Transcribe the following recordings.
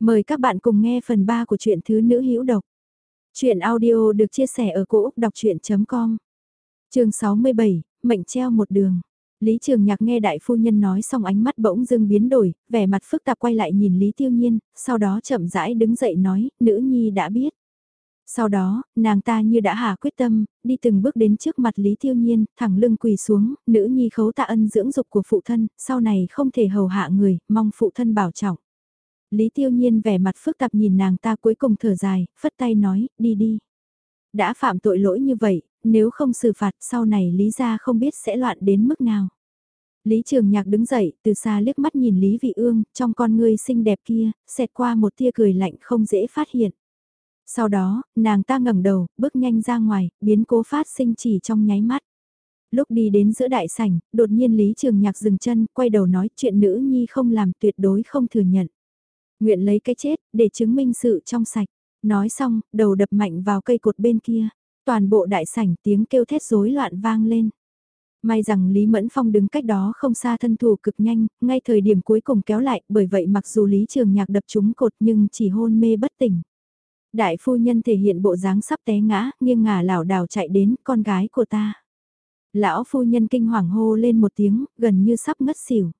Mời các bạn cùng nghe phần 3 của truyện Thứ Nữ Hữu Độc. Chuyện audio được chia sẻ ở cỗ đọc chuyện.com Trường 67, Mệnh treo một đường. Lý Trường Nhạc nghe đại phu nhân nói xong ánh mắt bỗng dưng biến đổi, vẻ mặt phức tạp quay lại nhìn Lý Tiêu Nhiên, sau đó chậm rãi đứng dậy nói, nữ nhi đã biết. Sau đó, nàng ta như đã hà quyết tâm, đi từng bước đến trước mặt Lý Tiêu Nhiên, thẳng lưng quỳ xuống, nữ nhi khấu tạ ân dưỡng dục của phụ thân, sau này không thể hầu hạ người, mong phụ thân bảo trọng. Lý Tiêu Nhiên vẻ mặt phức tạp nhìn nàng ta cuối cùng thở dài, phất tay nói, đi đi. Đã phạm tội lỗi như vậy, nếu không xử phạt sau này Lý gia không biết sẽ loạn đến mức nào. Lý Trường Nhạc đứng dậy, từ xa liếc mắt nhìn Lý Vị Ương, trong con ngươi xinh đẹp kia, xẹt qua một tia cười lạnh không dễ phát hiện. Sau đó, nàng ta ngẩng đầu, bước nhanh ra ngoài, biến cố phát sinh chỉ trong nháy mắt. Lúc đi đến giữa đại sảnh, đột nhiên Lý Trường Nhạc dừng chân, quay đầu nói chuyện nữ nhi không làm tuyệt đối không thừa nhận. Nguyện lấy cái chết, để chứng minh sự trong sạch. Nói xong, đầu đập mạnh vào cây cột bên kia. Toàn bộ đại sảnh tiếng kêu thét rối loạn vang lên. May rằng Lý Mẫn Phong đứng cách đó không xa thân thủ cực nhanh, ngay thời điểm cuối cùng kéo lại, bởi vậy mặc dù Lý Trường Nhạc đập trúng cột nhưng chỉ hôn mê bất tỉnh. Đại phu nhân thể hiện bộ dáng sắp té ngã, nghiêng ngả lảo đảo chạy đến, con gái của ta. Lão phu nhân kinh hoàng hô lên một tiếng, gần như sắp ngất xỉu.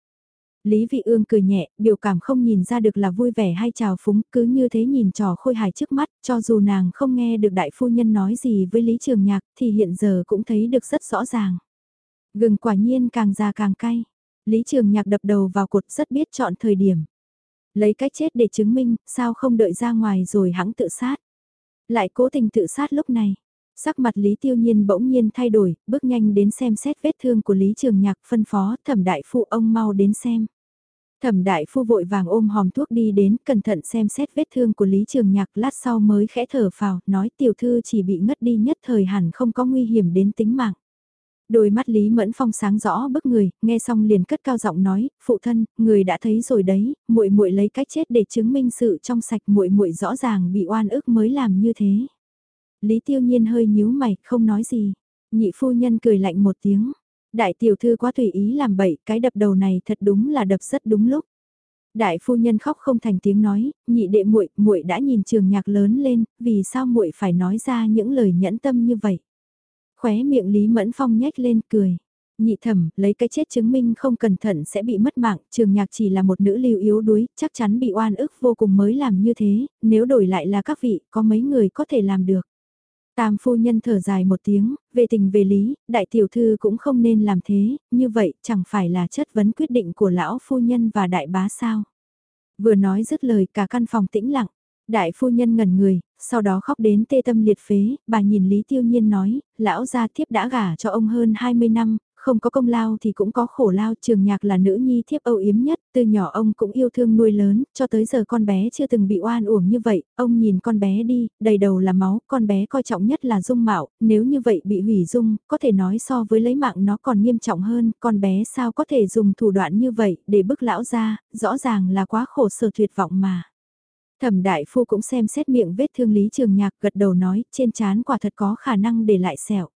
Lý Vị Ương cười nhẹ, biểu cảm không nhìn ra được là vui vẻ hay trào phúng, cứ như thế nhìn trò khôi hài trước mắt, cho dù nàng không nghe được đại phu nhân nói gì với Lý Trường Nhạc thì hiện giờ cũng thấy được rất rõ ràng. Gừng quả nhiên càng già càng cay. Lý Trường Nhạc đập đầu vào cột rất biết chọn thời điểm. Lấy cách chết để chứng minh, sao không đợi ra ngoài rồi hãng tự sát. Lại cố tình tự sát lúc này. Sắc mặt Lý Tiêu Nhiên bỗng nhiên thay đổi, bước nhanh đến xem xét vết thương của Lý Trường Nhạc phân phó thẩm đại phu ông mau đến xem. Thẩm đại phu vội vàng ôm hòm thuốc đi đến, cẩn thận xem xét vết thương của Lý Trường Nhạc lát sau mới khẽ thở phào, nói tiểu thư chỉ bị ngất đi nhất thời hẳn không có nguy hiểm đến tính mạng. Đôi mắt Lý Mẫn Phong sáng rõ bức người, nghe xong liền cất cao giọng nói, phụ thân, người đã thấy rồi đấy, muội muội lấy cách chết để chứng minh sự trong sạch muội muội rõ ràng bị oan ức mới làm như thế. Lý Tiêu Nhiên hơi nhíu mày, không nói gì. Nhị phu nhân cười lạnh một tiếng. Đại tiểu thư quá tùy ý làm bậy, cái đập đầu này thật đúng là đập rất đúng lúc. Đại phu nhân khóc không thành tiếng nói, nhị đệ muội, muội đã nhìn trường nhạc lớn lên, vì sao muội phải nói ra những lời nhẫn tâm như vậy? Khóe miệng Lý Mẫn Phong nhếch lên cười. Nhị thẩm, lấy cái chết chứng minh không cẩn thận sẽ bị mất mạng, trường nhạc chỉ là một nữ lưu yếu đuối, chắc chắn bị oan ức vô cùng mới làm như thế, nếu đổi lại là các vị, có mấy người có thể làm được. Tam phu nhân thở dài một tiếng, về tình về lý, đại tiểu thư cũng không nên làm thế, như vậy chẳng phải là chất vấn quyết định của lão phu nhân và đại bá sao. Vừa nói dứt lời cả căn phòng tĩnh lặng, đại phu nhân ngẩn người, sau đó khóc đến tê tâm liệt phế, bà nhìn Lý Tiêu Nhiên nói, lão gia thiếp đã gả cho ông hơn 20 năm, không có công lao thì cũng có khổ lao, trường nhạc là nữ nhi thiếp âu yếm nhất, từ nhỏ ông cũng yêu thương nuôi lớn, cho tới giờ con bé chưa từng bị oan uổng như vậy, ông nhìn con bé đi, đầy đầu là máu, con bé coi trọng nhất là dung mạo, nếu như vậy bị hủy dung, có thể nói so với lấy mạng nó còn nghiêm trọng hơn, con bé sao có thể dùng thủ đoạn như vậy để bức lão ra, rõ ràng là quá khổ sở tuyệt vọng mà. Thẩm đại phu cũng xem xét miệng vết thương Lý Trường Nhạc gật đầu nói, trên chán quả thật có khả năng để lại sẹo.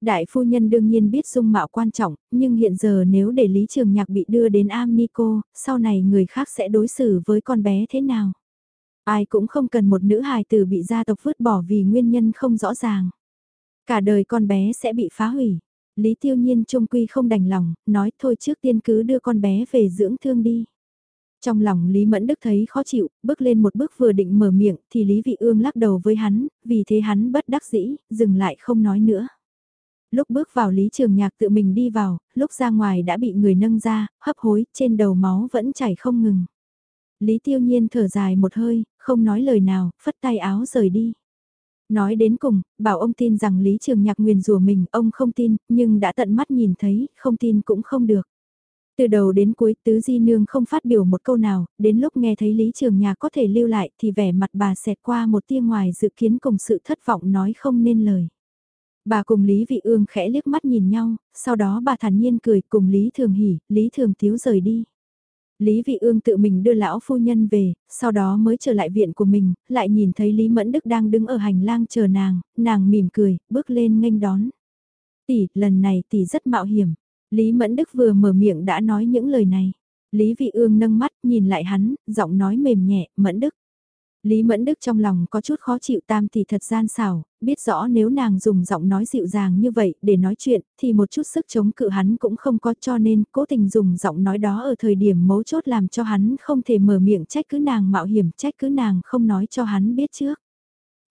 Đại phu nhân đương nhiên biết dung mạo quan trọng, nhưng hiện giờ nếu để Lý Trường Nhạc bị đưa đến Am Nico, sau này người khác sẽ đối xử với con bé thế nào? Ai cũng không cần một nữ hài tử bị gia tộc vứt bỏ vì nguyên nhân không rõ ràng. Cả đời con bé sẽ bị phá hủy. Lý Tiêu Nhiên trung quy không đành lòng, nói thôi trước tiên cứ đưa con bé về dưỡng thương đi. Trong lòng Lý Mẫn Đức thấy khó chịu, bước lên một bước vừa định mở miệng thì Lý Vị Ương lắc đầu với hắn, vì thế hắn bất đắc dĩ, dừng lại không nói nữa lúc bước vào Lý Trường Nhạc tự mình đi vào, lúc ra ngoài đã bị người nâng ra, hấp hối, trên đầu máu vẫn chảy không ngừng. Lý Tiêu Nhiên thở dài một hơi, không nói lời nào, phất tay áo rời đi. Nói đến cùng, bảo ông tin rằng Lý Trường Nhạc nguyền rủa mình, ông không tin, nhưng đã tận mắt nhìn thấy, không tin cũng không được. Từ đầu đến cuối tứ di nương không phát biểu một câu nào, đến lúc nghe thấy Lý Trường Nhạc có thể lưu lại thì vẻ mặt bà xẹt qua một tia ngoài dự kiến cùng sự thất vọng nói không nên lời. Bà cùng Lý Vị Ương khẽ liếc mắt nhìn nhau, sau đó bà thản nhiên cười cùng Lý Thường Hỉ, Lý Thường Tiếu rời đi. Lý Vị Ương tự mình đưa lão phu nhân về, sau đó mới trở lại viện của mình, lại nhìn thấy Lý Mẫn Đức đang đứng ở hành lang chờ nàng, nàng mỉm cười, bước lên nghênh đón. Tỷ, lần này tỷ rất mạo hiểm. Lý Mẫn Đức vừa mở miệng đã nói những lời này. Lý Vị Ương nâng mắt nhìn lại hắn, giọng nói mềm nhẹ, mẫn đức. Lý Mẫn Đức trong lòng có chút khó chịu tam thì thật gian xảo, biết rõ nếu nàng dùng giọng nói dịu dàng như vậy để nói chuyện thì một chút sức chống cự hắn cũng không có cho nên cố tình dùng giọng nói đó ở thời điểm mấu chốt làm cho hắn không thể mở miệng trách cứ nàng mạo hiểm trách cứ nàng không nói cho hắn biết trước.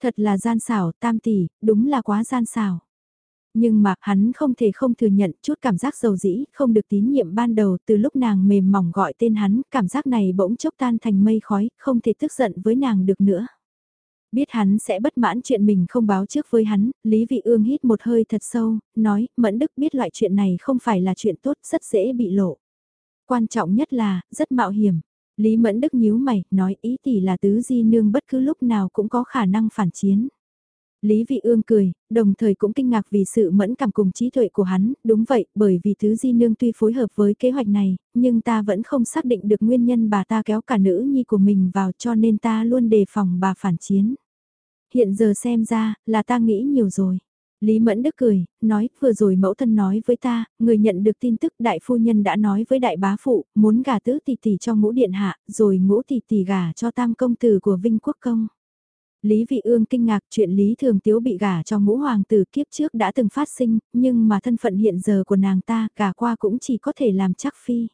Thật là gian xảo tam tỷ, đúng là quá gian xảo. Nhưng mà hắn không thể không thừa nhận chút cảm giác dầu dĩ, không được tín nhiệm ban đầu từ lúc nàng mềm mỏng gọi tên hắn, cảm giác này bỗng chốc tan thành mây khói, không thể tức giận với nàng được nữa. Biết hắn sẽ bất mãn chuyện mình không báo trước với hắn, Lý Vị Ương hít một hơi thật sâu, nói, Mẫn Đức biết loại chuyện này không phải là chuyện tốt, rất dễ bị lộ. Quan trọng nhất là, rất mạo hiểm. Lý Mẫn Đức nhíu mày, nói ý tỷ là tứ di nương bất cứ lúc nào cũng có khả năng phản chiến. Lý Vị Ương cười, đồng thời cũng kinh ngạc vì sự mẫn cảm cùng trí tuệ của hắn, đúng vậy, bởi vì Tứ Di Nương tuy phối hợp với kế hoạch này, nhưng ta vẫn không xác định được nguyên nhân bà ta kéo cả nữ nhi của mình vào cho nên ta luôn đề phòng bà phản chiến. Hiện giờ xem ra, là ta nghĩ nhiều rồi. Lý Mẫn Đức cười, nói, vừa rồi mẫu thân nói với ta, người nhận được tin tức đại phu nhân đã nói với đại bá phụ, muốn gả tứ tỷ tỷ cho ngũ điện hạ, rồi ngũ tỷ tỷ gả cho tam công tử của Vinh Quốc Công. Lý Vị Ương kinh ngạc chuyện Lý Thường Tiếu bị gả cho ngũ hoàng tử kiếp trước đã từng phát sinh, nhưng mà thân phận hiện giờ của nàng ta gả qua cũng chỉ có thể làm chắc phi.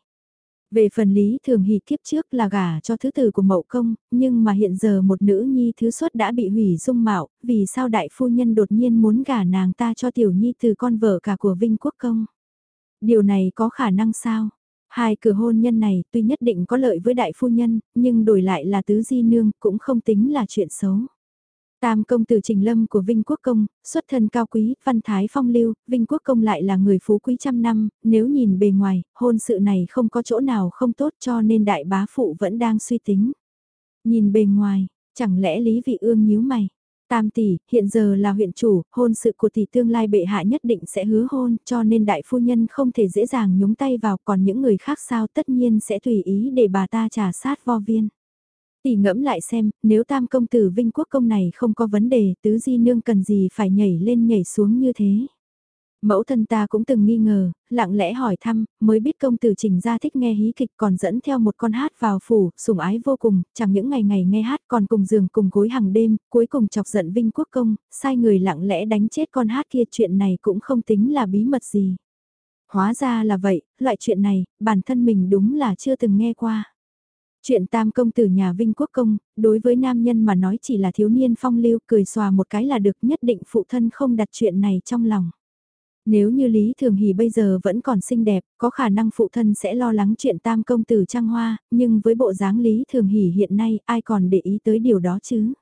Về phần Lý Thường Hỷ kiếp trước là gả cho thứ tử của mậu công, nhưng mà hiện giờ một nữ nhi thứ xuất đã bị hủy dung mạo, vì sao đại phu nhân đột nhiên muốn gả nàng ta cho tiểu nhi từ con vợ cả của Vinh Quốc Công. Điều này có khả năng sao? Hai cửa hôn nhân này tuy nhất định có lợi với đại phu nhân, nhưng đổi lại là tứ di nương cũng không tính là chuyện xấu. Tam công tử Trình Lâm của Vinh Quốc Công, xuất thân cao quý, văn thái phong lưu, Vinh Quốc Công lại là người phú quý trăm năm, nếu nhìn bề ngoài, hôn sự này không có chỗ nào không tốt cho nên đại bá phụ vẫn đang suy tính. Nhìn bề ngoài, chẳng lẽ Lý Vị Ương nhíu mày? Tam tỷ, hiện giờ là huyện chủ, hôn sự của tỷ tương lai bệ hạ nhất định sẽ hứa hôn, cho nên đại phu nhân không thể dễ dàng nhúng tay vào, còn những người khác sao tất nhiên sẽ tùy ý để bà ta trả sát vo viên. Tỷ ngẫm lại xem, nếu tam công tử Vinh Quốc công này không có vấn đề, tứ di nương cần gì phải nhảy lên nhảy xuống như thế. Mẫu thân ta cũng từng nghi ngờ, lặng lẽ hỏi thăm, mới biết công tử trình ra thích nghe hí kịch còn dẫn theo một con hát vào phủ, sủng ái vô cùng, chẳng những ngày ngày nghe hát còn cùng giường cùng gối hàng đêm, cuối cùng chọc giận Vinh Quốc công, sai người lặng lẽ đánh chết con hát kia chuyện này cũng không tính là bí mật gì. Hóa ra là vậy, loại chuyện này, bản thân mình đúng là chưa từng nghe qua. Chuyện tam công tử nhà Vinh Quốc Công, đối với nam nhân mà nói chỉ là thiếu niên phong lưu cười xòa một cái là được nhất định phụ thân không đặt chuyện này trong lòng. Nếu như Lý Thường Hỷ bây giờ vẫn còn xinh đẹp, có khả năng phụ thân sẽ lo lắng chuyện tam công tử trang hoa, nhưng với bộ dáng Lý Thường Hỷ hiện nay ai còn để ý tới điều đó chứ?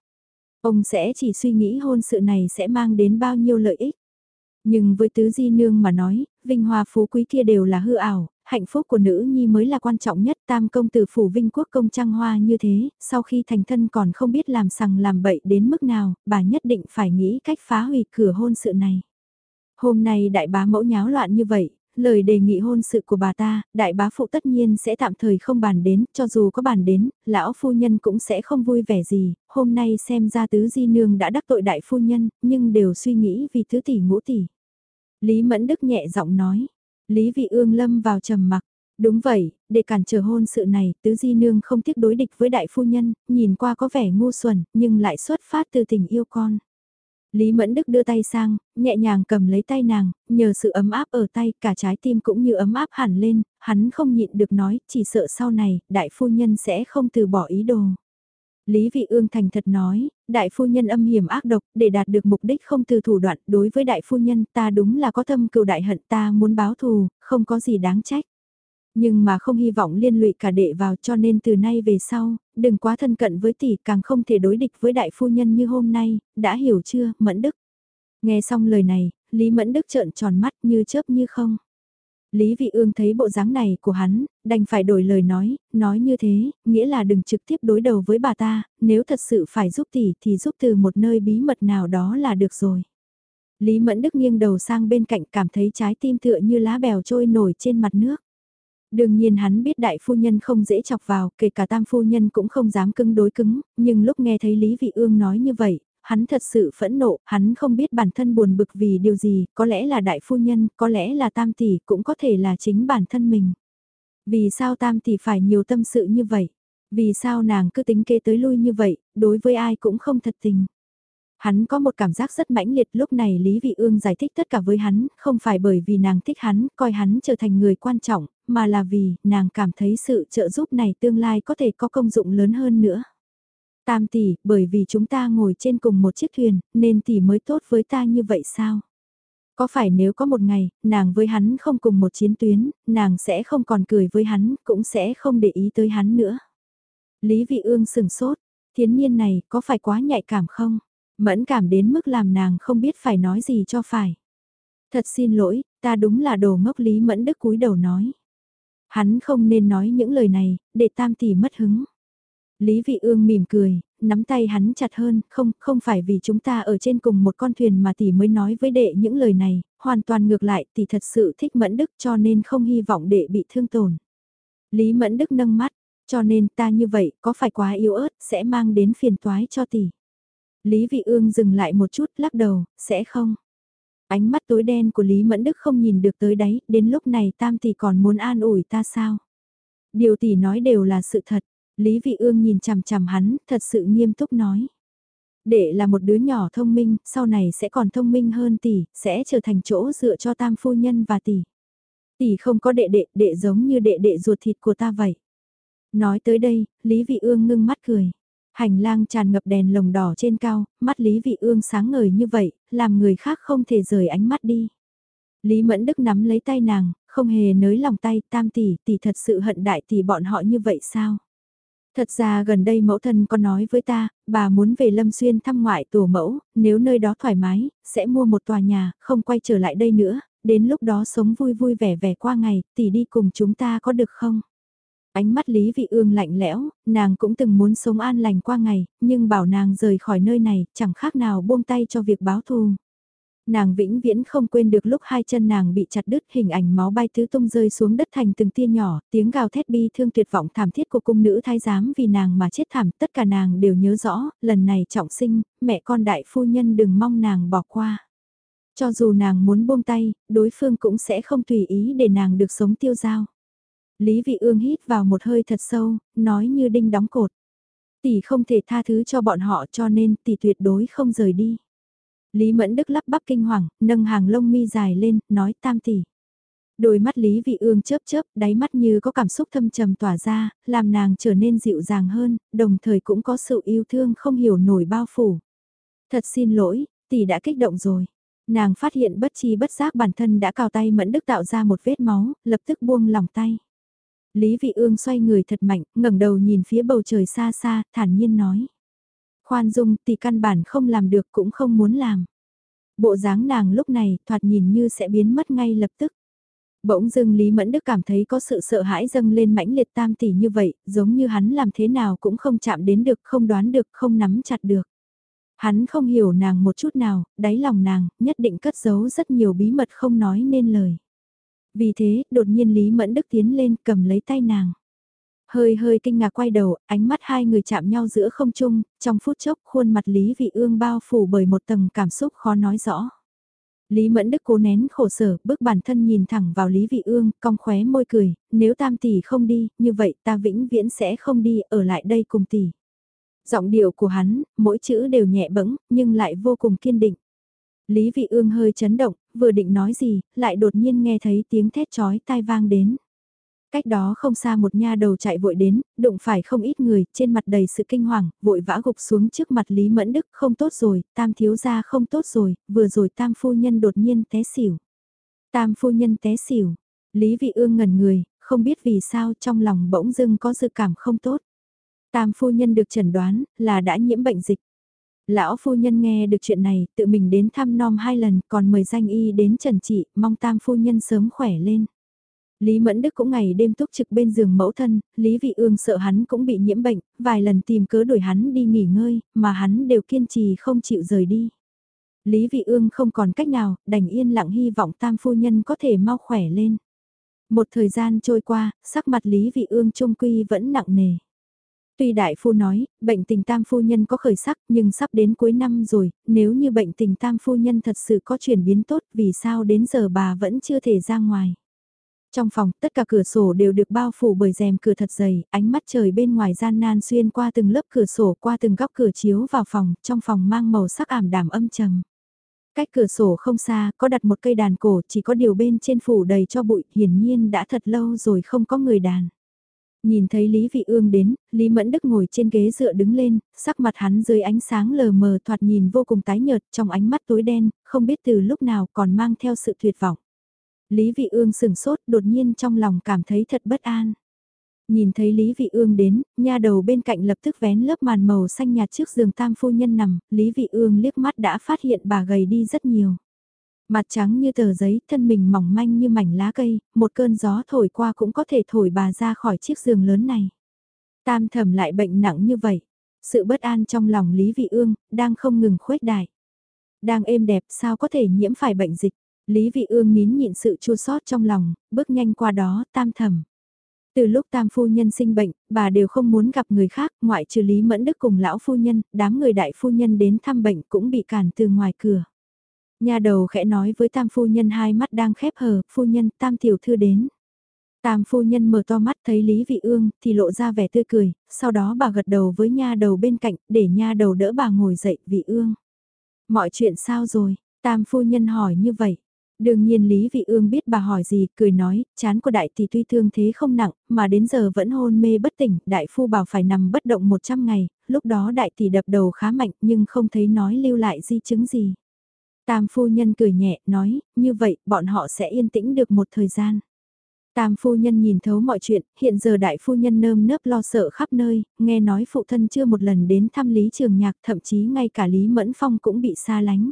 Ông sẽ chỉ suy nghĩ hôn sự này sẽ mang đến bao nhiêu lợi ích. Nhưng với tứ di nương mà nói, vinh hoa phú quý kia đều là hư ảo, hạnh phúc của nữ nhi mới là quan trọng nhất tam công tử phủ vinh quốc công trăng hoa như thế, sau khi thành thân còn không biết làm sằng làm bậy đến mức nào, bà nhất định phải nghĩ cách phá hủy cửa hôn sự này. Hôm nay đại bá mẫu nháo loạn như vậy, lời đề nghị hôn sự của bà ta, đại bá phụ tất nhiên sẽ tạm thời không bàn đến, cho dù có bàn đến, lão phu nhân cũng sẽ không vui vẻ gì, hôm nay xem ra tứ di nương đã đắc tội đại phu nhân, nhưng đều suy nghĩ vì thứ tỷ ngũ tỷ. Lý Mẫn Đức nhẹ giọng nói, Lý Vị Ương lâm vào trầm mặc. Đúng vậy, để cản trở hôn sự này, tứ di nương không tiếc đối địch với đại phu nhân, nhìn qua có vẻ ngu xuẩn, nhưng lại xuất phát từ tình yêu con. Lý Mẫn Đức đưa tay sang, nhẹ nhàng cầm lấy tay nàng, nhờ sự ấm áp ở tay, cả trái tim cũng như ấm áp hẳn lên, hắn không nhịn được nói, chỉ sợ sau này, đại phu nhân sẽ không từ bỏ ý đồ. Lý Vị Ương thành thật nói, đại phu nhân âm hiểm ác độc, để đạt được mục đích không từ thủ đoạn, đối với đại phu nhân ta đúng là có tâm cừu đại hận ta muốn báo thù, không có gì đáng trách. Nhưng mà không hy vọng liên lụy cả đệ vào cho nên từ nay về sau, đừng quá thân cận với tỷ càng không thể đối địch với đại phu nhân như hôm nay, đã hiểu chưa, Mẫn Đức. Nghe xong lời này, Lý Mẫn Đức trợn tròn mắt như chớp như không. Lý Vị Ương thấy bộ dáng này của hắn, đành phải đổi lời nói, nói như thế, nghĩa là đừng trực tiếp đối đầu với bà ta, nếu thật sự phải giúp tỷ thì giúp từ một nơi bí mật nào đó là được rồi. Lý Mẫn Đức nghiêng đầu sang bên cạnh cảm thấy trái tim tựa như lá bèo trôi nổi trên mặt nước. Đương nhiên hắn biết đại phu nhân không dễ chọc vào, kể cả tam phu nhân cũng không dám cứng đối cứng, nhưng lúc nghe thấy Lý Vị Ương nói như vậy, hắn thật sự phẫn nộ, hắn không biết bản thân buồn bực vì điều gì, có lẽ là đại phu nhân, có lẽ là tam tỷ, cũng có thể là chính bản thân mình. Vì sao tam tỷ phải nhiều tâm sự như vậy? Vì sao nàng cứ tính kế tới lui như vậy, đối với ai cũng không thật tình? Hắn có một cảm giác rất mãnh liệt lúc này Lý Vị Ương giải thích tất cả với hắn, không phải bởi vì nàng thích hắn, coi hắn trở thành người quan trọng, mà là vì nàng cảm thấy sự trợ giúp này tương lai có thể có công dụng lớn hơn nữa. Tam tỷ, bởi vì chúng ta ngồi trên cùng một chiếc thuyền, nên tỷ mới tốt với ta như vậy sao? Có phải nếu có một ngày, nàng với hắn không cùng một chiến tuyến, nàng sẽ không còn cười với hắn, cũng sẽ không để ý tới hắn nữa. Lý Vị Ương sừng sốt, thiến nhiên này có phải quá nhạy cảm không? Mẫn cảm đến mức làm nàng không biết phải nói gì cho phải. Thật xin lỗi, ta đúng là đồ ngốc Lý Mẫn Đức cúi đầu nói. Hắn không nên nói những lời này, để tam tỷ mất hứng. Lý Vị Ương mỉm cười, nắm tay hắn chặt hơn, không, không phải vì chúng ta ở trên cùng một con thuyền mà tỷ mới nói với đệ những lời này, hoàn toàn ngược lại, tỷ thật sự thích Mẫn Đức cho nên không hy vọng đệ bị thương tổn. Lý Mẫn Đức nâng mắt, cho nên ta như vậy có phải quá yếu ớt sẽ mang đến phiền toái cho tỷ. Lý Vị Ương dừng lại một chút lắc đầu, sẽ không. Ánh mắt tối đen của Lý Mẫn Đức không nhìn được tới đấy, đến lúc này tam tỷ còn muốn an ủi ta sao? Điều tỷ nói đều là sự thật, Lý Vị Ương nhìn chằm chằm hắn, thật sự nghiêm túc nói. Đệ là một đứa nhỏ thông minh, sau này sẽ còn thông minh hơn tỷ, sẽ trở thành chỗ dựa cho tam phu nhân và tỷ. Tỷ không có đệ đệ, đệ giống như đệ đệ ruột thịt của ta vậy. Nói tới đây, Lý Vị Ương ngưng mắt cười. Hành lang tràn ngập đèn lồng đỏ trên cao, mắt Lý Vị Ương sáng ngời như vậy, làm người khác không thể rời ánh mắt đi. Lý Mẫn Đức nắm lấy tay nàng, không hề nới lòng tay, tam tỷ, tỷ thật sự hận đại tỷ bọn họ như vậy sao? Thật ra gần đây mẫu thân có nói với ta, bà muốn về Lâm Xuyên thăm ngoại tổ mẫu, nếu nơi đó thoải mái, sẽ mua một tòa nhà, không quay trở lại đây nữa, đến lúc đó sống vui vui vẻ vẻ qua ngày, tỷ đi cùng chúng ta có được không? Ánh mắt Lý Vị Ương lạnh lẽo, nàng cũng từng muốn sống an lành qua ngày, nhưng bảo nàng rời khỏi nơi này, chẳng khác nào buông tay cho việc báo thù. Nàng vĩnh viễn không quên được lúc hai chân nàng bị chặt đứt hình ảnh máu bay tứ tung rơi xuống đất thành từng tia nhỏ, tiếng gào thét bi thương tuyệt vọng thảm thiết của cung nữ thái giám vì nàng mà chết thảm, tất cả nàng đều nhớ rõ, lần này trọng sinh, mẹ con đại phu nhân đừng mong nàng bỏ qua. Cho dù nàng muốn buông tay, đối phương cũng sẽ không tùy ý để nàng được sống tiêu dao. Lý Vị Ương hít vào một hơi thật sâu, nói như đinh đóng cột. Tỷ không thể tha thứ cho bọn họ cho nên tỷ tuyệt đối không rời đi. Lý Mẫn Đức lắp bắp kinh hoàng, nâng hàng lông mi dài lên, nói tam tỷ. Đôi mắt Lý Vị Ương chớp chớp, đáy mắt như có cảm xúc thâm trầm tỏa ra, làm nàng trở nên dịu dàng hơn, đồng thời cũng có sự yêu thương không hiểu nổi bao phủ. Thật xin lỗi, tỷ đã kích động rồi. Nàng phát hiện bất chi bất giác bản thân đã cào tay Mẫn Đức tạo ra một vết máu, lập tức buông lòng tay. Lý Vị Ương xoay người thật mạnh, ngẩng đầu nhìn phía bầu trời xa xa, thản nhiên nói. Khoan dung thì căn bản không làm được cũng không muốn làm. Bộ dáng nàng lúc này thoạt nhìn như sẽ biến mất ngay lập tức. Bỗng dưng Lý Mẫn Đức cảm thấy có sự sợ hãi dâng lên mãnh liệt tam tỷ như vậy, giống như hắn làm thế nào cũng không chạm đến được, không đoán được, không nắm chặt được. Hắn không hiểu nàng một chút nào, đáy lòng nàng, nhất định cất giấu rất nhiều bí mật không nói nên lời. Vì thế, đột nhiên Lý Mẫn Đức tiến lên cầm lấy tay nàng. Hơi hơi kinh ngạc quay đầu, ánh mắt hai người chạm nhau giữa không trung, trong phút chốc khuôn mặt Lý Vị Ương bao phủ bởi một tầng cảm xúc khó nói rõ. Lý Mẫn Đức cố nén khổ sở, bước bản thân nhìn thẳng vào Lý Vị Ương, cong khóe môi cười, nếu tam tỷ không đi, như vậy ta vĩnh viễn sẽ không đi, ở lại đây cùng tỷ. Giọng điệu của hắn, mỗi chữ đều nhẹ bẫng, nhưng lại vô cùng kiên định. Lý Vị Ương hơi chấn động, vừa định nói gì, lại đột nhiên nghe thấy tiếng thét chói tai vang đến. Cách đó không xa một nha đầu chạy vội đến, đụng phải không ít người, trên mặt đầy sự kinh hoàng, vội vã gục xuống trước mặt Lý Mẫn Đức, không tốt rồi, tam thiếu gia không tốt rồi, vừa rồi tam phu nhân đột nhiên té xỉu. Tam phu nhân té xỉu, Lý Vị Ương ngẩn người, không biết vì sao trong lòng bỗng dưng có dự cảm không tốt. Tam phu nhân được chẩn đoán là đã nhiễm bệnh dịch. Lão phu nhân nghe được chuyện này, tự mình đến thăm nom hai lần, còn mời danh y đến trần trị, mong tam phu nhân sớm khỏe lên. Lý Mẫn Đức cũng ngày đêm túc trực bên giường mẫu thân, Lý Vị Ương sợ hắn cũng bị nhiễm bệnh, vài lần tìm cớ đuổi hắn đi nghỉ ngơi, mà hắn đều kiên trì không chịu rời đi. Lý Vị Ương không còn cách nào, đành yên lặng hy vọng tam phu nhân có thể mau khỏe lên. Một thời gian trôi qua, sắc mặt Lý Vị Ương trung quy vẫn nặng nề. Tuy đại phu nói, bệnh tình tam phu nhân có khởi sắc nhưng sắp đến cuối năm rồi, nếu như bệnh tình tam phu nhân thật sự có chuyển biến tốt vì sao đến giờ bà vẫn chưa thể ra ngoài. Trong phòng, tất cả cửa sổ đều được bao phủ bởi rèm cửa thật dày, ánh mắt trời bên ngoài gian nan xuyên qua từng lớp cửa sổ qua từng góc cửa chiếu vào phòng, trong phòng mang màu sắc ảm đạm âm trầm. Cách cửa sổ không xa, có đặt một cây đàn cổ, chỉ có điều bên trên phủ đầy cho bụi, hiển nhiên đã thật lâu rồi không có người đàn. Nhìn thấy Lý Vị Ương đến, Lý Mẫn Đức ngồi trên ghế dựa đứng lên, sắc mặt hắn dưới ánh sáng lờ mờ thoạt nhìn vô cùng tái nhợt trong ánh mắt tối đen, không biết từ lúc nào còn mang theo sự tuyệt vọng. Lý Vị Ương sừng sốt đột nhiên trong lòng cảm thấy thật bất an. Nhìn thấy Lý Vị Ương đến, nha đầu bên cạnh lập tức vén lớp màn màu xanh nhạt trước giường tam phu nhân nằm, Lý Vị Ương liếc mắt đã phát hiện bà gầy đi rất nhiều. Mặt trắng như tờ giấy, thân mình mỏng manh như mảnh lá cây, một cơn gió thổi qua cũng có thể thổi bà ra khỏi chiếc giường lớn này. Tam thẩm lại bệnh nặng như vậy. Sự bất an trong lòng Lý Vị Ương, đang không ngừng khuếch đại. Đang êm đẹp sao có thể nhiễm phải bệnh dịch. Lý Vị Ương nín nhịn sự chua xót trong lòng, bước nhanh qua đó, tam thẩm. Từ lúc tam phu nhân sinh bệnh, bà đều không muốn gặp người khác, ngoại trừ Lý Mẫn Đức cùng lão phu nhân, đám người đại phu nhân đến thăm bệnh cũng bị cản từ ngoài cửa. Nhà đầu khẽ nói với tam phu nhân hai mắt đang khép hờ, phu nhân, tam tiểu thư đến. Tam phu nhân mở to mắt thấy Lý Vị Ương thì lộ ra vẻ tươi cười, sau đó bà gật đầu với nha đầu bên cạnh để nha đầu đỡ bà ngồi dậy Vị Ương. Mọi chuyện sao rồi? Tam phu nhân hỏi như vậy. Đương nhiên Lý Vị Ương biết bà hỏi gì, cười nói, chán của đại tỷ tuy thương thế không nặng, mà đến giờ vẫn hôn mê bất tỉnh, đại phu bảo phải nằm bất động 100 ngày, lúc đó đại tỷ đập đầu khá mạnh nhưng không thấy nói lưu lại di chứng gì. Tam phu nhân cười nhẹ, nói, như vậy, bọn họ sẽ yên tĩnh được một thời gian. Tam phu nhân nhìn thấu mọi chuyện, hiện giờ đại phu nhân nơm nớp lo sợ khắp nơi, nghe nói phụ thân chưa một lần đến thăm Lý Trường Nhạc, thậm chí ngay cả Lý Mẫn Phong cũng bị xa lánh.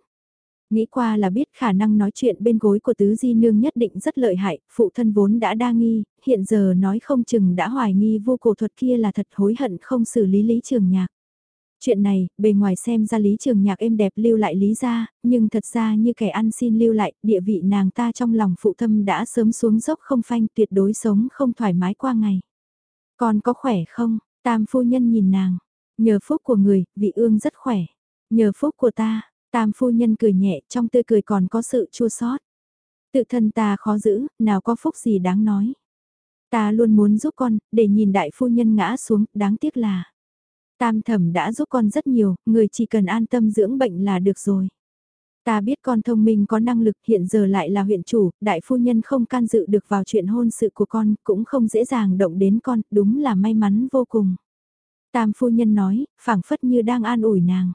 Nghĩ qua là biết khả năng nói chuyện bên gối của tứ di nương nhất định rất lợi hại, phụ thân vốn đã đa nghi, hiện giờ nói không chừng đã hoài nghi vô cổ thuật kia là thật hối hận không xử lý Lý Trường Nhạc. Chuyện này, bề ngoài xem ra Lý Trường Nhạc êm đẹp lưu lại Lý ra, nhưng thật ra như kẻ ăn xin lưu lại, địa vị nàng ta trong lòng phụ thâm đã sớm xuống dốc không phanh tuyệt đối sống không thoải mái qua ngày. Còn có khỏe không? Tam phu nhân nhìn nàng. Nhờ phúc của người, vị ương rất khỏe. Nhờ phúc của ta, tam phu nhân cười nhẹ trong tươi cười còn có sự chua xót Tự thân ta khó giữ, nào có phúc gì đáng nói. Ta luôn muốn giúp con, để nhìn đại phu nhân ngã xuống, đáng tiếc là Tam thẩm đã giúp con rất nhiều, người chỉ cần an tâm dưỡng bệnh là được rồi. Ta biết con thông minh có năng lực hiện giờ lại là huyện chủ, đại phu nhân không can dự được vào chuyện hôn sự của con, cũng không dễ dàng động đến con, đúng là may mắn vô cùng. Tam phu nhân nói, phảng phất như đang an ủi nàng.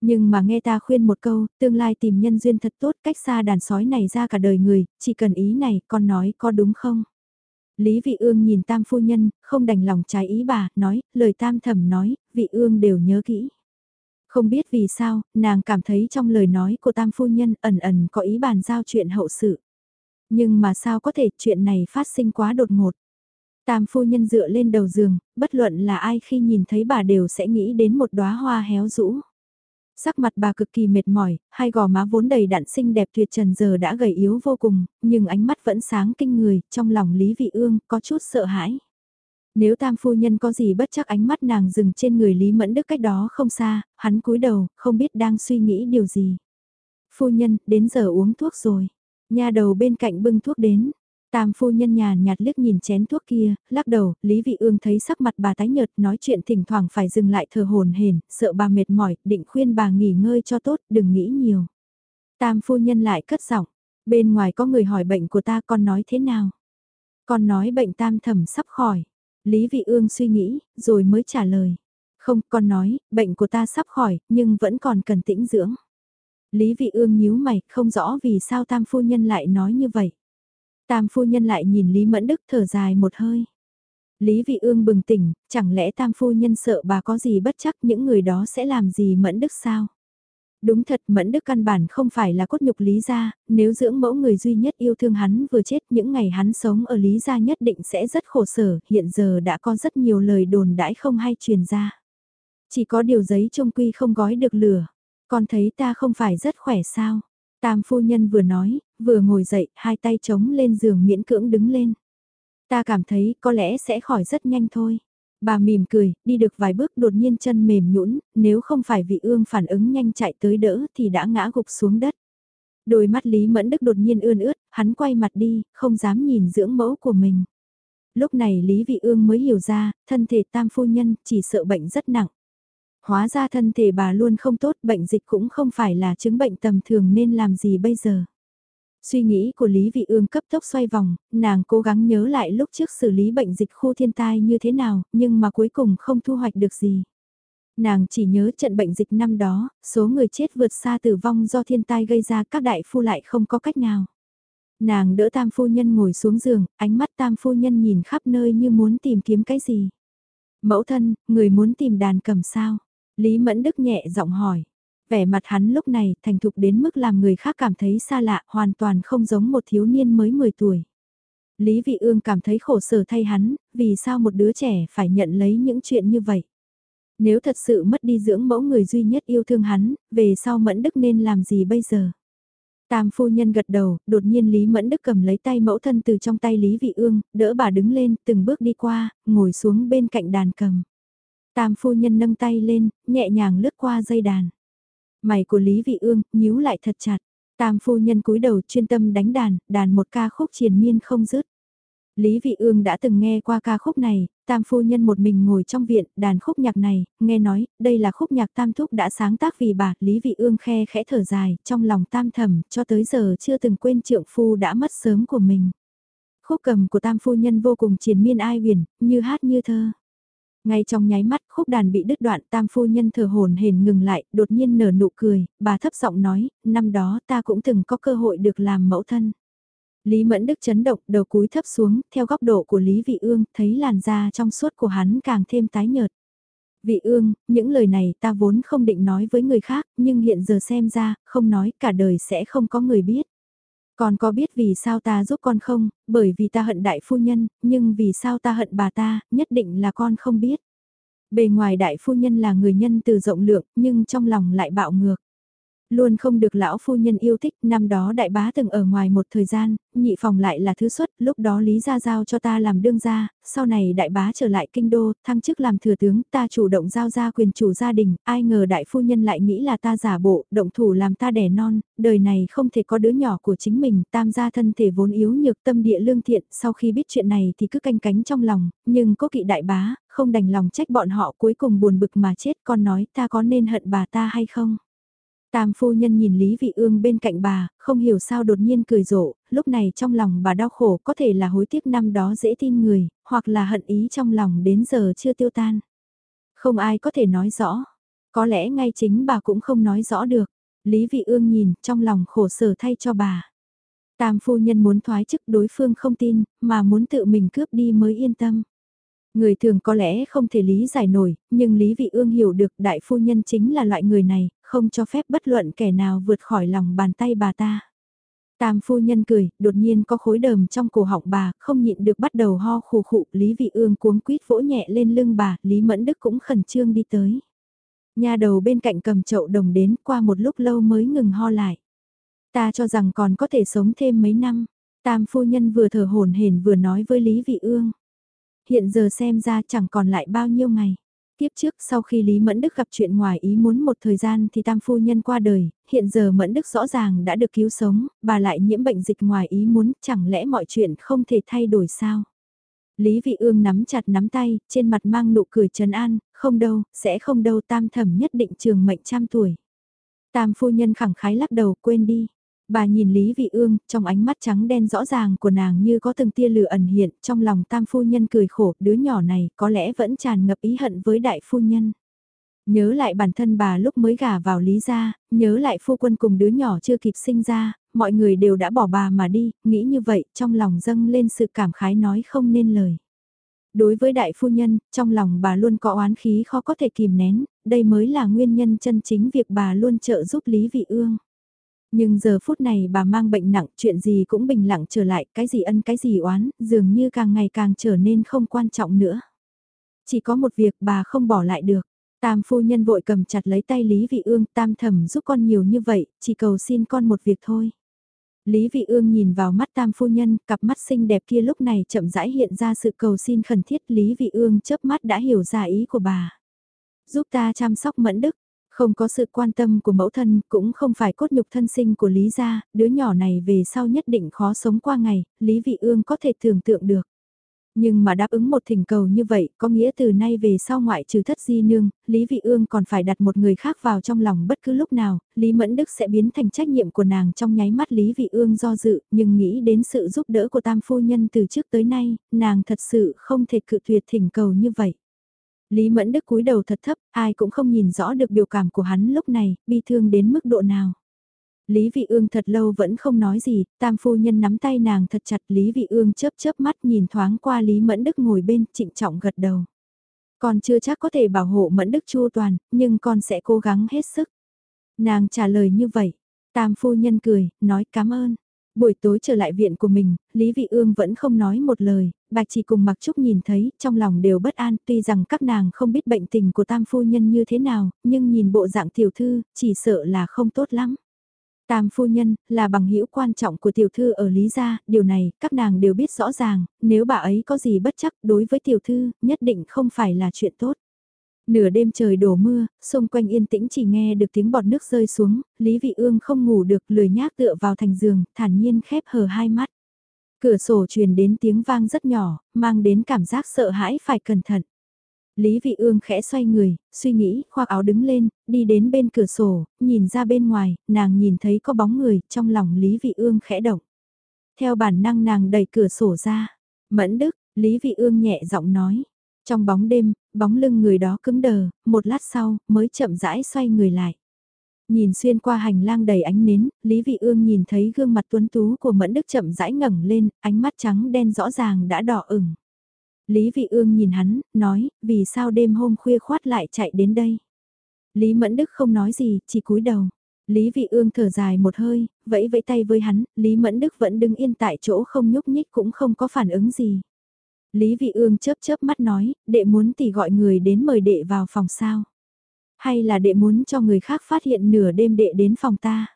Nhưng mà nghe ta khuyên một câu, tương lai tìm nhân duyên thật tốt cách xa đàn sói này ra cả đời người, chỉ cần ý này, con nói có đúng không? Lý Vị Ương nhìn tam phu nhân, không đành lòng trái ý bà, nói, lời tam thẩm nói, Vị Ương đều nhớ kỹ. Không biết vì sao, nàng cảm thấy trong lời nói của tam phu nhân ẩn ẩn có ý bàn giao chuyện hậu sự. Nhưng mà sao có thể chuyện này phát sinh quá đột ngột. Tam phu nhân dựa lên đầu giường, bất luận là ai khi nhìn thấy bà đều sẽ nghĩ đến một đóa hoa héo rũ. Sắc mặt bà cực kỳ mệt mỏi, hai gò má vốn đầy đặn xinh đẹp tuyệt trần giờ đã gầy yếu vô cùng, nhưng ánh mắt vẫn sáng kinh người, trong lòng Lý Vị Ương có chút sợ hãi. Nếu tam phu nhân có gì bất chắc ánh mắt nàng dừng trên người Lý Mẫn Đức cách đó không xa, hắn cúi đầu, không biết đang suy nghĩ điều gì. Phu nhân, đến giờ uống thuốc rồi. Nhà đầu bên cạnh bưng thuốc đến, Tam phu nhân nhàn nhạt liếc nhìn chén thuốc kia, lắc đầu, Lý Vị Ương thấy sắc mặt bà tái nhợt nói chuyện thỉnh thoảng phải dừng lại thờ hồn hển, sợ bà mệt mỏi, định khuyên bà nghỉ ngơi cho tốt, đừng nghĩ nhiều. Tam phu nhân lại cất giọng, bên ngoài có người hỏi bệnh của ta con nói thế nào? Con nói bệnh tam thẩm sắp khỏi. Lý Vị Ương suy nghĩ, rồi mới trả lời. Không, con nói, bệnh của ta sắp khỏi, nhưng vẫn còn cần tĩnh dưỡng. Lý Vị Ương nhíu mày, không rõ vì sao tam phu nhân lại nói như vậy. Tam phu nhân lại nhìn Lý Mẫn Đức thở dài một hơi. Lý Vị Ương bừng tỉnh, chẳng lẽ tam phu nhân sợ bà có gì bất chắc những người đó sẽ làm gì Mẫn Đức sao? Đúng thật Mẫn Đức căn bản không phải là cốt nhục Lý Gia, nếu dưỡng mẫu người duy nhất yêu thương hắn vừa chết những ngày hắn sống ở Lý Gia nhất định sẽ rất khổ sở, hiện giờ đã có rất nhiều lời đồn đãi không hay truyền ra. Chỉ có điều giấy trông quy không gói được lửa, con thấy ta không phải rất khỏe sao? Tam phu nhân vừa nói, vừa ngồi dậy, hai tay chống lên giường miễn cưỡng đứng lên. Ta cảm thấy có lẽ sẽ khỏi rất nhanh thôi. Bà mỉm cười, đi được vài bước đột nhiên chân mềm nhũn, nếu không phải vị ương phản ứng nhanh chạy tới đỡ thì đã ngã gục xuống đất. Đôi mắt Lý Mẫn Đức đột nhiên ươn ướt, hắn quay mặt đi, không dám nhìn dưỡng mẫu của mình. Lúc này Lý Vị Ương mới hiểu ra, thân thể tam phu nhân chỉ sợ bệnh rất nặng. Hóa ra thân thể bà luôn không tốt, bệnh dịch cũng không phải là chứng bệnh tầm thường nên làm gì bây giờ. Suy nghĩ của Lý Vị Ương cấp tốc xoay vòng, nàng cố gắng nhớ lại lúc trước xử lý bệnh dịch khu thiên tai như thế nào, nhưng mà cuối cùng không thu hoạch được gì. Nàng chỉ nhớ trận bệnh dịch năm đó, số người chết vượt xa tử vong do thiên tai gây ra các đại phu lại không có cách nào. Nàng đỡ tam phu nhân ngồi xuống giường, ánh mắt tam phu nhân nhìn khắp nơi như muốn tìm kiếm cái gì. Mẫu thân, người muốn tìm đàn cầm sao? Lý Mẫn Đức nhẹ giọng hỏi. Vẻ mặt hắn lúc này thành thục đến mức làm người khác cảm thấy xa lạ, hoàn toàn không giống một thiếu niên mới 10 tuổi. Lý Vị Ương cảm thấy khổ sở thay hắn, vì sao một đứa trẻ phải nhận lấy những chuyện như vậy. Nếu thật sự mất đi dưỡng mẫu người duy nhất yêu thương hắn, về sau Mẫn Đức nên làm gì bây giờ? Tam phu nhân gật đầu, đột nhiên Lý Mẫn Đức cầm lấy tay mẫu thân từ trong tay Lý Vị Ương, đỡ bà đứng lên, từng bước đi qua, ngồi xuống bên cạnh đàn cầm. Tam phu nhân nâng tay lên, nhẹ nhàng lướt qua dây đàn. Mày của Lý Vị Ương, nhíu lại thật chặt. Tam phu nhân cúi đầu chuyên tâm đánh đàn, đàn một ca khúc triền miên không dứt. Lý Vị Ương đã từng nghe qua ca khúc này, tam phu nhân một mình ngồi trong viện, đàn khúc nhạc này, nghe nói, đây là khúc nhạc tam thúc đã sáng tác vì bà, Lý Vị Ương khe khẽ thở dài, trong lòng tam thầm, cho tới giờ chưa từng quên trượng phu đã mất sớm của mình. Khúc cầm của tam phu nhân vô cùng triền miên ai huyền, như hát như thơ. Ngay trong nháy mắt khúc đàn bị đứt đoạn tam phu nhân thờ hồn hền ngừng lại, đột nhiên nở nụ cười, bà thấp giọng nói, năm đó ta cũng từng có cơ hội được làm mẫu thân. Lý Mẫn Đức chấn động, đầu cúi thấp xuống, theo góc độ của Lý Vị Ương, thấy làn da trong suốt của hắn càng thêm tái nhợt. Vị Ương, những lời này ta vốn không định nói với người khác, nhưng hiện giờ xem ra, không nói cả đời sẽ không có người biết. Con có biết vì sao ta giúp con không, bởi vì ta hận đại phu nhân, nhưng vì sao ta hận bà ta, nhất định là con không biết. Bề ngoài đại phu nhân là người nhân từ rộng lượng, nhưng trong lòng lại bạo ngược. Luôn không được lão phu nhân yêu thích, năm đó đại bá từng ở ngoài một thời gian, nhị phòng lại là thứ xuất, lúc đó Lý Gia giao cho ta làm đương gia, sau này đại bá trở lại kinh đô, thăng chức làm thừa tướng, ta chủ động giao ra quyền chủ gia đình, ai ngờ đại phu nhân lại nghĩ là ta giả bộ, động thủ làm ta đẻ non, đời này không thể có đứa nhỏ của chính mình, tam gia thân thể vốn yếu nhược tâm địa lương thiện, sau khi biết chuyện này thì cứ canh cánh trong lòng, nhưng có kỵ đại bá, không đành lòng trách bọn họ cuối cùng buồn bực mà chết, con nói ta có nên hận bà ta hay không? Tam phu nhân nhìn Lý Vị Ương bên cạnh bà, không hiểu sao đột nhiên cười rộ, lúc này trong lòng bà đau khổ có thể là hối tiếc năm đó dễ tin người, hoặc là hận ý trong lòng đến giờ chưa tiêu tan. Không ai có thể nói rõ, có lẽ ngay chính bà cũng không nói rõ được. Lý Vị Ương nhìn trong lòng khổ sở thay cho bà. Tam phu nhân muốn thoái chức đối phương không tin, mà muốn tự mình cướp đi mới yên tâm. Người thường có lẽ không thể lý giải nổi, nhưng Lý Vị Ương hiểu được đại phu nhân chính là loại người này, không cho phép bất luận kẻ nào vượt khỏi lòng bàn tay bà ta. Tam phu nhân cười, đột nhiên có khối đờm trong cổ họng bà, không nhịn được bắt đầu ho khù khụ, Lý Vị Ương cuống quýt vỗ nhẹ lên lưng bà, Lý Mẫn Đức cũng khẩn trương đi tới. Nhà đầu bên cạnh cầm chậu đồng đến qua một lúc lâu mới ngừng ho lại. Ta cho rằng còn có thể sống thêm mấy năm. Tam phu nhân vừa thở hổn hển vừa nói với Lý Vị Ương hiện giờ xem ra chẳng còn lại bao nhiêu ngày. Tiếp trước sau khi Lý Mẫn Đức gặp chuyện ngoài ý muốn một thời gian thì tam phu nhân qua đời, hiện giờ Mẫn Đức rõ ràng đã được cứu sống, bà lại nhiễm bệnh dịch ngoài ý muốn, chẳng lẽ mọi chuyện không thể thay đổi sao? Lý Vị Ương nắm chặt nắm tay, trên mặt mang nụ cười trấn an, không đâu, sẽ không đâu tam thẩm nhất định trường mệnh trăm tuổi. Tam phu nhân khẳng khái lắc đầu quên đi. Bà nhìn Lý Vị Ương, trong ánh mắt trắng đen rõ ràng của nàng như có từng tia lửa ẩn hiện, trong lòng tam phu nhân cười khổ, đứa nhỏ này có lẽ vẫn tràn ngập ý hận với đại phu nhân. Nhớ lại bản thân bà lúc mới gả vào Lý gia, nhớ lại phu quân cùng đứa nhỏ chưa kịp sinh ra, mọi người đều đã bỏ bà mà đi, nghĩ như vậy, trong lòng dâng lên sự cảm khái nói không nên lời. Đối với đại phu nhân, trong lòng bà luôn có oán khí khó có thể kìm nén, đây mới là nguyên nhân chân chính việc bà luôn trợ giúp Lý Vị Ương. Nhưng giờ phút này bà mang bệnh nặng, chuyện gì cũng bình lặng trở lại, cái gì ân cái gì oán, dường như càng ngày càng trở nên không quan trọng nữa. Chỉ có một việc bà không bỏ lại được. Tam phu nhân vội cầm chặt lấy tay Lý Vị Ương, tam thẩm giúp con nhiều như vậy, chỉ cầu xin con một việc thôi. Lý Vị Ương nhìn vào mắt tam phu nhân, cặp mắt xinh đẹp kia lúc này chậm rãi hiện ra sự cầu xin khẩn thiết Lý Vị Ương chớp mắt đã hiểu ra ý của bà. Giúp ta chăm sóc mẫn đức, không có sự quan tâm của mẫu thân, cũng không phải cốt nhục thân sinh của Lý gia, đứa nhỏ này về sau nhất định khó sống qua ngày, Lý Vị Ương có thể tưởng tượng được. Nhưng mà đáp ứng một thỉnh cầu như vậy, có nghĩa từ nay về sau ngoại trừ thất di nương, Lý Vị Ương còn phải đặt một người khác vào trong lòng bất cứ lúc nào, Lý Mẫn Đức sẽ biến thành trách nhiệm của nàng trong nháy mắt Lý Vị Ương do dự, nhưng nghĩ đến sự giúp đỡ của tam phu nhân từ trước tới nay, nàng thật sự không thể cự tuyệt thỉnh cầu như vậy. Lý Mẫn Đức cúi đầu thật thấp, ai cũng không nhìn rõ được biểu cảm của hắn lúc này, bi thương đến mức độ nào. Lý Vị Ương thật lâu vẫn không nói gì, tam phu nhân nắm tay nàng thật chặt Lý Vị Ương chớp chớp mắt nhìn thoáng qua Lý Mẫn Đức ngồi bên trịnh trọng gật đầu. Con chưa chắc có thể bảo hộ Mẫn Đức chu toàn, nhưng con sẽ cố gắng hết sức. Nàng trả lời như vậy, tam phu nhân cười, nói cảm ơn. Buổi tối trở lại viện của mình, Lý Vị Ương vẫn không nói một lời, Bạch chỉ cùng Mặc Trúc nhìn thấy, trong lòng đều bất an, tuy rằng các nàng không biết bệnh tình của tam phu nhân như thế nào, nhưng nhìn bộ dạng tiểu thư, chỉ sợ là không tốt lắm. Tam phu nhân, là bằng hữu quan trọng của tiểu thư ở Lý Gia, điều này, các nàng đều biết rõ ràng, nếu bà ấy có gì bất chắc đối với tiểu thư, nhất định không phải là chuyện tốt. Nửa đêm trời đổ mưa, xung quanh yên tĩnh chỉ nghe được tiếng bọt nước rơi xuống, Lý Vị Ương không ngủ được lười nhác tựa vào thành giường, thản nhiên khép hờ hai mắt. Cửa sổ truyền đến tiếng vang rất nhỏ, mang đến cảm giác sợ hãi phải cẩn thận. Lý Vị Ương khẽ xoay người, suy nghĩ, khoác áo đứng lên, đi đến bên cửa sổ, nhìn ra bên ngoài, nàng nhìn thấy có bóng người, trong lòng Lý Vị Ương khẽ động. Theo bản năng nàng đẩy cửa sổ ra. Mẫn Đức, Lý Vị Ương nhẹ giọng nói. Trong bóng đêm, bóng lưng người đó cứng đờ, một lát sau, mới chậm rãi xoay người lại. Nhìn xuyên qua hành lang đầy ánh nến, Lý Vị Ương nhìn thấy gương mặt tuấn tú của Mẫn Đức chậm rãi ngẩng lên, ánh mắt trắng đen rõ ràng đã đỏ ửng. Lý Vị Ương nhìn hắn, nói, vì sao đêm hôm khuya khoát lại chạy đến đây. Lý Mẫn Đức không nói gì, chỉ cúi đầu. Lý Vị Ương thở dài một hơi, vẫy vẫy tay với hắn, Lý Mẫn Đức vẫn đứng yên tại chỗ không nhúc nhích cũng không có phản ứng gì. Lý Vị Ương chớp chớp mắt nói, đệ muốn tỷ gọi người đến mời đệ vào phòng sao. Hay là đệ muốn cho người khác phát hiện nửa đêm đệ đến phòng ta.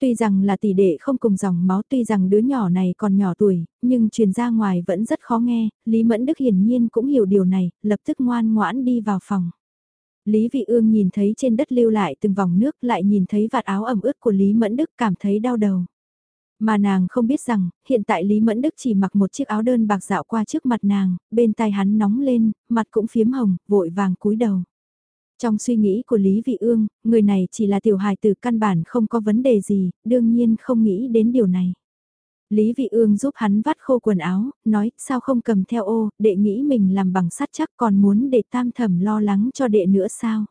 Tuy rằng là tỷ đệ không cùng dòng máu tuy rằng đứa nhỏ này còn nhỏ tuổi, nhưng truyền ra ngoài vẫn rất khó nghe, Lý Mẫn Đức hiển nhiên cũng hiểu điều này, lập tức ngoan ngoãn đi vào phòng. Lý Vị Ương nhìn thấy trên đất lưu lại từng vòng nước lại nhìn thấy vạt áo ẩm ướt của Lý Mẫn Đức cảm thấy đau đầu. Mà nàng không biết rằng, hiện tại Lý Mẫn Đức chỉ mặc một chiếc áo đơn bạc dạo qua trước mặt nàng, bên tai hắn nóng lên, mặt cũng phiếm hồng, vội vàng cúi đầu. Trong suy nghĩ của Lý Vị Ương, người này chỉ là tiểu hài tử căn bản không có vấn đề gì, đương nhiên không nghĩ đến điều này. Lý Vị Ương giúp hắn vắt khô quần áo, nói sao không cầm theo ô, đệ nghĩ mình làm bằng sắt chắc còn muốn để tam thẩm lo lắng cho đệ nữa sao.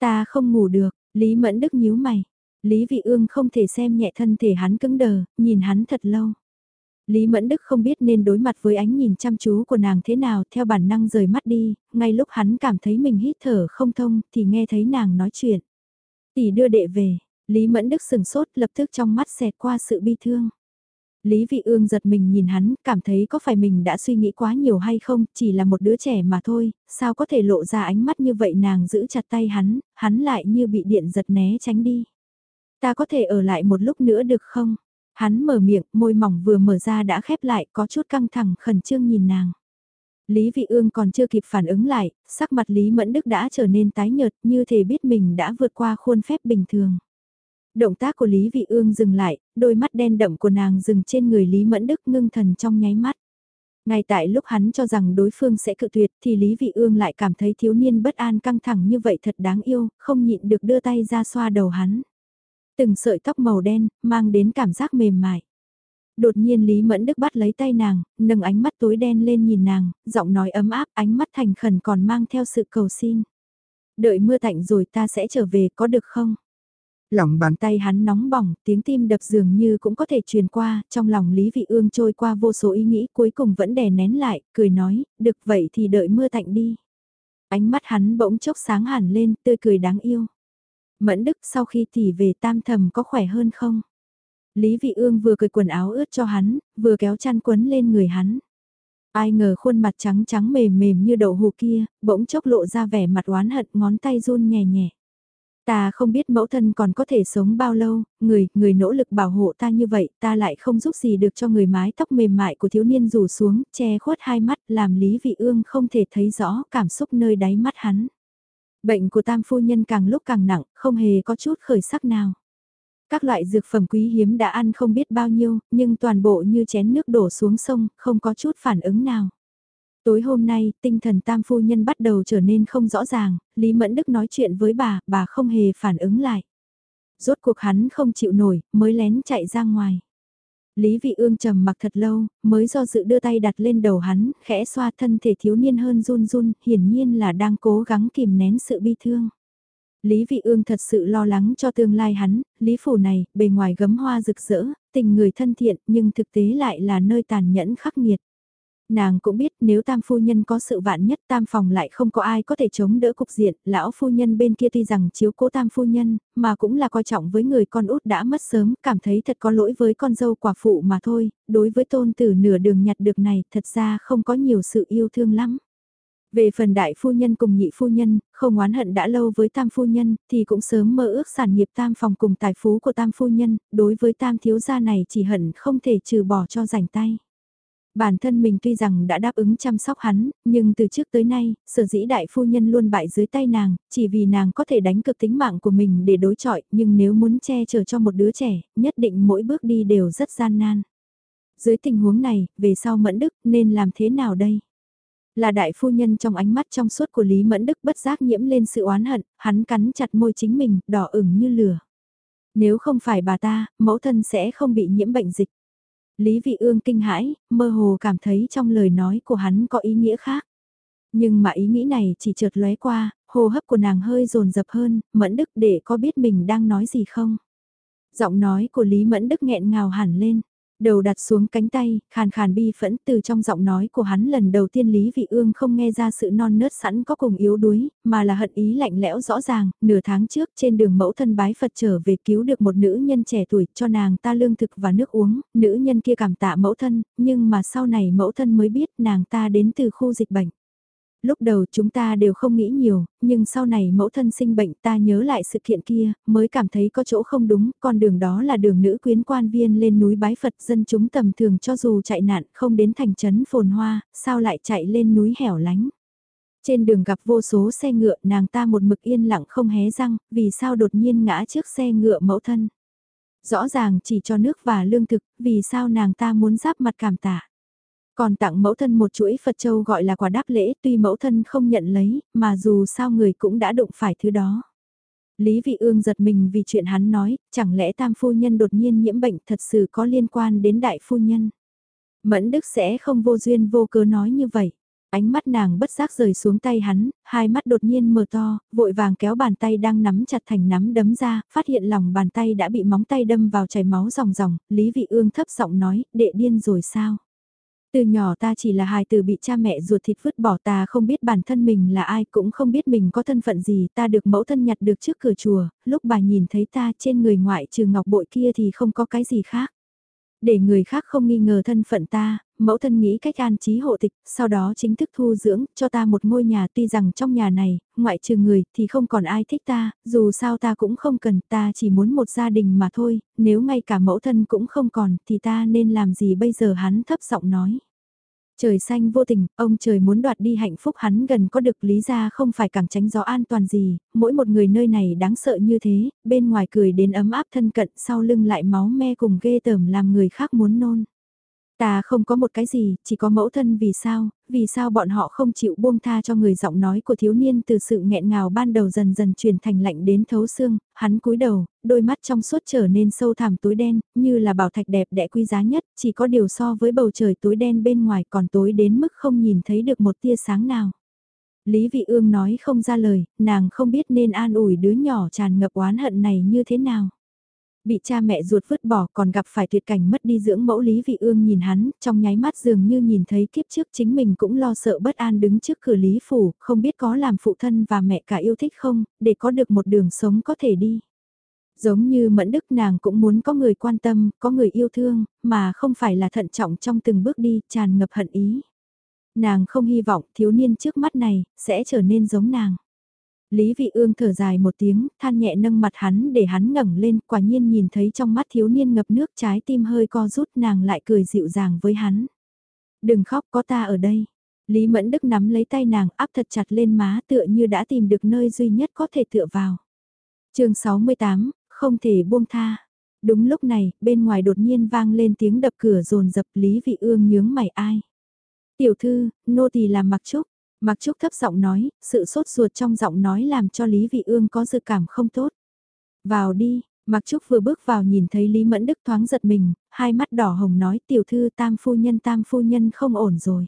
Ta không ngủ được, Lý Mẫn Đức nhíu mày. Lý Vị Ương không thể xem nhẹ thân thể hắn cứng đờ, nhìn hắn thật lâu. Lý Mẫn Đức không biết nên đối mặt với ánh nhìn chăm chú của nàng thế nào theo bản năng rời mắt đi, ngay lúc hắn cảm thấy mình hít thở không thông thì nghe thấy nàng nói chuyện. Tỷ đưa đệ về, Lý Mẫn Đức sừng sốt lập tức trong mắt xẹt qua sự bi thương. Lý Vị Ương giật mình nhìn hắn, cảm thấy có phải mình đã suy nghĩ quá nhiều hay không, chỉ là một đứa trẻ mà thôi, sao có thể lộ ra ánh mắt như vậy nàng giữ chặt tay hắn, hắn lại như bị điện giật né tránh đi. Ta có thể ở lại một lúc nữa được không? Hắn mở miệng, môi mỏng vừa mở ra đã khép lại, có chút căng thẳng khẩn trương nhìn nàng. Lý Vị Ương còn chưa kịp phản ứng lại, sắc mặt Lý Mẫn Đức đã trở nên tái nhợt như thể biết mình đã vượt qua khuôn phép bình thường. Động tác của Lý Vị Ương dừng lại, đôi mắt đen đậm của nàng dừng trên người Lý Mẫn Đức ngưng thần trong nháy mắt. Ngay tại lúc hắn cho rằng đối phương sẽ cự tuyệt thì Lý Vị Ương lại cảm thấy thiếu niên bất an căng thẳng như vậy thật đáng yêu, không nhịn được đưa tay ra xoa đầu hắn. Từng sợi tóc màu đen, mang đến cảm giác mềm mại. Đột nhiên Lý Mẫn Đức bắt lấy tay nàng, nâng ánh mắt tối đen lên nhìn nàng, giọng nói ấm áp, ánh mắt thành khẩn còn mang theo sự cầu xin. Đợi mưa tạnh rồi ta sẽ trở về có được không? Lòng bàn tay hắn nóng bỏng, tiếng tim đập dường như cũng có thể truyền qua, trong lòng Lý Vị Ương trôi qua vô số ý nghĩ cuối cùng vẫn đè nén lại, cười nói, được vậy thì đợi mưa tạnh đi. Ánh mắt hắn bỗng chốc sáng hẳn lên, tươi cười đáng yêu. Mẫn Đức sau khi tỷ về tam thầm có khỏe hơn không? Lý Vị Ương vừa cười quần áo ướt cho hắn, vừa kéo chăn quấn lên người hắn. Ai ngờ khuôn mặt trắng trắng mềm mềm như đậu hồ kia, bỗng chốc lộ ra vẻ mặt oán hận ngón tay run nhẹ nhẹ. Ta không biết mẫu thân còn có thể sống bao lâu, người, người nỗ lực bảo hộ ta như vậy, ta lại không giúp gì được cho người mái tóc mềm mại của thiếu niên rủ xuống, che khuất hai mắt, làm Lý Vị Ương không thể thấy rõ cảm xúc nơi đáy mắt hắn. Bệnh của tam phu nhân càng lúc càng nặng, không hề có chút khởi sắc nào. Các loại dược phẩm quý hiếm đã ăn không biết bao nhiêu, nhưng toàn bộ như chén nước đổ xuống sông, không có chút phản ứng nào. Tối hôm nay, tinh thần tam phu nhân bắt đầu trở nên không rõ ràng, Lý Mẫn Đức nói chuyện với bà, bà không hề phản ứng lại. Rốt cuộc hắn không chịu nổi, mới lén chạy ra ngoài. Lý Vị Ương trầm mặc thật lâu, mới do dự đưa tay đặt lên đầu hắn, khẽ xoa thân thể thiếu niên hơn run run, hiển nhiên là đang cố gắng kìm nén sự bi thương. Lý Vị Ương thật sự lo lắng cho tương lai hắn, Lý Phủ này, bề ngoài gấm hoa rực rỡ, tình người thân thiện nhưng thực tế lại là nơi tàn nhẫn khắc nghiệt. Nàng cũng biết nếu tam phu nhân có sự vạn nhất tam phòng lại không có ai có thể chống đỡ cục diện, lão phu nhân bên kia tuy rằng chiếu cố tam phu nhân, mà cũng là coi trọng với người con út đã mất sớm, cảm thấy thật có lỗi với con dâu quả phụ mà thôi, đối với tôn tử nửa đường nhặt được này thật ra không có nhiều sự yêu thương lắm. Về phần đại phu nhân cùng nhị phu nhân, không oán hận đã lâu với tam phu nhân, thì cũng sớm mơ ước sản nghiệp tam phòng cùng tài phú của tam phu nhân, đối với tam thiếu gia này chỉ hận không thể trừ bỏ cho rảnh tay. Bản thân mình tuy rằng đã đáp ứng chăm sóc hắn, nhưng từ trước tới nay, sở dĩ đại phu nhân luôn bại dưới tay nàng, chỉ vì nàng có thể đánh cực tính mạng của mình để đối chọi, nhưng nếu muốn che chở cho một đứa trẻ, nhất định mỗi bước đi đều rất gian nan. Dưới tình huống này, về sau Mẫn Đức nên làm thế nào đây? Là đại phu nhân trong ánh mắt trong suốt của Lý Mẫn Đức bất giác nhiễm lên sự oán hận, hắn cắn chặt môi chính mình, đỏ ửng như lửa. Nếu không phải bà ta, mẫu thân sẽ không bị nhiễm bệnh dịch. Lý Vị Ương kinh hãi, mơ hồ cảm thấy trong lời nói của hắn có ý nghĩa khác. Nhưng mà ý nghĩ này chỉ chợt lóe qua, hô hấp của nàng hơi dồn dập hơn, Mẫn Đức để có biết mình đang nói gì không? Giọng nói của Lý Mẫn Đức nghẹn ngào hẳn lên, Đầu đặt xuống cánh tay, khàn khàn bi phẫn từ trong giọng nói của hắn lần đầu tiên Lý Vị Ương không nghe ra sự non nớt sẵn có cùng yếu đuối, mà là hận ý lạnh lẽo rõ ràng, nửa tháng trước trên đường mẫu thân bái Phật trở về cứu được một nữ nhân trẻ tuổi cho nàng ta lương thực và nước uống, nữ nhân kia cảm tạ mẫu thân, nhưng mà sau này mẫu thân mới biết nàng ta đến từ khu dịch bệnh. Lúc đầu chúng ta đều không nghĩ nhiều, nhưng sau này mẫu thân sinh bệnh ta nhớ lại sự kiện kia, mới cảm thấy có chỗ không đúng, con đường đó là đường nữ quyến quan viên lên núi bái Phật dân chúng tầm thường cho dù chạy nạn không đến thành trấn phồn hoa, sao lại chạy lên núi hẻo lánh. Trên đường gặp vô số xe ngựa nàng ta một mực yên lặng không hé răng, vì sao đột nhiên ngã trước xe ngựa mẫu thân. Rõ ràng chỉ cho nước và lương thực, vì sao nàng ta muốn giáp mặt cảm tạ. Còn tặng mẫu thân một chuỗi Phật Châu gọi là quà đáp lễ tuy mẫu thân không nhận lấy, mà dù sao người cũng đã đụng phải thứ đó. Lý Vị Ương giật mình vì chuyện hắn nói, chẳng lẽ tam phu nhân đột nhiên nhiễm bệnh thật sự có liên quan đến đại phu nhân. Mẫn Đức sẽ không vô duyên vô cớ nói như vậy. Ánh mắt nàng bất giác rời xuống tay hắn, hai mắt đột nhiên mở to, vội vàng kéo bàn tay đang nắm chặt thành nắm đấm ra, phát hiện lòng bàn tay đã bị móng tay đâm vào chảy máu ròng ròng, Lý Vị Ương thấp giọng nói, đệ điên rồi sao? Từ nhỏ ta chỉ là hài tử bị cha mẹ ruột thịt vứt bỏ ta không biết bản thân mình là ai cũng không biết mình có thân phận gì ta được mẫu thân nhặt được trước cửa chùa, lúc bà nhìn thấy ta trên người ngoại trừ ngọc bội kia thì không có cái gì khác. Để người khác không nghi ngờ thân phận ta, mẫu thân nghĩ cách an trí hộ tịch, sau đó chính thức thu dưỡng cho ta một ngôi nhà tuy rằng trong nhà này, ngoại trừ người thì không còn ai thích ta, dù sao ta cũng không cần, ta chỉ muốn một gia đình mà thôi, nếu ngay cả mẫu thân cũng không còn thì ta nên làm gì bây giờ hắn thấp giọng nói. Trời xanh vô tình, ông trời muốn đoạt đi hạnh phúc hắn gần có được lý ra không phải càng tránh gió an toàn gì, mỗi một người nơi này đáng sợ như thế, bên ngoài cười đến ấm áp thân cận sau lưng lại máu me cùng ghê tởm làm người khác muốn nôn. Ta không có một cái gì, chỉ có mẫu thân vì sao, vì sao bọn họ không chịu buông tha cho người giọng nói của thiếu niên từ sự nghẹn ngào ban đầu dần dần chuyển thành lạnh đến thấu xương, hắn cúi đầu, đôi mắt trong suốt trở nên sâu thẳm tối đen, như là bảo thạch đẹp đẽ quý giá nhất, chỉ có điều so với bầu trời tối đen bên ngoài còn tối đến mức không nhìn thấy được một tia sáng nào. Lý Vị Ương nói không ra lời, nàng không biết nên an ủi đứa nhỏ tràn ngập oán hận này như thế nào. Bị cha mẹ ruột vứt bỏ còn gặp phải tuyệt cảnh mất đi dưỡng mẫu Lý Vị Ương nhìn hắn, trong nháy mắt dường như nhìn thấy kiếp trước chính mình cũng lo sợ bất an đứng trước cửa Lý Phủ, không biết có làm phụ thân và mẹ cả yêu thích không, để có được một đường sống có thể đi. Giống như mẫn đức nàng cũng muốn có người quan tâm, có người yêu thương, mà không phải là thận trọng trong từng bước đi, tràn ngập hận ý. Nàng không hy vọng thiếu niên trước mắt này, sẽ trở nên giống nàng. Lý Vị Ương thở dài một tiếng, than nhẹ nâng mặt hắn để hắn ngẩng lên, quả nhiên nhìn thấy trong mắt thiếu niên ngập nước trái tim hơi co rút nàng lại cười dịu dàng với hắn. Đừng khóc có ta ở đây. Lý Mẫn Đức nắm lấy tay nàng áp thật chặt lên má tựa như đã tìm được nơi duy nhất có thể tựa vào. chương 68, không thể buông tha. Đúng lúc này, bên ngoài đột nhiên vang lên tiếng đập cửa rồn dập Lý Vị Ương nhướng mày ai. Tiểu thư, nô tỳ làm mặc trúc. Mặc trúc thấp giọng nói, sự sốt ruột trong giọng nói làm cho Lý Vị Ương có dự cảm không tốt. Vào đi, Mặc Trúc vừa bước vào nhìn thấy Lý Mẫn Đức thoáng giật mình, hai mắt đỏ hồng nói tiểu thư tam phu nhân tam phu nhân không ổn rồi.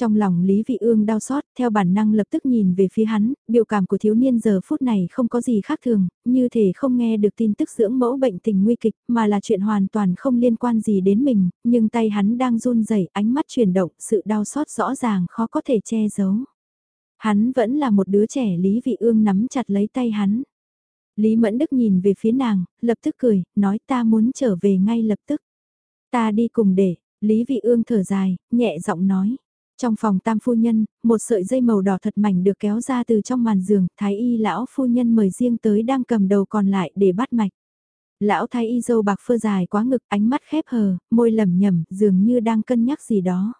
Trong lòng Lý Vị Ương đau xót, theo bản năng lập tức nhìn về phía hắn, biểu cảm của thiếu niên giờ phút này không có gì khác thường, như thể không nghe được tin tức dưỡng mẫu bệnh tình nguy kịch, mà là chuyện hoàn toàn không liên quan gì đến mình, nhưng tay hắn đang run rẩy, ánh mắt chuyển động, sự đau xót rõ ràng khó có thể che giấu. Hắn vẫn là một đứa trẻ Lý Vị Ương nắm chặt lấy tay hắn. Lý Mẫn Đức nhìn về phía nàng, lập tức cười, nói ta muốn trở về ngay lập tức. Ta đi cùng để, Lý Vị Ương thở dài, nhẹ giọng nói. Trong phòng tam phu nhân, một sợi dây màu đỏ thật mảnh được kéo ra từ trong màn giường, thái y lão phu nhân mời riêng tới đang cầm đầu còn lại để bắt mạch. Lão thái y dâu bạc phơ dài quá ngực, ánh mắt khép hờ, môi lẩm nhẩm, dường như đang cân nhắc gì đó.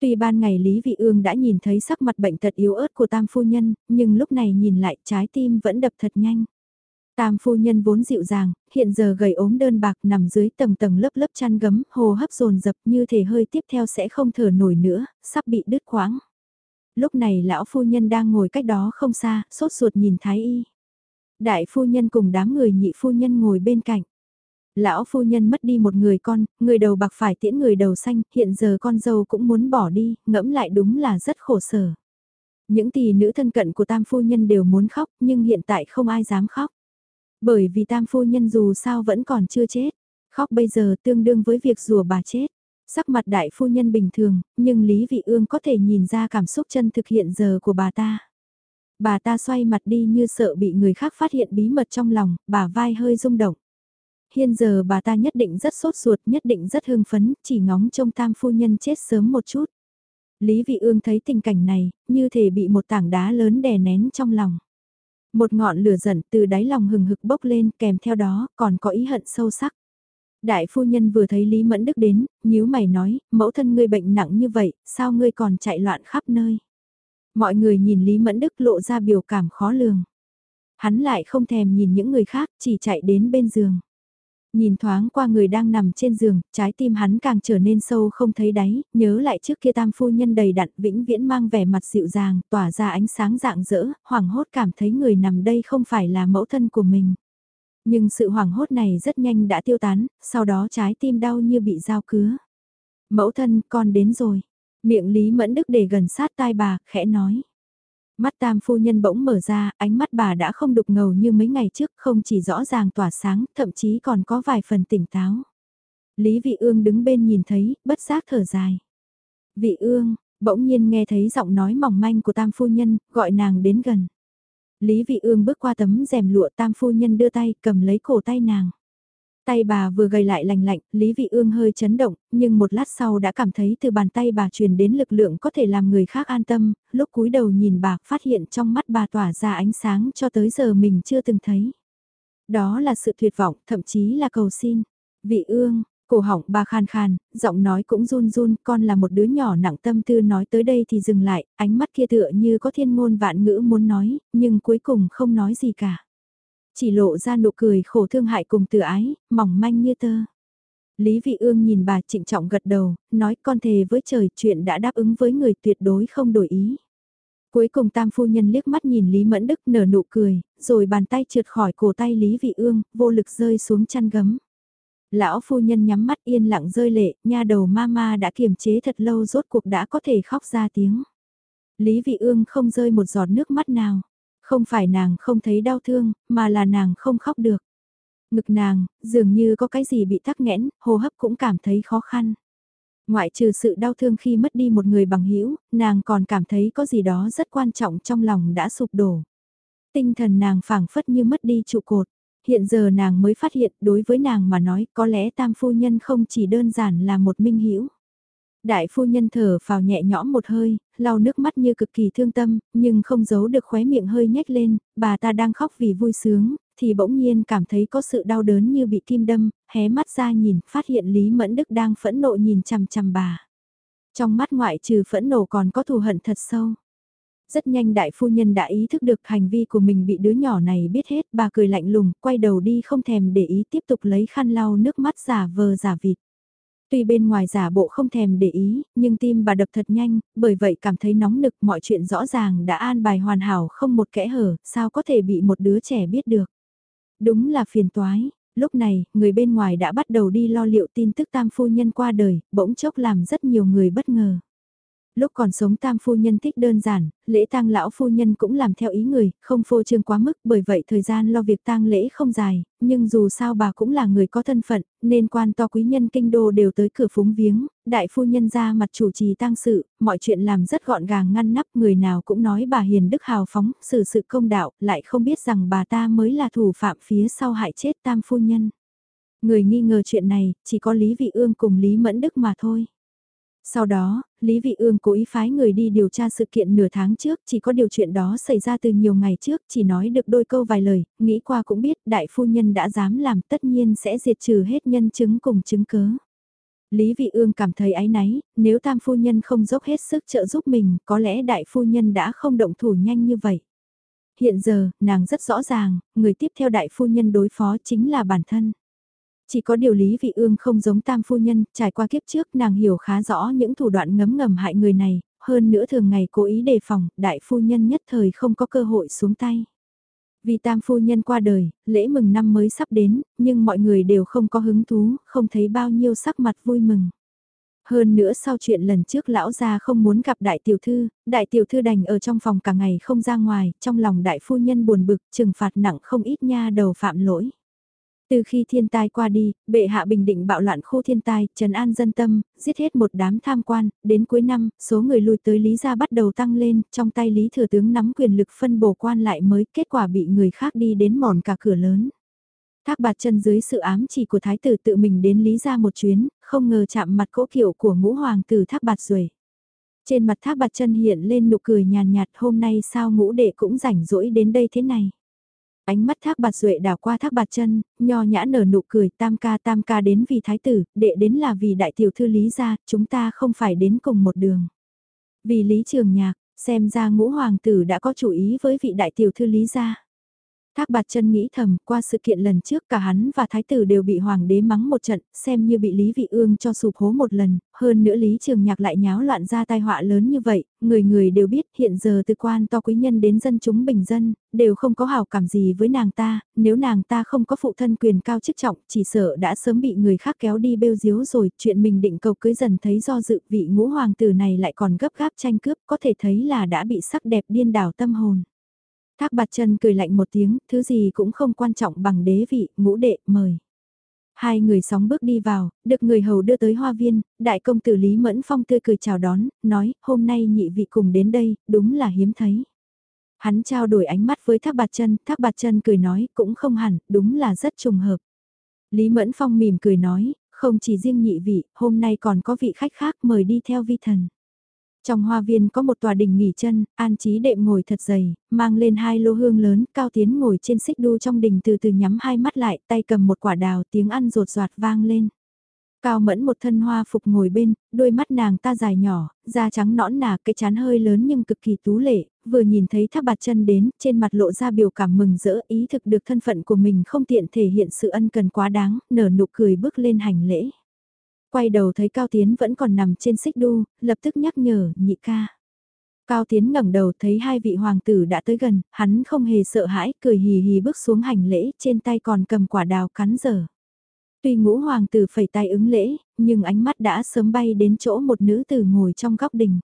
Tuy ban ngày Lý Vị Ương đã nhìn thấy sắc mặt bệnh tật yếu ớt của tam phu nhân, nhưng lúc này nhìn lại trái tim vẫn đập thật nhanh. Tam phu nhân vốn dịu dàng, hiện giờ gầy ốm đơn bạc nằm dưới tầng tầng lớp lớp chăn gấm, hồ hấp dồn dập như thể hơi tiếp theo sẽ không thở nổi nữa, sắp bị đứt quãng. Lúc này lão phu nhân đang ngồi cách đó không xa, sốt ruột nhìn thái y. Đại phu nhân cùng đám người nhị phu nhân ngồi bên cạnh. Lão phu nhân mất đi một người con, người đầu bạc phải tiễn người đầu xanh, hiện giờ con dâu cũng muốn bỏ đi, ngẫm lại đúng là rất khổ sở. Những tỷ nữ thân cận của tam phu nhân đều muốn khóc, nhưng hiện tại không ai dám khóc. Bởi vì tam phu nhân dù sao vẫn còn chưa chết, khóc bây giờ tương đương với việc rùa bà chết. Sắc mặt đại phu nhân bình thường, nhưng Lý Vị Ương có thể nhìn ra cảm xúc chân thực hiện giờ của bà ta. Bà ta xoay mặt đi như sợ bị người khác phát hiện bí mật trong lòng, bà vai hơi rung động. Hiện giờ bà ta nhất định rất sốt ruột, nhất định rất hưng phấn, chỉ ngóng trông tam phu nhân chết sớm một chút. Lý Vị Ương thấy tình cảnh này, như thể bị một tảng đá lớn đè nén trong lòng. Một ngọn lửa giận từ đáy lòng hừng hực bốc lên kèm theo đó còn có ý hận sâu sắc. Đại phu nhân vừa thấy Lý Mẫn Đức đến, nhíu mày nói, mẫu thân ngươi bệnh nặng như vậy, sao ngươi còn chạy loạn khắp nơi. Mọi người nhìn Lý Mẫn Đức lộ ra biểu cảm khó lường. Hắn lại không thèm nhìn những người khác, chỉ chạy đến bên giường. Nhìn thoáng qua người đang nằm trên giường, trái tim hắn càng trở nên sâu không thấy đáy, nhớ lại trước kia tam phu nhân đầy đặn vĩnh viễn mang vẻ mặt dịu dàng, tỏa ra ánh sáng dạng dỡ, hoảng hốt cảm thấy người nằm đây không phải là mẫu thân của mình. Nhưng sự hoảng hốt này rất nhanh đã tiêu tán, sau đó trái tim đau như bị dao cứa. Mẫu thân, con đến rồi. Miệng Lý Mẫn Đức để gần sát tai bà, khẽ nói. Mắt tam phu nhân bỗng mở ra, ánh mắt bà đã không đục ngầu như mấy ngày trước, không chỉ rõ ràng tỏa sáng, thậm chí còn có vài phần tỉnh táo. Lý vị ương đứng bên nhìn thấy, bất giác thở dài. Vị ương, bỗng nhiên nghe thấy giọng nói mỏng manh của tam phu nhân, gọi nàng đến gần. Lý vị ương bước qua tấm rèm lụa tam phu nhân đưa tay cầm lấy cổ tay nàng. Tay bà vừa gầy lại lành lạnh, Lý Vị Ương hơi chấn động, nhưng một lát sau đã cảm thấy từ bàn tay bà truyền đến lực lượng có thể làm người khác an tâm, lúc cúi đầu nhìn bà phát hiện trong mắt bà tỏa ra ánh sáng cho tới giờ mình chưa từng thấy. Đó là sự tuyệt vọng, thậm chí là cầu xin. Vị Ương, cổ họng bà khan khàn giọng nói cũng run run, con là một đứa nhỏ nặng tâm tư nói tới đây thì dừng lại, ánh mắt kia tựa như có thiên ngôn vạn ngữ muốn nói, nhưng cuối cùng không nói gì cả chỉ lộ ra nụ cười khổ thương hại cùng từ ái, mỏng manh như tơ. Lý Vị Ương nhìn bà trịnh trọng gật đầu, nói con thề với trời chuyện đã đáp ứng với người tuyệt đối không đổi ý. Cuối cùng tam phu nhân liếc mắt nhìn Lý Mẫn Đức nở nụ cười, rồi bàn tay trượt khỏi cổ tay Lý Vị Ương, vô lực rơi xuống chăn gấm. Lão phu nhân nhắm mắt yên lặng rơi lệ, nha đầu mama đã kiềm chế thật lâu rốt cuộc đã có thể khóc ra tiếng. Lý Vị Ương không rơi một giọt nước mắt nào. Không phải nàng không thấy đau thương, mà là nàng không khóc được. Ngực nàng, dường như có cái gì bị tắc nghẽn, hô hấp cũng cảm thấy khó khăn. Ngoại trừ sự đau thương khi mất đi một người bằng hữu nàng còn cảm thấy có gì đó rất quan trọng trong lòng đã sụp đổ. Tinh thần nàng phảng phất như mất đi trụ cột. Hiện giờ nàng mới phát hiện đối với nàng mà nói có lẽ tam phu nhân không chỉ đơn giản là một minh hữu Đại phu nhân thở vào nhẹ nhõm một hơi, lau nước mắt như cực kỳ thương tâm, nhưng không giấu được khóe miệng hơi nhếch lên, bà ta đang khóc vì vui sướng, thì bỗng nhiên cảm thấy có sự đau đớn như bị kim đâm, hé mắt ra nhìn, phát hiện Lý Mẫn Đức đang phẫn nộ nhìn chằm chằm bà. Trong mắt ngoại trừ phẫn nộ còn có thù hận thật sâu. Rất nhanh đại phu nhân đã ý thức được hành vi của mình bị đứa nhỏ này biết hết, bà cười lạnh lùng, quay đầu đi không thèm để ý tiếp tục lấy khăn lau nước mắt giả vờ giả vịt. Tuy bên ngoài giả bộ không thèm để ý, nhưng tim bà đập thật nhanh, bởi vậy cảm thấy nóng nực mọi chuyện rõ ràng đã an bài hoàn hảo không một kẽ hở, sao có thể bị một đứa trẻ biết được. Đúng là phiền toái, lúc này, người bên ngoài đã bắt đầu đi lo liệu tin tức tam phu nhân qua đời, bỗng chốc làm rất nhiều người bất ngờ. Lúc còn sống tam phu nhân thích đơn giản, lễ tang lão phu nhân cũng làm theo ý người, không phô trương quá mức bởi vậy thời gian lo việc tang lễ không dài, nhưng dù sao bà cũng là người có thân phận, nên quan to quý nhân kinh đô đều tới cửa phúng viếng, đại phu nhân ra mặt chủ trì tang sự, mọi chuyện làm rất gọn gàng ngăn nắp, người nào cũng nói bà hiền đức hào phóng, xử sự công đạo, lại không biết rằng bà ta mới là thủ phạm phía sau hại chết tam phu nhân. Người nghi ngờ chuyện này, chỉ có Lý Vị Ương cùng Lý Mẫn Đức mà thôi. Sau đó, Lý Vị Ương cố ý phái người đi điều tra sự kiện nửa tháng trước, chỉ có điều chuyện đó xảy ra từ nhiều ngày trước, chỉ nói được đôi câu vài lời, nghĩ qua cũng biết đại phu nhân đã dám làm tất nhiên sẽ diệt trừ hết nhân chứng cùng chứng cớ. Lý Vị Ương cảm thấy áy náy, nếu tam phu nhân không dốc hết sức trợ giúp mình, có lẽ đại phu nhân đã không động thủ nhanh như vậy. Hiện giờ, nàng rất rõ ràng, người tiếp theo đại phu nhân đối phó chính là bản thân. Chỉ có điều Lý Vị Ương không giống tam phu nhân, trải qua kiếp trước nàng hiểu khá rõ những thủ đoạn ngấm ngầm hại người này, hơn nữa thường ngày cố ý đề phòng, đại phu nhân nhất thời không có cơ hội xuống tay. Vì tam phu nhân qua đời, lễ mừng năm mới sắp đến, nhưng mọi người đều không có hứng thú, không thấy bao nhiêu sắc mặt vui mừng. Hơn nữa sau chuyện lần trước lão gia không muốn gặp đại tiểu thư, đại tiểu thư đành ở trong phòng cả ngày không ra ngoài, trong lòng đại phu nhân buồn bực, trừng phạt nặng không ít nha đầu phạm lỗi. Từ khi thiên tai qua đi, bệ hạ bình định bạo loạn khu thiên tai, trần an dân tâm, giết hết một đám tham quan, đến cuối năm, số người lui tới Lý gia bắt đầu tăng lên, trong tay Lý thừa tướng nắm quyền lực phân bổ quan lại mới, kết quả bị người khác đi đến mòn cả cửa lớn. Thác bạt chân dưới sự ám chỉ của thái tử tự mình đến Lý gia một chuyến, không ngờ chạm mặt cỗ kiệu của ngũ hoàng tử thác bạt rồi. Trên mặt thác bạt chân hiện lên nụ cười nhàn nhạt hôm nay sao ngũ đệ cũng rảnh rỗi đến đây thế này. Ánh mắt thác bạt duệ đảo qua thác bạt chân, nho nhã nở nụ cười tam ca tam ca đến vì thái tử, đệ đến là vì đại tiểu thư lý gia, chúng ta không phải đến cùng một đường. Vì lý trường nhạc, xem ra ngũ hoàng tử đã có chủ ý với vị đại tiểu thư lý gia. Thác bạt chân nghĩ thầm, qua sự kiện lần trước cả hắn và thái tử đều bị hoàng đế mắng một trận, xem như bị Lý Vị Ương cho sụp hố một lần, hơn nữa Lý Trường Nhạc lại nháo loạn ra tai họa lớn như vậy, người người đều biết hiện giờ từ quan to quý nhân đến dân chúng bình dân, đều không có hào cảm gì với nàng ta, nếu nàng ta không có phụ thân quyền cao chức trọng, chỉ sợ đã sớm bị người khác kéo đi bêu diếu rồi, chuyện mình định cầu cưới dần thấy do dự vị ngũ hoàng tử này lại còn gấp gáp tranh cướp, có thể thấy là đã bị sắc đẹp điên đảo tâm hồn. Thác bạt chân cười lạnh một tiếng, thứ gì cũng không quan trọng bằng đế vị, ngũ đệ, mời. Hai người sóng bước đi vào, được người hầu đưa tới hoa viên, đại công tử Lý Mẫn Phong tươi cười chào đón, nói, hôm nay nhị vị cùng đến đây, đúng là hiếm thấy. Hắn trao đổi ánh mắt với thác bạt chân, thác bạt chân cười nói, cũng không hẳn, đúng là rất trùng hợp. Lý Mẫn Phong mỉm cười nói, không chỉ riêng nhị vị, hôm nay còn có vị khách khác mời đi theo vi thần. Trong hoa viên có một tòa đình nghỉ chân, an trí đệm ngồi thật dày, mang lên hai lô hương lớn, cao tiến ngồi trên xích đu trong đình từ từ nhắm hai mắt lại, tay cầm một quả đào tiếng ăn rột rạt vang lên. Cao mẫn một thân hoa phục ngồi bên, đôi mắt nàng ta dài nhỏ, da trắng nõn nà, cái chán hơi lớn nhưng cực kỳ tú lệ, vừa nhìn thấy thác bạt chân đến, trên mặt lộ ra biểu cảm mừng rỡ ý thực được thân phận của mình không tiện thể hiện sự ân cần quá đáng, nở nụ cười bước lên hành lễ. Quay đầu thấy Cao Tiến vẫn còn nằm trên xích đu, lập tức nhắc nhở, nhị ca. Cao Tiến ngẩng đầu thấy hai vị hoàng tử đã tới gần, hắn không hề sợ hãi, cười hì hì bước xuống hành lễ, trên tay còn cầm quả đào cắn dở. Tuy ngũ hoàng tử phẩy tay ứng lễ, nhưng ánh mắt đã sớm bay đến chỗ một nữ tử ngồi trong góc đình.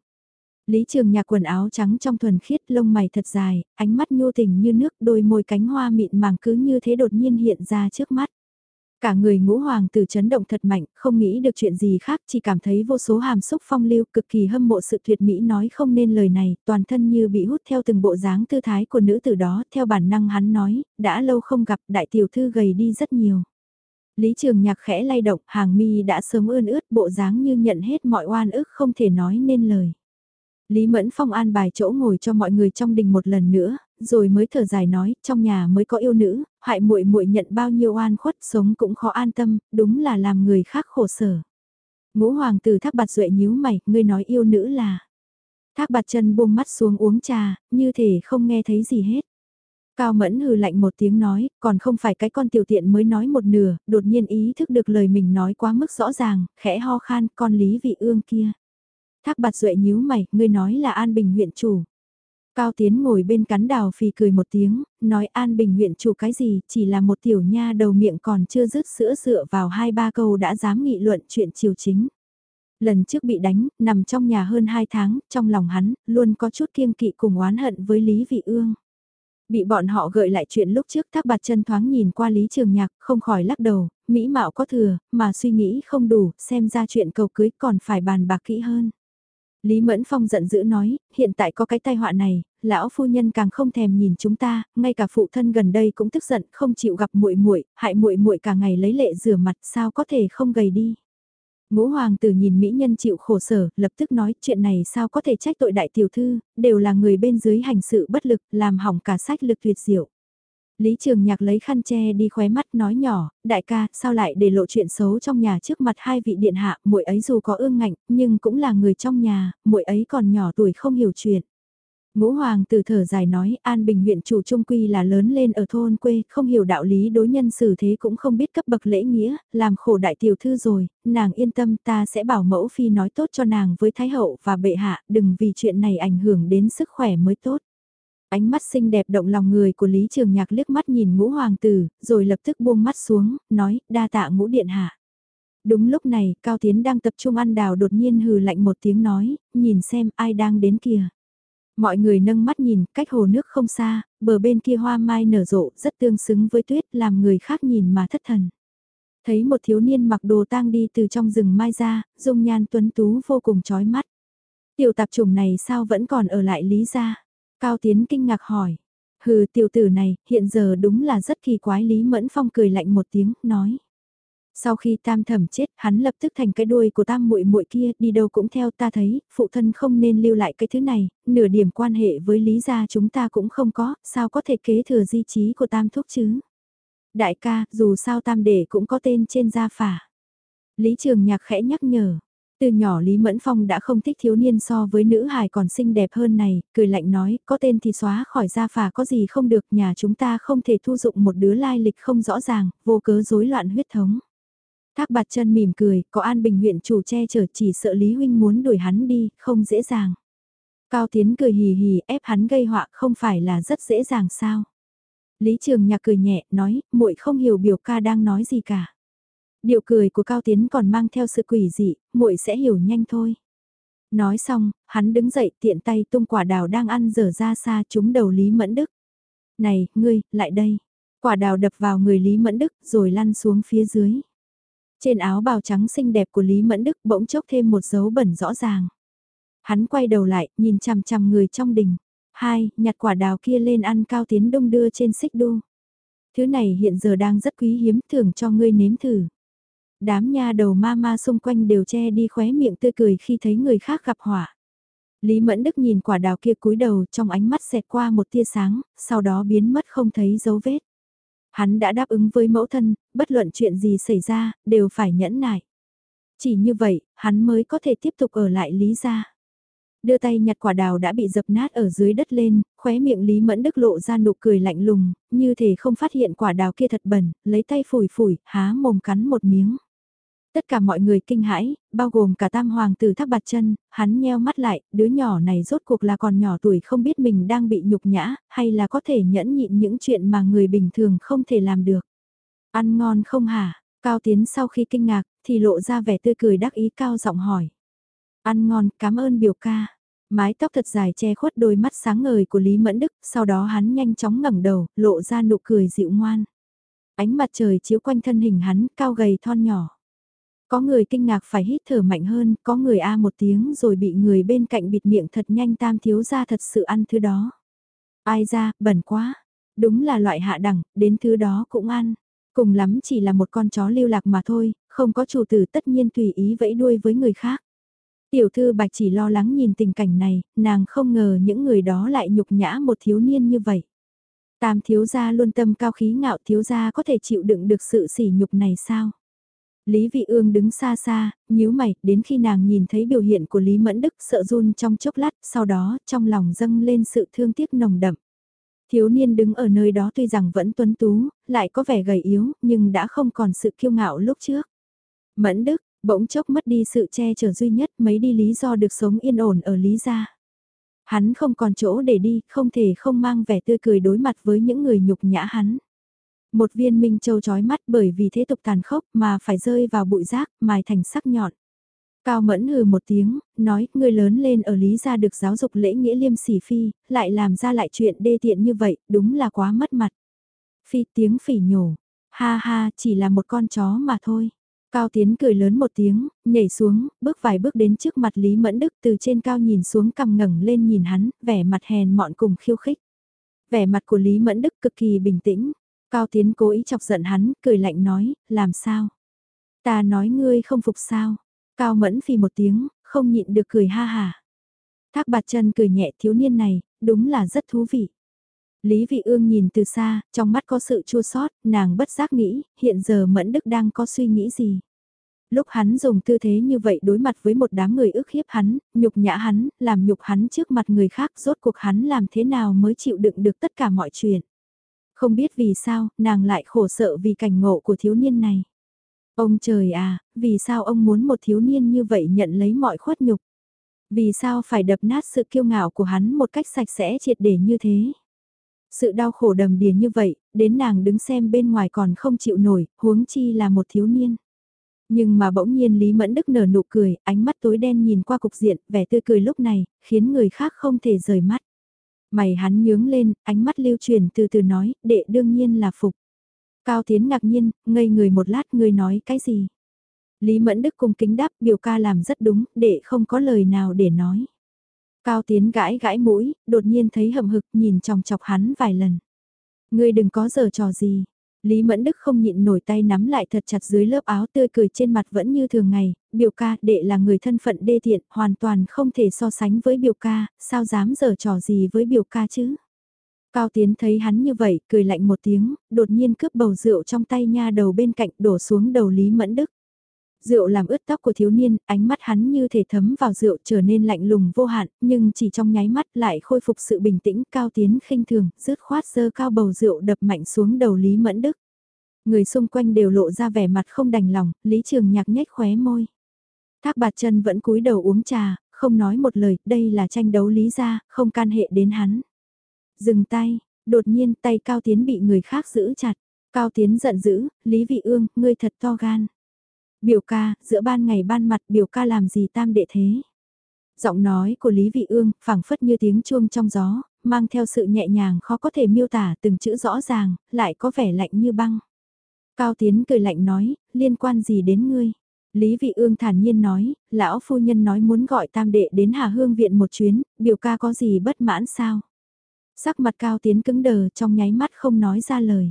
Lý Trường Nhạc quần áo trắng trong thuần khiết, lông mày thật dài, ánh mắt nhô tình như nước, đôi môi cánh hoa mịn màng cứ như thế đột nhiên hiện ra trước mắt. Cả người ngũ hoàng tử chấn động thật mạnh, không nghĩ được chuyện gì khác, chỉ cảm thấy vô số hàm xúc phong lưu cực kỳ hâm mộ sự tuyệt mỹ nói không nên lời này, toàn thân như bị hút theo từng bộ dáng tư thái của nữ tử đó, theo bản năng hắn nói, đã lâu không gặp đại tiểu thư gầy đi rất nhiều. Lý Trường Nhạc khẽ lay động, hàng mi đã sớm ươn ướt bộ dáng như nhận hết mọi oan ức không thể nói nên lời. Lý Mẫn Phong an bài chỗ ngồi cho mọi người trong đình một lần nữa, rồi mới thở dài nói, trong nhà mới có yêu nữ, hại muội muội nhận bao nhiêu oan khuất, sống cũng khó an tâm, đúng là làm người khác khổ sở. Ngũ hoàng tử thác bạt duệ nhíu mày, ngươi nói yêu nữ là. Thác bạt chân buông mắt xuống uống trà, như thể không nghe thấy gì hết. Cao mẫn hừ lạnh một tiếng nói, còn không phải cái con tiểu tiện mới nói một nửa, đột nhiên ý thức được lời mình nói quá mức rõ ràng, khẽ ho khan, con lý vị ương kia. Thác bạt duệ nhíu mày, ngươi nói là An Bình huyện chủ. Cao Tiến ngồi bên cắn đào phì cười một tiếng, nói An Bình huyện chủ cái gì, chỉ là một tiểu nha đầu miệng còn chưa dứt sữa dựa vào hai ba câu đã dám nghị luận chuyện chiều chính. Lần trước bị đánh, nằm trong nhà hơn hai tháng, trong lòng hắn, luôn có chút kiêng kỵ cùng oán hận với Lý Vị Ương. Bị bọn họ gợi lại chuyện lúc trước thác bạt chân thoáng nhìn qua Lý Trường Nhạc, không khỏi lắc đầu, mỹ mạo có thừa, mà suy nghĩ không đủ, xem ra chuyện cầu cưới còn phải bàn bạc kỹ hơn. Lý Mẫn Phong giận dữ nói, hiện tại có cái tai họa này, lão phu nhân càng không thèm nhìn chúng ta, ngay cả phụ thân gần đây cũng tức giận, không chịu gặp muội muội, hại muội muội cả ngày lấy lệ rửa mặt, sao có thể không gầy đi. Ngũ hoàng tử nhìn mỹ nhân chịu khổ sở, lập tức nói chuyện này sao có thể trách tội đại tiểu thư, đều là người bên dưới hành sự bất lực, làm hỏng cả sách lực tuyệt diệu. Lý Trường Nhạc lấy khăn che đi khóe mắt nói nhỏ, đại ca, sao lại để lộ chuyện xấu trong nhà trước mặt hai vị điện hạ, muội ấy dù có ương ngạnh, nhưng cũng là người trong nhà, muội ấy còn nhỏ tuổi không hiểu chuyện. Ngũ Hoàng từ thở dài nói An Bình huyện chủ trung quy là lớn lên ở thôn quê, không hiểu đạo lý đối nhân xử thế cũng không biết cấp bậc lễ nghĩa, làm khổ đại tiểu thư rồi, nàng yên tâm ta sẽ bảo mẫu phi nói tốt cho nàng với Thái Hậu và bệ hạ, đừng vì chuyện này ảnh hưởng đến sức khỏe mới tốt. Ánh mắt xinh đẹp động lòng người của Lý Trường Nhạc liếc mắt nhìn ngũ hoàng tử, rồi lập tức buông mắt xuống, nói, đa tạ ngũ điện hạ. Đúng lúc này, Cao Tiến đang tập trung ăn đào đột nhiên hừ lạnh một tiếng nói, nhìn xem ai đang đến kìa. Mọi người nâng mắt nhìn, cách hồ nước không xa, bờ bên kia hoa mai nở rộ, rất tương xứng với tuyết, làm người khác nhìn mà thất thần. Thấy một thiếu niên mặc đồ tang đi từ trong rừng mai ra, dung nhan tuấn tú vô cùng chói mắt. Tiểu tạp chủng này sao vẫn còn ở lại lý gia? Cao Tiến kinh ngạc hỏi. Hừ tiểu tử này, hiện giờ đúng là rất kỳ quái Lý Mẫn Phong cười lạnh một tiếng, nói. Sau khi tam thẩm chết, hắn lập tức thành cái đuôi của tam muội muội kia, đi đâu cũng theo ta thấy, phụ thân không nên lưu lại cái thứ này, nửa điểm quan hệ với lý gia chúng ta cũng không có, sao có thể kế thừa di trí của tam thúc chứ. Đại ca, dù sao tam đệ cũng có tên trên gia phả. Lý Trường Nhạc khẽ nhắc nhở, từ nhỏ Lý Mẫn Phong đã không thích thiếu niên so với nữ hài còn xinh đẹp hơn này, cười lạnh nói, có tên thì xóa khỏi gia phả có gì không được, nhà chúng ta không thể thu dụng một đứa lai lịch không rõ ràng, vô cớ rối loạn huyết thống. Thác bạt chân mỉm cười, có an bình huyện chủ che chở chỉ sợ Lý Huynh muốn đuổi hắn đi, không dễ dàng. Cao Tiến cười hì hì ép hắn gây họa không phải là rất dễ dàng sao. Lý Trường Nhạc cười nhẹ, nói, muội không hiểu biểu ca đang nói gì cả. Điệu cười của Cao Tiến còn mang theo sự quỷ dị, muội sẽ hiểu nhanh thôi. Nói xong, hắn đứng dậy tiện tay tung quả đào đang ăn dở ra xa trúng đầu Lý Mẫn Đức. Này, ngươi, lại đây. Quả đào đập vào người Lý Mẫn Đức rồi lăn xuống phía dưới. Trên áo bào trắng xinh đẹp của Lý Mẫn Đức bỗng chốc thêm một dấu bẩn rõ ràng. Hắn quay đầu lại, nhìn chằm chằm người trong đình. Hai, nhặt quả đào kia lên ăn cao tiến đông đưa trên xích đu. Thứ này hiện giờ đang rất quý hiếm thưởng cho ngươi nếm thử. Đám nha đầu ma ma xung quanh đều che đi khóe miệng tươi cười khi thấy người khác gặp họa. Lý Mẫn Đức nhìn quả đào kia cúi đầu trong ánh mắt xẹt qua một tia sáng, sau đó biến mất không thấy dấu vết. Hắn đã đáp ứng với mẫu thân, bất luận chuyện gì xảy ra, đều phải nhẫn nại. Chỉ như vậy, hắn mới có thể tiếp tục ở lại Lý gia. Đưa tay nhặt quả đào đã bị dập nát ở dưới đất lên, khóe miệng Lý Mẫn Đức lộ ra nụ cười lạnh lùng, như thể không phát hiện quả đào kia thật bẩn, lấy tay phủi phủi, há mồm cắn một miếng. Tất cả mọi người kinh hãi, bao gồm cả tam hoàng tử thác bạt chân, hắn nheo mắt lại, đứa nhỏ này rốt cuộc là còn nhỏ tuổi không biết mình đang bị nhục nhã, hay là có thể nhẫn nhịn những chuyện mà người bình thường không thể làm được. Ăn ngon không hả? Cao Tiến sau khi kinh ngạc, thì lộ ra vẻ tươi cười đắc ý cao giọng hỏi. Ăn ngon, cảm ơn biểu ca. Mái tóc thật dài che khuất đôi mắt sáng ngời của Lý Mẫn Đức, sau đó hắn nhanh chóng ngẩng đầu, lộ ra nụ cười dịu ngoan. Ánh mặt trời chiếu quanh thân hình hắn, cao gầy thon nhỏ. Có người kinh ngạc phải hít thở mạnh hơn, có người a một tiếng rồi bị người bên cạnh bịt miệng thật nhanh tam thiếu ra thật sự ăn thứ đó. Ai ra, bẩn quá. Đúng là loại hạ đẳng, đến thứ đó cũng ăn. Cùng lắm chỉ là một con chó lưu lạc mà thôi, không có chủ tử tất nhiên tùy ý vẫy đuôi với người khác. Tiểu thư bạch chỉ lo lắng nhìn tình cảnh này, nàng không ngờ những người đó lại nhục nhã một thiếu niên như vậy. Tam thiếu gia luôn tâm cao khí ngạo thiếu gia có thể chịu đựng được sự sỉ nhục này sao? Lý Vị Ương đứng xa xa, nhíu mày, đến khi nàng nhìn thấy biểu hiện của Lý Mẫn Đức sợ run trong chốc lát, sau đó, trong lòng dâng lên sự thương tiếc nồng đậm. Thiếu niên đứng ở nơi đó tuy rằng vẫn tuấn tú, lại có vẻ gầy yếu, nhưng đã không còn sự kiêu ngạo lúc trước. Mẫn Đức, bỗng chốc mất đi sự che chở duy nhất mấy đi lý do được sống yên ổn ở Lý Gia. Hắn không còn chỗ để đi, không thể không mang vẻ tươi cười đối mặt với những người nhục nhã hắn. Một viên minh châu chói mắt bởi vì thế tục tàn khốc mà phải rơi vào bụi rác, mài thành sắc nhọn. Cao mẫn hừ một tiếng, nói, người lớn lên ở Lý Gia được giáo dục lễ nghĩa liêm sỉ phi, lại làm ra lại chuyện đê tiện như vậy, đúng là quá mất mặt. Phi tiếng phỉ nhổ, ha ha, chỉ là một con chó mà thôi. Cao Tiến cười lớn một tiếng, nhảy xuống, bước vài bước đến trước mặt Lý Mẫn Đức từ trên cao nhìn xuống cầm ngẩng lên nhìn hắn, vẻ mặt hèn mọn cùng khiêu khích. Vẻ mặt của Lý Mẫn Đức cực kỳ bình tĩnh. Cao Tiến cố ý chọc giận hắn, cười lạnh nói, làm sao? Ta nói ngươi không phục sao? Cao Mẫn phi một tiếng, không nhịn được cười ha hà. Thác bạt chân cười nhẹ thiếu niên này, đúng là rất thú vị. Lý Vị Ương nhìn từ xa, trong mắt có sự chua xót, nàng bất giác nghĩ, hiện giờ Mẫn Đức đang có suy nghĩ gì. Lúc hắn dùng tư thế như vậy đối mặt với một đám người ức hiếp hắn, nhục nhã hắn, làm nhục hắn trước mặt người khác, rốt cuộc hắn làm thế nào mới chịu đựng được tất cả mọi chuyện. Không biết vì sao, nàng lại khổ sợ vì cảnh ngộ của thiếu niên này. Ông trời à, vì sao ông muốn một thiếu niên như vậy nhận lấy mọi khuất nhục? Vì sao phải đập nát sự kiêu ngạo của hắn một cách sạch sẽ triệt để như thế? Sự đau khổ đầm đìa như vậy, đến nàng đứng xem bên ngoài còn không chịu nổi, huống chi là một thiếu niên. Nhưng mà bỗng nhiên Lý Mẫn Đức nở nụ cười, ánh mắt tối đen nhìn qua cục diện, vẻ tươi cười lúc này, khiến người khác không thể rời mắt. Mày hắn nhướng lên, ánh mắt lưu truyền từ từ nói, đệ đương nhiên là phục. Cao Tiến ngạc nhiên, ngây người một lát người nói cái gì? Lý Mẫn Đức cung kính đáp biểu ca làm rất đúng, đệ không có lời nào để nói. Cao Tiến gãi gãi mũi, đột nhiên thấy hậm hực nhìn chòng chọc hắn vài lần. Ngươi đừng có giờ trò gì. Lý Mẫn Đức không nhịn nổi tay nắm lại thật chặt dưới lớp áo tươi cười trên mặt vẫn như thường ngày, biểu ca đệ là người thân phận đê tiện, hoàn toàn không thể so sánh với biểu ca, sao dám giở trò gì với biểu ca chứ. Cao Tiến thấy hắn như vậy, cười lạnh một tiếng, đột nhiên cướp bầu rượu trong tay nha đầu bên cạnh đổ xuống đầu Lý Mẫn Đức. Rượu làm ướt tóc của thiếu niên, ánh mắt hắn như thể thấm vào rượu trở nên lạnh lùng vô hạn, nhưng chỉ trong nháy mắt lại khôi phục sự bình tĩnh cao tiến khinh thường, rứt khoát sơ cao bầu rượu đập mạnh xuống đầu Lý Mẫn Đức. Người xung quanh đều lộ ra vẻ mặt không đành lòng, Lý Trường Nhạc nhếch khóe môi. Thác bạt chân vẫn cúi đầu uống trà, không nói một lời, đây là tranh đấu lý ra, không can hệ đến hắn. Dừng tay, đột nhiên tay Cao Tiến bị người khác giữ chặt. Cao Tiến giận dữ, Lý Vị Ương, ngươi thật to gan. Biểu ca, giữa ban ngày ban mặt biểu ca làm gì tam đệ thế? Giọng nói của Lý Vị Ương, phảng phất như tiếng chuông trong gió, mang theo sự nhẹ nhàng khó có thể miêu tả từng chữ rõ ràng, lại có vẻ lạnh như băng. Cao Tiến cười lạnh nói, liên quan gì đến ngươi? Lý Vị Ương thản nhiên nói, lão phu nhân nói muốn gọi tam đệ đến Hà Hương viện một chuyến, biểu ca có gì bất mãn sao? Sắc mặt Cao Tiến cứng đờ trong nháy mắt không nói ra lời.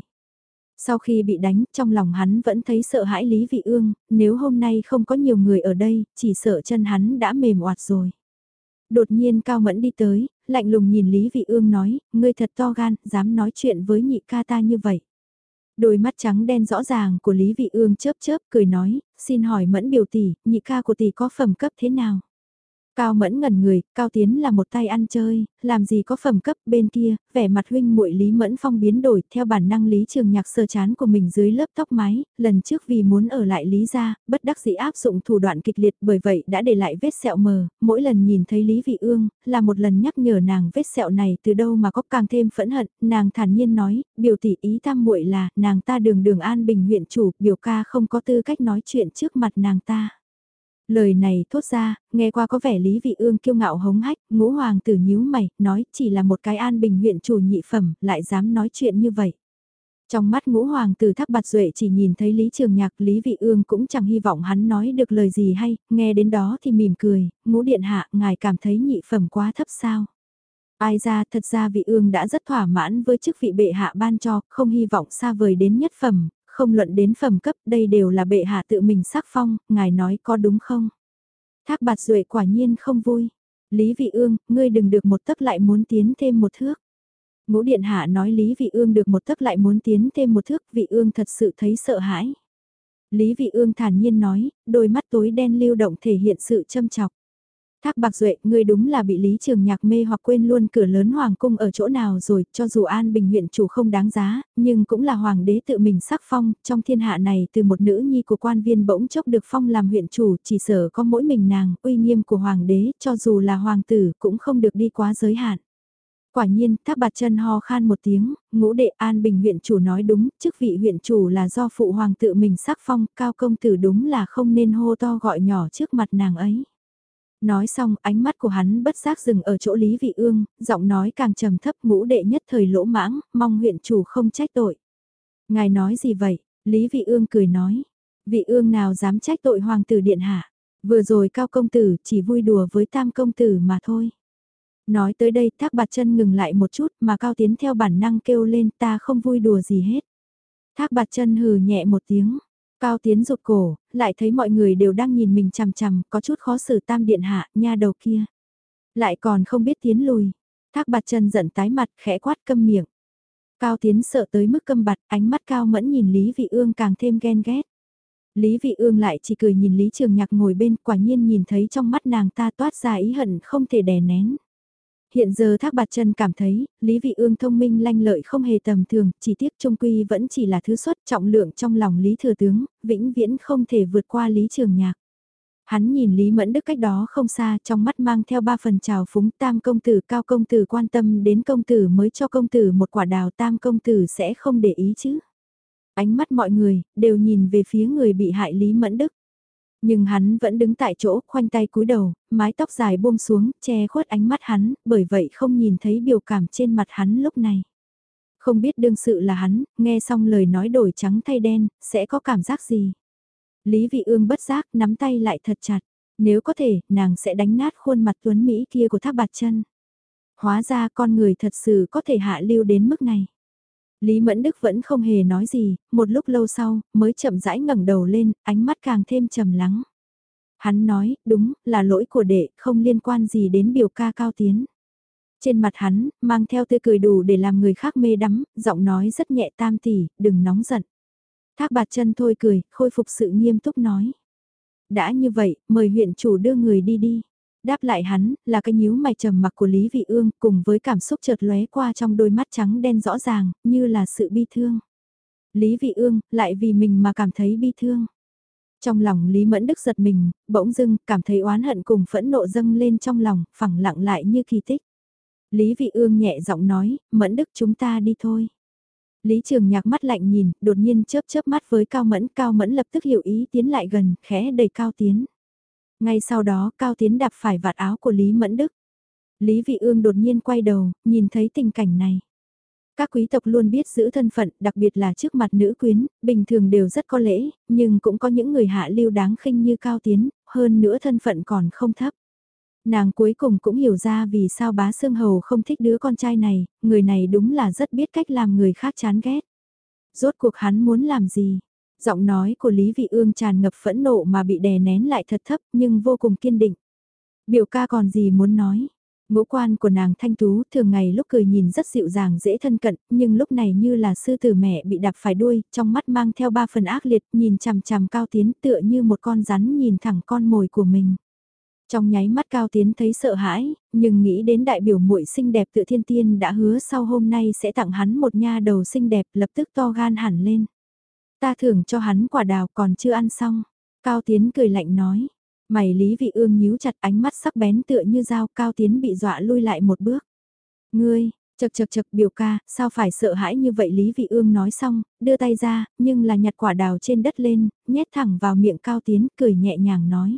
Sau khi bị đánh, trong lòng hắn vẫn thấy sợ hãi Lý Vị Ương, nếu hôm nay không có nhiều người ở đây, chỉ sợ chân hắn đã mềm oạt rồi. Đột nhiên Cao Mẫn đi tới, lạnh lùng nhìn Lý Vị Ương nói, ngươi thật to gan, dám nói chuyện với nhị ca ta như vậy. Đôi mắt trắng đen rõ ràng của Lý Vị Ương chớp chớp cười nói, xin hỏi Mẫn biểu tỷ, nhị ca của tỷ có phẩm cấp thế nào? Cao mẫn ngẩn người, Cao Tiến là một tay ăn chơi, làm gì có phẩm cấp bên kia, vẻ mặt huynh muội Lý Mẫn Phong biến đổi theo bản năng Lý Trường Nhạc sơ chán của mình dưới lớp tóc mái, lần trước vì muốn ở lại Lý gia, bất đắc dĩ áp dụng thủ đoạn kịch liệt bởi vậy đã để lại vết sẹo mờ, mỗi lần nhìn thấy Lý Vị Ương, là một lần nhắc nhở nàng vết sẹo này từ đâu mà có càng thêm phẫn hận, nàng thản nhiên nói, biểu tỷ ý tam muội là, nàng ta đường đường an bình huyện chủ, biểu ca không có tư cách nói chuyện trước mặt nàng ta. Lời này thốt ra, nghe qua có vẻ Lý Vị Ương kiêu ngạo hống hách, ngũ hoàng tử nhíu mày, nói chỉ là một cái an bình huyện chủ nhị phẩm, lại dám nói chuyện như vậy. Trong mắt ngũ hoàng tử thắc bạt duệ chỉ nhìn thấy Lý Trường Nhạc Lý Vị Ương cũng chẳng hy vọng hắn nói được lời gì hay, nghe đến đó thì mỉm cười, ngũ điện hạ ngài cảm thấy nhị phẩm quá thấp sao. Ai ra thật ra vị ương đã rất thỏa mãn với chức vị bệ hạ ban cho, không hy vọng xa vời đến nhất phẩm, không luận đến phẩm cấp, đây đều là bệ hạ tự mình sắc phong, ngài nói có đúng không? Thác bạt duệ quả nhiên không vui. Lý Vị Ương, ngươi đừng được một tấc lại muốn tiến thêm một thước. Ngũ Điện Hạ nói Lý Vị Ương được một tấc lại muốn tiến thêm một thước, Vị Ương thật sự thấy sợ hãi. Lý Vị Ương thản nhiên nói, đôi mắt tối đen lưu động thể hiện sự châm chọc. Thác bạc duệ, ngươi đúng là bị Lý Trường Nhạc mê hoặc quên luôn cửa lớn hoàng cung ở chỗ nào rồi, cho dù An Bình huyện chủ không đáng giá, nhưng cũng là hoàng đế tự mình sắc phong, trong thiên hạ này từ một nữ nhi của quan viên bỗng chốc được phong làm huyện chủ, chỉ sở có mỗi mình nàng, uy nghiêm của hoàng đế, cho dù là hoàng tử cũng không được đi quá giới hạn. Quả nhiên, thác bạt chân ho khan một tiếng, ngũ đệ An Bình huyện chủ nói đúng, chức vị huyện chủ là do phụ hoàng tự mình sắc phong, cao công tử đúng là không nên hô to gọi nhỏ trước mặt nàng ấy. Nói xong, ánh mắt của hắn bất giác dừng ở chỗ Lý Vị Ương, giọng nói càng trầm thấp ngũ đệ nhất thời lỗ mãng, mong huyện chủ không trách tội. Ngài nói gì vậy? Lý Vị Ương cười nói. Vị Ương nào dám trách tội hoàng tử điện hạ? Vừa rồi cao công tử chỉ vui đùa với tam công tử mà thôi. Nói tới đây thác bạt chân ngừng lại một chút mà cao tiến theo bản năng kêu lên ta không vui đùa gì hết. Thác bạt chân hừ nhẹ một tiếng, Cao Tiến rụt cổ, lại thấy mọi người đều đang nhìn mình chằm chằm, có chút khó xử tam điện hạ, nha đầu kia. Lại còn không biết tiến lùi. Thác bạt chân giận tái mặt, khẽ quát câm miệng. Cao Tiến sợ tới mức câm bặt, ánh mắt cao mẫn nhìn Lý Vị Ương càng thêm ghen ghét. Lý Vị Ương lại chỉ cười nhìn Lý Trường Nhạc ngồi bên, quả nhiên nhìn thấy trong mắt nàng ta toát ra ý hận không thể đè nén. Hiện giờ Thác Bạt Chân cảm thấy, Lý Vị Ương thông minh lanh lợi không hề tầm thường, chỉ tiếc trung quy vẫn chỉ là thứ xuất trọng lượng trong lòng Lý Thừa Tướng, vĩnh viễn không thể vượt qua Lý Trường Nhạc. Hắn nhìn Lý Mẫn Đức cách đó không xa, trong mắt mang theo ba phần trào phúng tam công tử cao công tử quan tâm đến công tử mới cho công tử một quả đào tam công tử sẽ không để ý chứ. Ánh mắt mọi người, đều nhìn về phía người bị hại Lý Mẫn Đức. Nhưng hắn vẫn đứng tại chỗ, khoanh tay cúi đầu, mái tóc dài buông xuống, che khuất ánh mắt hắn, bởi vậy không nhìn thấy biểu cảm trên mặt hắn lúc này. Không biết đương sự là hắn, nghe xong lời nói đổi trắng thay đen, sẽ có cảm giác gì? Lý vị ương bất giác, nắm tay lại thật chặt. Nếu có thể, nàng sẽ đánh nát khuôn mặt tuấn Mỹ kia của thác bạt chân. Hóa ra con người thật sự có thể hạ lưu đến mức này. Lý Mẫn Đức vẫn không hề nói gì, một lúc lâu sau, mới chậm rãi ngẩng đầu lên, ánh mắt càng thêm trầm lắng. Hắn nói, đúng, là lỗi của đệ, không liên quan gì đến biểu ca cao tiến. Trên mặt hắn, mang theo tươi cười đủ để làm người khác mê đắm, giọng nói rất nhẹ tam tỷ, đừng nóng giận. Thác bạt chân thôi cười, khôi phục sự nghiêm túc nói. Đã như vậy, mời huyện chủ đưa người đi đi. Đáp lại hắn, là cái nhíu mày trầm mặc của Lý Vị Ương cùng với cảm xúc chợt lóe qua trong đôi mắt trắng đen rõ ràng, như là sự bi thương. Lý Vị Ương, lại vì mình mà cảm thấy bi thương. Trong lòng Lý Mẫn Đức giật mình, bỗng dưng, cảm thấy oán hận cùng phẫn nộ dâng lên trong lòng, phẳng lặng lại như kỳ tích. Lý Vị Ương nhẹ giọng nói, Mẫn Đức chúng ta đi thôi. Lý Trường nhạc mắt lạnh nhìn, đột nhiên chớp chớp mắt với Cao Mẫn, Cao Mẫn lập tức hiểu ý tiến lại gần, khẽ đẩy Cao Tiến. Ngay sau đó Cao Tiến đạp phải vạt áo của Lý Mẫn Đức. Lý Vị Ương đột nhiên quay đầu, nhìn thấy tình cảnh này. Các quý tộc luôn biết giữ thân phận, đặc biệt là trước mặt nữ quyến, bình thường đều rất có lễ, nhưng cũng có những người hạ lưu đáng khinh như Cao Tiến, hơn nữa thân phận còn không thấp. Nàng cuối cùng cũng hiểu ra vì sao bá Sương Hầu không thích đứa con trai này, người này đúng là rất biết cách làm người khác chán ghét. Rốt cuộc hắn muốn làm gì? Giọng nói của Lý Vị Ương tràn ngập phẫn nộ mà bị đè nén lại thật thấp nhưng vô cùng kiên định. Biểu ca còn gì muốn nói? Ngũ quan của nàng thanh tú thường ngày lúc cười nhìn rất dịu dàng dễ thân cận, nhưng lúc này như là sư tử mẹ bị đạp phải đuôi, trong mắt mang theo ba phần ác liệt, nhìn chằm chằm cao tiến tựa như một con rắn nhìn thẳng con mồi của mình. Trong nháy mắt cao tiến thấy sợ hãi, nhưng nghĩ đến đại biểu muội xinh đẹp tựa thiên tiên đã hứa sau hôm nay sẽ tặng hắn một nha đầu xinh đẹp lập tức to gan hẳn lên. Ta thưởng cho hắn quả đào còn chưa ăn xong. Cao Tiến cười lạnh nói. Mày Lý Vị Ương nhíu chặt ánh mắt sắc bén tựa như dao Cao Tiến bị dọa lui lại một bước. Ngươi, chật chật chật biểu ca, sao phải sợ hãi như vậy Lý Vị Ương nói xong, đưa tay ra, nhưng là nhặt quả đào trên đất lên, nhét thẳng vào miệng Cao Tiến, cười nhẹ nhàng nói.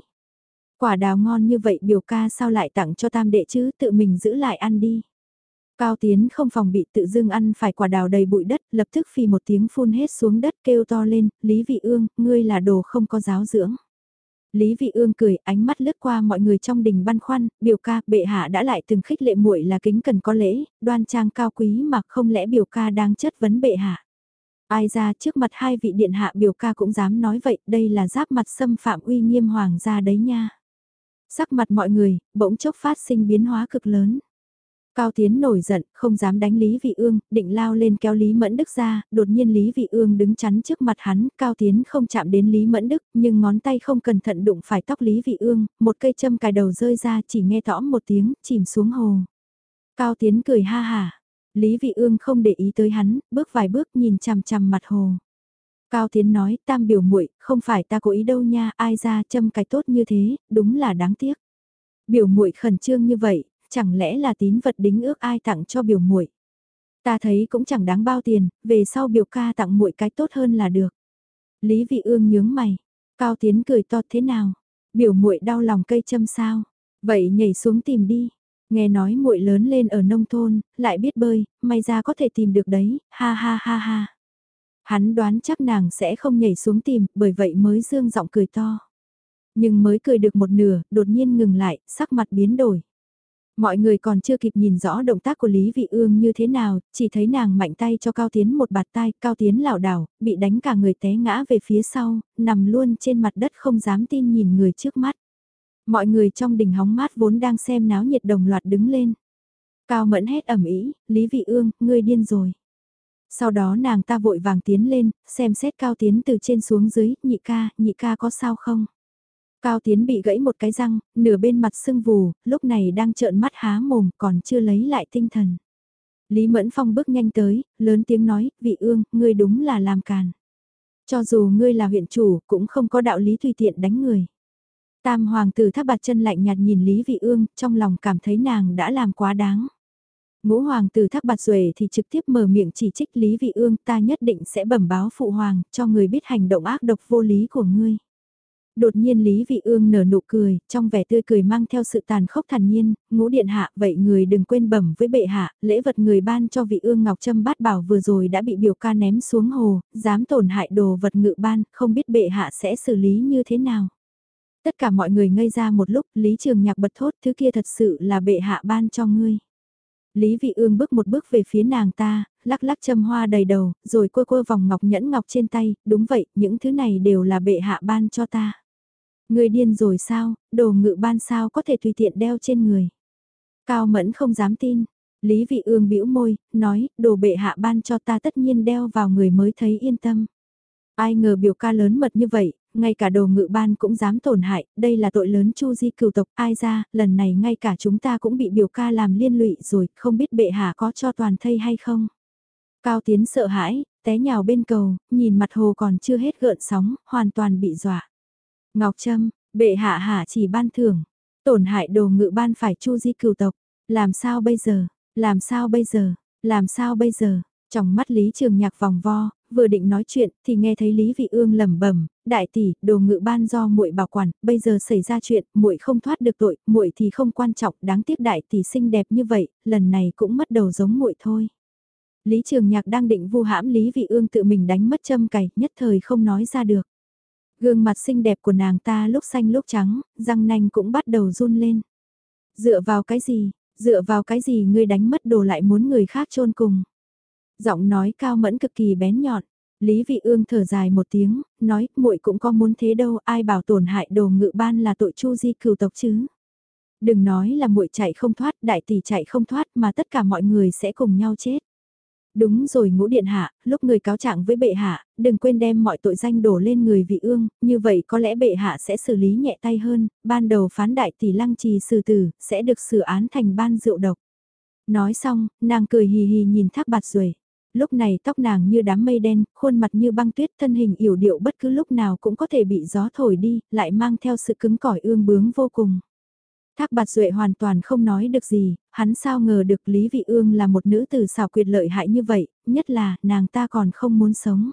Quả đào ngon như vậy biểu ca sao lại tặng cho tam đệ chứ, tự mình giữ lại ăn đi. Cao Tiến không phòng bị tự dưng ăn phải quả đào đầy bụi đất, lập tức phì một tiếng phun hết xuống đất kêu to lên, Lý Vị Ương, ngươi là đồ không có giáo dưỡng. Lý Vị Ương cười, ánh mắt lướt qua mọi người trong đình băn khoăn, biểu ca, bệ hạ đã lại từng khích lệ muội là kính cần có lễ, đoan trang cao quý mà không lẽ biểu ca đang chất vấn bệ hạ. Ai ra trước mặt hai vị điện hạ biểu ca cũng dám nói vậy, đây là giáp mặt xâm phạm uy nghiêm hoàng gia đấy nha. Sắc mặt mọi người, bỗng chốc phát sinh biến hóa cực lớn. Cao Tiến nổi giận, không dám đánh Lý Vị Ương, định lao lên kéo Lý Mẫn Đức ra, đột nhiên Lý Vị Ương đứng chắn trước mặt hắn, Cao Tiến không chạm đến Lý Mẫn Đức, nhưng ngón tay không cẩn thận đụng phải tóc Lý Vị Ương, một cây châm cài đầu rơi ra chỉ nghe tõm một tiếng, chìm xuống hồ. Cao Tiến cười ha hả, Lý Vị Ương không để ý tới hắn, bước vài bước nhìn chằm chằm mặt hồ. Cao Tiến nói, tam biểu muội, không phải ta cố ý đâu nha, ai ra châm cái tốt như thế, đúng là đáng tiếc. Biểu muội khẩn trương như vậy, chẳng lẽ là tín vật đính ước ai tặng cho biểu muội? Ta thấy cũng chẳng đáng bao tiền, về sau biểu ca tặng muội cái tốt hơn là được. Lý Vị Ương nhướng mày, Cao Tiến cười to thế nào? Biểu muội đau lòng cây châm sao? Vậy nhảy xuống tìm đi. Nghe nói muội lớn lên ở nông thôn, lại biết bơi, may ra có thể tìm được đấy, ha ha ha ha. Hắn đoán chắc nàng sẽ không nhảy xuống tìm, bởi vậy mới dương giọng cười to. Nhưng mới cười được một nửa, đột nhiên ngừng lại, sắc mặt biến đổi. Mọi người còn chưa kịp nhìn rõ động tác của Lý Vị Ương như thế nào, chỉ thấy nàng mạnh tay cho Cao Tiến một bạt tay, Cao Tiến lảo đảo, bị đánh cả người té ngã về phía sau, nằm luôn trên mặt đất không dám tin nhìn người trước mắt. Mọi người trong đình hóng mát vốn đang xem náo nhiệt đồng loạt đứng lên. Cao Mẫn hét ẩm ý, Lý Vị Ương, ngươi điên rồi. Sau đó nàng ta vội vàng tiến lên, xem xét Cao Tiến từ trên xuống dưới, nhị ca, nhị ca có sao không? Cao Tiến bị gãy một cái răng, nửa bên mặt sưng vù, lúc này đang trợn mắt há mồm, còn chưa lấy lại tinh thần. Lý Mẫn Phong bước nhanh tới, lớn tiếng nói, vị ương, ngươi đúng là làm càn. Cho dù ngươi là huyện chủ, cũng không có đạo lý tùy tiện đánh người. Tam hoàng tử tháp bạt chân lạnh nhạt nhìn Lý Vị Ương, trong lòng cảm thấy nàng đã làm quá đáng. Ngũ hoàng tử thác bạt duệ thì trực tiếp mở miệng chỉ trích Lý Vị Ương ta nhất định sẽ bẩm báo phụ hoàng cho người biết hành động ác độc vô lý của ngươi. Đột nhiên Lý Vị Ương nở nụ cười, trong vẻ tươi cười mang theo sự tàn khốc thản nhiên, ngũ điện hạ vậy người đừng quên bẩm với bệ hạ, lễ vật người ban cho vị ương ngọc trâm bát bảo vừa rồi đã bị biểu ca ném xuống hồ, dám tổn hại đồ vật ngự ban, không biết bệ hạ sẽ xử lý như thế nào. Tất cả mọi người ngây ra một lúc, Lý Trường Nhạc bật thốt thứ kia thật sự là bệ hạ ban cho ngươi. Lý Vị Ương bước một bước về phía nàng ta, lắc lắc châm hoa đầy đầu, rồi quơ quơ vòng ngọc nhẫn ngọc trên tay, đúng vậy, những thứ này đều là bệ hạ ban cho ta. Người điên rồi sao, đồ ngự ban sao có thể tùy tiện đeo trên người. Cao Mẫn không dám tin, Lý Vị Ương bĩu môi, nói, đồ bệ hạ ban cho ta tất nhiên đeo vào người mới thấy yên tâm. Ai ngờ biểu ca lớn mật như vậy, ngay cả đồ ngự ban cũng dám tổn hại, đây là tội lớn chu di cửu tộc, ai ra, lần này ngay cả chúng ta cũng bị biểu ca làm liên lụy rồi, không biết bệ hạ có cho toàn thây hay không. Cao Tiến sợ hãi, té nhào bên cầu, nhìn mặt hồ còn chưa hết gợn sóng, hoàn toàn bị dọa. Ngọc Trâm, bệ hạ hạ chỉ ban thưởng, tổn hại đồ ngự ban phải chu di cửu tộc, làm sao bây giờ, làm sao bây giờ, làm sao bây giờ, trong mắt Lý Trường Nhạc vòng vo, vừa định nói chuyện thì nghe thấy Lý Vị Ương lẩm bẩm, "Đại tỷ, đồ ngự ban do muội bảo quản, bây giờ xảy ra chuyện, muội không thoát được tội, muội thì không quan trọng, đáng tiếc đại tỷ xinh đẹp như vậy, lần này cũng mất đầu giống muội thôi." Lý Trường Nhạc đang định vu hãm Lý Vị Ương tự mình đánh mất châm cày, nhất thời không nói ra được. Gương mặt xinh đẹp của nàng ta lúc xanh lúc trắng, răng nanh cũng bắt đầu run lên. Dựa vào cái gì, dựa vào cái gì ngươi đánh mất đồ lại muốn người khác chôn cùng. Giọng nói cao mẫn cực kỳ bén nhọn. Lý Vị Ương thở dài một tiếng, nói, muội cũng có muốn thế đâu, ai bảo tổn hại đồ ngự ban là tội chu di cửu tộc chứ. Đừng nói là muội chạy không thoát, đại tỷ chạy không thoát mà tất cả mọi người sẽ cùng nhau chết. Đúng rồi ngũ điện hạ, lúc người cáo trạng với bệ hạ, đừng quên đem mọi tội danh đổ lên người vị ương, như vậy có lẽ bệ hạ sẽ xử lý nhẹ tay hơn, ban đầu phán đại tỷ lăng trì xử tử, sẽ được xử án thành ban rượu độc. Nói xong, nàng cười hì hì nhìn thác bạt rồi. Lúc này tóc nàng như đám mây đen, khuôn mặt như băng tuyết thân hình yểu điệu bất cứ lúc nào cũng có thể bị gió thổi đi, lại mang theo sự cứng cỏi ương bướng vô cùng. Thác bạt duệ hoàn toàn không nói được gì, hắn sao ngờ được Lý Vị Ương là một nữ tử xảo quyệt lợi hại như vậy, nhất là nàng ta còn không muốn sống.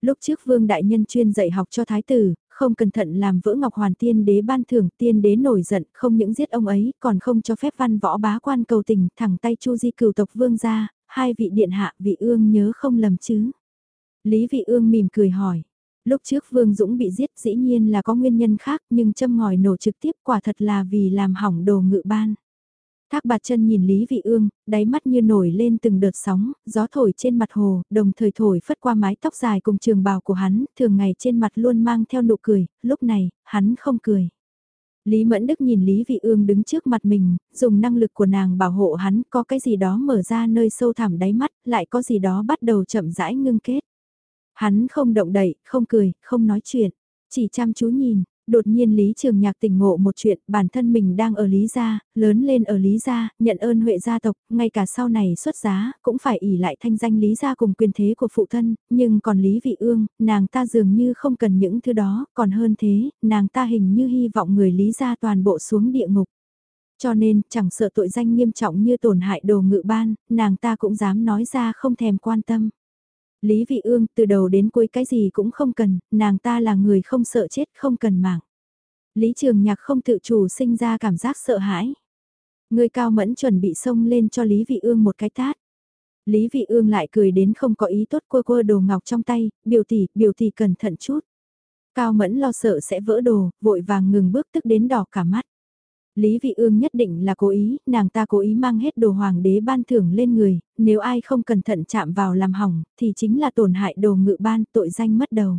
Lúc trước vương đại nhân chuyên dạy học cho thái tử, không cẩn thận làm vỡ ngọc hoàn tiên đế ban thưởng tiên đế nổi giận không những giết ông ấy còn không cho phép văn võ bá quan cầu tình thẳng tay chu di cửu tộc vương ra, hai vị điện hạ vị ương nhớ không lầm chứ. Lý vị ương mỉm cười hỏi, Lúc trước Vương Dũng bị giết dĩ nhiên là có nguyên nhân khác nhưng châm ngòi nổ trực tiếp quả thật là vì làm hỏng đồ ngự ban. Thác bạt chân nhìn Lý Vị Ương, đáy mắt như nổi lên từng đợt sóng, gió thổi trên mặt hồ, đồng thời thổi phất qua mái tóc dài cùng trường bào của hắn, thường ngày trên mặt luôn mang theo nụ cười, lúc này, hắn không cười. Lý Mẫn Đức nhìn Lý Vị Ương đứng trước mặt mình, dùng năng lực của nàng bảo hộ hắn, có cái gì đó mở ra nơi sâu thẳm đáy mắt, lại có gì đó bắt đầu chậm rãi ngưng kết. Hắn không động đậy, không cười, không nói chuyện, chỉ chăm chú nhìn, đột nhiên Lý Trường Nhạc tỉnh ngộ một chuyện, bản thân mình đang ở Lý Gia, lớn lên ở Lý Gia, nhận ơn Huệ gia tộc, ngay cả sau này xuất giá, cũng phải ỉ lại thanh danh Lý Gia cùng quyền thế của phụ thân, nhưng còn Lý Vị Ương, nàng ta dường như không cần những thứ đó, còn hơn thế, nàng ta hình như hy vọng người Lý Gia toàn bộ xuống địa ngục. Cho nên, chẳng sợ tội danh nghiêm trọng như tổn hại đồ ngự ban, nàng ta cũng dám nói ra không thèm quan tâm. Lý Vị Ương từ đầu đến cuối cái gì cũng không cần, nàng ta là người không sợ chết không cần mạng. Lý Trường Nhạc không tự chủ sinh ra cảm giác sợ hãi. Người cao mẫn chuẩn bị xông lên cho Lý Vị Ương một cái tát. Lý Vị Ương lại cười đến không có ý tốt quơ quơ đồ ngọc trong tay, biểu tỷ, biểu tỷ cẩn thận chút. Cao mẫn lo sợ sẽ vỡ đồ, vội vàng ngừng bước tức đến đỏ cả mắt. Lý Vị Ương nhất định là cố ý, nàng ta cố ý mang hết đồ hoàng đế ban thưởng lên người, nếu ai không cẩn thận chạm vào làm hỏng, thì chính là tổn hại đồ ngự ban tội danh mất đầu.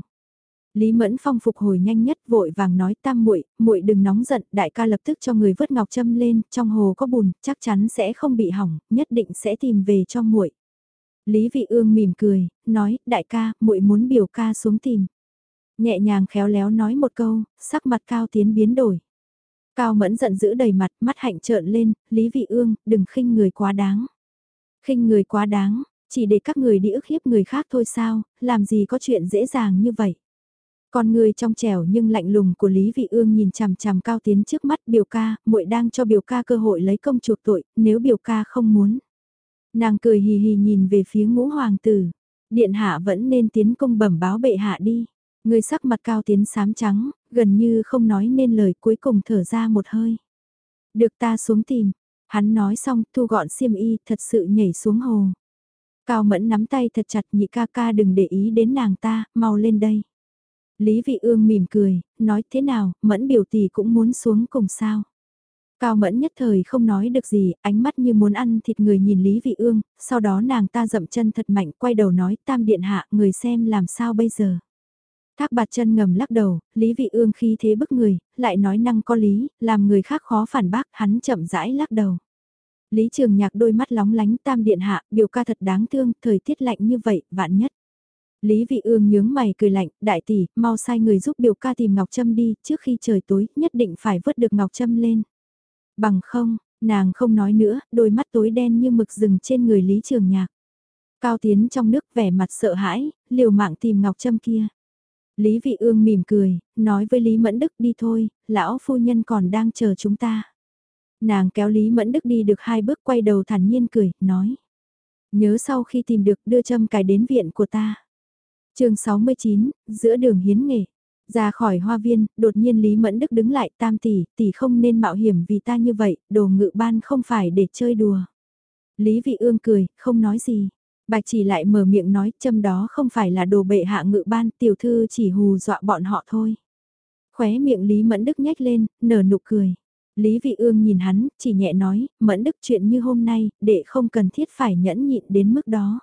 Lý Mẫn Phong phục hồi nhanh nhất vội vàng nói tam muội, muội đừng nóng giận, đại ca lập tức cho người vớt ngọc châm lên, trong hồ có bùn, chắc chắn sẽ không bị hỏng, nhất định sẽ tìm về cho muội. Lý Vị Ương mỉm cười, nói, đại ca, muội muốn biểu ca xuống tìm. Nhẹ nhàng khéo léo nói một câu, sắc mặt cao tiến biến đổi. Cao mẫn giận dữ đầy mặt, mắt hạnh trợn lên, Lý Vị Ương, đừng khinh người quá đáng. khinh người quá đáng, chỉ để các người đi ức hiếp người khác thôi sao, làm gì có chuyện dễ dàng như vậy. Con người trong trẻo nhưng lạnh lùng của Lý Vị Ương nhìn chằm chằm Cao Tiến trước mắt biểu ca, muội đang cho biểu ca cơ hội lấy công chuộc tội, nếu biểu ca không muốn. Nàng cười hì hì nhìn về phía ngũ hoàng tử, điện hạ vẫn nên tiến công bẩm báo bệ hạ đi. Người sắc mặt Cao Tiến sám trắng, gần như không nói nên lời cuối cùng thở ra một hơi. Được ta xuống tìm, hắn nói xong thu gọn xiêm y thật sự nhảy xuống hồ. Cao mẫn nắm tay thật chặt nhị ca ca đừng để ý đến nàng ta, mau lên đây. Lý Vị Ương mỉm cười, nói thế nào, mẫn biểu tỷ cũng muốn xuống cùng sao. Cao mẫn nhất thời không nói được gì, ánh mắt như muốn ăn thịt người nhìn Lý Vị Ương, sau đó nàng ta dậm chân thật mạnh quay đầu nói tam điện hạ người xem làm sao bây giờ. Thác bạt chân ngầm lắc đầu, Lý Vị Ương khi thế bức người, lại nói năng có lý, làm người khác khó phản bác, hắn chậm rãi lắc đầu. Lý Trường Nhạc đôi mắt lóng lánh tam điện hạ, biểu ca thật đáng thương, thời tiết lạnh như vậy, vạn nhất. Lý Vị Ương nhướng mày cười lạnh, đại tỷ, mau sai người giúp biểu ca tìm Ngọc Trâm đi, trước khi trời tối, nhất định phải vớt được Ngọc Trâm lên. Bằng không, nàng không nói nữa, đôi mắt tối đen như mực rừng trên người Lý Trường Nhạc. Cao Tiến trong nước vẻ mặt sợ hãi, liều mạng tìm Ngọc Trâm kia. Lý Vị Ương mỉm cười, nói với Lý Mẫn Đức đi thôi, lão phu nhân còn đang chờ chúng ta. Nàng kéo Lý Mẫn Đức đi được hai bước quay đầu thản nhiên cười, nói. Nhớ sau khi tìm được đưa châm cài đến viện của ta chương 69, giữa đường hiến nghề. Ra khỏi hoa viên, đột nhiên Lý Mẫn Đức đứng lại tam tỷ, tỷ không nên mạo hiểm vì ta như vậy, đồ ngự ban không phải để chơi đùa. Lý Vị Ương cười, không nói gì. Bạch chỉ lại mở miệng nói, châm đó không phải là đồ bệ hạ ngự ban, tiểu thư chỉ hù dọa bọn họ thôi. Khóe miệng Lý Mẫn Đức nhếch lên, nở nụ cười. Lý Vị Ương nhìn hắn, chỉ nhẹ nói, Mẫn Đức chuyện như hôm nay, để không cần thiết phải nhẫn nhịn đến mức đó.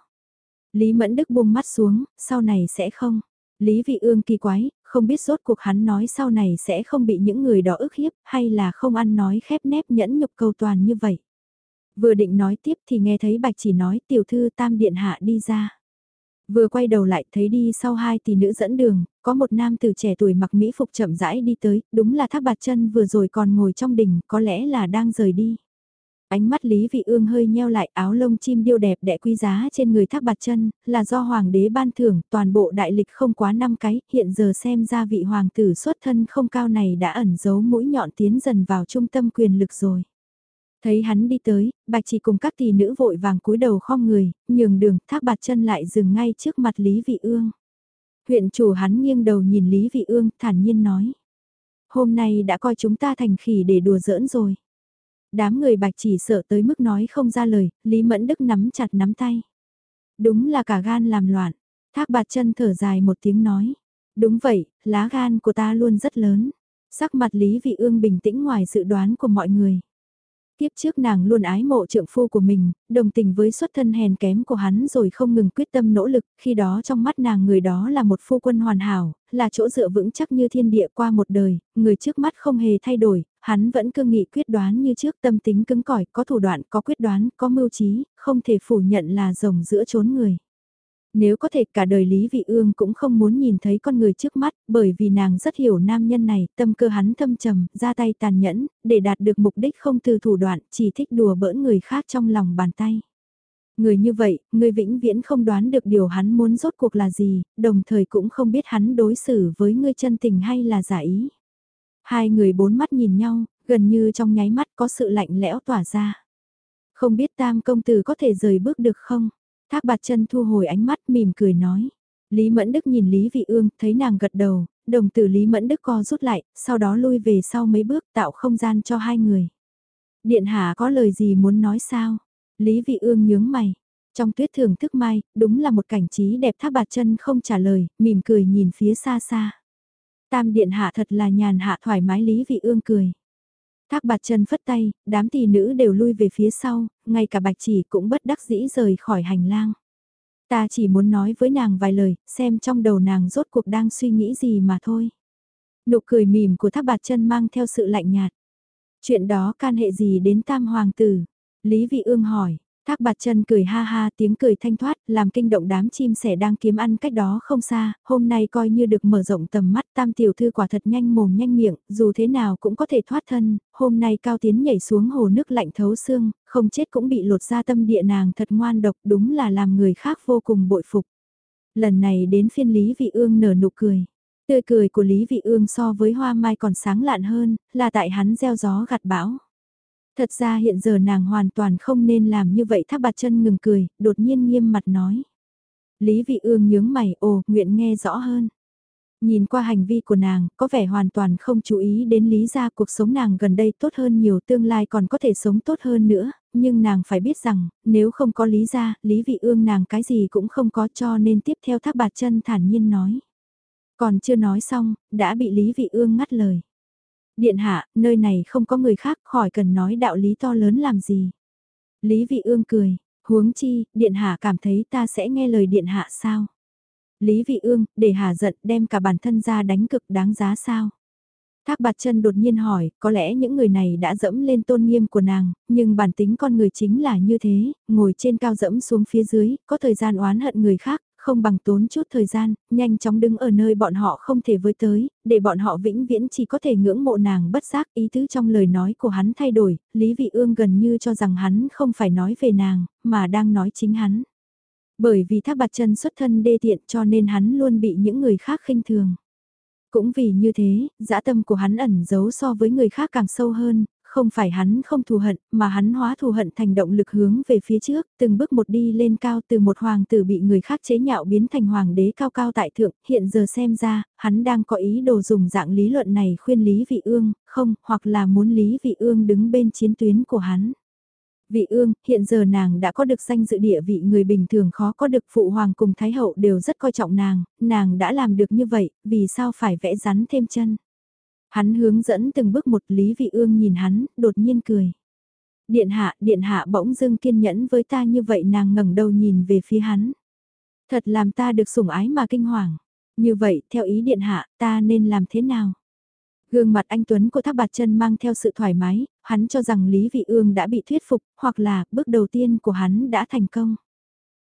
Lý Mẫn Đức buông mắt xuống, sau này sẽ không. Lý Vị Ương kỳ quái, không biết rốt cuộc hắn nói sau này sẽ không bị những người đó ức hiếp, hay là không ăn nói khép nép nhẫn nhục cầu toàn như vậy. Vừa định nói tiếp thì nghe thấy Bạch chỉ nói tiểu thư tam điện hạ đi ra. Vừa quay đầu lại thấy đi sau hai tỷ nữ dẫn đường, có một nam tử trẻ tuổi mặc mỹ phục chậm rãi đi tới, đúng là thác bạt chân vừa rồi còn ngồi trong đỉnh, có lẽ là đang rời đi. Ánh mắt Lý Vị Ương hơi nheo lại áo lông chim điêu đẹp đẽ quý giá trên người thác bạt chân, là do hoàng đế ban thưởng, toàn bộ đại lịch không quá năm cái, hiện giờ xem ra vị hoàng tử xuất thân không cao này đã ẩn giấu mũi nhọn tiến dần vào trung tâm quyền lực rồi. Thấy hắn đi tới, bạch chỉ cùng các tỷ nữ vội vàng cúi đầu khom người, nhường đường, thác bạt chân lại dừng ngay trước mặt Lý Vị Ương. Huyện chủ hắn nghiêng đầu nhìn Lý Vị Ương, thản nhiên nói. Hôm nay đã coi chúng ta thành khỉ để đùa giỡn rồi. Đám người bạch chỉ sợ tới mức nói không ra lời, Lý Mẫn Đức nắm chặt nắm tay. Đúng là cả gan làm loạn. Thác bạt chân thở dài một tiếng nói. Đúng vậy, lá gan của ta luôn rất lớn. Sắc mặt Lý Vị Ương bình tĩnh ngoài dự đoán của mọi người. Tiếp trước nàng luôn ái mộ trượng phu của mình, đồng tình với xuất thân hèn kém của hắn rồi không ngừng quyết tâm nỗ lực, khi đó trong mắt nàng người đó là một phu quân hoàn hảo, là chỗ dựa vững chắc như thiên địa qua một đời, người trước mắt không hề thay đổi, hắn vẫn cương nghị quyết đoán như trước tâm tính cứng cỏi, có thủ đoạn, có quyết đoán, có mưu trí, không thể phủ nhận là rồng giữa chốn người. Nếu có thể cả đời Lý Vị Ương cũng không muốn nhìn thấy con người trước mắt, bởi vì nàng rất hiểu nam nhân này, tâm cơ hắn thâm trầm, ra tay tàn nhẫn, để đạt được mục đích không từ thủ đoạn, chỉ thích đùa bỡn người khác trong lòng bàn tay. Người như vậy, người vĩnh viễn không đoán được điều hắn muốn rốt cuộc là gì, đồng thời cũng không biết hắn đối xử với ngươi chân tình hay là giả ý. Hai người bốn mắt nhìn nhau, gần như trong nháy mắt có sự lạnh lẽo tỏa ra. Không biết tam công tử có thể rời bước được không? Thác bạt chân thu hồi ánh mắt mỉm cười nói. Lý Mẫn Đức nhìn Lý Vị Ương, thấy nàng gật đầu, đồng tử Lý Mẫn Đức co rút lại, sau đó lui về sau mấy bước tạo không gian cho hai người. Điện hạ có lời gì muốn nói sao? Lý Vị Ương nhướng mày. Trong tuyết thường thức mai, đúng là một cảnh trí đẹp thác bạt chân không trả lời, mỉm cười nhìn phía xa xa. Tam điện hạ thật là nhàn hạ thoải mái Lý Vị Ương cười. Thác bạt chân phất tay, đám tỷ nữ đều lui về phía sau, ngay cả bạch chỉ cũng bất đắc dĩ rời khỏi hành lang. Ta chỉ muốn nói với nàng vài lời, xem trong đầu nàng rốt cuộc đang suy nghĩ gì mà thôi. Nụ cười mỉm của thác bạt chân mang theo sự lạnh nhạt. Chuyện đó can hệ gì đến tam hoàng tử? Lý Vị Ương hỏi, Thác bạt chân cười ha ha tiếng cười thanh thoát, làm kinh động đám chim sẻ đang kiếm ăn cách đó không xa, hôm nay coi như được mở rộng tầm mắt tam tiểu thư quả thật nhanh mồm nhanh miệng, dù thế nào cũng có thể thoát thân, hôm nay cao tiến nhảy xuống hồ nước lạnh thấu xương, không chết cũng bị lột ra tâm địa nàng thật ngoan độc đúng là làm người khác vô cùng bội phục. Lần này đến phiên Lý Vị Ương nở nụ cười. Tươi cười của Lý Vị Ương so với hoa mai còn sáng lạn hơn, là tại hắn gieo gió gặt bão. Thật ra hiện giờ nàng hoàn toàn không nên làm như vậy thác bạt chân ngừng cười, đột nhiên nghiêm mặt nói. Lý vị ương nhướng mày, ồ, nguyện nghe rõ hơn. Nhìn qua hành vi của nàng, có vẻ hoàn toàn không chú ý đến lý gia cuộc sống nàng gần đây tốt hơn nhiều tương lai còn có thể sống tốt hơn nữa, nhưng nàng phải biết rằng, nếu không có lý gia, lý vị ương nàng cái gì cũng không có cho nên tiếp theo thác bạt chân thản nhiên nói. Còn chưa nói xong, đã bị lý vị ương ngắt lời. Điện hạ, nơi này không có người khác khỏi cần nói đạo lý to lớn làm gì. Lý vị ương cười, huống chi, điện hạ cảm thấy ta sẽ nghe lời điện hạ sao? Lý vị ương, để hà giận đem cả bản thân ra đánh cực đáng giá sao? Thác bạt chân đột nhiên hỏi, có lẽ những người này đã dẫm lên tôn nghiêm của nàng, nhưng bản tính con người chính là như thế, ngồi trên cao dẫm xuống phía dưới, có thời gian oán hận người khác, không bằng tốn chút thời gian, nhanh chóng đứng ở nơi bọn họ không thể với tới, để bọn họ vĩnh viễn chỉ có thể ngưỡng mộ nàng bất giác ý tứ trong lời nói của hắn thay đổi, Lý Vị Ương gần như cho rằng hắn không phải nói về nàng, mà đang nói chính hắn. Bởi vì thác bạt chân xuất thân đê tiện cho nên hắn luôn bị những người khác khinh thường. Cũng vì như thế, dã tâm của hắn ẩn giấu so với người khác càng sâu hơn, không phải hắn không thù hận, mà hắn hóa thù hận thành động lực hướng về phía trước, từng bước một đi lên cao từ một hoàng tử bị người khác chế nhạo biến thành hoàng đế cao cao tại thượng, hiện giờ xem ra, hắn đang có ý đồ dùng dạng lý luận này khuyên Lý Vị Ương, không, hoặc là muốn Lý Vị Ương đứng bên chiến tuyến của hắn. Vị ương, hiện giờ nàng đã có được danh dự địa vị người bình thường khó có được phụ hoàng cùng thái hậu đều rất coi trọng nàng, nàng đã làm được như vậy, vì sao phải vẽ rắn thêm chân. Hắn hướng dẫn từng bước một Lý Vị Ương nhìn hắn, đột nhiên cười. Điện hạ, điện hạ bỗng dưng kiên nhẫn với ta như vậy nàng ngẩng đầu nhìn về phía hắn. Thật làm ta được sủng ái mà kinh hoàng. Như vậy, theo ý điện hạ, ta nên làm thế nào? Gương mặt anh Tuấn của Thác Bạt Chân mang theo sự thoải mái, hắn cho rằng Lý Vị Ương đã bị thuyết phục, hoặc là bước đầu tiên của hắn đã thành công.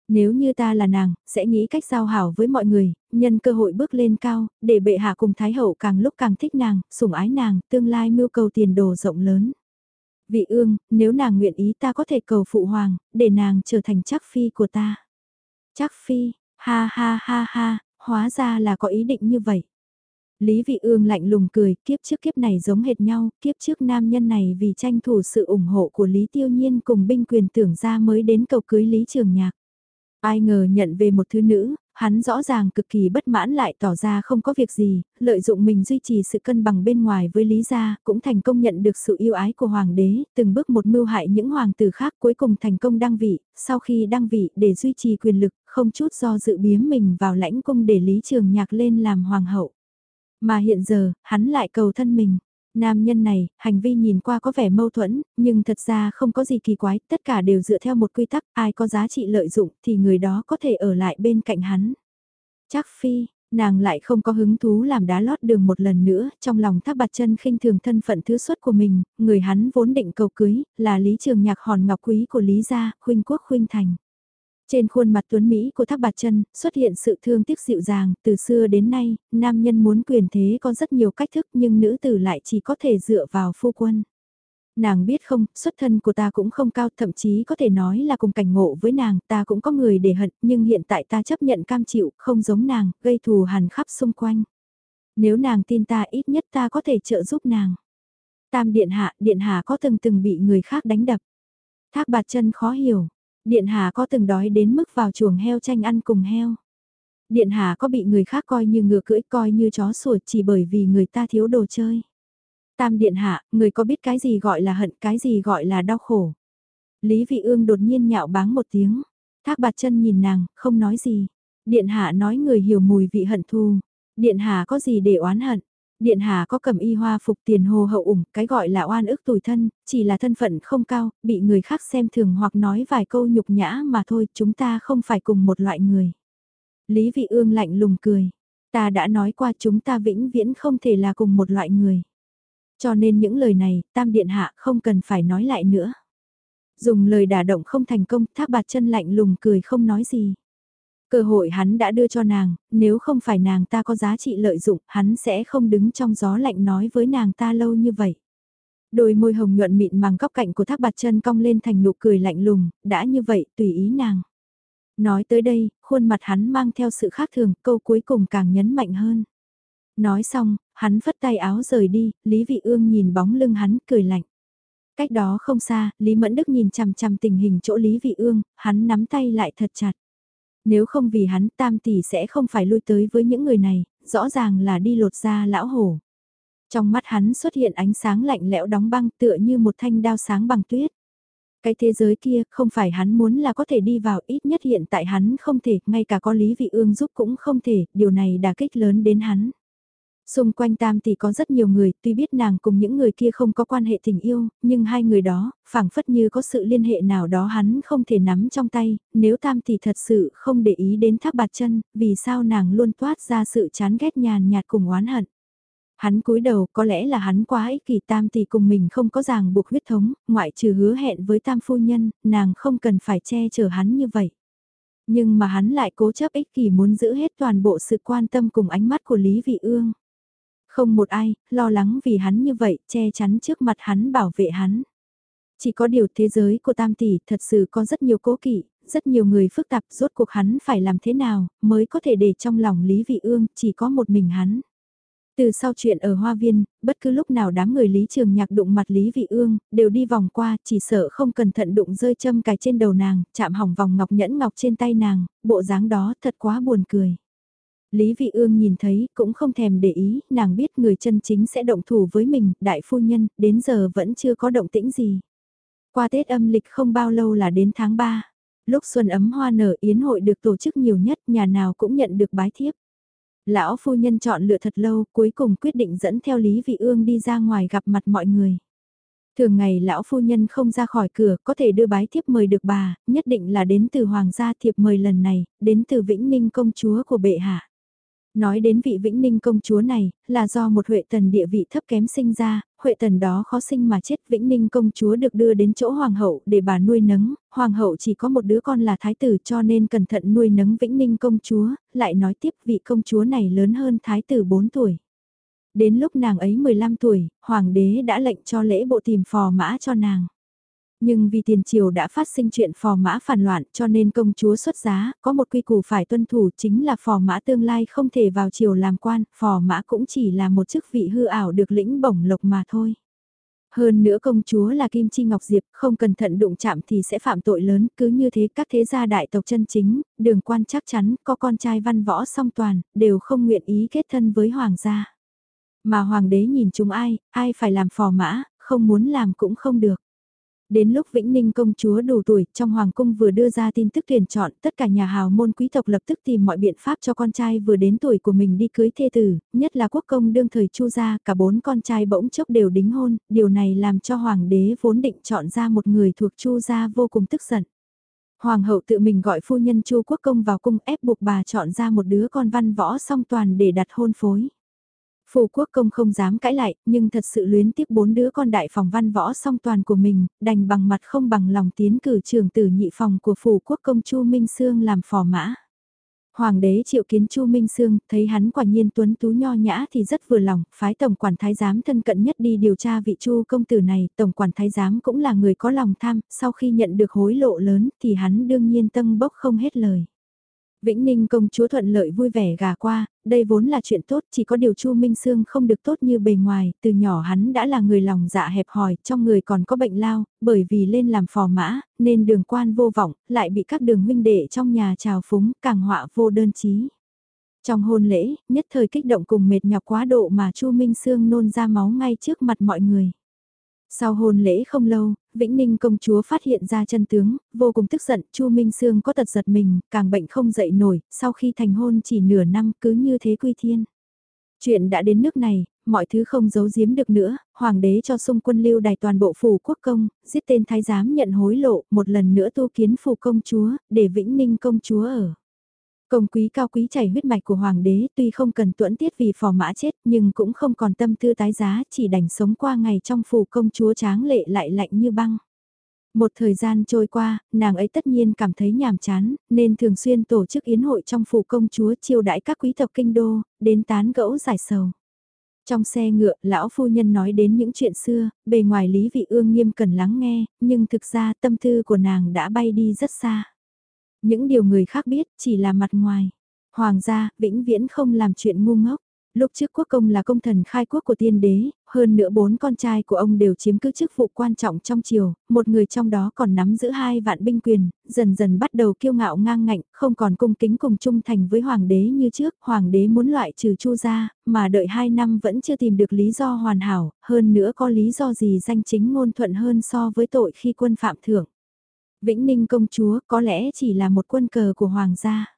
Nếu như ta là nàng, sẽ nghĩ cách giao hảo với mọi người, nhân cơ hội bước lên cao, để bệ hạ cùng Thái Hậu càng lúc càng thích nàng, sủng ái nàng, tương lai mưu cầu tiền đồ rộng lớn. Vị ương, nếu nàng nguyện ý ta có thể cầu phụ hoàng, để nàng trở thành chắc phi của ta. Chắc phi, ha ha ha ha, hóa ra là có ý định như vậy. Lý Vị Ương lạnh lùng cười, kiếp trước kiếp này giống hệt nhau, kiếp trước nam nhân này vì tranh thủ sự ủng hộ của Lý Tiêu Nhiên cùng binh quyền tưởng ra mới đến cầu cưới Lý Trường Nhạc. Ai ngờ nhận về một thứ nữ, hắn rõ ràng cực kỳ bất mãn lại tỏ ra không có việc gì, lợi dụng mình duy trì sự cân bằng bên ngoài với Lý gia, cũng thành công nhận được sự yêu ái của hoàng đế, từng bước một mưu hại những hoàng tử khác cuối cùng thành công đăng vị, sau khi đăng vị để duy trì quyền lực, không chút do dự biếm mình vào lãnh cung để Lý Trường Nhạc lên làm hoàng hậu. Mà hiện giờ, hắn lại cầu thân mình. Nam nhân này, hành vi nhìn qua có vẻ mâu thuẫn, nhưng thật ra không có gì kỳ quái, tất cả đều dựa theo một quy tắc, ai có giá trị lợi dụng thì người đó có thể ở lại bên cạnh hắn. Chắc phi, Nàng lại không có hứng thú làm đá lót đường một lần nữa, trong lòng thác bạt chân khinh thường thân phận thứ xuất của mình, người hắn vốn định cầu cưới, là Lý Trường Nhạc hòn ngọc quý của Lý Gia, khuynh quốc khuynh thành. Trên khuôn mặt tuấn Mỹ của thác bạt chân xuất hiện sự thương tiếc dịu dàng, từ xưa đến nay, nam nhân muốn quyền thế có rất nhiều cách thức nhưng nữ tử lại chỉ có thể dựa vào phu quân. Nàng biết không, xuất thân của ta cũng không cao, thậm chí có thể nói là cùng cảnh ngộ với nàng, ta cũng có người để hận, nhưng hiện tại ta chấp nhận cam chịu, không giống nàng, gây thù hằn khắp xung quanh. Nếu nàng tin ta ít nhất ta có thể trợ giúp nàng. Tam điện hạ, điện hạ có từng từng bị người khác đánh đập. Thác bạt chân khó hiểu, điện hạ có từng đói đến mức vào chuồng heo tranh ăn cùng heo. Điện hạ có bị người khác coi như ngựa cưỡi coi như chó sủa chỉ bởi vì người ta thiếu đồ chơi. Tam điện hạ, người có biết cái gì gọi là hận, cái gì gọi là đau khổ. Lý vị ương đột nhiên nhạo báng một tiếng. Thác bạt chân nhìn nàng, không nói gì. Điện hạ nói người hiểu mùi vị hận thù. Điện hạ có gì để oán hận. Điện hạ có cầm y hoa phục tiền hồ hậu ủng, cái gọi là oan ức tủi thân, chỉ là thân phận không cao, bị người khác xem thường hoặc nói vài câu nhục nhã mà thôi, chúng ta không phải cùng một loại người. Lý vị ương lạnh lùng cười. Ta đã nói qua chúng ta vĩnh viễn không thể là cùng một loại người. Cho nên những lời này, tam điện hạ không cần phải nói lại nữa. Dùng lời đả động không thành công, thác bạt chân lạnh lùng cười không nói gì. Cơ hội hắn đã đưa cho nàng, nếu không phải nàng ta có giá trị lợi dụng, hắn sẽ không đứng trong gió lạnh nói với nàng ta lâu như vậy. Đôi môi hồng nhuận mịn màng góc cạnh của thác bạt chân cong lên thành nụ cười lạnh lùng, đã như vậy, tùy ý nàng. Nói tới đây, khuôn mặt hắn mang theo sự khác thường, câu cuối cùng càng nhấn mạnh hơn. Nói xong, hắn phất tay áo rời đi, Lý Vị Ương nhìn bóng lưng hắn, cười lạnh. Cách đó không xa, Lý Mẫn Đức nhìn chằm chằm tình hình chỗ Lý Vị Ương, hắn nắm tay lại thật chặt. Nếu không vì hắn tam tỷ sẽ không phải lui tới với những người này, rõ ràng là đi lột ra lão hổ. Trong mắt hắn xuất hiện ánh sáng lạnh lẽo đóng băng tựa như một thanh đao sáng bằng tuyết. Cái thế giới kia không phải hắn muốn là có thể đi vào ít nhất hiện tại hắn không thể, ngay cả có Lý Vị Ương giúp cũng không thể, điều này đả kích lớn đến hắn. Xung quanh Tam Tỷ có rất nhiều người, tuy biết nàng cùng những người kia không có quan hệ tình yêu, nhưng hai người đó, phảng phất như có sự liên hệ nào đó hắn không thể nắm trong tay, nếu Tam Tỷ thật sự không để ý đến thác bạt chân, vì sao nàng luôn toát ra sự chán ghét nhàn nhạt cùng oán hận. Hắn cúi đầu có lẽ là hắn quá ích kỷ tam tỷ cùng mình không có ràng buộc huyết thống, ngoại trừ hứa hẹn với tam phu nhân, nàng không cần phải che chở hắn như vậy. Nhưng mà hắn lại cố chấp ích kỷ muốn giữ hết toàn bộ sự quan tâm cùng ánh mắt của Lý Vị Ương. Không một ai, lo lắng vì hắn như vậy, che chắn trước mặt hắn bảo vệ hắn. Chỉ có điều thế giới của Tam Tỷ thật sự có rất nhiều cố kỵ, rất nhiều người phức tạp, rốt cuộc hắn phải làm thế nào, mới có thể để trong lòng Lý Vị Ương, chỉ có một mình hắn. Từ sau chuyện ở Hoa Viên, bất cứ lúc nào đám người Lý Trường Nhạc đụng mặt Lý Vị Ương, đều đi vòng qua, chỉ sợ không cẩn thận đụng rơi châm cài trên đầu nàng, chạm hỏng vòng ngọc nhẫn ngọc trên tay nàng, bộ dáng đó thật quá buồn cười. Lý Vị Ương nhìn thấy, cũng không thèm để ý, nàng biết người chân chính sẽ động thủ với mình, đại phu nhân, đến giờ vẫn chưa có động tĩnh gì. Qua Tết âm lịch không bao lâu là đến tháng 3. Lúc xuân ấm hoa nở yến hội được tổ chức nhiều nhất, nhà nào cũng nhận được bái thiếp. Lão phu nhân chọn lựa thật lâu, cuối cùng quyết định dẫn theo Lý Vị Ương đi ra ngoài gặp mặt mọi người. Thường ngày lão phu nhân không ra khỏi cửa, có thể đưa bái thiếp mời được bà, nhất định là đến từ hoàng gia thiệp mời lần này, đến từ Vĩnh Ninh công chúa của bệ hạ. Nói đến vị Vĩnh Ninh công chúa này, là do một Huệ Tần địa vị thấp kém sinh ra, Huệ Tần đó khó sinh mà chết Vĩnh Ninh công chúa được đưa đến chỗ Hoàng hậu để bà nuôi nấng, Hoàng hậu chỉ có một đứa con là Thái tử cho nên cẩn thận nuôi nấng Vĩnh Ninh công chúa, lại nói tiếp vị công chúa này lớn hơn Thái tử 4 tuổi. Đến lúc nàng ấy 15 tuổi, Hoàng đế đã lệnh cho lễ bộ tìm phò mã cho nàng. Nhưng vì tiền triều đã phát sinh chuyện phò mã phản loạn cho nên công chúa xuất giá, có một quy củ phải tuân thủ chính là phò mã tương lai không thể vào triều làm quan, phò mã cũng chỉ là một chức vị hư ảo được lĩnh bổng lộc mà thôi. Hơn nữa công chúa là Kim Chi Ngọc Diệp, không cẩn thận đụng chạm thì sẽ phạm tội lớn, cứ như thế các thế gia đại tộc chân chính, đường quan chắc chắn có con trai văn võ song toàn, đều không nguyện ý kết thân với hoàng gia. Mà hoàng đế nhìn chúng ai, ai phải làm phò mã, không muốn làm cũng không được. Đến lúc Vĩnh Ninh công chúa đủ tuổi, trong hoàng cung vừa đưa ra tin tức tuyển chọn, tất cả nhà hào môn quý tộc lập tức tìm mọi biện pháp cho con trai vừa đến tuổi của mình đi cưới thê tử, nhất là quốc công đương thời chu gia, cả bốn con trai bỗng chốc đều đính hôn, điều này làm cho hoàng đế vốn định chọn ra một người thuộc chu gia vô cùng tức giận. Hoàng hậu tự mình gọi phu nhân Chu Quốc Công vào cung ép buộc bà chọn ra một đứa con văn võ song toàn để đặt hôn phối. Phù quốc công không dám cãi lại, nhưng thật sự luyến tiếp bốn đứa con đại phòng văn võ song toàn của mình, đành bằng mặt không bằng lòng tiến cử trưởng tử nhị phòng của Phù quốc công Chu Minh Sương làm phò mã. Hoàng đế triệu kiến Chu Minh Sương, thấy hắn quả nhiên tuấn tú nho nhã thì rất vừa lòng, phái tổng quản thái giám thân cận nhất đi điều tra vị Chu công tử này, tổng quản thái giám cũng là người có lòng tham, sau khi nhận được hối lộ lớn thì hắn đương nhiên tâm bốc không hết lời. Vĩnh Ninh công chúa thuận lợi vui vẻ gà qua, đây vốn là chuyện tốt, chỉ có điều Chu Minh Sương không được tốt như bề ngoài, từ nhỏ hắn đã là người lòng dạ hẹp hòi, trong người còn có bệnh lao, bởi vì lên làm phò mã, nên đường quan vô vọng, lại bị các đường huynh đệ trong nhà trào phúng, càng họa vô đơn chí. Trong hôn lễ, nhất thời kích động cùng mệt nhọc quá độ mà Chu Minh Sương nôn ra máu ngay trước mặt mọi người. Sau hôn lễ không lâu, Vĩnh Ninh công chúa phát hiện ra chân tướng, vô cùng tức giận, Chu Minh Sương có tật giật mình, càng bệnh không dậy nổi, sau khi thành hôn chỉ nửa năm cứ như thế quy thiên. Chuyện đã đến nước này, mọi thứ không giấu giếm được nữa, hoàng đế cho xung quân lưu đài toàn bộ phủ quốc công, giết tên thái giám nhận hối lộ, một lần nữa tu kiến phủ công chúa, để Vĩnh Ninh công chúa ở. Công quý cao quý chảy huyết mạch của hoàng đế tuy không cần tuẫn tiết vì phò mã chết nhưng cũng không còn tâm tư tái giá chỉ đành sống qua ngày trong phủ công chúa tráng lệ lại lạnh như băng. Một thời gian trôi qua, nàng ấy tất nhiên cảm thấy nhàm chán, nên thường xuyên tổ chức yến hội trong phủ công chúa chiêu đãi các quý tộc kinh đô, đến tán gẫu giải sầu. Trong xe ngựa, lão phu nhân nói đến những chuyện xưa, bề ngoài Lý Vị Ương nghiêm cần lắng nghe, nhưng thực ra tâm tư của nàng đã bay đi rất xa. Những điều người khác biết chỉ là mặt ngoài. Hoàng gia, vĩnh viễn không làm chuyện ngu ngốc. Lúc trước quốc công là công thần khai quốc của tiên đế, hơn nữa bốn con trai của ông đều chiếm cứ chức vụ quan trọng trong triều, một người trong đó còn nắm giữ hai vạn binh quyền, dần dần bắt đầu kiêu ngạo ngang ngạnh, không còn cung kính cùng trung thành với hoàng đế như trước, hoàng đế muốn loại trừ chu gia, mà đợi hai năm vẫn chưa tìm được lý do hoàn hảo, hơn nữa có lý do gì danh chính ngôn thuận hơn so với tội khi quân phạm thưởng. Vĩnh Ninh công chúa có lẽ chỉ là một quân cờ của hoàng gia.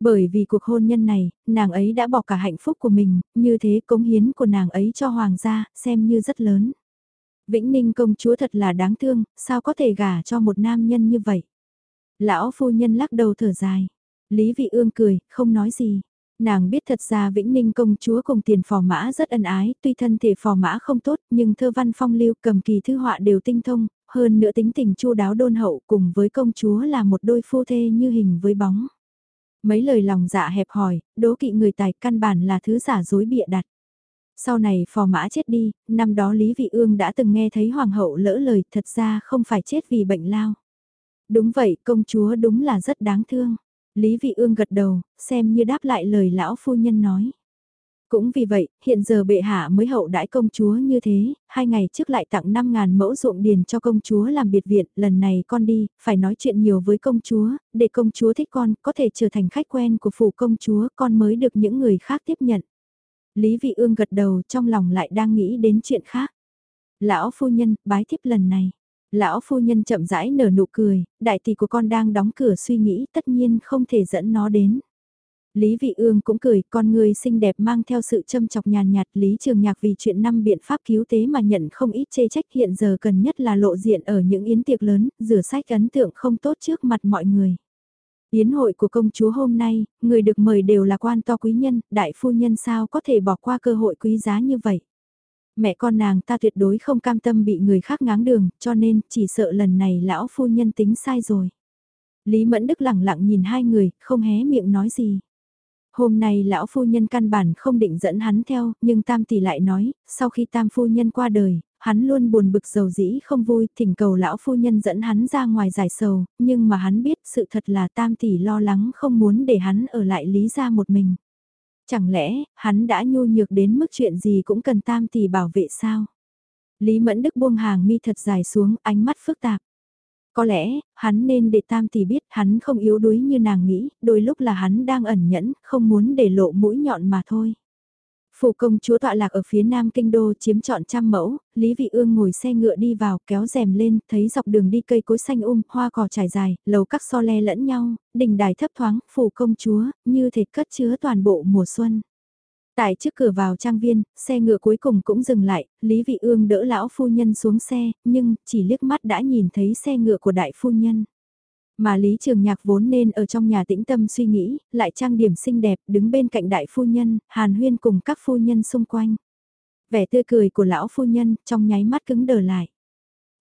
Bởi vì cuộc hôn nhân này, nàng ấy đã bỏ cả hạnh phúc của mình, như thế cống hiến của nàng ấy cho hoàng gia, xem như rất lớn. Vĩnh Ninh công chúa thật là đáng thương, sao có thể gả cho một nam nhân như vậy? Lão phu nhân lắc đầu thở dài. Lý Vị Ương cười, không nói gì. Nàng biết thật ra Vĩnh Ninh công chúa cùng tiền phò mã rất ân ái, tuy thân thể phò mã không tốt nhưng thơ văn phong lưu cầm kỳ thư họa đều tinh thông, hơn nữa tính tình chu đáo đôn hậu cùng với công chúa là một đôi phu thê như hình với bóng. Mấy lời lòng dạ hẹp hòi, đố kỵ người tài căn bản là thứ giả dối bịa đặt. Sau này phò mã chết đi, năm đó Lý Vị Ương đã từng nghe thấy hoàng hậu lỡ lời thật ra không phải chết vì bệnh lao. Đúng vậy, công chúa đúng là rất đáng thương. Lý Vị Ương gật đầu, xem như đáp lại lời lão phu nhân nói. Cũng vì vậy, hiện giờ bệ hạ mới hậu đãi công chúa như thế, hai ngày trước lại tặng 5.000 mẫu ruộng điền cho công chúa làm biệt viện, lần này con đi, phải nói chuyện nhiều với công chúa, để công chúa thích con, có thể trở thành khách quen của phủ công chúa, con mới được những người khác tiếp nhận. Lý Vị Ương gật đầu trong lòng lại đang nghĩ đến chuyện khác. Lão phu nhân, bái tiếp lần này. Lão phu nhân chậm rãi nở nụ cười, đại tỷ của con đang đóng cửa suy nghĩ tất nhiên không thể dẫn nó đến. Lý Vị Ương cũng cười, con người xinh đẹp mang theo sự châm chọc nhàn nhạt Lý Trường Nhạc vì chuyện năm biện pháp cứu tế mà nhận không ít chê trách hiện giờ cần nhất là lộ diện ở những yến tiệc lớn, rửa sách ấn tượng không tốt trước mặt mọi người. Yến hội của công chúa hôm nay, người được mời đều là quan to quý nhân, đại phu nhân sao có thể bỏ qua cơ hội quý giá như vậy. Mẹ con nàng ta tuyệt đối không cam tâm bị người khác ngáng đường, cho nên chỉ sợ lần này lão phu nhân tính sai rồi. Lý Mẫn Đức lẳng lặng nhìn hai người, không hé miệng nói gì. Hôm nay lão phu nhân căn bản không định dẫn hắn theo, nhưng tam tỷ lại nói, sau khi tam phu nhân qua đời, hắn luôn buồn bực dầu dĩ không vui, thỉnh cầu lão phu nhân dẫn hắn ra ngoài giải sầu, nhưng mà hắn biết sự thật là tam tỷ lo lắng không muốn để hắn ở lại lý ra một mình. Chẳng lẽ, hắn đã nhu nhược đến mức chuyện gì cũng cần tam tỷ bảo vệ sao? Lý Mẫn Đức buông hàng mi thật dài xuống, ánh mắt phức tạp. Có lẽ, hắn nên để tam tỷ biết hắn không yếu đuối như nàng nghĩ, đôi lúc là hắn đang ẩn nhẫn, không muốn để lộ mũi nhọn mà thôi. Phủ công chúa tọa lạc ở phía nam kinh đô chiếm trọn trăm mẫu, Lý Vị Ương ngồi xe ngựa đi vào kéo rèm lên, thấy dọc đường đi cây cối xanh um, hoa cỏ trải dài, lầu các so le lẫn nhau, đình đài thấp thoáng, phủ công chúa, như thể cất chứa toàn bộ mùa xuân. Tại trước cửa vào trang viên, xe ngựa cuối cùng cũng dừng lại, Lý Vị Ương đỡ lão phu nhân xuống xe, nhưng chỉ liếc mắt đã nhìn thấy xe ngựa của đại phu nhân. Mà Lý Trường Nhạc vốn nên ở trong nhà tĩnh tâm suy nghĩ, lại trang điểm xinh đẹp, đứng bên cạnh đại phu nhân, hàn huyên cùng các phu nhân xung quanh. Vẻ tươi cười của lão phu nhân, trong nháy mắt cứng đờ lại.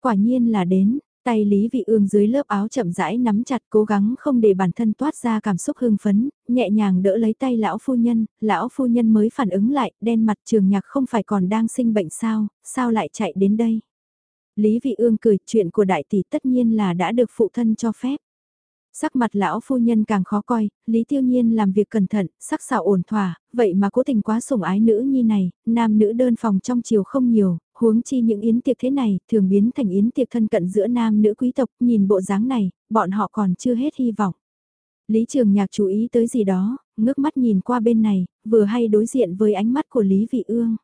Quả nhiên là đến, tay Lý Vị Ương dưới lớp áo chậm rãi nắm chặt cố gắng không để bản thân toát ra cảm xúc hưng phấn, nhẹ nhàng đỡ lấy tay lão phu nhân, lão phu nhân mới phản ứng lại, đen mặt trường nhạc không phải còn đang sinh bệnh sao, sao lại chạy đến đây. Lý Vị Ương cười, chuyện của đại tỷ tất nhiên là đã được phụ thân cho phép. Sắc mặt lão phu nhân càng khó coi, Lý Tiêu Nhiên làm việc cẩn thận, sắc sảo ổn thỏa, vậy mà cố tình quá sủng ái nữ nhi này, nam nữ đơn phòng trong chiều không nhiều, huống chi những yến tiệc thế này, thường biến thành yến tiệc thân cận giữa nam nữ quý tộc, nhìn bộ dáng này, bọn họ còn chưa hết hy vọng. Lý Trường Nhạc chú ý tới gì đó, ngước mắt nhìn qua bên này, vừa hay đối diện với ánh mắt của Lý Vị Ương.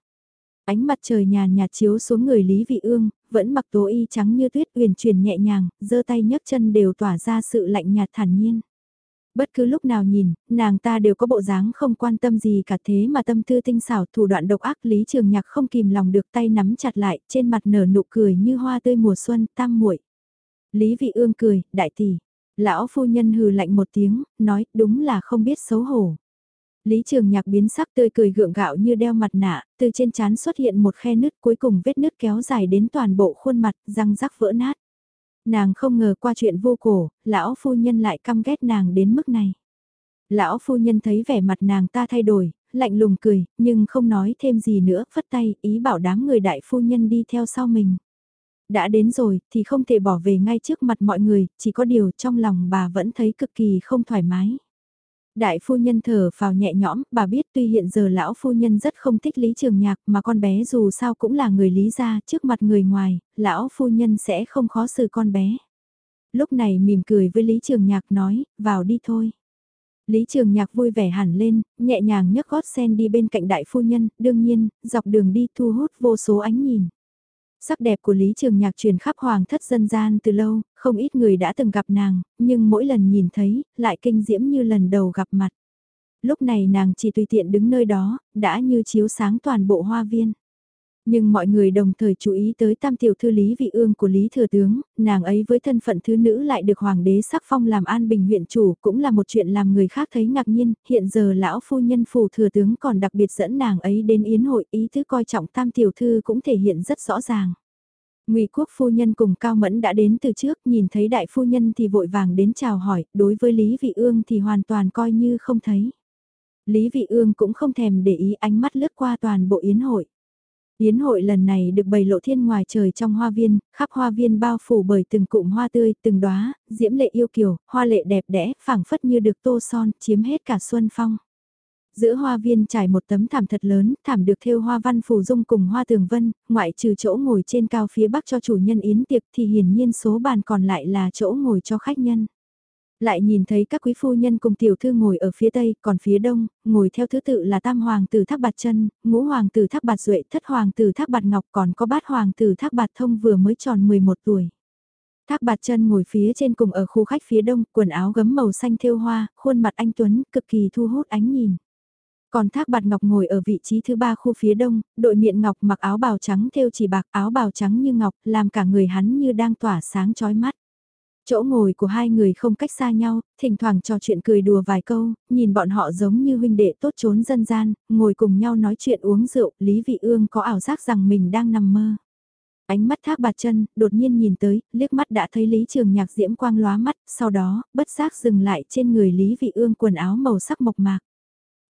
Ánh mặt trời nhàn nhạt chiếu xuống người Lý Vị Ương, vẫn mặc tố y trắng như tuyết uyển chuyển nhẹ nhàng, giơ tay nhấc chân đều tỏa ra sự lạnh nhạt thản nhiên. Bất cứ lúc nào nhìn, nàng ta đều có bộ dáng không quan tâm gì cả thế mà tâm tư tinh xảo thủ đoạn độc ác Lý Trường Nhạc không kìm lòng được tay nắm chặt lại, trên mặt nở nụ cười như hoa tươi mùa xuân, tam muội. Lý Vị Ương cười, đại tỷ. Lão phu nhân hừ lạnh một tiếng, nói, đúng là không biết xấu hổ. Lý Trường Nhạc biến sắc tươi cười gượng gạo như đeo mặt nạ, từ trên trán xuất hiện một khe nứt cuối cùng vết nứt kéo dài đến toàn bộ khuôn mặt, răng rắc vỡ nát. Nàng không ngờ qua chuyện vô cổ, lão phu nhân lại căm ghét nàng đến mức này. Lão phu nhân thấy vẻ mặt nàng ta thay đổi, lạnh lùng cười, nhưng không nói thêm gì nữa, phất tay, ý bảo đám người đại phu nhân đi theo sau mình. Đã đến rồi, thì không thể bỏ về ngay trước mặt mọi người, chỉ có điều trong lòng bà vẫn thấy cực kỳ không thoải mái. Đại phu nhân thở vào nhẹ nhõm, bà biết tuy hiện giờ lão phu nhân rất không thích Lý Trường Nhạc mà con bé dù sao cũng là người Lý gia trước mặt người ngoài, lão phu nhân sẽ không khó xử con bé. Lúc này mỉm cười với Lý Trường Nhạc nói, vào đi thôi. Lý Trường Nhạc vui vẻ hẳn lên, nhẹ nhàng nhấc gót sen đi bên cạnh đại phu nhân, đương nhiên, dọc đường đi thu hút vô số ánh nhìn. Sắc đẹp của Lý Trường Nhạc truyền khắp hoàng thất dân gian từ lâu, không ít người đã từng gặp nàng, nhưng mỗi lần nhìn thấy, lại kinh diễm như lần đầu gặp mặt. Lúc này nàng chỉ tùy tiện đứng nơi đó, đã như chiếu sáng toàn bộ hoa viên. Nhưng mọi người đồng thời chú ý tới tam tiểu thư Lý Vị Ương của Lý Thừa Tướng, nàng ấy với thân phận thứ nữ lại được Hoàng đế sắc phong làm an bình huyện chủ cũng là một chuyện làm người khác thấy ngạc nhiên, hiện giờ lão phu nhân phủ Thừa Tướng còn đặc biệt dẫn nàng ấy đến yến hội ý thứ coi trọng tam tiểu thư cũng thể hiện rất rõ ràng. Ngụy Quốc phu nhân cùng Cao Mẫn đã đến từ trước, nhìn thấy đại phu nhân thì vội vàng đến chào hỏi, đối với Lý Vị Ương thì hoàn toàn coi như không thấy. Lý Vị Ương cũng không thèm để ý ánh mắt lướt qua toàn bộ yến hội. Yến hội lần này được bày lộ thiên ngoài trời trong hoa viên, khắp hoa viên bao phủ bởi từng cụm hoa tươi, từng đóa, diễm lệ yêu kiều, hoa lệ đẹp đẽ, phảng phất như được tô son, chiếm hết cả xuân phong. Giữa hoa viên trải một tấm thảm thật lớn, thảm được thêu hoa văn phù dung cùng hoa tường vân, ngoại trừ chỗ ngồi trên cao phía bắc cho chủ nhân yến tiệc thì hiển nhiên số bàn còn lại là chỗ ngồi cho khách nhân. Lại nhìn thấy các quý phu nhân cùng tiểu thư ngồi ở phía tây, còn phía đông, ngồi theo thứ tự là tam hoàng tử thác bạt chân, ngũ hoàng tử thác bạt duệ, thất hoàng tử thác bạt ngọc còn có bát hoàng tử thác bạt thông vừa mới tròn 11 tuổi. Thác bạt chân ngồi phía trên cùng ở khu khách phía đông, quần áo gấm màu xanh thêu hoa, khuôn mặt anh Tuấn, cực kỳ thu hút ánh nhìn. Còn Thác Bạt Ngọc ngồi ở vị trí thứ ba khu phía đông, đội miệng ngọc mặc áo bào trắng thêu chỉ bạc áo bào trắng như ngọc, làm cả người hắn như đang tỏa sáng chói mắt. Chỗ ngồi của hai người không cách xa nhau, thỉnh thoảng trò chuyện cười đùa vài câu, nhìn bọn họ giống như huynh đệ tốt trốn dân gian, ngồi cùng nhau nói chuyện uống rượu, Lý Vị Ương có ảo giác rằng mình đang nằm mơ. Ánh mắt thác bạt chân, đột nhiên nhìn tới, liếc mắt đã thấy Lý Trường Nhạc diễm quang lóa mắt, sau đó, bất giác dừng lại trên người Lý Vị Ương quần áo màu sắc mộc mạc.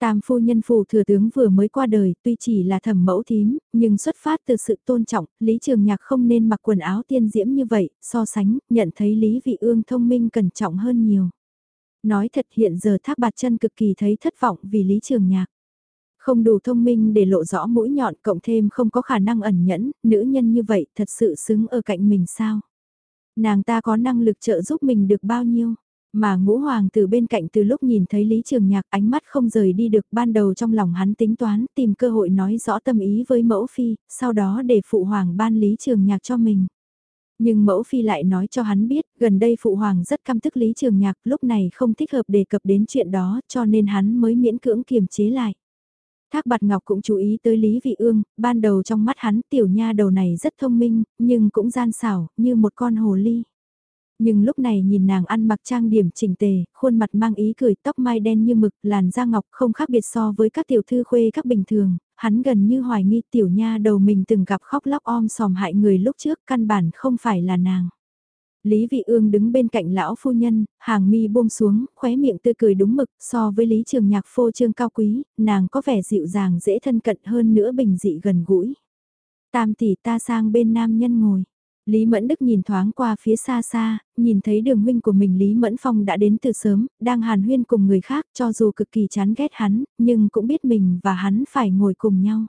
Tam phu nhân phù thừa tướng vừa mới qua đời, tuy chỉ là thẩm mẫu thím, nhưng xuất phát từ sự tôn trọng, Lý Trường Nhạc không nên mặc quần áo tiên diễm như vậy, so sánh, nhận thấy Lý Vị Ương thông minh cẩn trọng hơn nhiều. Nói thật hiện giờ thác bạt chân cực kỳ thấy thất vọng vì Lý Trường Nhạc. Không đủ thông minh để lộ rõ mũi nhọn cộng thêm không có khả năng ẩn nhẫn, nữ nhân như vậy thật sự xứng ở cạnh mình sao? Nàng ta có năng lực trợ giúp mình được bao nhiêu? Mà ngũ hoàng từ bên cạnh từ lúc nhìn thấy Lý Trường Nhạc ánh mắt không rời đi được ban đầu trong lòng hắn tính toán tìm cơ hội nói rõ tâm ý với mẫu phi, sau đó để phụ hoàng ban Lý Trường Nhạc cho mình. Nhưng mẫu phi lại nói cho hắn biết, gần đây phụ hoàng rất căm tức Lý Trường Nhạc, lúc này không thích hợp đề cập đến chuyện đó cho nên hắn mới miễn cưỡng kiềm chế lại. Thác Bạt Ngọc cũng chú ý tới Lý Vị Ương, ban đầu trong mắt hắn tiểu nha đầu này rất thông minh, nhưng cũng gian xảo, như một con hồ ly. Nhưng lúc này nhìn nàng ăn mặc trang điểm chỉnh tề, khuôn mặt mang ý cười tóc mai đen như mực, làn da ngọc không khác biệt so với các tiểu thư khuê các bình thường, hắn gần như hoài nghi tiểu nha đầu mình từng gặp khóc lóc om sòm hại người lúc trước căn bản không phải là nàng. Lý Vị Ương đứng bên cạnh lão phu nhân, hàng mi buông xuống, khóe miệng tươi cười đúng mực, so với Lý Trường Nhạc phô trương cao quý, nàng có vẻ dịu dàng dễ thân cận hơn nữa bình dị gần gũi. Tam tỷ ta sang bên nam nhân ngồi. Lý Mẫn Đức nhìn thoáng qua phía xa xa, nhìn thấy đường huynh của mình Lý Mẫn Phong đã đến từ sớm, đang hàn huyên cùng người khác cho dù cực kỳ chán ghét hắn, nhưng cũng biết mình và hắn phải ngồi cùng nhau.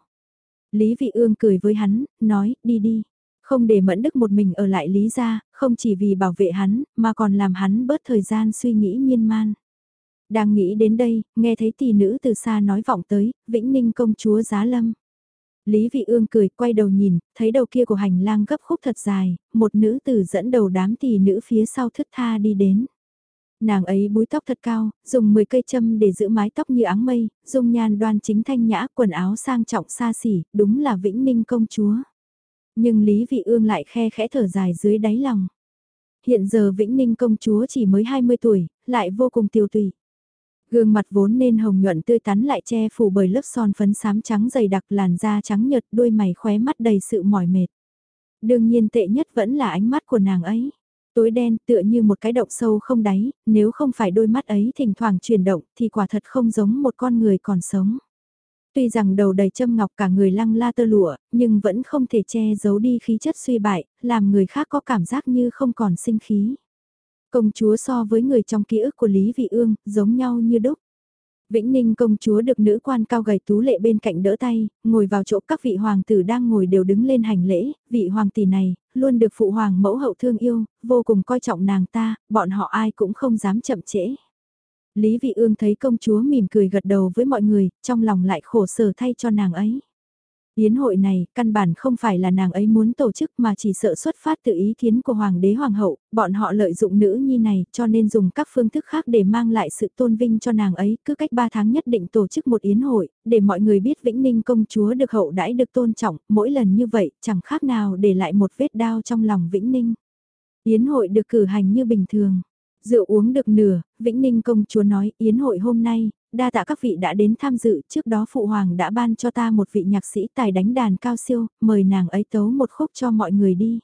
Lý Vị Ương cười với hắn, nói, đi đi. Không để Mẫn Đức một mình ở lại Lý gia, không chỉ vì bảo vệ hắn, mà còn làm hắn bớt thời gian suy nghĩ miên man. Đang nghĩ đến đây, nghe thấy tỷ nữ từ xa nói vọng tới, Vĩnh Ninh công chúa Giá Lâm. Lý Vị Ương cười quay đầu nhìn, thấy đầu kia của hành lang gấp khúc thật dài, một nữ tử dẫn đầu đám tỷ nữ phía sau thức tha đi đến. Nàng ấy búi tóc thật cao, dùng 10 cây châm để giữ mái tóc như áng mây, dung nhan đoan chính thanh nhã, quần áo sang trọng xa xỉ, đúng là Vĩnh Ninh công chúa. Nhưng Lý Vị Ương lại khe khẽ thở dài dưới đáy lòng. Hiện giờ Vĩnh Ninh công chúa chỉ mới 20 tuổi, lại vô cùng tiêu tùy. Gương mặt vốn nên hồng nhuận tươi tắn lại che phủ bởi lớp son phấn xám trắng dày đặc làn da trắng nhợt đôi mày khóe mắt đầy sự mỏi mệt. Đương nhiên tệ nhất vẫn là ánh mắt của nàng ấy. Tối đen tựa như một cái động sâu không đáy, nếu không phải đôi mắt ấy thỉnh thoảng chuyển động thì quả thật không giống một con người còn sống. Tuy rằng đầu đầy châm ngọc cả người lăng la tơ lụa, nhưng vẫn không thể che giấu đi khí chất suy bại, làm người khác có cảm giác như không còn sinh khí. Công chúa so với người trong ký ức của Lý Vị Ương, giống nhau như đúc. Vĩnh Ninh công chúa được nữ quan cao gầy tú lệ bên cạnh đỡ tay, ngồi vào chỗ các vị hoàng tử đang ngồi đều đứng lên hành lễ, vị hoàng tỷ này, luôn được phụ hoàng mẫu hậu thương yêu, vô cùng coi trọng nàng ta, bọn họ ai cũng không dám chậm trễ. Lý Vị Ương thấy công chúa mỉm cười gật đầu với mọi người, trong lòng lại khổ sở thay cho nàng ấy. Yến hội này, căn bản không phải là nàng ấy muốn tổ chức mà chỉ sợ xuất phát từ ý kiến của Hoàng đế Hoàng hậu, bọn họ lợi dụng nữ nhi này cho nên dùng các phương thức khác để mang lại sự tôn vinh cho nàng ấy, cứ cách 3 tháng nhất định tổ chức một yến hội, để mọi người biết Vĩnh Ninh công chúa được hậu đãi được tôn trọng, mỗi lần như vậy chẳng khác nào để lại một vết đao trong lòng Vĩnh Ninh. Yến hội được cử hành như bình thường. Rượu uống được nửa, Vĩnh Ninh công chúa nói yến hội hôm nay, đa tạ các vị đã đến tham dự, trước đó Phụ Hoàng đã ban cho ta một vị nhạc sĩ tài đánh đàn cao siêu, mời nàng ấy tấu một khúc cho mọi người đi.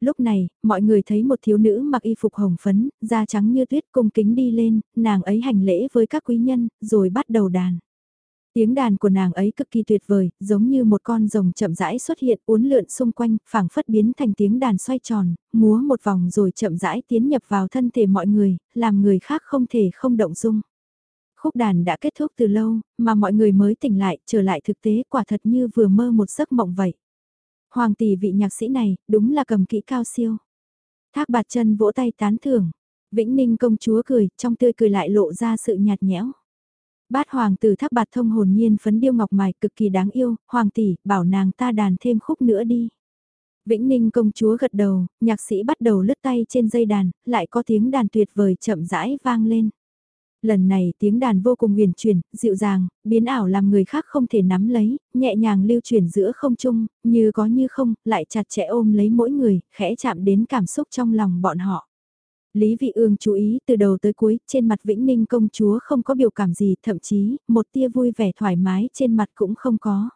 Lúc này, mọi người thấy một thiếu nữ mặc y phục hồng phấn, da trắng như tuyết cung kính đi lên, nàng ấy hành lễ với các quý nhân, rồi bắt đầu đàn. Tiếng đàn của nàng ấy cực kỳ tuyệt vời, giống như một con rồng chậm rãi xuất hiện uốn lượn xung quanh, phảng phất biến thành tiếng đàn xoay tròn, múa một vòng rồi chậm rãi tiến nhập vào thân thể mọi người, làm người khác không thể không động dung. Khúc đàn đã kết thúc từ lâu, mà mọi người mới tỉnh lại, trở lại thực tế quả thật như vừa mơ một giấc mộng vậy. Hoàng tỷ vị nhạc sĩ này, đúng là cầm kỹ cao siêu. Thác bạt chân vỗ tay tán thưởng. Vĩnh Ninh công chúa cười, trong tươi cười lại lộ ra sự nhạt nhẽo. Bát hoàng tử thác bạt thông hồn nhiên phấn điêu ngọc mài cực kỳ đáng yêu, hoàng tỷ, bảo nàng ta đàn thêm khúc nữa đi. Vĩnh Ninh công chúa gật đầu, nhạc sĩ bắt đầu lướt tay trên dây đàn, lại có tiếng đàn tuyệt vời chậm rãi vang lên. Lần này tiếng đàn vô cùng huyền chuyển, dịu dàng, biến ảo làm người khác không thể nắm lấy, nhẹ nhàng lưu chuyển giữa không trung, như có như không, lại chặt chẽ ôm lấy mỗi người, khẽ chạm đến cảm xúc trong lòng bọn họ. Lý Vị Ương chú ý từ đầu tới cuối, trên mặt Vĩnh Ninh công chúa không có biểu cảm gì, thậm chí, một tia vui vẻ thoải mái trên mặt cũng không có.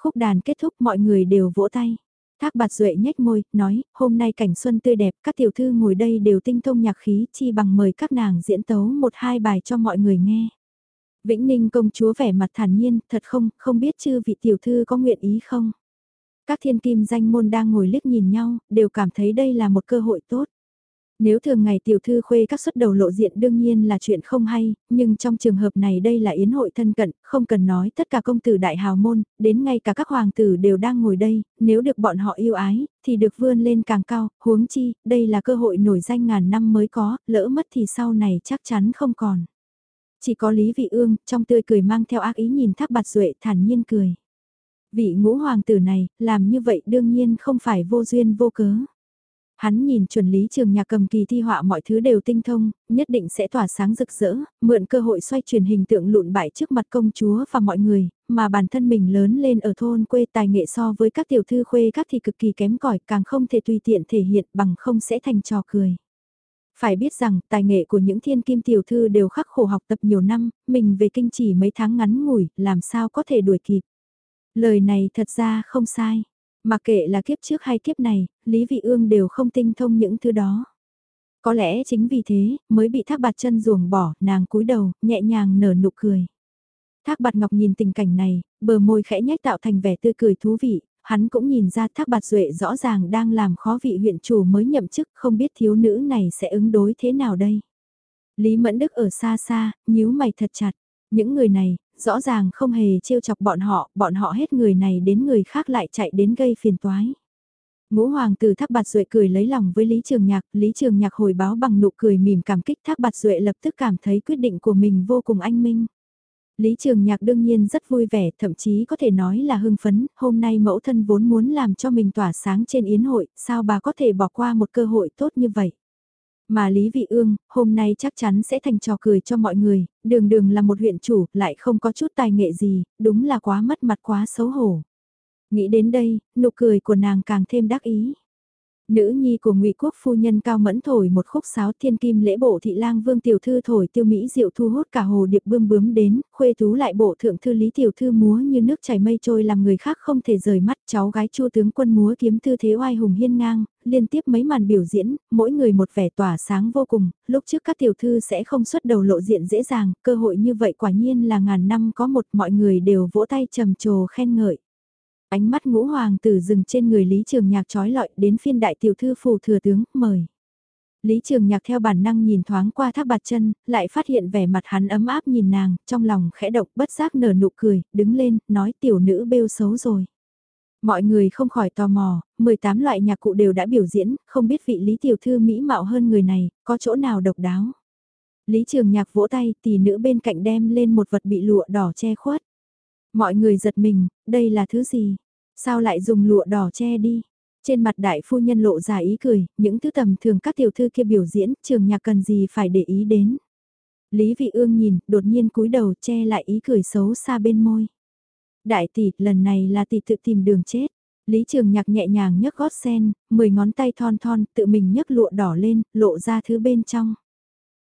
Khúc đàn kết thúc mọi người đều vỗ tay. Thác bạt duệ nhếch môi, nói, hôm nay cảnh xuân tươi đẹp, các tiểu thư ngồi đây đều tinh thông nhạc khí, chi bằng mời các nàng diễn tấu một hai bài cho mọi người nghe. Vĩnh Ninh công chúa vẻ mặt thản nhiên, thật không, không biết chư vị tiểu thư có nguyện ý không? Các thiên kim danh môn đang ngồi liếc nhìn nhau, đều cảm thấy đây là một cơ hội tốt. Nếu thường ngày tiểu thư khuê các xuất đầu lộ diện đương nhiên là chuyện không hay, nhưng trong trường hợp này đây là yến hội thân cận, không cần nói tất cả công tử đại hào môn, đến ngay cả các hoàng tử đều đang ngồi đây, nếu được bọn họ yêu ái, thì được vươn lên càng cao, huống chi, đây là cơ hội nổi danh ngàn năm mới có, lỡ mất thì sau này chắc chắn không còn. Chỉ có Lý Vị Ương, trong tươi cười mang theo ác ý nhìn thác bạt duệ thản nhiên cười. Vị ngũ hoàng tử này, làm như vậy đương nhiên không phải vô duyên vô cớ. Hắn nhìn chuẩn lý trường nhạc cầm kỳ thi họa mọi thứ đều tinh thông, nhất định sẽ tỏa sáng rực rỡ, mượn cơ hội xoay chuyển hình tượng lụn bại trước mặt công chúa và mọi người, mà bản thân mình lớn lên ở thôn quê tài nghệ so với các tiểu thư khuê các thì cực kỳ kém cỏi càng không thể tùy tiện thể hiện bằng không sẽ thành trò cười. Phải biết rằng, tài nghệ của những thiên kim tiểu thư đều khắc khổ học tập nhiều năm, mình về kinh chỉ mấy tháng ngắn ngủi, làm sao có thể đuổi kịp. Lời này thật ra không sai. Mà kệ là kiếp trước hay kiếp này, Lý Vị Ương đều không tinh thông những thứ đó. Có lẽ chính vì thế, mới bị thác bạt chân ruồng bỏ, nàng cúi đầu, nhẹ nhàng nở nụ cười. Thác bạt ngọc nhìn tình cảnh này, bờ môi khẽ nhếch tạo thành vẻ tươi cười thú vị, hắn cũng nhìn ra thác bạt duệ rõ ràng đang làm khó vị huyện chủ mới nhậm chức, không biết thiếu nữ này sẽ ứng đối thế nào đây. Lý Mẫn Đức ở xa xa, nhíu mày thật chặt. Những người này, rõ ràng không hề trêu chọc bọn họ, bọn họ hết người này đến người khác lại chạy đến gây phiền toái. Ngũ hoàng tử Thác Bạt Duệ cười lấy lòng với Lý Trường Nhạc, Lý Trường Nhạc hồi báo bằng nụ cười mỉm cảm kích Thác Bạt Duệ lập tức cảm thấy quyết định của mình vô cùng anh minh. Lý Trường Nhạc đương nhiên rất vui vẻ, thậm chí có thể nói là hưng phấn, hôm nay mẫu thân vốn muốn làm cho mình tỏa sáng trên yến hội, sao bà có thể bỏ qua một cơ hội tốt như vậy. Mà Lý Vị Ương, hôm nay chắc chắn sẽ thành trò cười cho mọi người, đường đường là một huyện chủ, lại không có chút tài nghệ gì, đúng là quá mất mặt quá xấu hổ. Nghĩ đến đây, nụ cười của nàng càng thêm đắc ý. Nữ nhi của ngụy quốc phu nhân cao mẫn thổi một khúc sáo thiên kim lễ bộ thị lang vương tiểu thư thổi tiêu mỹ diệu thu hút cả hồ điệp bươm bướm đến, khuê tú lại bộ thượng thư lý tiểu thư múa như nước chảy mây trôi làm người khác không thể rời mắt cháu gái chua tướng quân múa kiếm thư thế oai hùng hiên ngang, liên tiếp mấy màn biểu diễn, mỗi người một vẻ tỏa sáng vô cùng, lúc trước các tiểu thư sẽ không xuất đầu lộ diện dễ dàng, cơ hội như vậy quả nhiên là ngàn năm có một mọi người đều vỗ tay trầm trồ khen ngợi. Ánh mắt ngũ hoàng tử dừng trên người Lý Trường Nhạc trói lọi đến phiên đại tiểu thư phù thừa tướng, mời. Lý Trường Nhạc theo bản năng nhìn thoáng qua thác bạt chân, lại phát hiện vẻ mặt hắn ấm áp nhìn nàng, trong lòng khẽ động bất giác nở nụ cười, đứng lên, nói tiểu nữ bêu xấu rồi. Mọi người không khỏi tò mò, 18 loại nhạc cụ đều đã biểu diễn, không biết vị Lý Tiểu Thư mỹ mạo hơn người này, có chỗ nào độc đáo. Lý Trường Nhạc vỗ tay, tỷ nữ bên cạnh đem lên một vật bị lụa đỏ che khuất. Mọi người giật mình, đây là thứ gì? Sao lại dùng lụa đỏ che đi? Trên mặt đại phu nhân lộ ra ý cười, những thứ tầm thường các tiểu thư kia biểu diễn, trường nhạc cần gì phải để ý đến. Lý vị ương nhìn, đột nhiên cúi đầu che lại ý cười xấu xa bên môi. Đại tỷ, lần này là tỷ tự tìm đường chết. Lý trường nhạc nhẹ nhàng nhấc gót sen, mười ngón tay thon thon, tự mình nhấc lụa đỏ lên, lộ ra thứ bên trong.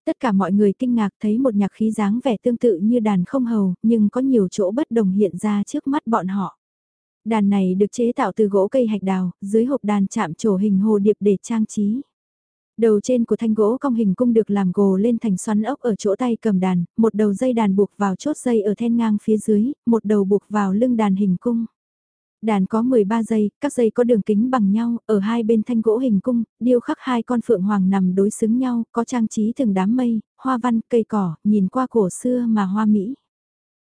Tất cả mọi người kinh ngạc thấy một nhạc khí dáng vẻ tương tự như đàn không hầu, nhưng có nhiều chỗ bất đồng hiện ra trước mắt bọn họ. Đàn này được chế tạo từ gỗ cây hạch đào, dưới hộp đàn chạm trổ hình hồ điệp để trang trí. Đầu trên của thanh gỗ cong hình cung được làm gồ lên thành xoắn ốc ở chỗ tay cầm đàn, một đầu dây đàn buộc vào chốt dây ở then ngang phía dưới, một đầu buộc vào lưng đàn hình cung. Đàn có 13 dây, các dây có đường kính bằng nhau, ở hai bên thanh gỗ hình cung, điêu khắc hai con phượng hoàng nằm đối xứng nhau, có trang trí từng đám mây, hoa văn, cây cỏ, nhìn qua cổ xưa mà hoa mỹ.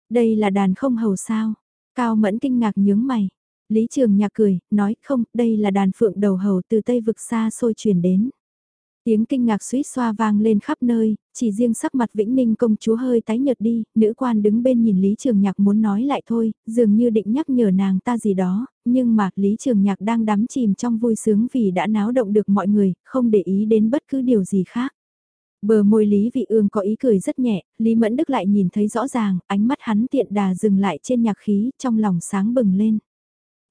Đây là đàn không hầu sao? Cao mẫn kinh ngạc nhướng mày. Lý Trường Nhạc cười, nói không, đây là đàn phượng đầu hầu từ Tây vực xa xôi truyền đến. Tiếng kinh ngạc suýt xoa vang lên khắp nơi, chỉ riêng sắc mặt Vĩnh Ninh công chúa hơi tái nhợt đi, nữ quan đứng bên nhìn Lý Trường Nhạc muốn nói lại thôi, dường như định nhắc nhở nàng ta gì đó, nhưng mà Lý Trường Nhạc đang đắm chìm trong vui sướng vì đã náo động được mọi người, không để ý đến bất cứ điều gì khác. Bờ môi Lý Vị Ương có ý cười rất nhẹ, Lý Mẫn Đức lại nhìn thấy rõ ràng, ánh mắt hắn tiện đà dừng lại trên nhạc khí, trong lòng sáng bừng lên.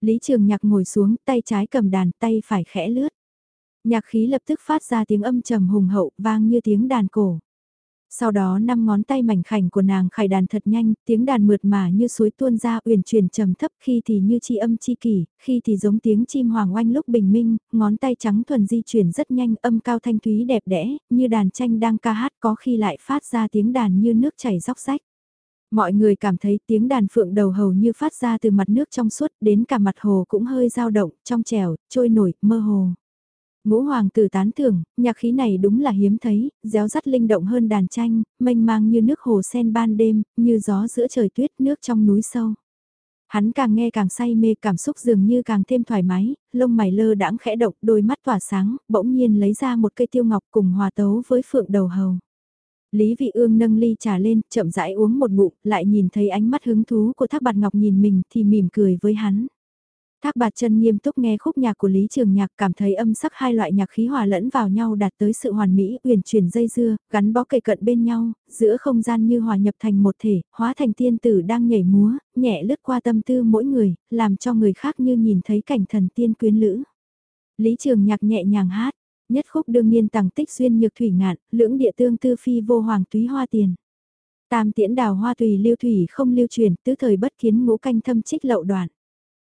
Lý Trường Nhạc ngồi xuống, tay trái cầm đàn, tay phải khẽ lướt. Nhạc khí lập tức phát ra tiếng âm trầm hùng hậu, vang như tiếng đàn cổ. Sau đó năm ngón tay mảnh khảnh của nàng khải đàn thật nhanh, tiếng đàn mượt mà như suối tuôn ra uyển chuyển trầm thấp khi thì như chi âm chi kỷ, khi thì giống tiếng chim hoàng oanh lúc bình minh, ngón tay trắng thuần di chuyển rất nhanh âm cao thanh thúy đẹp đẽ, như đàn tranh đang ca hát có khi lại phát ra tiếng đàn như nước chảy róc rách. Mọi người cảm thấy tiếng đàn phượng đầu hầu như phát ra từ mặt nước trong suốt đến cả mặt hồ cũng hơi dao động, trong trèo, trôi nổi, mơ hồ. Ngũ hoàng tử tán thưởng, nhạc khí này đúng là hiếm thấy, réo rắt linh động hơn đàn tranh, mênh mang như nước hồ sen ban đêm, như gió giữa trời tuyết nước trong núi sâu. Hắn càng nghe càng say mê cảm xúc dường như càng thêm thoải mái, lông mày lơ đãng khẽ động, đôi mắt tỏa sáng, bỗng nhiên lấy ra một cây tiêu ngọc cùng hòa tấu với phượng đầu hầu. Lý Vị Ương nâng ly trà lên, chậm rãi uống một ngụm, lại nhìn thấy ánh mắt hứng thú của Thác Bạt Ngọc nhìn mình thì mỉm cười với hắn. Thác bạt chân nghiêm túc nghe khúc nhạc của Lý Trường Nhạc cảm thấy âm sắc hai loại nhạc khí hòa lẫn vào nhau đạt tới sự hoàn mỹ uyển chuyển dây dưa, gắn bó kề cận bên nhau, giữa không gian như hòa nhập thành một thể, hóa thành tiên tử đang nhảy múa, nhẹ lướt qua tâm tư mỗi người, làm cho người khác như nhìn thấy cảnh thần tiên quyến lữ. Lý Trường Nhạc nhẹ nhàng hát, Nhất khúc đương nhiên tàng tích duyên nhược thủy ngạn, lưỡng địa tương tư phi vô hoàng túy hoa tiền. Tam tiễn đào hoa tùy lưu thủy không lưu truyền, tứ thời bất kiến ngũ canh thâm trích lậu đoạn.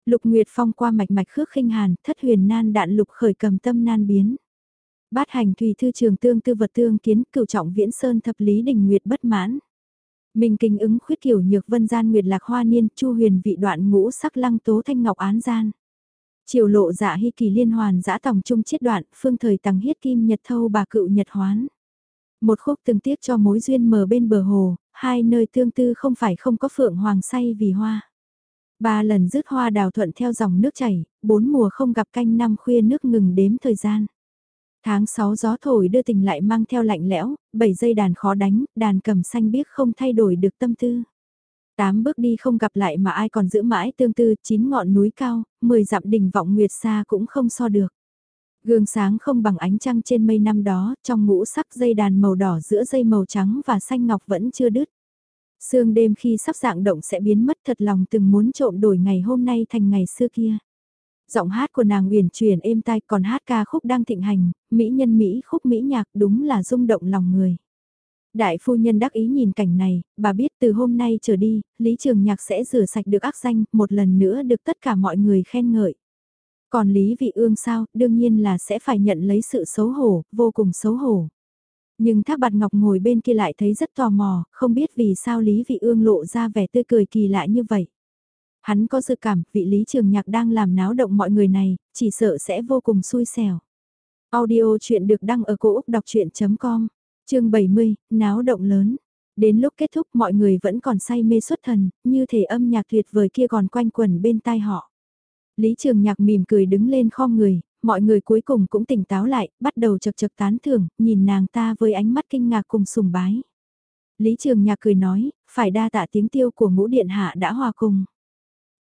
Lục Nguyệt Phong qua mạch mạch khước khinh hàn, thất huyền nan đạn lục khởi cầm tâm nan biến. Bát hành thủy thư trường tương tư vật tương kiến cửu trọng viễn sơn thập lý đình nguyệt bất mãn. Minh kinh ứng khuyết kiểu nhược vân gian nguyệt lạc hoa niên chu huyền vị đoạn ngũ sắc lăng tố thanh ngọc án gian. Triều lộ dạ hy kỳ liên hoàn giã tòng trung chiết đoạn phương thời tăng hiết kim nhật thâu bà cựu nhật hoán. Một khúc từng tiếc cho mối duyên mờ bên bờ hồ, hai nơi tương tư không phải không có phượng hoàng say vì hoa. Ba lần rứt hoa đào thuận theo dòng nước chảy, bốn mùa không gặp canh năm khuya nước ngừng đếm thời gian. Tháng 6 gió thổi đưa tình lại mang theo lạnh lẽo, 7 giây đàn khó đánh, đàn cầm xanh biếc không thay đổi được tâm tư. Tám bước đi không gặp lại mà ai còn giữ mãi tương tư, chín ngọn núi cao, 10 dặm đỉnh vọng nguyệt xa cũng không so được. Gương sáng không bằng ánh trăng trên mây năm đó, trong ngũ sắc dây đàn màu đỏ giữa dây màu trắng và xanh ngọc vẫn chưa đứt. Sương đêm khi sắp dạng động sẽ biến mất thật lòng từng muốn trộm đổi ngày hôm nay thành ngày xưa kia. Giọng hát của nàng uyển chuyển êm tai còn hát ca khúc đang thịnh hành, mỹ nhân mỹ khúc mỹ nhạc đúng là rung động lòng người. Đại phu nhân đắc ý nhìn cảnh này, bà biết từ hôm nay trở đi, Lý Trường Nhạc sẽ rửa sạch được ác danh, một lần nữa được tất cả mọi người khen ngợi. Còn Lý Vị Ương sao, đương nhiên là sẽ phải nhận lấy sự xấu hổ, vô cùng xấu hổ. Nhưng Thác Bạt Ngọc ngồi bên kia lại thấy rất tò mò, không biết vì sao Lý Vị Ương lộ ra vẻ tươi cười kỳ lạ như vậy. Hắn có dự cảm vị Lý Trường Nhạc đang làm náo động mọi người này, chỉ sợ sẽ vô cùng xui xẻo. Audio chuyện được đăng ở cổ Úc đọc chuyện.com, chương 70, náo động lớn. Đến lúc kết thúc mọi người vẫn còn say mê xuất thần, như thể âm nhạc tuyệt vời kia còn quanh quẩn bên tai họ. Lý Trường Nhạc mỉm cười đứng lên khom người, mọi người cuối cùng cũng tỉnh táo lại, bắt đầu chật chật tán thưởng, nhìn nàng ta với ánh mắt kinh ngạc cùng sùng bái. Lý Trường Nhạc cười nói, phải đa tạ tiếng tiêu của ngũ điện hạ đã hòa cùng.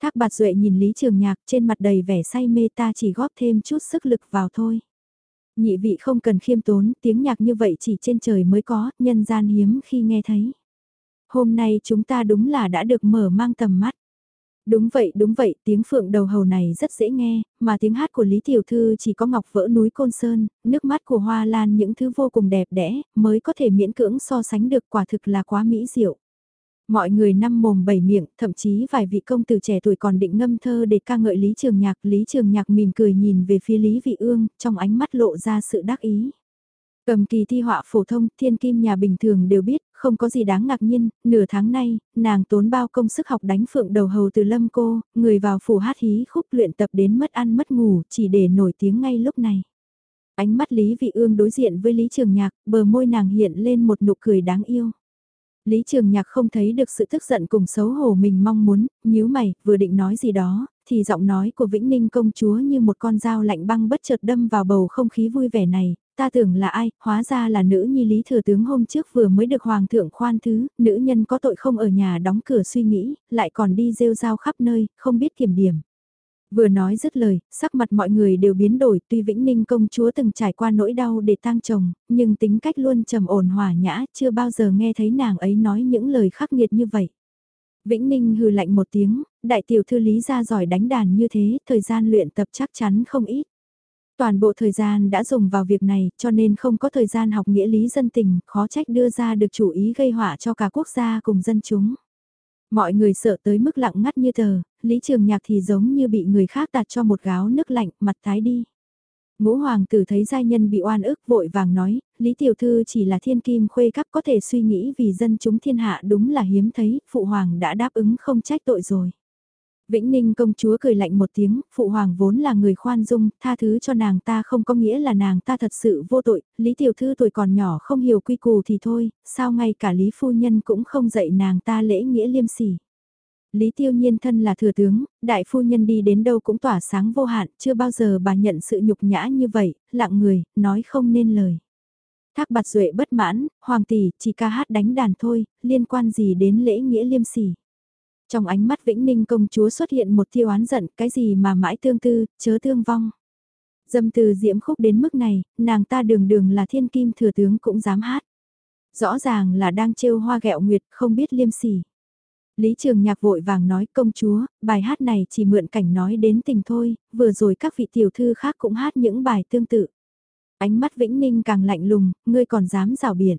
Thác bạt duệ nhìn Lý Trường Nhạc trên mặt đầy vẻ say mê ta chỉ góp thêm chút sức lực vào thôi. Nhị vị không cần khiêm tốn, tiếng nhạc như vậy chỉ trên trời mới có, nhân gian hiếm khi nghe thấy. Hôm nay chúng ta đúng là đã được mở mang tầm mắt. Đúng vậy, đúng vậy, tiếng phượng đầu hầu này rất dễ nghe, mà tiếng hát của Lý Tiểu Thư chỉ có ngọc vỡ núi Côn Sơn, nước mắt của hoa lan những thứ vô cùng đẹp đẽ, mới có thể miễn cưỡng so sánh được quả thực là quá mỹ diệu. Mọi người năm mồm bảy miệng, thậm chí vài vị công tử trẻ tuổi còn định ngâm thơ để ca ngợi Lý Trường Nhạc. Lý Trường Nhạc mỉm cười nhìn về phía Lý Vị Ương, trong ánh mắt lộ ra sự đắc ý. Cầm kỳ thi họa phổ thông, thiên kim nhà bình thường đều biết, không có gì đáng ngạc nhiên, nửa tháng nay, nàng tốn bao công sức học đánh phượng đầu hầu từ lâm cô, người vào phủ hát hí khúc luyện tập đến mất ăn mất ngủ, chỉ để nổi tiếng ngay lúc này. Ánh mắt Lý Vị Ương đối diện với Lý Trường Nhạc, bờ môi nàng hiện lên một nụ cười đáng yêu. Lý Trường Nhạc không thấy được sự tức giận cùng xấu hổ mình mong muốn, nhíu mày, vừa định nói gì đó, thì giọng nói của Vĩnh Ninh công chúa như một con dao lạnh băng bất chợt đâm vào bầu không khí vui vẻ này, ta tưởng là ai, hóa ra là nữ nhi Lý Thừa Tướng hôm trước vừa mới được Hoàng thượng khoan thứ, nữ nhân có tội không ở nhà đóng cửa suy nghĩ, lại còn đi rêu rao khắp nơi, không biết kiểm điểm. Vừa nói dứt lời, sắc mặt mọi người đều biến đổi tuy Vĩnh Ninh công chúa từng trải qua nỗi đau để tang chồng, nhưng tính cách luôn trầm ổn hòa nhã, chưa bao giờ nghe thấy nàng ấy nói những lời khắc nghiệt như vậy. Vĩnh Ninh hừ lạnh một tiếng, đại tiểu thư lý ra giỏi đánh đàn như thế, thời gian luyện tập chắc chắn không ít. Toàn bộ thời gian đã dùng vào việc này, cho nên không có thời gian học nghĩa lý dân tình, khó trách đưa ra được chủ ý gây họa cho cả quốc gia cùng dân chúng. Mọi người sợ tới mức lặng ngắt như tờ, Lý Trường Nhạc thì giống như bị người khác tạt cho một gáo nước lạnh, mặt tái đi. Ngũ hoàng tử thấy giai nhân bị oan ức vội vàng nói, Lý Tiểu Thư chỉ là thiên kim khuê các có thể suy nghĩ vì dân chúng thiên hạ đúng là hiếm thấy, phụ hoàng đã đáp ứng không trách tội rồi. Vĩnh Ninh công chúa cười lạnh một tiếng, phụ hoàng vốn là người khoan dung, tha thứ cho nàng ta không có nghĩa là nàng ta thật sự vô tội, Lý Tiểu Thư tuổi còn nhỏ không hiểu quy củ thì thôi, sao ngay cả Lý Phu Nhân cũng không dạy nàng ta lễ nghĩa liêm sỉ. Lý Tiêu Nhiên thân là thừa tướng, đại phu nhân đi đến đâu cũng tỏa sáng vô hạn, chưa bao giờ bà nhận sự nhục nhã như vậy, lặng người, nói không nên lời. Thác bạt duệ bất mãn, hoàng tỷ, chỉ ca hát đánh đàn thôi, liên quan gì đến lễ nghĩa liêm sỉ. Trong ánh mắt Vĩnh Ninh công chúa xuất hiện một tiêu oán giận, cái gì mà mãi tương tư, chớ thương vong. Dâm từ diễm khúc đến mức này, nàng ta đường đường là thiên kim thừa tướng cũng dám hát. Rõ ràng là đang trêu hoa gẹo nguyệt, không biết liêm sỉ. Lý Trường Nhạc vội vàng nói công chúa, bài hát này chỉ mượn cảnh nói đến tình thôi, vừa rồi các vị tiểu thư khác cũng hát những bài tương tự. Ánh mắt Vĩnh Ninh càng lạnh lùng, ngươi còn dám rào biển.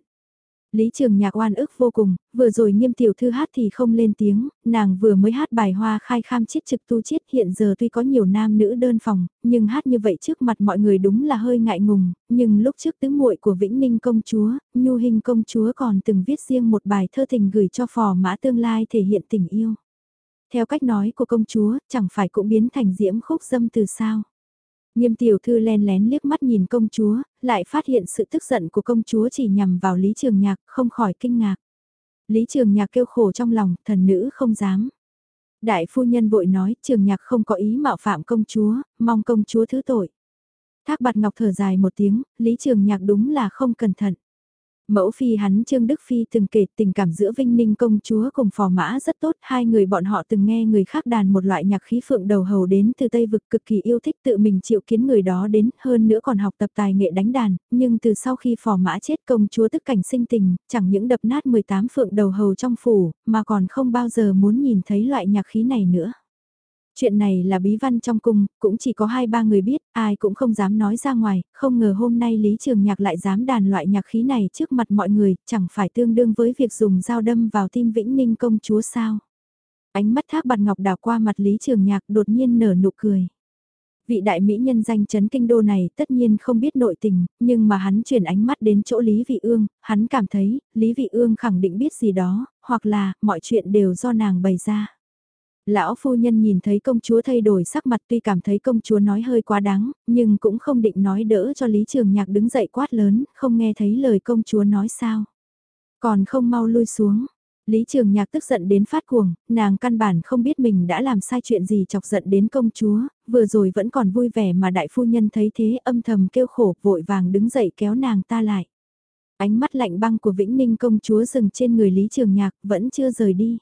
Lý Trường Nhạc oan ức vô cùng, vừa rồi nghiêm tiểu thư hát thì không lên tiếng, nàng vừa mới hát bài hoa khai kham chiết trực tu chiết hiện giờ tuy có nhiều nam nữ đơn phòng, nhưng hát như vậy trước mặt mọi người đúng là hơi ngại ngùng, nhưng lúc trước tứ muội của Vĩnh Ninh công chúa, Nhu Hình công chúa còn từng viết riêng một bài thơ tình gửi cho phò mã tương lai thể hiện tình yêu. Theo cách nói của công chúa, chẳng phải cũng biến thành diễm khúc dâm từ sao. Nghiêm tiểu thư len lén liếc mắt nhìn công chúa, lại phát hiện sự tức giận của công chúa chỉ nhằm vào Lý Trường Nhạc, không khỏi kinh ngạc. Lý Trường Nhạc kêu khổ trong lòng, thần nữ không dám. Đại phu nhân vội nói, Trường Nhạc không có ý mạo phạm công chúa, mong công chúa thứ tội. Thác bạt ngọc thở dài một tiếng, Lý Trường Nhạc đúng là không cẩn thận. Mẫu phi hắn Trương Đức Phi từng kể tình cảm giữa Vinh Ninh công chúa cùng phò mã rất tốt, hai người bọn họ từng nghe người khác đàn một loại nhạc khí phượng đầu hầu đến từ Tây Vực cực kỳ yêu thích tự mình chịu kiến người đó đến, hơn nữa còn học tập tài nghệ đánh đàn, nhưng từ sau khi phò mã chết công chúa tức cảnh sinh tình, chẳng những đập nát 18 phượng đầu hầu trong phủ, mà còn không bao giờ muốn nhìn thấy loại nhạc khí này nữa. Chuyện này là bí văn trong cung, cũng chỉ có hai ba người biết, ai cũng không dám nói ra ngoài, không ngờ hôm nay Lý Trường Nhạc lại dám đàn loại nhạc khí này trước mặt mọi người, chẳng phải tương đương với việc dùng dao đâm vào tim Vĩnh Ninh công chúa sao. Ánh mắt thác bạt ngọc đảo qua mặt Lý Trường Nhạc đột nhiên nở nụ cười. Vị đại mỹ nhân danh chấn kinh đô này tất nhiên không biết nội tình, nhưng mà hắn chuyển ánh mắt đến chỗ Lý Vị Ương, hắn cảm thấy, Lý Vị Ương khẳng định biết gì đó, hoặc là, mọi chuyện đều do nàng bày ra. Lão phu nhân nhìn thấy công chúa thay đổi sắc mặt tuy cảm thấy công chúa nói hơi quá đáng, nhưng cũng không định nói đỡ cho Lý Trường Nhạc đứng dậy quát lớn, không nghe thấy lời công chúa nói sao. Còn không mau lui xuống. Lý Trường Nhạc tức giận đến phát cuồng, nàng căn bản không biết mình đã làm sai chuyện gì chọc giận đến công chúa, vừa rồi vẫn còn vui vẻ mà đại phu nhân thấy thế âm thầm kêu khổ vội vàng đứng dậy kéo nàng ta lại. Ánh mắt lạnh băng của Vĩnh Ninh công chúa dừng trên người Lý Trường Nhạc vẫn chưa rời đi.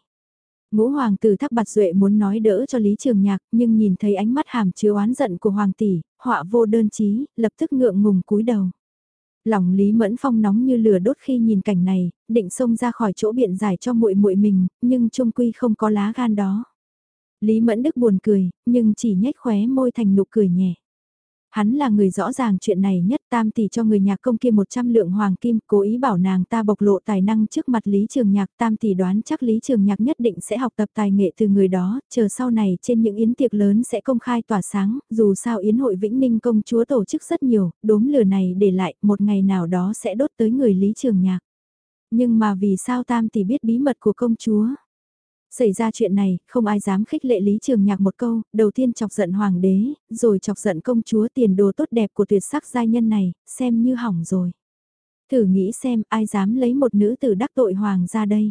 Ngũ hoàng tử thắc bạt duệ muốn nói đỡ cho Lý Trường Nhạc, nhưng nhìn thấy ánh mắt hàm chứa oán giận của hoàng tỷ, họa vô đơn chí, lập tức ngượng ngùng cúi đầu. Lòng Lý Mẫn Phong nóng như lửa đốt khi nhìn cảnh này, định xông ra khỏi chỗ biện giải cho muội muội mình, nhưng trung quy không có lá gan đó. Lý Mẫn Đức buồn cười, nhưng chỉ nhếch khóe môi thành nụ cười nhẹ. Hắn là người rõ ràng chuyện này nhất tam tỷ cho người nhạc công kia 100 lượng hoàng kim, cố ý bảo nàng ta bộc lộ tài năng trước mặt Lý Trường Nhạc. Tam tỷ đoán chắc Lý Trường Nhạc nhất định sẽ học tập tài nghệ từ người đó, chờ sau này trên những yến tiệc lớn sẽ công khai tỏa sáng, dù sao yến hội Vĩnh Ninh công chúa tổ chức rất nhiều, đốm lửa này để lại một ngày nào đó sẽ đốt tới người Lý Trường Nhạc. Nhưng mà vì sao Tam tỷ biết bí mật của công chúa? Xảy ra chuyện này, không ai dám khích lệ Lý Trường Nhạc một câu, đầu tiên chọc giận hoàng đế, rồi chọc giận công chúa tiền đồ tốt đẹp của tuyệt sắc giai nhân này, xem như hỏng rồi. Thử nghĩ xem ai dám lấy một nữ tử đắc tội hoàng ra đây.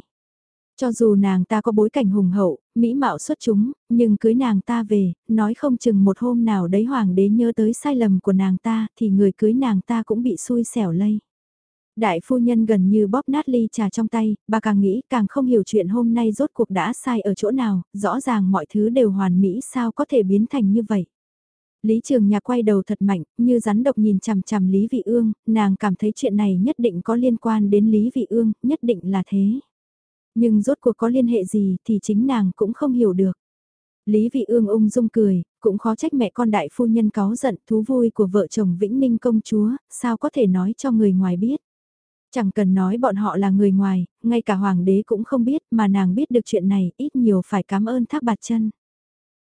Cho dù nàng ta có bối cảnh hùng hậu, mỹ mạo xuất chúng, nhưng cưới nàng ta về, nói không chừng một hôm nào đấy hoàng đế nhớ tới sai lầm của nàng ta thì người cưới nàng ta cũng bị xui xẻo lây. Đại phu nhân gần như bóp nát ly trà trong tay, bà càng nghĩ càng không hiểu chuyện hôm nay rốt cuộc đã sai ở chỗ nào, rõ ràng mọi thứ đều hoàn mỹ sao có thể biến thành như vậy. Lý Trường Nhạc quay đầu thật mạnh, như rắn độc nhìn chằm chằm Lý Vị Ương, nàng cảm thấy chuyện này nhất định có liên quan đến Lý Vị Ương, nhất định là thế. Nhưng rốt cuộc có liên hệ gì thì chính nàng cũng không hiểu được. Lý Vị Ương ung dung cười, cũng khó trách mẹ con đại phu nhân có giận thú vui của vợ chồng Vĩnh Ninh công chúa, sao có thể nói cho người ngoài biết. Chẳng cần nói bọn họ là người ngoài, ngay cả hoàng đế cũng không biết mà nàng biết được chuyện này ít nhiều phải cảm ơn thác bạt chân.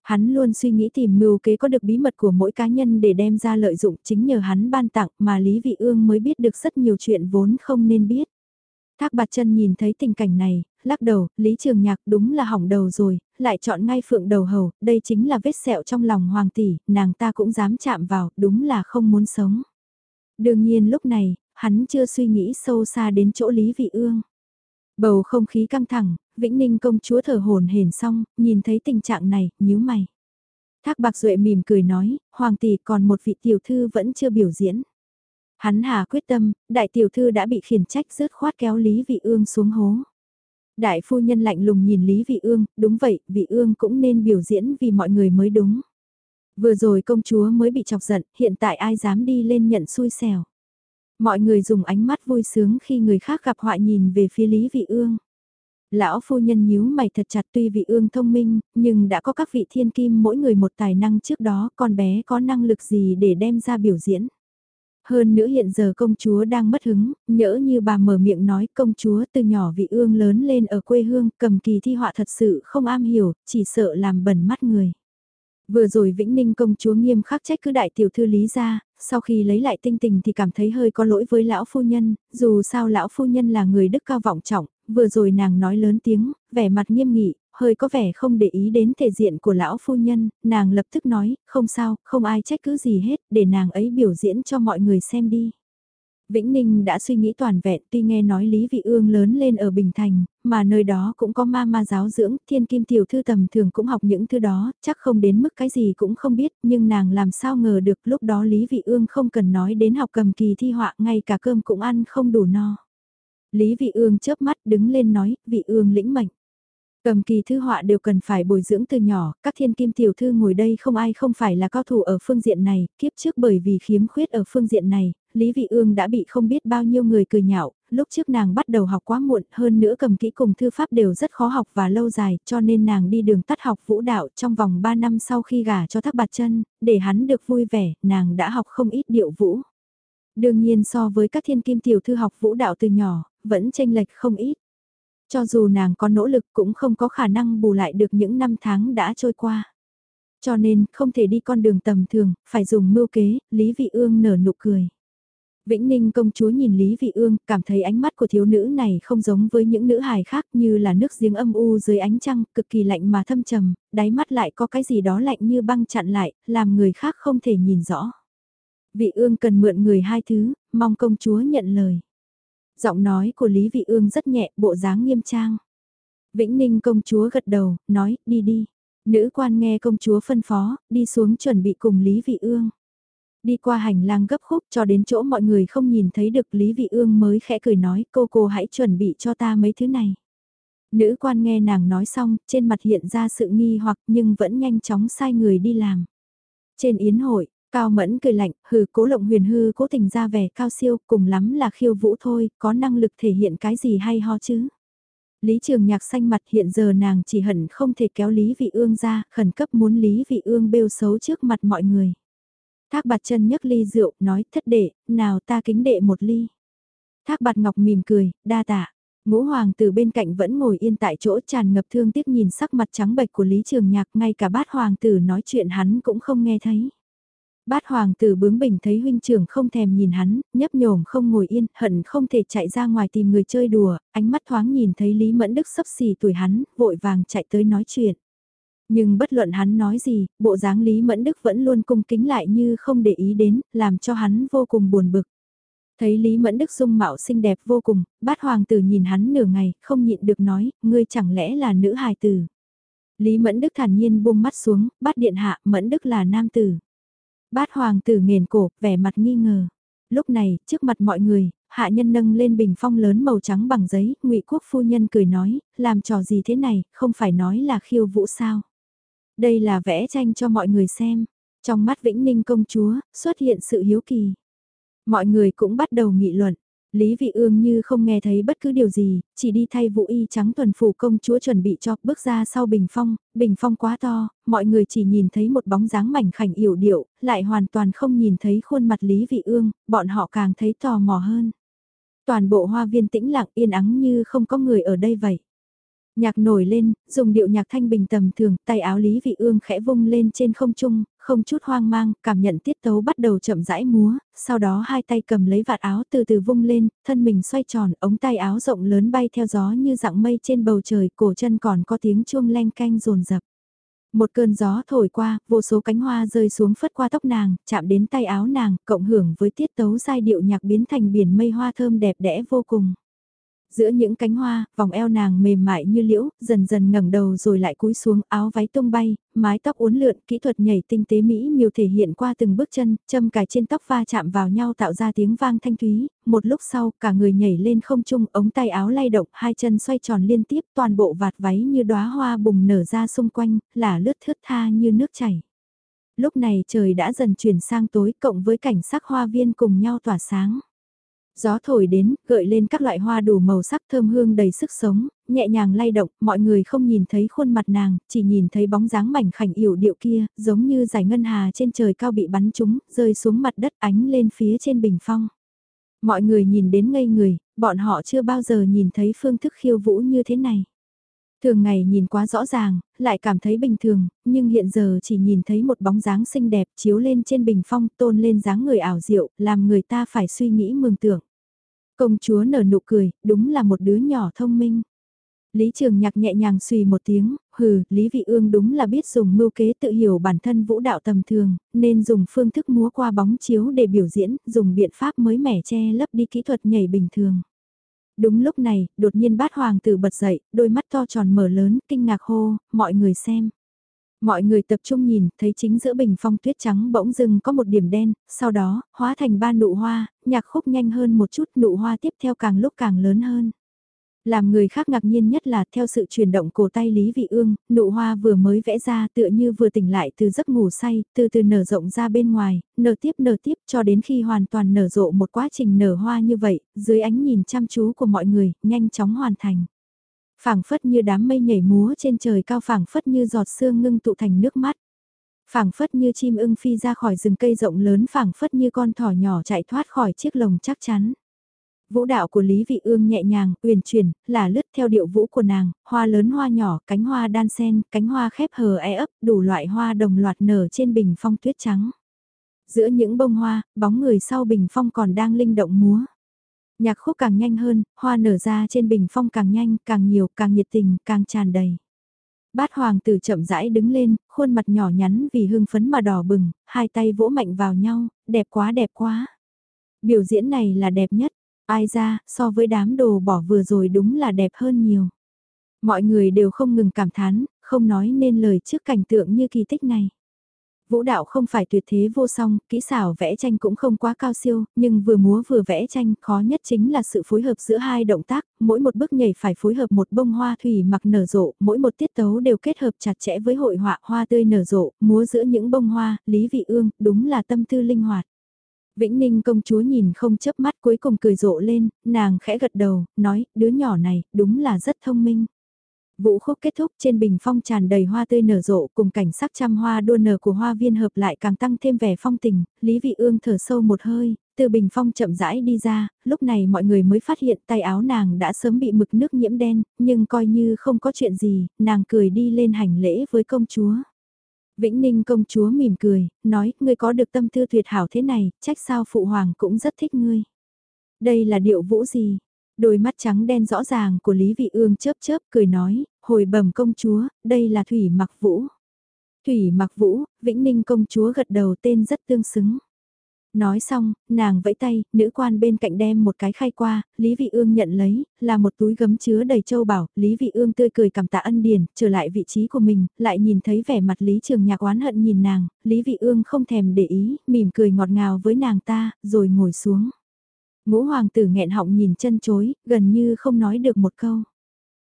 Hắn luôn suy nghĩ tìm mưu kế có được bí mật của mỗi cá nhân để đem ra lợi dụng chính nhờ hắn ban tặng mà Lý Vị Ương mới biết được rất nhiều chuyện vốn không nên biết. Thác bạt chân nhìn thấy tình cảnh này, lắc đầu, Lý Trường Nhạc đúng là hỏng đầu rồi, lại chọn ngay phượng đầu hầu, đây chính là vết sẹo trong lòng hoàng tỷ, nàng ta cũng dám chạm vào, đúng là không muốn sống. Đương nhiên lúc này, hắn chưa suy nghĩ sâu xa đến chỗ Lý Vị Ương. Bầu không khí căng thẳng, Vĩnh Ninh công chúa thở hồn hển xong, nhìn thấy tình trạng này, nhíu mày. Thác Bạc Duệ mỉm cười nói, Hoàng tỷ còn một vị tiểu thư vẫn chưa biểu diễn. Hắn hà quyết tâm, đại tiểu thư đã bị khiển trách rớt khoát kéo Lý Vị Ương xuống hố. Đại phu nhân lạnh lùng nhìn Lý Vị Ương, đúng vậy, Vị Ương cũng nên biểu diễn vì mọi người mới đúng. Vừa rồi công chúa mới bị chọc giận, hiện tại ai dám đi lên nhận xui xẻo. Mọi người dùng ánh mắt vui sướng khi người khác gặp họa nhìn về phía Lý Vị Ương. Lão phu nhân nhíu mày thật chặt tuy vị ương thông minh, nhưng đã có các vị thiên kim mỗi người một tài năng trước đó, con bé có năng lực gì để đem ra biểu diễn. Hơn nữa hiện giờ công chúa đang mất hứng, nhỡ như bà mở miệng nói công chúa từ nhỏ vị ương lớn lên ở quê hương, cầm kỳ thi họa thật sự không am hiểu, chỉ sợ làm bẩn mắt người. Vừa rồi Vĩnh Ninh công chúa nghiêm khắc trách cứ đại tiểu thư lý gia sau khi lấy lại tinh tình thì cảm thấy hơi có lỗi với lão phu nhân, dù sao lão phu nhân là người đức cao vọng trọng, vừa rồi nàng nói lớn tiếng, vẻ mặt nghiêm nghị, hơi có vẻ không để ý đến thể diện của lão phu nhân, nàng lập tức nói, không sao, không ai trách cứ gì hết, để nàng ấy biểu diễn cho mọi người xem đi. Vĩnh Ninh đã suy nghĩ toàn vẹn tuy nghe nói Lý Vị Ương lớn lên ở Bình Thành, mà nơi đó cũng có ma ma giáo dưỡng, thiên kim tiểu thư tầm thường cũng học những thứ đó, chắc không đến mức cái gì cũng không biết, nhưng nàng làm sao ngờ được lúc đó Lý Vị Ương không cần nói đến học cầm kỳ thi họa, ngay cả cơm cũng ăn không đủ no. Lý Vị Ương chớp mắt đứng lên nói, Vị Ương lĩnh mệnh. Cầm kỳ thư họa đều cần phải bồi dưỡng từ nhỏ, các thiên kim tiểu thư ngồi đây không ai không phải là cao thủ ở phương diện này, kiếp trước bởi vì khiếm khuyết ở phương diện này, Lý Vị Ương đã bị không biết bao nhiêu người cười nhạo, lúc trước nàng bắt đầu học quá muộn, hơn nữa cầm kỹ cùng thư pháp đều rất khó học và lâu dài, cho nên nàng đi đường tắt học vũ đạo trong vòng 3 năm sau khi gả cho Thác Bạt Chân, để hắn được vui vẻ, nàng đã học không ít điệu vũ. Đương nhiên so với các thiên kim tiểu thư học vũ đạo từ nhỏ, vẫn tranh lệch không ít. Cho dù nàng có nỗ lực cũng không có khả năng bù lại được những năm tháng đã trôi qua. Cho nên, không thể đi con đường tầm thường, phải dùng mưu kế, Lý Vị Ương nở nụ cười. Vĩnh Ninh công chúa nhìn Lý Vị Ương, cảm thấy ánh mắt của thiếu nữ này không giống với những nữ hài khác như là nước giếng âm u dưới ánh trăng, cực kỳ lạnh mà thâm trầm, đáy mắt lại có cái gì đó lạnh như băng chặn lại, làm người khác không thể nhìn rõ. Vị Ương cần mượn người hai thứ, mong công chúa nhận lời. Giọng nói của Lý Vị Ương rất nhẹ, bộ dáng nghiêm trang. Vĩnh Ninh công chúa gật đầu, nói, đi đi. Nữ quan nghe công chúa phân phó, đi xuống chuẩn bị cùng Lý Vị Ương. Đi qua hành lang gấp khúc cho đến chỗ mọi người không nhìn thấy được Lý Vị Ương mới khẽ cười nói cô cô hãy chuẩn bị cho ta mấy thứ này. Nữ quan nghe nàng nói xong, trên mặt hiện ra sự nghi hoặc nhưng vẫn nhanh chóng sai người đi làm. Trên yến hội, Cao Mẫn cười lạnh, hừ cố lộng huyền hư cố tình ra vẻ cao siêu, cùng lắm là khiêu vũ thôi, có năng lực thể hiện cái gì hay ho chứ. Lý Trường Nhạc xanh mặt hiện giờ nàng chỉ hận không thể kéo Lý Vị Ương ra, khẩn cấp muốn Lý Vị Ương bêu xấu trước mặt mọi người. Thác bạt chân nhấc ly rượu, nói thất đệ, nào ta kính đệ một ly. Thác bạt ngọc mỉm cười, đa tạ. Ngũ hoàng từ bên cạnh vẫn ngồi yên tại chỗ tràn ngập thương tiếc nhìn sắc mặt trắng bệch của Lý Trường Nhạc ngay cả bát hoàng tử nói chuyện hắn cũng không nghe thấy. Bát hoàng tử bướng bỉnh thấy huynh trưởng không thèm nhìn hắn, nhấp nhổm không ngồi yên, hận không thể chạy ra ngoài tìm người chơi đùa, ánh mắt thoáng nhìn thấy Lý Mẫn Đức sắp xỉ tuổi hắn, vội vàng chạy tới nói chuyện. Nhưng bất luận hắn nói gì, bộ dáng Lý Mẫn Đức vẫn luôn cung kính lại như không để ý đến, làm cho hắn vô cùng buồn bực. Thấy Lý Mẫn Đức dung mạo xinh đẹp vô cùng, bát hoàng tử nhìn hắn nửa ngày, không nhịn được nói, ngươi chẳng lẽ là nữ hài tử. Lý Mẫn Đức thản nhiên buông mắt xuống, bát điện hạ, Mẫn Đức là nam tử. Bát hoàng tử nghền cổ, vẻ mặt nghi ngờ. Lúc này, trước mặt mọi người, hạ nhân nâng lên bình phong lớn màu trắng bằng giấy, ngụy quốc phu nhân cười nói, làm trò gì thế này, không phải nói là khiêu vũ sao. Đây là vẽ tranh cho mọi người xem. Trong mắt Vĩnh Ninh công chúa, xuất hiện sự hiếu kỳ. Mọi người cũng bắt đầu nghị luận. Lý Vị Ương như không nghe thấy bất cứ điều gì, chỉ đi thay vũ y trắng tuần phủ công chúa chuẩn bị cho bước ra sau bình phong, bình phong quá to, mọi người chỉ nhìn thấy một bóng dáng mảnh khảnh yểu điệu, lại hoàn toàn không nhìn thấy khuôn mặt Lý Vị Ương, bọn họ càng thấy tò mò hơn. Toàn bộ hoa viên tĩnh lặng yên ắng như không có người ở đây vậy. Nhạc nổi lên, dùng điệu nhạc thanh bình tầm thường, tay áo Lý Vị Ương khẽ vung lên trên không trung, không chút hoang mang, cảm nhận tiết tấu bắt đầu chậm rãi múa, sau đó hai tay cầm lấy vạt áo từ từ vung lên, thân mình xoay tròn, ống tay áo rộng lớn bay theo gió như dạng mây trên bầu trời, cổ chân còn có tiếng chuông leng canh rồn rập. Một cơn gió thổi qua, vô số cánh hoa rơi xuống phất qua tóc nàng, chạm đến tay áo nàng, cộng hưởng với tiết tấu giai điệu nhạc biến thành biển mây hoa thơm đẹp đẽ vô cùng. Giữa những cánh hoa, vòng eo nàng mềm mại như liễu, dần dần ngẩng đầu rồi lại cúi xuống áo váy tung bay, mái tóc uốn lượn, kỹ thuật nhảy tinh tế mỹ miều thể hiện qua từng bước chân, châm cài trên tóc va chạm vào nhau tạo ra tiếng vang thanh thúy, một lúc sau cả người nhảy lên không trung, ống tay áo lay động, hai chân xoay tròn liên tiếp, toàn bộ vạt váy như đóa hoa bùng nở ra xung quanh, là lướt thướt tha như nước chảy. Lúc này trời đã dần chuyển sang tối cộng với cảnh sắc hoa viên cùng nhau tỏa sáng. Gió thổi đến, gợi lên các loại hoa đủ màu sắc thơm hương đầy sức sống, nhẹ nhàng lay động, mọi người không nhìn thấy khuôn mặt nàng, chỉ nhìn thấy bóng dáng mảnh khảnh yểu điệu kia, giống như giải ngân hà trên trời cao bị bắn trúng, rơi xuống mặt đất ánh lên phía trên bình phong. Mọi người nhìn đến ngây người, bọn họ chưa bao giờ nhìn thấy phương thức khiêu vũ như thế này. Thường ngày nhìn quá rõ ràng, lại cảm thấy bình thường, nhưng hiện giờ chỉ nhìn thấy một bóng dáng xinh đẹp chiếu lên trên bình phong tôn lên dáng người ảo diệu, làm người ta phải suy nghĩ mường tượng. Công chúa nở nụ cười, đúng là một đứa nhỏ thông minh. Lý Trường Nhạc nhẹ nhàng suy một tiếng, hừ, Lý Vị Ương đúng là biết dùng mưu kế tự hiểu bản thân vũ đạo tầm thường, nên dùng phương thức múa qua bóng chiếu để biểu diễn, dùng biện pháp mới mẻ che lấp đi kỹ thuật nhảy bình thường. Đúng lúc này, đột nhiên bát hoàng tử bật dậy, đôi mắt to tròn mở lớn, kinh ngạc hô, mọi người xem. Mọi người tập trung nhìn, thấy chính giữa bình phong tuyết trắng bỗng dưng có một điểm đen, sau đó, hóa thành ba nụ hoa, nhạc khúc nhanh hơn một chút, nụ hoa tiếp theo càng lúc càng lớn hơn. Làm người khác ngạc nhiên nhất là theo sự chuyển động cổ tay Lý Vị Ương, nụ hoa vừa mới vẽ ra tựa như vừa tỉnh lại từ giấc ngủ say, từ từ nở rộng ra bên ngoài, nở tiếp nở tiếp cho đến khi hoàn toàn nở rộ một quá trình nở hoa như vậy, dưới ánh nhìn chăm chú của mọi người, nhanh chóng hoàn thành. phảng phất như đám mây nhảy múa trên trời cao phảng phất như giọt sương ngưng tụ thành nước mắt. phảng phất như chim ưng phi ra khỏi rừng cây rộng lớn phảng phất như con thỏ nhỏ chạy thoát khỏi chiếc lồng chắc chắn. Vũ đạo của Lý Vị Ương nhẹ nhàng, uyển chuyển, là lướt theo điệu vũ của nàng, hoa lớn hoa nhỏ, cánh hoa đan sen, cánh hoa khép hờ e ấp, đủ loại hoa đồng loạt nở trên bình phong tuyết trắng. Giữa những bông hoa, bóng người sau bình phong còn đang linh động múa. Nhạc khúc càng nhanh hơn, hoa nở ra trên bình phong càng nhanh, càng nhiều, càng nhiệt tình, càng tràn đầy. Bát hoàng tử chậm rãi đứng lên, khuôn mặt nhỏ nhắn vì hưng phấn mà đỏ bừng, hai tay vỗ mạnh vào nhau, đẹp quá đẹp quá. Biểu diễn này là đẹp nhất, Ai ra, so với đám đồ bỏ vừa rồi đúng là đẹp hơn nhiều. Mọi người đều không ngừng cảm thán, không nói nên lời trước cảnh tượng như kỳ tích này. Vũ đạo không phải tuyệt thế vô song, kỹ xảo vẽ tranh cũng không quá cao siêu, nhưng vừa múa vừa vẽ tranh, khó nhất chính là sự phối hợp giữa hai động tác, mỗi một bước nhảy phải phối hợp một bông hoa thủy mặc nở rộ, mỗi một tiết tấu đều kết hợp chặt chẽ với hội họa hoa tươi nở rộ, múa giữa những bông hoa, Lý Vị Ương, đúng là tâm tư linh hoạt. Vĩnh Ninh công chúa nhìn không chớp mắt cuối cùng cười rộ lên, nàng khẽ gật đầu, nói, đứa nhỏ này, đúng là rất thông minh. Vũ khúc kết thúc trên bình phong tràn đầy hoa tươi nở rộ cùng cảnh sắc trăm hoa đua nở của hoa viên hợp lại càng tăng thêm vẻ phong tình, Lý Vị Ương thở sâu một hơi, từ bình phong chậm rãi đi ra, lúc này mọi người mới phát hiện tay áo nàng đã sớm bị mực nước nhiễm đen, nhưng coi như không có chuyện gì, nàng cười đi lên hành lễ với công chúa. Vĩnh Ninh công chúa mỉm cười, nói, ngươi có được tâm tư tuyệt hảo thế này, trách sao phụ hoàng cũng rất thích ngươi. Đây là điệu vũ gì? Đôi mắt trắng đen rõ ràng của Lý Vị Ương chớp chớp cười nói, hồi bẩm công chúa, đây là Thủy Mặc Vũ. Thủy Mặc Vũ, Vĩnh Ninh công chúa gật đầu tên rất tương xứng. Nói xong, nàng vẫy tay, nữ quan bên cạnh đem một cái khay qua, Lý Vị Ương nhận lấy, là một túi gấm chứa đầy châu bảo, Lý Vị Ương tươi cười cảm tạ ân điển, trở lại vị trí của mình, lại nhìn thấy vẻ mặt Lý Trường Nhạc oán hận nhìn nàng, Lý Vị Ương không thèm để ý, mỉm cười ngọt ngào với nàng ta, rồi ngồi xuống. Ngũ hoàng tử nghẹn họng nhìn chân chối, gần như không nói được một câu.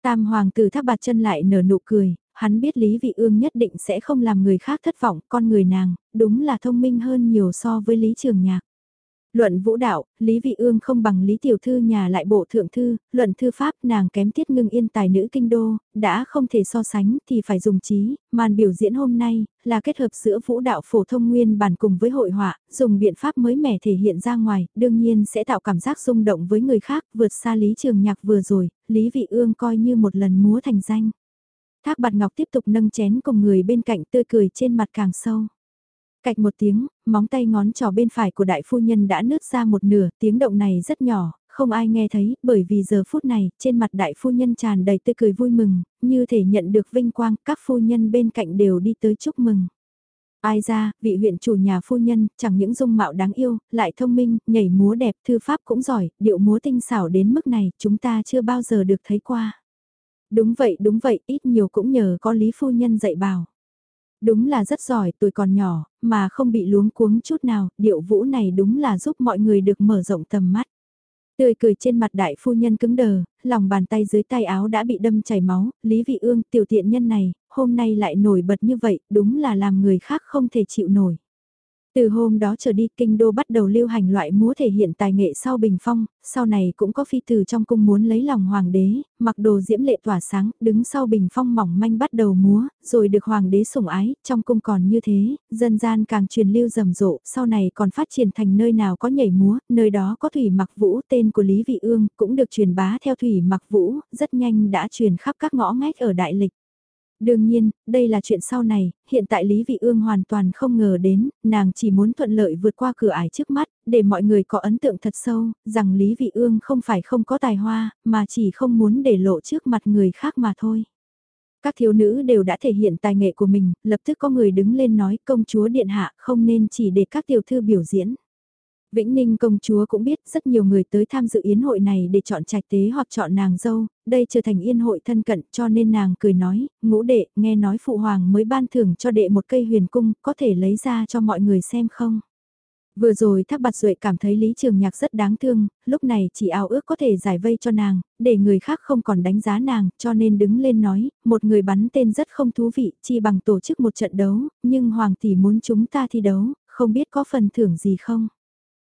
Tam hoàng tử thác bạt chân lại nở nụ cười, hắn biết Lý Vị Ương nhất định sẽ không làm người khác thất vọng, con người nàng, đúng là thông minh hơn nhiều so với Lý Trường Nhạc. Luận vũ đạo, Lý Vị Ương không bằng Lý Tiểu Thư nhà lại bộ thượng thư, luận thư pháp nàng kém tiết ngưng yên tài nữ kinh đô, đã không thể so sánh thì phải dùng trí, màn biểu diễn hôm nay là kết hợp giữa vũ đạo phổ thông nguyên bản cùng với hội họa, dùng biện pháp mới mẻ thể hiện ra ngoài, đương nhiên sẽ tạo cảm giác rung động với người khác, vượt xa Lý Trường Nhạc vừa rồi, Lý Vị Ương coi như một lần múa thành danh. Thác bạt ngọc tiếp tục nâng chén cùng người bên cạnh tươi cười trên mặt càng sâu. Cạch một tiếng, móng tay ngón trỏ bên phải của đại phu nhân đã nứt ra một nửa, tiếng động này rất nhỏ, không ai nghe thấy, bởi vì giờ phút này, trên mặt đại phu nhân tràn đầy tươi cười vui mừng, như thể nhận được vinh quang, các phu nhân bên cạnh đều đi tới chúc mừng. Ai ra, vị huyện chủ nhà phu nhân, chẳng những dung mạo đáng yêu, lại thông minh, nhảy múa đẹp, thư pháp cũng giỏi, điệu múa tinh xảo đến mức này, chúng ta chưa bao giờ được thấy qua. Đúng vậy, đúng vậy, ít nhiều cũng nhờ có Lý Phu Nhân dạy bảo. Đúng là rất giỏi, tuổi còn nhỏ, mà không bị luống cuống chút nào, điệu vũ này đúng là giúp mọi người được mở rộng tầm mắt. Tươi cười trên mặt đại phu nhân cứng đờ, lòng bàn tay dưới tay áo đã bị đâm chảy máu, Lý Vị Ương tiểu tiện nhân này, hôm nay lại nổi bật như vậy, đúng là làm người khác không thể chịu nổi. Từ hôm đó trở đi kinh đô bắt đầu lưu hành loại múa thể hiện tài nghệ sau bình phong, sau này cũng có phi từ trong cung muốn lấy lòng hoàng đế, mặc đồ diễm lệ tỏa sáng, đứng sau bình phong mỏng manh bắt đầu múa, rồi được hoàng đế sủng ái, trong cung còn như thế, dân gian càng truyền lưu rầm rộ, sau này còn phát triển thành nơi nào có nhảy múa, nơi đó có thủy mặc vũ, tên của Lý Vị Ương, cũng được truyền bá theo thủy mặc vũ, rất nhanh đã truyền khắp các ngõ ngách ở đại lịch. Đương nhiên, đây là chuyện sau này, hiện tại Lý Vị Ương hoàn toàn không ngờ đến, nàng chỉ muốn thuận lợi vượt qua cửa ải trước mắt, để mọi người có ấn tượng thật sâu, rằng Lý Vị Ương không phải không có tài hoa, mà chỉ không muốn để lộ trước mặt người khác mà thôi. Các thiếu nữ đều đã thể hiện tài nghệ của mình, lập tức có người đứng lên nói công chúa điện hạ không nên chỉ để các tiểu thư biểu diễn. Vĩnh Ninh công chúa cũng biết rất nhiều người tới tham dự yến hội này để chọn trạch tế hoặc chọn nàng dâu, đây trở thành yên hội thân cận cho nên nàng cười nói, ngũ đệ, nghe nói phụ hoàng mới ban thưởng cho đệ một cây huyền cung, có thể lấy ra cho mọi người xem không? Vừa rồi Thác Bạt Duệ cảm thấy Lý Trường Nhạc rất đáng thương, lúc này chỉ ao ước có thể giải vây cho nàng, để người khác không còn đánh giá nàng, cho nên đứng lên nói, một người bắn tên rất không thú vị, chi bằng tổ chức một trận đấu, nhưng Hoàng tỷ muốn chúng ta thi đấu, không biết có phần thưởng gì không?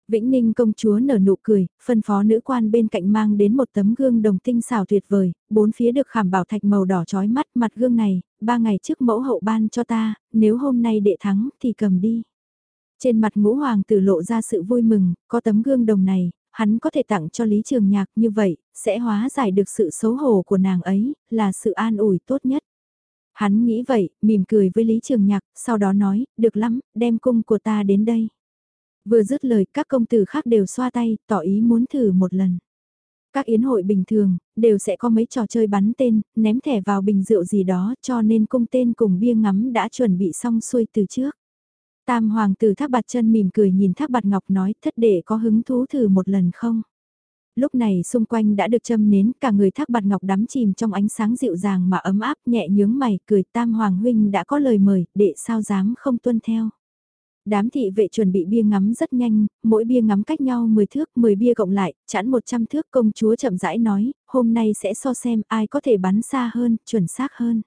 Vĩnh Ninh công chúa nở nụ cười, phân phó nữ quan bên cạnh mang đến một tấm gương đồng tinh xảo tuyệt vời, bốn phía được khảm bảo thạch màu đỏ chói mắt mặt gương này, ba ngày trước mẫu hậu ban cho ta, nếu hôm nay đệ thắng thì cầm đi. Trên mặt ngũ hoàng tử lộ ra sự vui mừng, có tấm gương đồng này, hắn có thể tặng cho Lý Trường Nhạc như vậy, sẽ hóa giải được sự xấu hổ của nàng ấy, là sự an ủi tốt nhất. Hắn nghĩ vậy, mỉm cười với Lý Trường Nhạc, sau đó nói, được lắm, đem cung của ta đến đây. Vừa dứt lời các công tử khác đều xoa tay, tỏ ý muốn thử một lần. Các yến hội bình thường, đều sẽ có mấy trò chơi bắn tên, ném thẻ vào bình rượu gì đó cho nên cung tên cùng bia ngắm đã chuẩn bị xong xuôi từ trước. Tam hoàng tử thác bạt chân mỉm cười nhìn thác bạt ngọc nói thất đệ có hứng thú thử một lần không? Lúc này xung quanh đã được châm nến, cả người thác bạt ngọc đắm chìm trong ánh sáng dịu dàng mà ấm áp nhẹ nhướng mày cười tam hoàng huynh đã có lời mời, đệ sao dám không tuân theo. Đám thị vệ chuẩn bị bia ngắm rất nhanh, mỗi bia ngắm cách nhau 10 thước, 10 bia cộng lại, chẵn 100 thước công chúa chậm rãi nói, hôm nay sẽ so xem ai có thể bắn xa hơn, chuẩn xác hơn.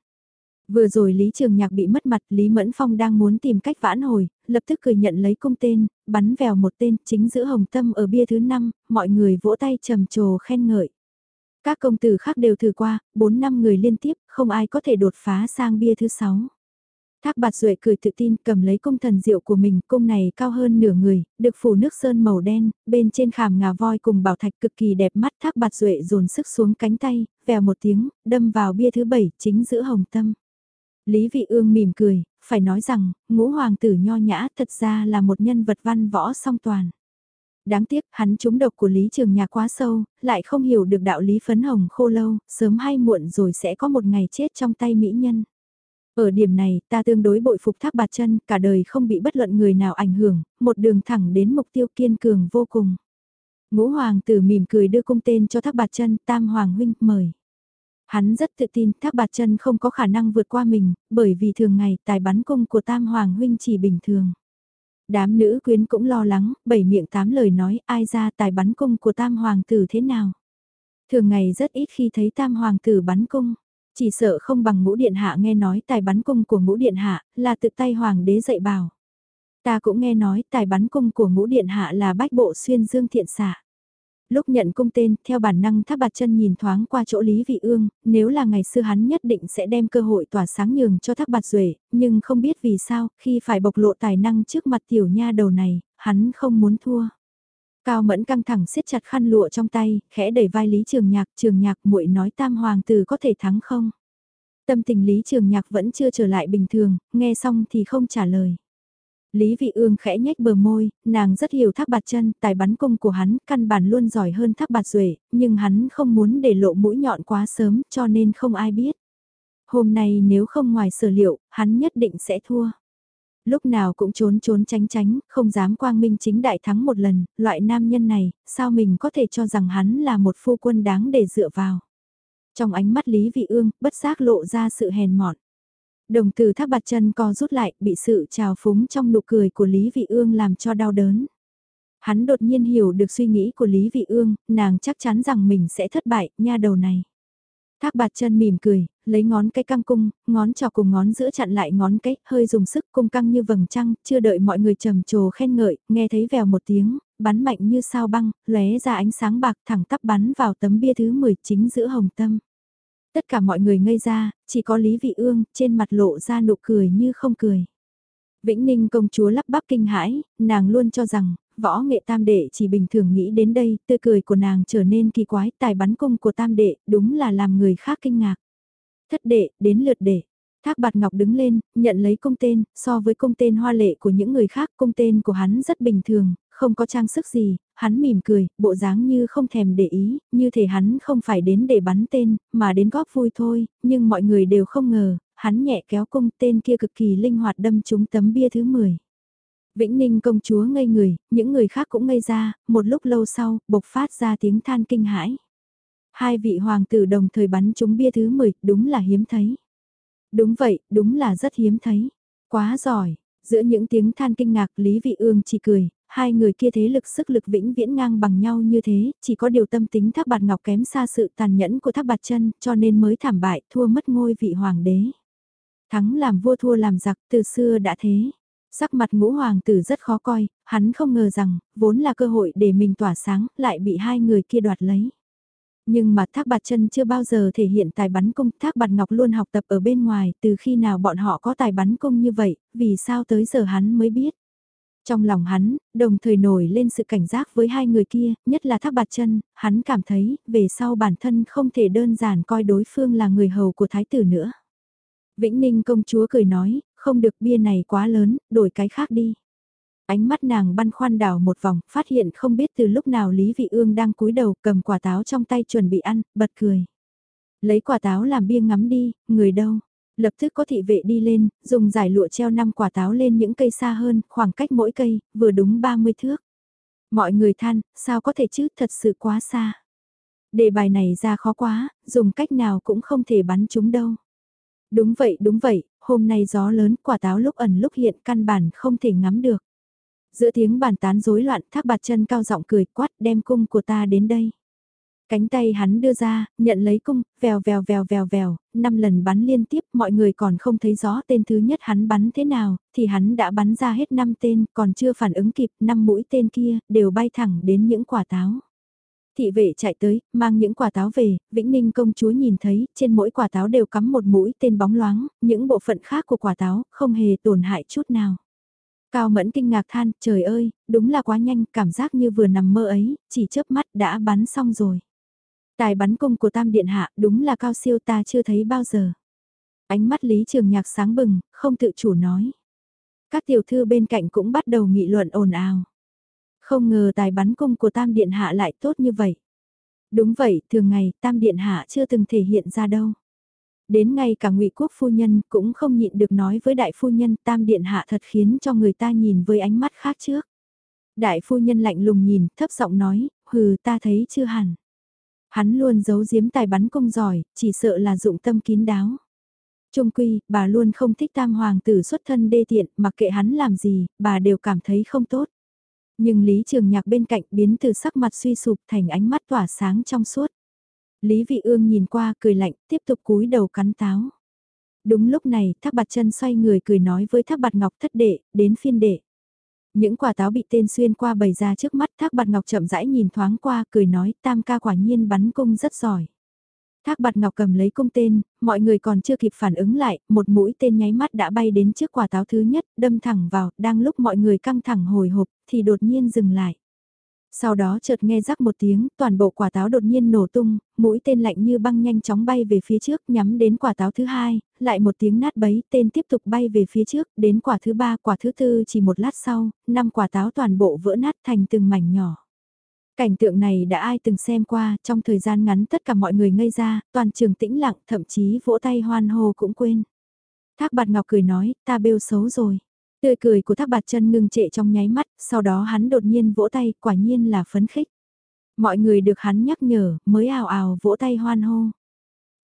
Vừa rồi Lý Trường Nhạc bị mất mặt, Lý Mẫn Phong đang muốn tìm cách vãn hồi, lập tức cười nhận lấy cung tên, bắn vèo một tên, chính giữa hồng tâm ở bia thứ 5, mọi người vỗ tay trầm trồ khen ngợi. Các công tử khác đều thử qua, 4 năm người liên tiếp, không ai có thể đột phá sang bia thứ 6. Thác bạt duệ cười tự tin cầm lấy cung thần diệu của mình, cung này cao hơn nửa người, được phủ nước sơn màu đen, bên trên khảm ngà voi cùng bảo thạch cực kỳ đẹp mắt thác bạt duệ dồn sức xuống cánh tay, vèo một tiếng, đâm vào bia thứ bảy chính giữa hồng tâm. Lý vị ương mỉm cười, phải nói rằng, ngũ hoàng tử nho nhã thật ra là một nhân vật văn võ song toàn. Đáng tiếc, hắn trúng độc của Lý Trường Nhạc quá sâu, lại không hiểu được đạo lý phấn hồng khô lâu, sớm hay muộn rồi sẽ có một ngày chết trong tay mỹ nhân. Ở điểm này, ta tương đối bội phục thác bạt chân, cả đời không bị bất luận người nào ảnh hưởng, một đường thẳng đến mục tiêu kiên cường vô cùng. Ngũ hoàng tử mỉm cười đưa cung tên cho thác bạt chân, tam hoàng huynh, mời. Hắn rất tự tin thác bạt chân không có khả năng vượt qua mình, bởi vì thường ngày tài bắn cung của tam hoàng huynh chỉ bình thường. Đám nữ quyến cũng lo lắng, bảy miệng tám lời nói ai ra tài bắn cung của tam hoàng tử thế nào. Thường ngày rất ít khi thấy tam hoàng tử bắn cung. Chỉ sợ không bằng ngũ điện hạ nghe nói tài bắn cung của ngũ điện hạ là tự tay hoàng đế dạy bảo. Ta cũng nghe nói tài bắn cung của ngũ điện hạ là bách bộ xuyên dương thiện xạ. Lúc nhận cung tên, theo bản năng tháp bạt chân nhìn thoáng qua chỗ Lý Vị Ương, nếu là ngày xưa hắn nhất định sẽ đem cơ hội tỏa sáng nhường cho thác bạt duệ nhưng không biết vì sao, khi phải bộc lộ tài năng trước mặt tiểu nha đầu này, hắn không muốn thua. Cao mẫn căng thẳng siết chặt khăn lụa trong tay, khẽ đẩy vai Lý Trường Nhạc, Trường Nhạc muội nói tam hoàng tử có thể thắng không? Tâm tình Lý Trường Nhạc vẫn chưa trở lại bình thường, nghe xong thì không trả lời. Lý Vị Ương khẽ nhếch bờ môi, nàng rất hiểu thác bạt chân, tài bắn cung của hắn, căn bản luôn giỏi hơn thác bạt duệ nhưng hắn không muốn để lộ mũi nhọn quá sớm, cho nên không ai biết. Hôm nay nếu không ngoài sở liệu, hắn nhất định sẽ thua lúc nào cũng trốn trốn tránh tránh, không dám quang minh chính đại thắng một lần, loại nam nhân này, sao mình có thể cho rằng hắn là một phu quân đáng để dựa vào. Trong ánh mắt Lý Vị Ương, bất giác lộ ra sự hèn mọn. Đồng từ thác bạt chân co rút lại, bị sự trào phúng trong nụ cười của Lý Vị Ương làm cho đau đớn. Hắn đột nhiên hiểu được suy nghĩ của Lý Vị Ương, nàng chắc chắn rằng mình sẽ thất bại, nha đầu này. Thác bạt chân mỉm cười, lấy ngón cái căng cung, ngón trò cùng ngón giữa chặn lại ngón cái, hơi dùng sức cung căng như vầng trăng, chưa đợi mọi người trầm trồ khen ngợi, nghe thấy vèo một tiếng, bắn mạnh như sao băng, lóe ra ánh sáng bạc thẳng tắp bắn vào tấm bia thứ 10 chính giữa hồng tâm. Tất cả mọi người ngây ra, chỉ có Lý Vị Ương, trên mặt lộ ra nụ cười như không cười. Vĩnh Ninh công chúa lắp bắp kinh hãi, nàng luôn cho rằng, võ nghệ tam đệ chỉ bình thường nghĩ đến đây, tươi cười của nàng trở nên kỳ quái, tài bắn cung của tam đệ, đúng là làm người khác kinh ngạc. Thất đệ, đến lượt đệ. Thác bạt ngọc đứng lên, nhận lấy công tên, so với công tên hoa lệ của những người khác, công tên của hắn rất bình thường, không có trang sức gì, hắn mỉm cười, bộ dáng như không thèm để ý, như thể hắn không phải đến để bắn tên, mà đến góp vui thôi, nhưng mọi người đều không ngờ, hắn nhẹ kéo cung tên kia cực kỳ linh hoạt đâm trúng tấm bia thứ 10. Vĩnh Ninh công chúa ngây người, những người khác cũng ngây ra, một lúc lâu sau, bộc phát ra tiếng than kinh hãi. Hai vị hoàng tử đồng thời bắn trúng bia thứ 10, đúng là hiếm thấy. Đúng vậy, đúng là rất hiếm thấy. Quá giỏi, giữa những tiếng than kinh ngạc Lý Vị Ương chỉ cười, hai người kia thế lực sức lực vĩnh viễn ngang bằng nhau như thế, chỉ có điều tâm tính Thác Bạt Ngọc kém xa sự tàn nhẫn của Thác Bạt Chân, cho nên mới thảm bại, thua mất ngôi vị hoàng đế. Thắng làm vua thua làm giặc, từ xưa đã thế. Sắc mặt ngũ hoàng tử rất khó coi, hắn không ngờ rằng, vốn là cơ hội để mình tỏa sáng, lại bị hai người kia đoạt lấy. Nhưng mà Thác Bạt Chân chưa bao giờ thể hiện tài bắn cung, Thác Bạt Ngọc luôn học tập ở bên ngoài, từ khi nào bọn họ có tài bắn cung như vậy, vì sao tới giờ hắn mới biết. Trong lòng hắn, đồng thời nổi lên sự cảnh giác với hai người kia, nhất là Thác Bạt Chân, hắn cảm thấy, về sau bản thân không thể đơn giản coi đối phương là người hầu của thái tử nữa. Vĩnh Ninh công chúa cười nói, không được bia này quá lớn, đổi cái khác đi. Ánh mắt nàng băn khoăn đảo một vòng, phát hiện không biết từ lúc nào Lý Vị Ương đang cúi đầu cầm quả táo trong tay chuẩn bị ăn, bật cười. Lấy quả táo làm bia ngắm đi, người đâu? Lập tức có thị vệ đi lên, dùng giải lụa treo năm quả táo lên những cây xa hơn, khoảng cách mỗi cây, vừa đúng 30 thước. Mọi người than, sao có thể chứ, thật sự quá xa. Đề bài này ra khó quá, dùng cách nào cũng không thể bắn chúng đâu. Đúng vậy, đúng vậy, hôm nay gió lớn, quả táo lúc ẩn lúc hiện căn bản không thể ngắm được. Giữa tiếng bàn tán rối loạn, thác bạt chân cao giọng cười quát đem cung của ta đến đây. Cánh tay hắn đưa ra, nhận lấy cung, vèo vèo vèo vèo vèo, năm lần bắn liên tiếp, mọi người còn không thấy rõ tên thứ nhất hắn bắn thế nào, thì hắn đã bắn ra hết năm tên, còn chưa phản ứng kịp, năm mũi tên kia, đều bay thẳng đến những quả táo. Thị vệ chạy tới, mang những quả táo về, Vĩnh Ninh công chúa nhìn thấy, trên mỗi quả táo đều cắm một mũi tên bóng loáng, những bộ phận khác của quả táo, không hề tổn hại chút nào. Cao Mẫn kinh ngạc than, trời ơi, đúng là quá nhanh, cảm giác như vừa nằm mơ ấy, chỉ chớp mắt đã bắn xong rồi. Tài bắn cung của Tam Điện Hạ đúng là cao siêu ta chưa thấy bao giờ. Ánh mắt Lý Trường Nhạc sáng bừng, không tự chủ nói. Các tiểu thư bên cạnh cũng bắt đầu nghị luận ồn ào. Không ngờ tài bắn cung của Tam Điện Hạ lại tốt như vậy. Đúng vậy, thường ngày Tam Điện Hạ chưa từng thể hiện ra đâu. Đến ngay cả ngụy Quốc phu nhân cũng không nhịn được nói với đại phu nhân Tam Điện Hạ thật khiến cho người ta nhìn với ánh mắt khác trước. Đại phu nhân lạnh lùng nhìn, thấp giọng nói, hừ ta thấy chưa hẳn. Hắn luôn giấu giếm tài bắn cung giỏi, chỉ sợ là dụng tâm kín đáo. Trung quy, bà luôn không thích tam hoàng tử xuất thân đê tiện, mặc kệ hắn làm gì, bà đều cảm thấy không tốt. Nhưng Lý Trường Nhạc bên cạnh biến từ sắc mặt suy sụp thành ánh mắt tỏa sáng trong suốt. Lý Vị Ương nhìn qua cười lạnh, tiếp tục cúi đầu cắn táo. Đúng lúc này, Thác Bạt Chân xoay người cười nói với Thác Bạt Ngọc thất đệ, đến phiên đệ. Những quả táo bị tên xuyên qua bày ra trước mắt Thác Bạt Ngọc chậm rãi nhìn thoáng qua cười nói tam ca quả nhiên bắn cung rất giỏi. Thác bạt ngọc cầm lấy cung tên, mọi người còn chưa kịp phản ứng lại, một mũi tên nháy mắt đã bay đến trước quả táo thứ nhất, đâm thẳng vào, đang lúc mọi người căng thẳng hồi hộp, thì đột nhiên dừng lại. Sau đó chợt nghe rắc một tiếng, toàn bộ quả táo đột nhiên nổ tung, mũi tên lạnh như băng nhanh chóng bay về phía trước nhắm đến quả táo thứ hai, lại một tiếng nát bấy, tên tiếp tục bay về phía trước, đến quả thứ ba, quả thứ tư chỉ một lát sau, năm quả táo toàn bộ vỡ nát thành từng mảnh nhỏ. Cảnh tượng này đã ai từng xem qua, trong thời gian ngắn tất cả mọi người ngây ra, toàn trường tĩnh lặng, thậm chí vỗ tay hoan hô cũng quên. Thác bạt ngọc cười nói, ta bêu xấu rồi. Tươi cười của thác bạt chân ngưng trệ trong nháy mắt, sau đó hắn đột nhiên vỗ tay, quả nhiên là phấn khích. Mọi người được hắn nhắc nhở, mới ào ào vỗ tay hoan hô.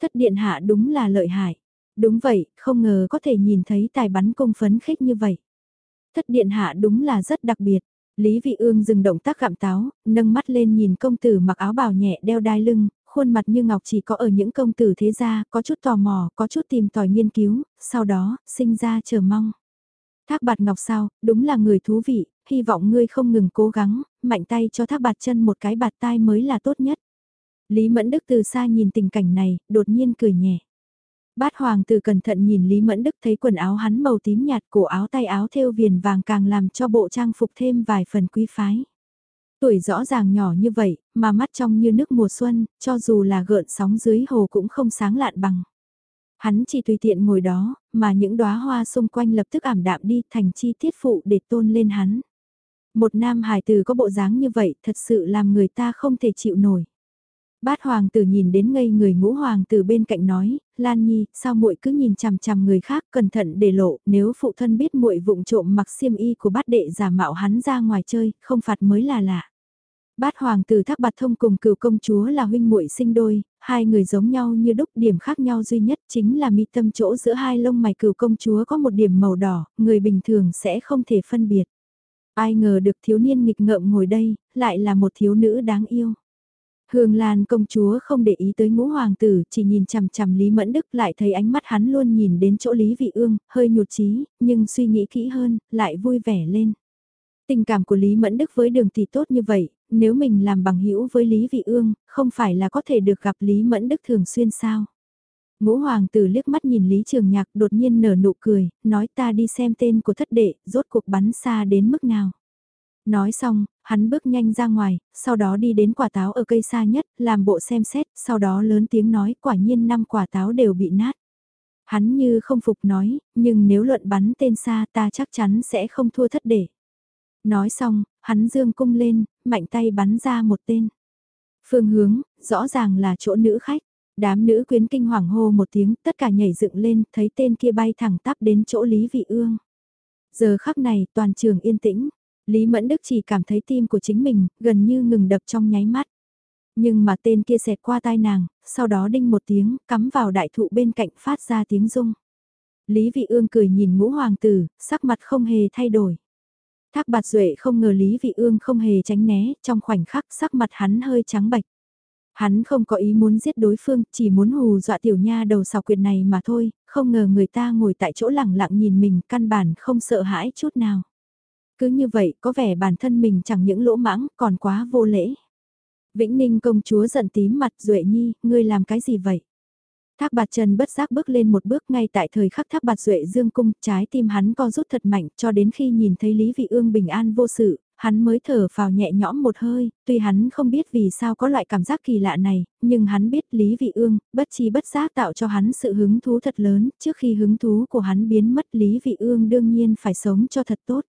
Thất điện hạ đúng là lợi hại. Đúng vậy, không ngờ có thể nhìn thấy tài bắn công phấn khích như vậy. Thất điện hạ đúng là rất đặc biệt. Lý Vị Ương dừng động tác gặm táo, nâng mắt lên nhìn công tử mặc áo bào nhẹ đeo đai lưng, khuôn mặt như ngọc chỉ có ở những công tử thế gia, có chút tò mò, có chút tìm tòi nghiên cứu, sau đó, sinh ra chờ mong. Thác bạt ngọc sao, đúng là người thú vị, hy vọng ngươi không ngừng cố gắng, mạnh tay cho thác bạt chân một cái bạt tai mới là tốt nhất. Lý Mẫn Đức từ xa nhìn tình cảnh này, đột nhiên cười nhẹ. Bát hoàng tử cẩn thận nhìn Lý Mẫn Đức thấy quần áo hắn màu tím nhạt cổ áo tay áo thêu viền vàng càng làm cho bộ trang phục thêm vài phần quý phái. Tuổi rõ ràng nhỏ như vậy, mà mắt trong như nước mùa xuân, cho dù là gợn sóng dưới hồ cũng không sáng lạn bằng. Hắn chỉ tùy tiện ngồi đó, mà những đóa hoa xung quanh lập tức ảm đạm đi thành chi tiết phụ để tôn lên hắn. Một nam hài tử có bộ dáng như vậy thật sự làm người ta không thể chịu nổi. Bát hoàng tử nhìn đến ngây người ngũ hoàng tử bên cạnh nói, Lan Nhi, sao muội cứ nhìn chằm chằm người khác, cẩn thận để lộ, nếu phụ thân biết muội vụng trộm mặc xiêm y của bát đệ giả mạo hắn ra ngoài chơi, không phạt mới là lạ. Bát hoàng tử Thác Bạt Thông cùng cựu công chúa là huynh muội sinh đôi, hai người giống nhau như đúc điểm khác nhau duy nhất chính là mi tâm chỗ giữa hai lông mày cựu công chúa có một điểm màu đỏ, người bình thường sẽ không thể phân biệt. Ai ngờ được thiếu niên nghịch ngợm ngồi đây, lại là một thiếu nữ đáng yêu. Hương Lan công chúa không để ý tới ngũ hoàng tử, chỉ nhìn chằm chằm Lý Mẫn Đức lại thấy ánh mắt hắn luôn nhìn đến chỗ Lý Vị Ương, hơi nhụt chí, nhưng suy nghĩ kỹ hơn, lại vui vẻ lên. Tình cảm của Lý Mẫn Đức với đường tỷ tốt như vậy, nếu mình làm bằng hữu với Lý Vị Ương, không phải là có thể được gặp Lý Mẫn Đức thường xuyên sao? Ngũ hoàng tử liếc mắt nhìn Lý Trường Nhạc đột nhiên nở nụ cười, nói ta đi xem tên của thất đệ, rốt cuộc bắn xa đến mức nào. Nói xong, hắn bước nhanh ra ngoài, sau đó đi đến quả táo ở cây xa nhất, làm bộ xem xét, sau đó lớn tiếng nói quả nhiên năm quả táo đều bị nát. Hắn như không phục nói, nhưng nếu luận bắn tên xa ta chắc chắn sẽ không thua thất để. Nói xong, hắn dương cung lên, mạnh tay bắn ra một tên. Phương hướng, rõ ràng là chỗ nữ khách. Đám nữ quyến kinh hoàng hô một tiếng, tất cả nhảy dựng lên, thấy tên kia bay thẳng tắp đến chỗ Lý Vị Ương. Giờ khắc này, toàn trường yên tĩnh. Lý Mẫn Đức chỉ cảm thấy tim của chính mình, gần như ngừng đập trong nháy mắt. Nhưng mà tên kia xẹt qua tai nàng, sau đó đinh một tiếng, cắm vào đại thụ bên cạnh phát ra tiếng rung. Lý Vị Ương cười nhìn ngũ hoàng tử, sắc mặt không hề thay đổi. Thác bạt duệ không ngờ Lý Vị Ương không hề tránh né, trong khoảnh khắc sắc mặt hắn hơi trắng bệch. Hắn không có ý muốn giết đối phương, chỉ muốn hù dọa tiểu nha đầu xào quyệt này mà thôi, không ngờ người ta ngồi tại chỗ lặng lặng nhìn mình căn bản không sợ hãi chút nào. Cứ như vậy có vẻ bản thân mình chẳng những lỗ mãng còn quá vô lễ. Vĩnh Ninh công chúa giận tím mặt Duệ Nhi, ngươi làm cái gì vậy? Thác bạt trần bất giác bước lên một bước ngay tại thời khắc thác bạt duệ dương cung, trái tim hắn co rút thật mạnh cho đến khi nhìn thấy Lý Vị Ương bình an vô sự, hắn mới thở vào nhẹ nhõm một hơi, tuy hắn không biết vì sao có loại cảm giác kỳ lạ này, nhưng hắn biết Lý Vị Ương, bất chi bất giác tạo cho hắn sự hứng thú thật lớn, trước khi hứng thú của hắn biến mất Lý Vị Ương đương nhiên phải sống cho thật tốt.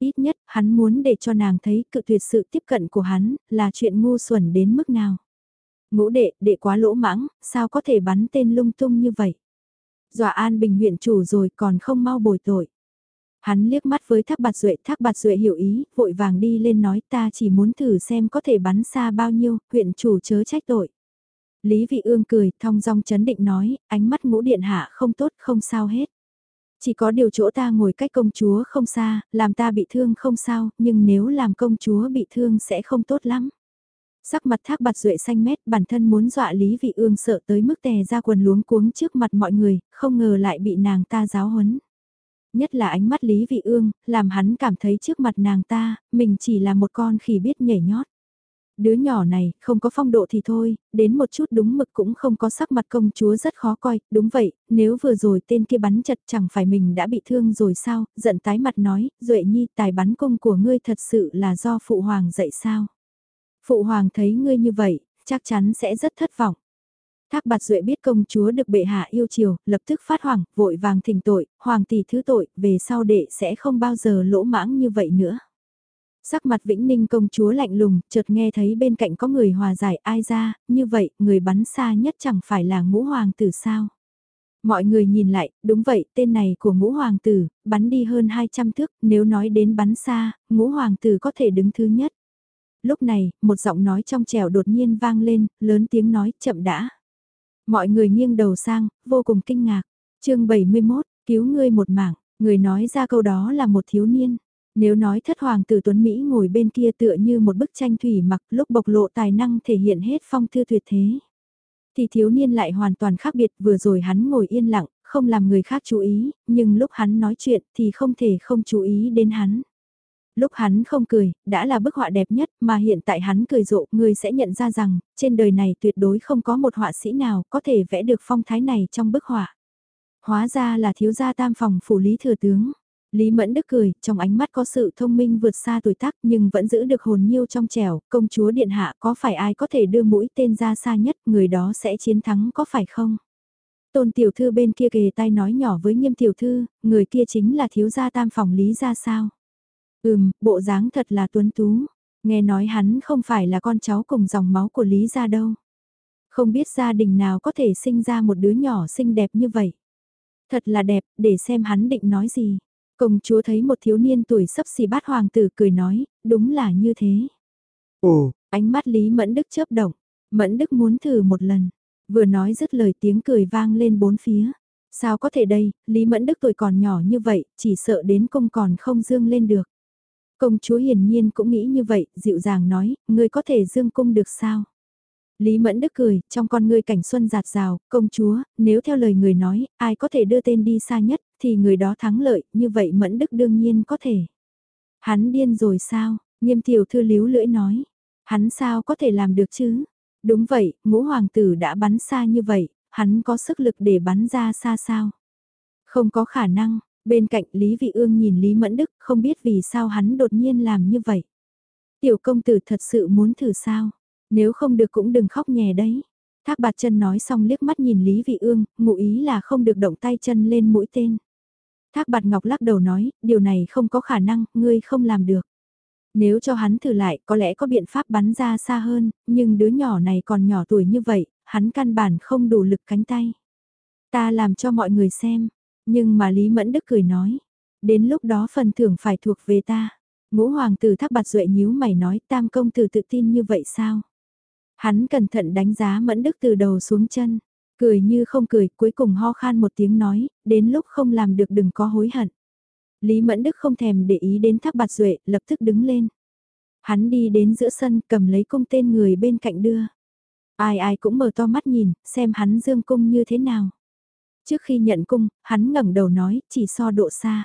Ít nhất, hắn muốn để cho nàng thấy cự tuyệt sự tiếp cận của hắn, là chuyện ngu xuẩn đến mức nào. Ngũ đệ, đệ quá lỗ mãng, sao có thể bắn tên lung tung như vậy? Dọa an bình huyện chủ rồi còn không mau bồi tội. Hắn liếc mắt với thác bạt duệ, thác bạt duệ hiểu ý, vội vàng đi lên nói ta chỉ muốn thử xem có thể bắn xa bao nhiêu, huyện chủ chớ trách tội. Lý vị ương cười, thong dong chấn định nói, ánh mắt ngũ điện hạ không tốt không sao hết. Chỉ có điều chỗ ta ngồi cách công chúa không xa, làm ta bị thương không sao, nhưng nếu làm công chúa bị thương sẽ không tốt lắm. Sắc mặt thác bạt duệ xanh mét bản thân muốn dọa Lý Vị Ương sợ tới mức tè ra quần luống cuống trước mặt mọi người, không ngờ lại bị nàng ta giáo huấn. Nhất là ánh mắt Lý Vị Ương, làm hắn cảm thấy trước mặt nàng ta, mình chỉ là một con khỉ biết nhảy nhót. Đứa nhỏ này, không có phong độ thì thôi, đến một chút đúng mực cũng không có sắc mặt công chúa rất khó coi, đúng vậy, nếu vừa rồi tên kia bắn chật chẳng phải mình đã bị thương rồi sao, giận tái mặt nói, Duệ Nhi tài bắn cung của ngươi thật sự là do Phụ Hoàng dạy sao. Phụ hoàng thấy ngươi như vậy, chắc chắn sẽ rất thất vọng. Thác bạt duệ biết công chúa được bệ hạ yêu chiều, lập tức phát hoàng, vội vàng thỉnh tội, hoàng tỷ thứ tội, về sau đệ sẽ không bao giờ lỗ mãng như vậy nữa. Sắc mặt Vĩnh Ninh công chúa lạnh lùng, chợt nghe thấy bên cạnh có người hòa giải ai ra, như vậy, người bắn xa nhất chẳng phải là ngũ hoàng tử sao. Mọi người nhìn lại, đúng vậy, tên này của ngũ hoàng tử, bắn đi hơn 200 thước, nếu nói đến bắn xa, ngũ hoàng tử có thể đứng thứ nhất lúc này, một giọng nói trong trẻo đột nhiên vang lên, lớn tiếng nói, chậm đã. Mọi người nghiêng đầu sang, vô cùng kinh ngạc. chương 71, cứu ngươi một mảng, người nói ra câu đó là một thiếu niên. Nếu nói thất hoàng tử Tuấn Mỹ ngồi bên kia tựa như một bức tranh thủy mặc lúc bộc lộ tài năng thể hiện hết phong thư tuyệt thế. Thì thiếu niên lại hoàn toàn khác biệt vừa rồi hắn ngồi yên lặng, không làm người khác chú ý, nhưng lúc hắn nói chuyện thì không thể không chú ý đến hắn. Lúc hắn không cười, đã là bức họa đẹp nhất mà hiện tại hắn cười rộ, người sẽ nhận ra rằng, trên đời này tuyệt đối không có một họa sĩ nào có thể vẽ được phong thái này trong bức họa. Hóa ra là thiếu gia tam phòng phủ lý thừa tướng. Lý Mẫn Đức cười, trong ánh mắt có sự thông minh vượt xa tuổi tác nhưng vẫn giữ được hồn nhiêu trong trẻo, công chúa điện hạ có phải ai có thể đưa mũi tên ra xa nhất, người đó sẽ chiến thắng có phải không? Tôn tiểu thư bên kia kề tay nói nhỏ với nghiêm tiểu thư, người kia chính là thiếu gia tam phòng Lý ra sao? Ừm, bộ dáng thật là tuấn tú, nghe nói hắn không phải là con cháu cùng dòng máu của Lý ra đâu. Không biết gia đình nào có thể sinh ra một đứa nhỏ xinh đẹp như vậy. Thật là đẹp, để xem hắn định nói gì. Công chúa thấy một thiếu niên tuổi sắp xì bát hoàng tử cười nói, đúng là như thế. Ồ, ánh mắt Lý Mẫn Đức chớp động, Mẫn Đức muốn thử một lần. Vừa nói dứt lời tiếng cười vang lên bốn phía. Sao có thể đây, Lý Mẫn Đức tuổi còn nhỏ như vậy, chỉ sợ đến công còn không dương lên được. Công chúa hiển nhiên cũng nghĩ như vậy, dịu dàng nói, ngươi có thể dương cung được sao? Lý Mẫn Đức cười, trong con ngươi cảnh xuân giạt rào, công chúa, nếu theo lời người nói, ai có thể đưa tên đi xa nhất, thì người đó thắng lợi, như vậy Mẫn Đức đương nhiên có thể. Hắn điên rồi sao? Nghiêm tiểu thư líu lưỡi nói. Hắn sao có thể làm được chứ? Đúng vậy, ngũ hoàng tử đã bắn xa như vậy, hắn có sức lực để bắn ra xa sao? Không có khả năng, bên cạnh Lý Vị Ương nhìn Lý Mẫn Đức không biết vì sao hắn đột nhiên làm như vậy. Tiểu công tử thật sự muốn thử sao? Nếu không được cũng đừng khóc nhè đấy. Thác bạt chân nói xong liếc mắt nhìn Lý Vị Ương, ngụ ý là không được động tay chân lên mũi tên. Thác bạt ngọc lắc đầu nói, điều này không có khả năng, ngươi không làm được. Nếu cho hắn thử lại có lẽ có biện pháp bắn ra xa hơn, nhưng đứa nhỏ này còn nhỏ tuổi như vậy, hắn căn bản không đủ lực cánh tay. Ta làm cho mọi người xem, nhưng mà Lý Mẫn Đức cười nói, đến lúc đó phần thưởng phải thuộc về ta. Ngũ hoàng tử thác bạt duệ nhíu mày nói tam công tử tự tin như vậy sao? Hắn cẩn thận đánh giá Mẫn Đức từ đầu xuống chân, cười như không cười, cuối cùng ho khan một tiếng nói, đến lúc không làm được đừng có hối hận. Lý Mẫn Đức không thèm để ý đến thác bạt duệ, lập tức đứng lên. Hắn đi đến giữa sân cầm lấy cung tên người bên cạnh đưa. Ai ai cũng mở to mắt nhìn, xem hắn dương cung như thế nào. Trước khi nhận cung, hắn ngẩng đầu nói, chỉ so độ xa.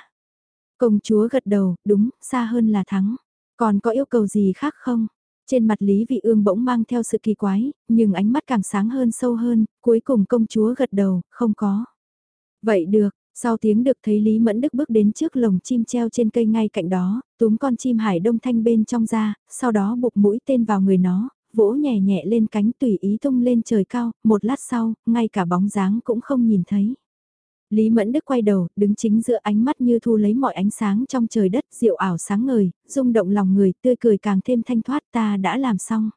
Công chúa gật đầu, đúng, xa hơn là thắng. Còn có yêu cầu gì khác không? Trên mặt Lý Vị Ương bỗng mang theo sự kỳ quái, nhưng ánh mắt càng sáng hơn sâu hơn, cuối cùng công chúa gật đầu, không có. Vậy được, sau tiếng được thấy Lý Mẫn Đức bước đến trước lồng chim treo trên cây ngay cạnh đó, túm con chim hải đông thanh bên trong ra, sau đó buộc mũi tên vào người nó, vỗ nhẹ nhẹ lên cánh tùy ý tung lên trời cao, một lát sau, ngay cả bóng dáng cũng không nhìn thấy. Lý Mẫn Đức quay đầu, đứng chính giữa ánh mắt như thu lấy mọi ánh sáng trong trời đất diệu ảo sáng ngời, rung động lòng người, tươi cười càng thêm thanh thoát ta đã làm xong.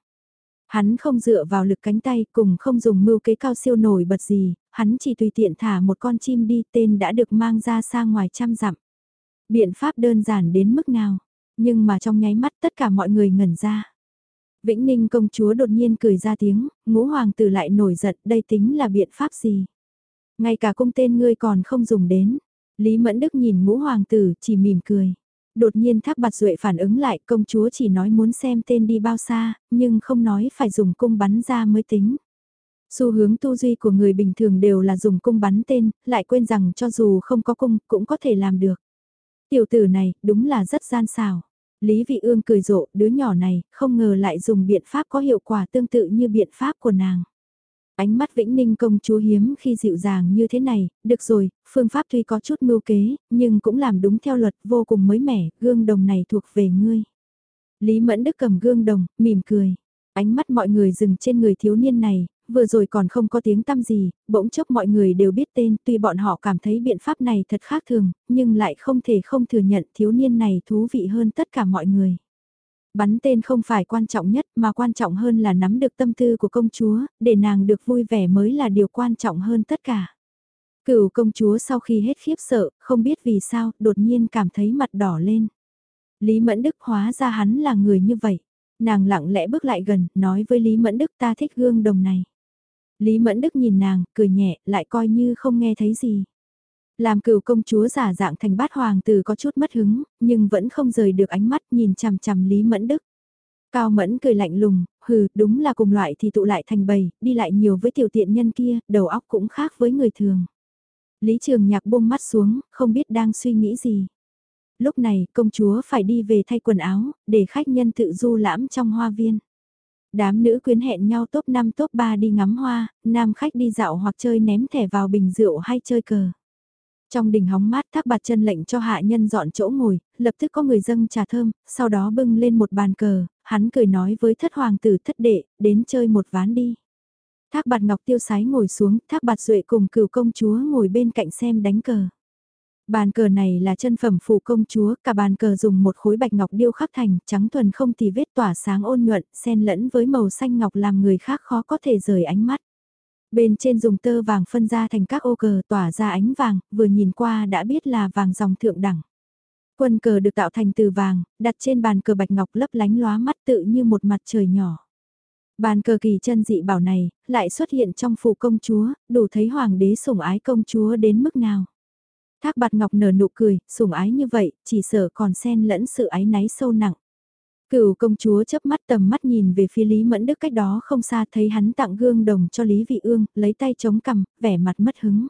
Hắn không dựa vào lực cánh tay cùng không dùng mưu kế cao siêu nổi bật gì, hắn chỉ tùy tiện thả một con chim đi tên đã được mang ra xa ngoài trăm dặm. Biện pháp đơn giản đến mức nào, nhưng mà trong nháy mắt tất cả mọi người ngẩn ra. Vĩnh Ninh công chúa đột nhiên cười ra tiếng, ngũ hoàng tử lại nổi giận đây tính là biện pháp gì. Ngay cả cung tên ngươi còn không dùng đến. Lý Mẫn Đức nhìn ngũ hoàng tử chỉ mỉm cười. Đột nhiên thác bạt duệ phản ứng lại công chúa chỉ nói muốn xem tên đi bao xa, nhưng không nói phải dùng cung bắn ra mới tính. Xu hướng tu duy của người bình thường đều là dùng cung bắn tên, lại quên rằng cho dù không có cung cũng có thể làm được. Tiểu tử này đúng là rất gian xào. Lý Vị Ương cười rộ, đứa nhỏ này không ngờ lại dùng biện pháp có hiệu quả tương tự như biện pháp của nàng. Ánh mắt Vĩnh Ninh công chúa hiếm khi dịu dàng như thế này, được rồi, phương pháp tuy có chút mưu kế, nhưng cũng làm đúng theo luật vô cùng mới mẻ, gương đồng này thuộc về ngươi. Lý Mẫn Đức cầm gương đồng, mỉm cười. Ánh mắt mọi người dừng trên người thiếu niên này, vừa rồi còn không có tiếng tăm gì, bỗng chốc mọi người đều biết tên, tuy bọn họ cảm thấy biện pháp này thật khác thường, nhưng lại không thể không thừa nhận thiếu niên này thú vị hơn tất cả mọi người. Bắn tên không phải quan trọng nhất mà quan trọng hơn là nắm được tâm tư của công chúa, để nàng được vui vẻ mới là điều quan trọng hơn tất cả. Cửu công chúa sau khi hết khiếp sợ, không biết vì sao, đột nhiên cảm thấy mặt đỏ lên. Lý Mẫn Đức hóa ra hắn là người như vậy. Nàng lặng lẽ bước lại gần, nói với Lý Mẫn Đức ta thích gương đồng này. Lý Mẫn Đức nhìn nàng, cười nhẹ, lại coi như không nghe thấy gì. Làm cựu công chúa giả dạng thành bát hoàng tử có chút mất hứng, nhưng vẫn không rời được ánh mắt nhìn chằm chằm Lý Mẫn Đức. Cao Mẫn cười lạnh lùng, hừ, đúng là cùng loại thì tụ lại thành bầy, đi lại nhiều với tiểu tiện nhân kia, đầu óc cũng khác với người thường. Lý Trường Nhạc buông mắt xuống, không biết đang suy nghĩ gì. Lúc này, công chúa phải đi về thay quần áo, để khách nhân tự du lãm trong hoa viên. Đám nữ quyến hẹn nhau top 5 top 3 đi ngắm hoa, nam khách đi dạo hoặc chơi ném thẻ vào bình rượu hay chơi cờ. Trong đỉnh hóng mát thác bạt chân lệnh cho hạ nhân dọn chỗ ngồi, lập tức có người dâng trà thơm, sau đó bưng lên một bàn cờ, hắn cười nói với thất hoàng tử thất đệ, đến chơi một ván đi. Thác bạt ngọc tiêu sái ngồi xuống, thác bạt duệ cùng cửu công chúa ngồi bên cạnh xem đánh cờ. Bàn cờ này là chân phẩm phủ công chúa, cả bàn cờ dùng một khối bạch ngọc điêu khắc thành, trắng thuần không tì vết tỏa sáng ôn nhuận, xen lẫn với màu xanh ngọc làm người khác khó có thể rời ánh mắt. Bên trên dùng tơ vàng phân ra thành các ô cờ tỏa ra ánh vàng, vừa nhìn qua đã biết là vàng dòng thượng đẳng. Quân cờ được tạo thành từ vàng, đặt trên bàn cờ bạch ngọc lấp lánh lóa mắt tự như một mặt trời nhỏ. Bàn cờ kỳ chân dị bảo này, lại xuất hiện trong phủ công chúa, đủ thấy hoàng đế sủng ái công chúa đến mức nào. Thác bạt ngọc nở nụ cười, sủng ái như vậy, chỉ sợ còn xen lẫn sự ái náy sâu nặng. Cửu công chúa chớp mắt tầm mắt nhìn về phía Lý Mẫn Đức cách đó không xa thấy hắn tặng gương đồng cho Lý Vị Ương, lấy tay chống cằm, vẻ mặt mất hứng.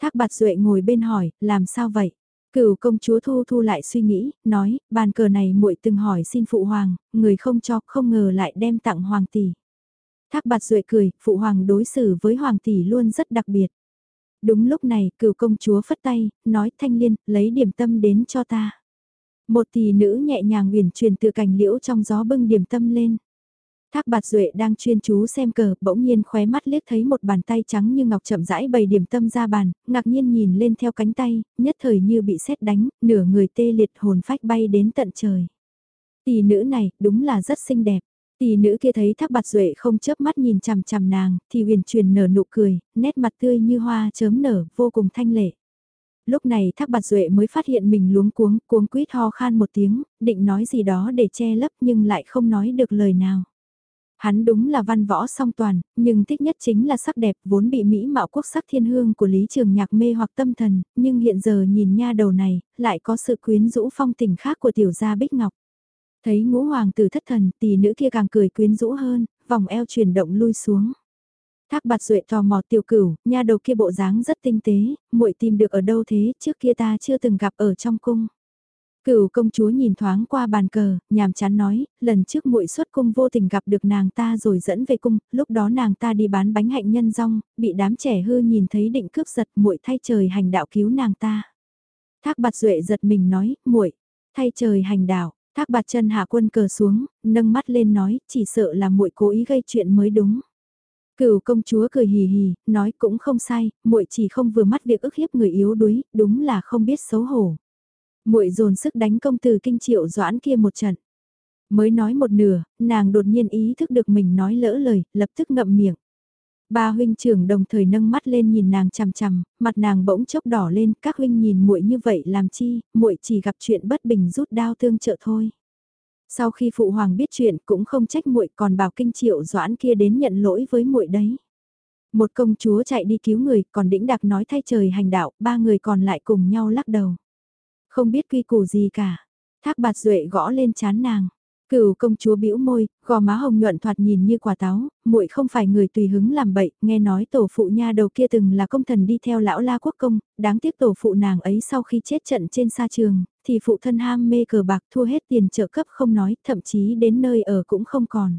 Thác bạt duệ ngồi bên hỏi, làm sao vậy? Cửu công chúa thu thu lại suy nghĩ, nói, bàn cờ này muội từng hỏi xin phụ hoàng, người không cho, không ngờ lại đem tặng hoàng tỷ. Thác bạt duệ cười, phụ hoàng đối xử với hoàng tỷ luôn rất đặc biệt. Đúng lúc này, cửu công chúa phất tay, nói thanh liên, lấy điểm tâm đến cho ta. Một tỷ nữ nhẹ nhàng uyển chuyển từ cành liễu trong gió bưng điểm tâm lên. Thác bạt duệ đang chuyên chú xem cờ, bỗng nhiên khóe mắt liếc thấy một bàn tay trắng như ngọc chậm rãi bày điểm tâm ra bàn, ngạc nhiên nhìn lên theo cánh tay, nhất thời như bị sét đánh, nửa người tê liệt hồn phách bay đến tận trời. Tỷ nữ này, đúng là rất xinh đẹp. Tỷ nữ kia thấy thác bạt duệ không chớp mắt nhìn chằm chằm nàng, thì huyền truyền nở nụ cười, nét mặt tươi như hoa chớm nở, vô cùng thanh lệ. Lúc này thác bạt duệ mới phát hiện mình luống cuống, cuống quýt ho khan một tiếng, định nói gì đó để che lấp nhưng lại không nói được lời nào. Hắn đúng là văn võ song toàn, nhưng thích nhất chính là sắc đẹp vốn bị mỹ mạo quốc sắc thiên hương của Lý Trường Nhạc mê hoặc tâm thần, nhưng hiện giờ nhìn nha đầu này, lại có sự quyến rũ phong tình khác của tiểu gia Bích Ngọc. Thấy ngũ hoàng tử thất thần, tỷ nữ kia càng cười quyến rũ hơn, vòng eo chuyển động lui xuống. Thác bạt duệ tò mò tiểu cửu, nha đầu kia bộ dáng rất tinh tế, muội tìm được ở đâu thế, trước kia ta chưa từng gặp ở trong cung. Cửu công chúa nhìn thoáng qua bàn cờ, nhàm chán nói, lần trước muội xuất cung vô tình gặp được nàng ta rồi dẫn về cung, lúc đó nàng ta đi bán bánh hạnh nhân rong, bị đám trẻ hư nhìn thấy định cướp giật muội thay trời hành đạo cứu nàng ta. Thác bạt duệ giật mình nói, muội thay trời hành đạo, thác bạt chân hạ quân cờ xuống, nâng mắt lên nói, chỉ sợ là muội cố ý gây chuyện mới đúng. Cửu công chúa cười hì hì, nói cũng không sai, muội chỉ không vừa mắt việc ức hiếp người yếu đuối, đúng là không biết xấu hổ muội dồn sức đánh công từ kinh triệu doãn kia một trận. Mới nói một nửa, nàng đột nhiên ý thức được mình nói lỡ lời, lập tức ngậm miệng. Ba huynh trưởng đồng thời nâng mắt lên nhìn nàng chằm chằm, mặt nàng bỗng chốc đỏ lên, các huynh nhìn muội như vậy làm chi, muội chỉ gặp chuyện bất bình rút đao thương trợ thôi. Sau khi phụ hoàng biết chuyện cũng không trách muội còn bảo kinh triệu doãn kia đến nhận lỗi với muội đấy. Một công chúa chạy đi cứu người, còn đĩnh đặc nói thay trời hành đạo, ba người còn lại cùng nhau lắc đầu. Không biết quy củ gì cả. Thác bạt duệ gõ lên chán nàng. Cửu công chúa bĩu môi, gò má hồng nhuận thoạt nhìn như quả táo, muội không phải người tùy hứng làm bậy, nghe nói tổ phụ nha đầu kia từng là công thần đi theo lão la quốc công, đáng tiếc tổ phụ nàng ấy sau khi chết trận trên sa trường, thì phụ thân ham mê cờ bạc thua hết tiền trợ cấp không nói, thậm chí đến nơi ở cũng không còn.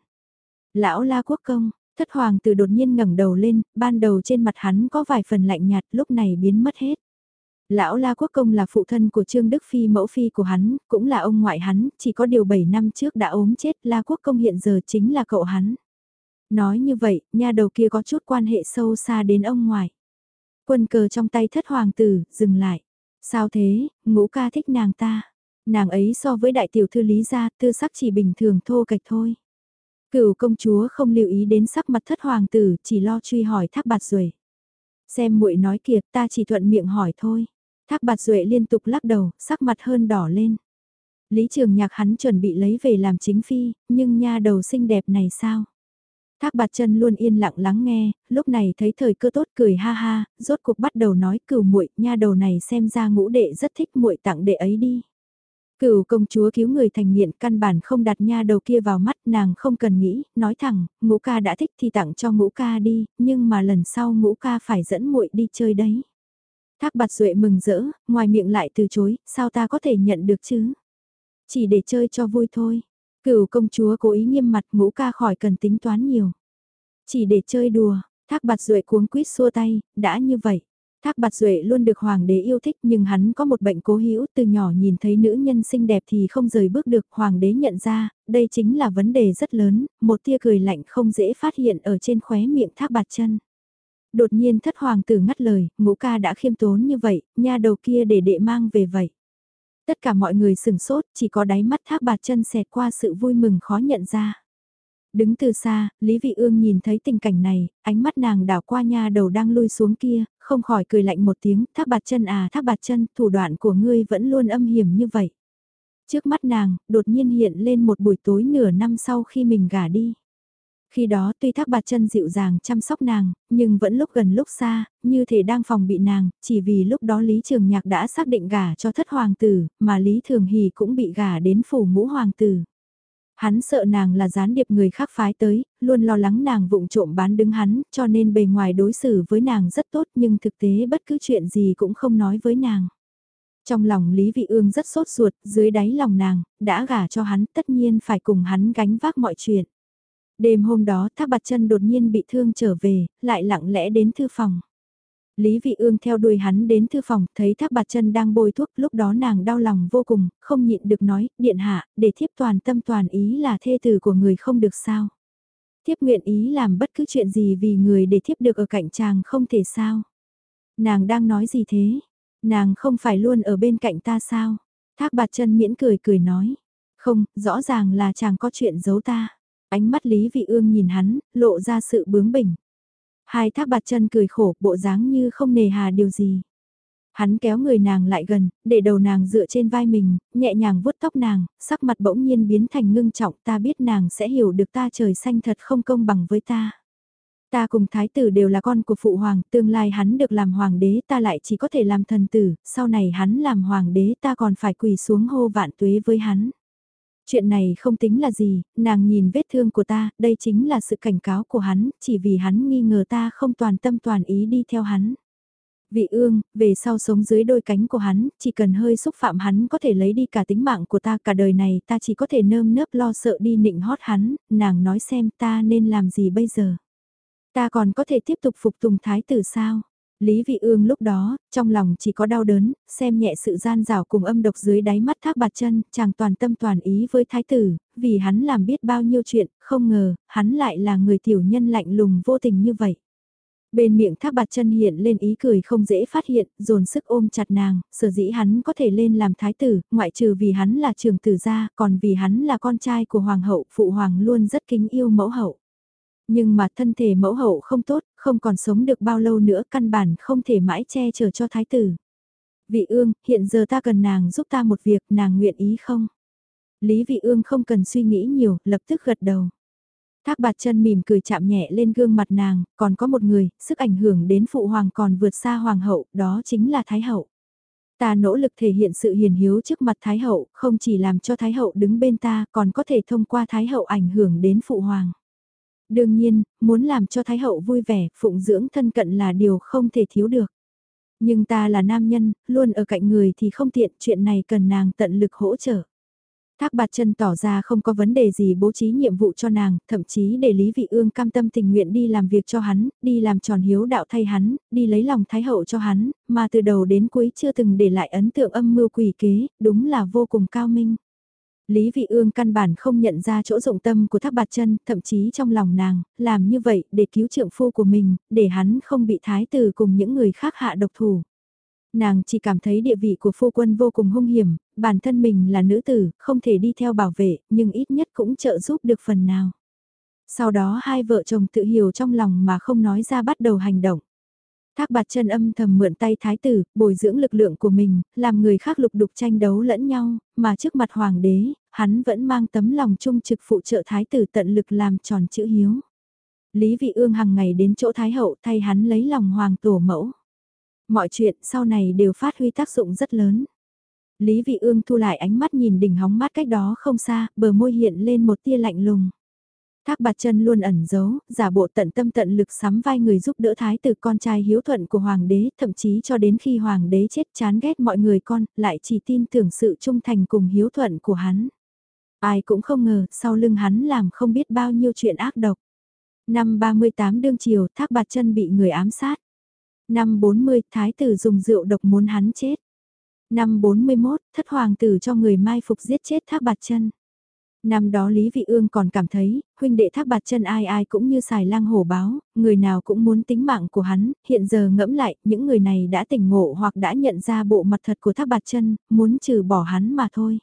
Lão la quốc công, thất hoàng tử đột nhiên ngẩng đầu lên, ban đầu trên mặt hắn có vài phần lạnh nhạt, lúc này biến mất hết. Lão La Quốc Công là phụ thân của Trương Đức Phi mẫu phi của hắn, cũng là ông ngoại hắn, chỉ có điều 7 năm trước đã ốm chết, La Quốc Công hiện giờ chính là cậu hắn. Nói như vậy, nha đầu kia có chút quan hệ sâu xa đến ông ngoại. Quân cờ trong tay thất hoàng tử, dừng lại. Sao thế, ngũ ca thích nàng ta. Nàng ấy so với đại tiểu thư lý gia, tư sắc chỉ bình thường thô kệch thôi. Cửu công chúa không lưu ý đến sắc mặt thất hoàng tử, chỉ lo truy hỏi thác bạt rồi. Xem muội nói kiệt ta chỉ thuận miệng hỏi thôi. Thác bạt duệ liên tục lắc đầu, sắc mặt hơn đỏ lên. Lý trường nhạc hắn chuẩn bị lấy về làm chính phi, nhưng nha đầu xinh đẹp này sao? Thác bạt chân luôn yên lặng lắng nghe, lúc này thấy thời cơ tốt cười ha ha, rốt cuộc bắt đầu nói cửu muội nha đầu này xem ra ngũ đệ rất thích muội tặng đệ ấy đi. Cửu công chúa cứu người thành nghiện căn bản không đặt nha đầu kia vào mắt nàng không cần nghĩ, nói thẳng, ngũ ca đã thích thì tặng cho ngũ ca đi, nhưng mà lần sau ngũ ca phải dẫn muội đi chơi đấy. Thác bạt duệ mừng rỡ, ngoài miệng lại từ chối, sao ta có thể nhận được chứ? Chỉ để chơi cho vui thôi. Cửu công chúa cố ý nghiêm mặt ngũ ca khỏi cần tính toán nhiều. Chỉ để chơi đùa, thác bạt duệ cuống quýt xua tay, đã như vậy. Thác bạt duệ luôn được hoàng đế yêu thích nhưng hắn có một bệnh cố hữu từ nhỏ nhìn thấy nữ nhân xinh đẹp thì không rời bước được hoàng đế nhận ra, đây chính là vấn đề rất lớn, một tia cười lạnh không dễ phát hiện ở trên khóe miệng thác bạt chân. Đột nhiên thất hoàng tử ngắt lời, ngũ ca đã khiêm tốn như vậy, nha đầu kia để đệ mang về vậy. Tất cả mọi người sừng sốt, chỉ có đáy mắt thác bạt chân xẹt qua sự vui mừng khó nhận ra. Đứng từ xa, Lý Vị Ương nhìn thấy tình cảnh này, ánh mắt nàng đảo qua nha đầu đang lui xuống kia, không khỏi cười lạnh một tiếng, thác bạt chân à thác bạt chân, thủ đoạn của ngươi vẫn luôn âm hiểm như vậy. Trước mắt nàng, đột nhiên hiện lên một buổi tối nửa năm sau khi mình gả đi. Khi đó tuy thác bạt chân dịu dàng chăm sóc nàng, nhưng vẫn lúc gần lúc xa, như thể đang phòng bị nàng, chỉ vì lúc đó Lý Trường Nhạc đã xác định gả cho thất hoàng tử, mà Lý Thường hì cũng bị gả đến phủ ngũ hoàng tử. Hắn sợ nàng là gián điệp người khác phái tới, luôn lo lắng nàng vụng trộm bán đứng hắn, cho nên bề ngoài đối xử với nàng rất tốt nhưng thực tế bất cứ chuyện gì cũng không nói với nàng. Trong lòng Lý Vị Ương rất sốt ruột, dưới đáy lòng nàng, đã gả cho hắn tất nhiên phải cùng hắn gánh vác mọi chuyện. Đêm hôm đó Thác Bạt Chân đột nhiên bị thương trở về, lại lặng lẽ đến thư phòng. Lý Vị Ương theo đuôi hắn đến thư phòng, thấy Thác Bạt Chân đang bôi thuốc, lúc đó nàng đau lòng vô cùng, không nhịn được nói, điện hạ, để thiếp toàn tâm toàn ý là thê tử của người không được sao. Thiếp nguyện ý làm bất cứ chuyện gì vì người để thiếp được ở cạnh chàng không thể sao. Nàng đang nói gì thế? Nàng không phải luôn ở bên cạnh ta sao? Thác Bạt Chân miễn cười cười nói, không, rõ ràng là chàng có chuyện giấu ta. Ánh mắt Lý Vị Ương nhìn hắn, lộ ra sự bướng bỉnh. Hai thác bạt chân cười khổ, bộ dáng như không nề hà điều gì. Hắn kéo người nàng lại gần, để đầu nàng dựa trên vai mình, nhẹ nhàng vuốt tóc nàng, sắc mặt bỗng nhiên biến thành ngưng trọng ta biết nàng sẽ hiểu được ta trời xanh thật không công bằng với ta. Ta cùng thái tử đều là con của phụ hoàng, tương lai hắn được làm hoàng đế ta lại chỉ có thể làm thần tử, sau này hắn làm hoàng đế ta còn phải quỳ xuống hô vạn tuế với hắn. Chuyện này không tính là gì, nàng nhìn vết thương của ta, đây chính là sự cảnh cáo của hắn, chỉ vì hắn nghi ngờ ta không toàn tâm toàn ý đi theo hắn. Vị ương, về sau sống dưới đôi cánh của hắn, chỉ cần hơi xúc phạm hắn có thể lấy đi cả tính mạng của ta cả đời này ta chỉ có thể nơm nớp lo sợ đi nịnh hót hắn, nàng nói xem ta nên làm gì bây giờ. Ta còn có thể tiếp tục phục tùng thái tử sao? Lý Vị Ương lúc đó, trong lòng chỉ có đau đớn, xem nhẹ sự gian rào cùng âm độc dưới đáy mắt thác bạt chân, chàng toàn tâm toàn ý với thái tử, vì hắn làm biết bao nhiêu chuyện, không ngờ, hắn lại là người tiểu nhân lạnh lùng vô tình như vậy. Bên miệng thác bạt chân hiện lên ý cười không dễ phát hiện, dồn sức ôm chặt nàng, sở dĩ hắn có thể lên làm thái tử, ngoại trừ vì hắn là trường tử gia, còn vì hắn là con trai của hoàng hậu, phụ hoàng luôn rất kính yêu mẫu hậu. Nhưng mà thân thể mẫu hậu không tốt, không còn sống được bao lâu nữa căn bản không thể mãi che chở cho thái tử. Vị ương, hiện giờ ta cần nàng giúp ta một việc, nàng nguyện ý không? Lý vị ương không cần suy nghĩ nhiều, lập tức gật đầu. Thác bạt chân mỉm cười chạm nhẹ lên gương mặt nàng, còn có một người, sức ảnh hưởng đến phụ hoàng còn vượt xa hoàng hậu, đó chính là thái hậu. Ta nỗ lực thể hiện sự hiền hiếu trước mặt thái hậu, không chỉ làm cho thái hậu đứng bên ta, còn có thể thông qua thái hậu ảnh hưởng đến phụ hoàng. Đương nhiên, muốn làm cho Thái Hậu vui vẻ, phụng dưỡng thân cận là điều không thể thiếu được. Nhưng ta là nam nhân, luôn ở cạnh người thì không tiện, chuyện này cần nàng tận lực hỗ trợ. Thác bạt chân tỏ ra không có vấn đề gì bố trí nhiệm vụ cho nàng, thậm chí để Lý Vị Ương cam tâm tình nguyện đi làm việc cho hắn, đi làm tròn hiếu đạo thay hắn, đi lấy lòng thái hậu cho hắn, mà từ đầu đến cuối chưa từng để lại ấn tượng âm mưu quỷ kế, đúng là vô cùng cao minh. Lý Vị Ương căn bản không nhận ra chỗ dụng tâm của Thác Bạt Chân, thậm chí trong lòng nàng, làm như vậy để cứu trượng phu của mình, để hắn không bị thái tử cùng những người khác hạ độc thủ. Nàng chỉ cảm thấy địa vị của phu quân vô cùng hung hiểm, bản thân mình là nữ tử, không thể đi theo bảo vệ, nhưng ít nhất cũng trợ giúp được phần nào. Sau đó hai vợ chồng tự hiểu trong lòng mà không nói ra bắt đầu hành động. Thác bạt chân âm thầm mượn tay thái tử, bồi dưỡng lực lượng của mình, làm người khác lục đục tranh đấu lẫn nhau, mà trước mặt hoàng đế, hắn vẫn mang tấm lòng trung trực phụ trợ thái tử tận lực làm tròn chữ hiếu. Lý vị ương hàng ngày đến chỗ thái hậu thay hắn lấy lòng hoàng tổ mẫu. Mọi chuyện sau này đều phát huy tác dụng rất lớn. Lý Vị Ương thu lại ánh mắt nhìn đỉnh hóng mát cách đó không xa, bờ môi hiện lên một tia lạnh lùng. Thác bạt chân luôn ẩn giấu, giả bộ tận tâm tận lực sắm vai người giúp đỡ thái tử con trai hiếu thuận của hoàng đế, thậm chí cho đến khi hoàng đế chết chán ghét mọi người con, lại chỉ tin tưởng sự trung thành cùng hiếu thuận của hắn. Ai cũng không ngờ, sau lưng hắn làm không biết bao nhiêu chuyện ác độc. Năm 38 đương chiều, thác bạt chân bị người ám sát. Năm 40, thái tử dùng rượu độc muốn hắn chết. Năm 41, thất hoàng tử cho người mai phục giết chết thác bạt chân. Năm đó Lý Vị Ương còn cảm thấy, huynh đệ thác bạt chân ai ai cũng như xài lang hổ báo, người nào cũng muốn tính mạng của hắn, hiện giờ ngẫm lại, những người này đã tỉnh ngộ hoặc đã nhận ra bộ mặt thật của thác bạt chân, muốn trừ bỏ hắn mà thôi.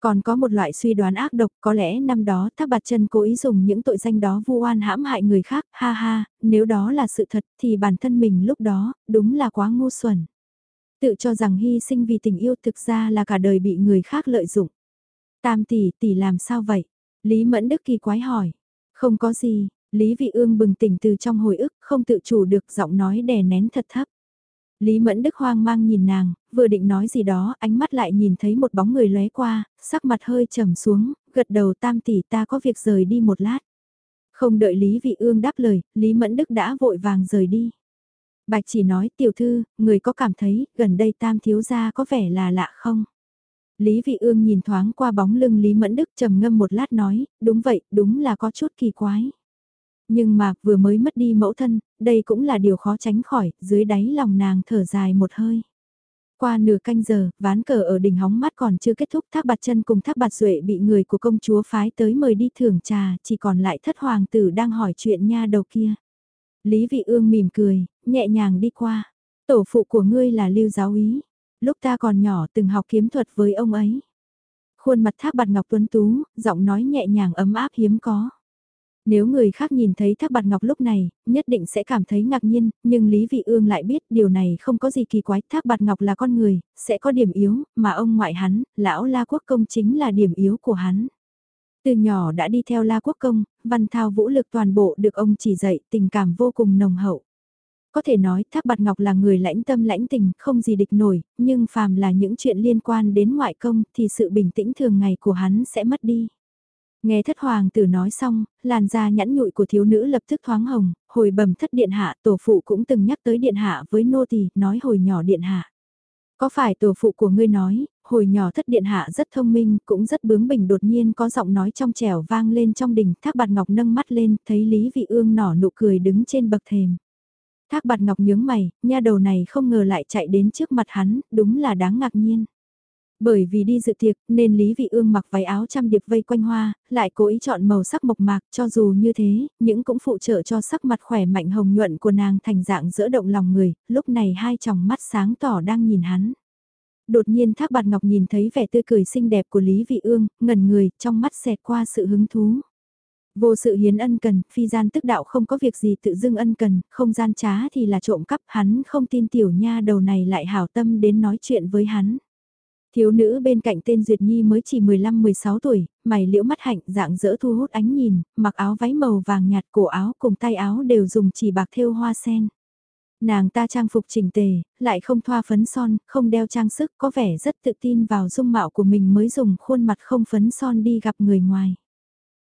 Còn có một loại suy đoán ác độc, có lẽ năm đó Thác Bạt Chân cố ý dùng những tội danh đó vu oan hãm hại người khác, ha ha, nếu đó là sự thật thì bản thân mình lúc đó, đúng là quá ngu xuẩn. Tự cho rằng hy sinh vì tình yêu thực ra là cả đời bị người khác lợi dụng. Tam tỷ, tỷ làm sao vậy? Lý Mẫn Đức kỳ quái hỏi. Không có gì, Lý Vị Ương bừng tỉnh từ trong hồi ức, không tự chủ được giọng nói đè nén thật thấp. Lý Mẫn Đức hoang mang nhìn nàng, vừa định nói gì đó, ánh mắt lại nhìn thấy một bóng người lóe qua, sắc mặt hơi trầm xuống, gật đầu tam tỷ ta có việc rời đi một lát. Không đợi Lý Vị Ương đáp lời, Lý Mẫn Đức đã vội vàng rời đi. Bạch chỉ nói tiểu thư, người có cảm thấy gần đây tam thiếu gia có vẻ là lạ không? Lý Vị Ương nhìn thoáng qua bóng lưng Lý Mẫn Đức trầm ngâm một lát nói, đúng vậy, đúng là có chút kỳ quái. Nhưng mà vừa mới mất đi mẫu thân, đây cũng là điều khó tránh khỏi, dưới đáy lòng nàng thở dài một hơi. Qua nửa canh giờ, ván cờ ở đỉnh hóng mát còn chưa kết thúc thác bạt chân cùng thác bạt duệ bị người của công chúa phái tới mời đi thưởng trà, chỉ còn lại thất hoàng tử đang hỏi chuyện nha đầu kia. Lý vị ương mỉm cười, nhẹ nhàng đi qua. Tổ phụ của ngươi là lưu giáo ý. Lúc ta còn nhỏ từng học kiếm thuật với ông ấy. Khuôn mặt thác bạt ngọc tuấn tú, giọng nói nhẹ nhàng ấm áp hiếm có. Nếu người khác nhìn thấy Thác Bạt Ngọc lúc này, nhất định sẽ cảm thấy ngạc nhiên, nhưng Lý Vị Ương lại biết điều này không có gì kỳ quái. Thác Bạt Ngọc là con người, sẽ có điểm yếu, mà ông ngoại hắn, lão La Quốc Công chính là điểm yếu của hắn. Từ nhỏ đã đi theo La Quốc Công, văn thao vũ lực toàn bộ được ông chỉ dạy, tình cảm vô cùng nồng hậu. Có thể nói Thác Bạt Ngọc là người lãnh tâm lãnh tình, không gì địch nổi, nhưng phàm là những chuyện liên quan đến ngoại công thì sự bình tĩnh thường ngày của hắn sẽ mất đi. Nghe thất hoàng tử nói xong, làn da nhẵn nhụi của thiếu nữ lập tức thoáng hồng, hồi bẩm thất điện hạ tổ phụ cũng từng nhắc tới điện hạ với nô tỳ nói hồi nhỏ điện hạ. Có phải tổ phụ của ngươi nói, hồi nhỏ thất điện hạ rất thông minh, cũng rất bướng bỉnh đột nhiên có giọng nói trong trẻo vang lên trong đình, thác bạt ngọc nâng mắt lên, thấy Lý Vị Ương nở nụ cười đứng trên bậc thềm. Thác bạt ngọc nhướng mày, nha đầu này không ngờ lại chạy đến trước mặt hắn, đúng là đáng ngạc nhiên. Bởi vì đi dự tiệc nên Lý Vị Ương mặc váy áo trăm điệp vây quanh hoa, lại cố ý chọn màu sắc mộc mạc cho dù như thế, những cũng phụ trợ cho sắc mặt khỏe mạnh hồng nhuận của nàng thành dạng giữa động lòng người, lúc này hai tròng mắt sáng tỏ đang nhìn hắn. Đột nhiên Thác Bạt Ngọc nhìn thấy vẻ tươi cười xinh đẹp của Lý Vị Ương, ngẩn người, trong mắt xẹt qua sự hứng thú. Vô sự hiến ân cần, phi gian tức đạo không có việc gì tự dưng ân cần, không gian trá thì là trộm cắp, hắn không tin tiểu nha đầu này lại hảo tâm đến nói chuyện với hắn. Thiếu nữ bên cạnh tên Duyệt Nhi mới chỉ 15-16 tuổi, mày liễu mắt hạnh dạng dỡ thu hút ánh nhìn, mặc áo váy màu vàng nhạt cổ áo cùng tay áo đều dùng chỉ bạc thêu hoa sen. Nàng ta trang phục chỉnh tề, lại không thoa phấn son, không đeo trang sức, có vẻ rất tự tin vào dung mạo của mình mới dùng khuôn mặt không phấn son đi gặp người ngoài.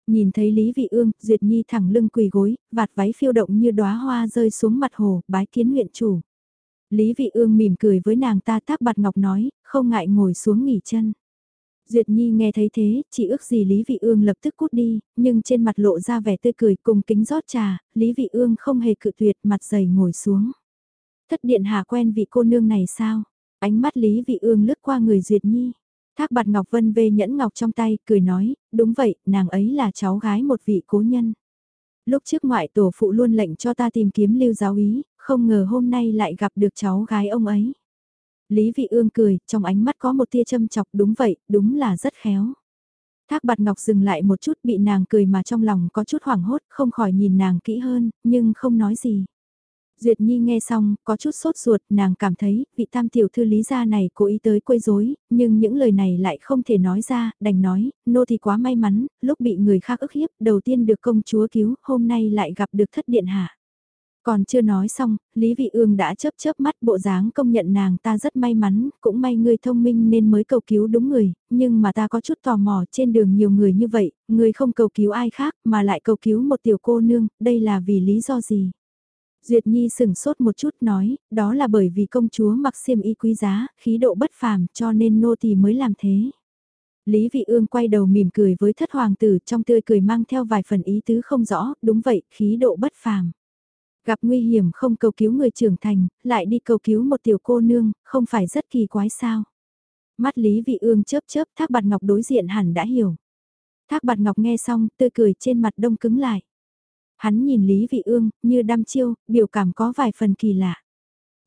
Nhìn thấy Lý Vị Ương, Duyệt Nhi thẳng lưng quỳ gối, vạt váy phiêu động như đóa hoa rơi xuống mặt hồ, bái kiến huyện chủ. Lý Vị Ương mỉm cười với nàng ta tác bạt ngọc nói, không ngại ngồi xuống nghỉ chân. Duyệt Nhi nghe thấy thế, chỉ ước gì Lý Vị Ương lập tức cút đi, nhưng trên mặt lộ ra vẻ tươi cười cùng kính rót trà, Lý Vị Ương không hề cự tuyệt mặt dày ngồi xuống. Thất điện hạ quen vị cô nương này sao? Ánh mắt Lý Vị Ương lướt qua người Duyệt Nhi. Thác bạt ngọc vân vê nhẫn ngọc trong tay, cười nói, đúng vậy, nàng ấy là cháu gái một vị cố nhân. Lúc trước ngoại tổ phụ luôn lệnh cho ta tìm kiếm lưu giáo ý, không ngờ hôm nay lại gặp được cháu gái ông ấy. Lý Vị Ương cười, trong ánh mắt có một tia châm chọc đúng vậy, đúng là rất khéo. Thác bạt ngọc dừng lại một chút bị nàng cười mà trong lòng có chút hoảng hốt, không khỏi nhìn nàng kỹ hơn, nhưng không nói gì. Duyệt Nhi nghe xong, có chút sốt ruột, nàng cảm thấy, vị tam tiểu thư lý gia này cố ý tới quấy rối, nhưng những lời này lại không thể nói ra, đành nói, nô thì quá may mắn, lúc bị người khác ức hiếp, đầu tiên được công chúa cứu, hôm nay lại gặp được thất điện hạ. Còn chưa nói xong, Lý Vị Ương đã chớp chớp mắt bộ dáng công nhận nàng ta rất may mắn, cũng may ngươi thông minh nên mới cầu cứu đúng người, nhưng mà ta có chút tò mò trên đường nhiều người như vậy, ngươi không cầu cứu ai khác mà lại cầu cứu một tiểu cô nương, đây là vì lý do gì? Duyệt Nhi sừng sốt một chút nói, đó là bởi vì công chúa mặc xiêm y quý giá, khí độ bất phàm cho nên nô tỳ mới làm thế. Lý Vị Ương quay đầu mỉm cười với thất hoàng tử trong tươi cười mang theo vài phần ý tứ không rõ, đúng vậy, khí độ bất phàm. Gặp nguy hiểm không cầu cứu người trưởng thành, lại đi cầu cứu một tiểu cô nương, không phải rất kỳ quái sao. Mắt Lý Vị Ương chớp chớp thác bạt ngọc đối diện hẳn đã hiểu. Thác bạt ngọc nghe xong, tươi cười trên mặt đông cứng lại. Hắn nhìn Lý Vị Ương, như đăm chiêu, biểu cảm có vài phần kỳ lạ.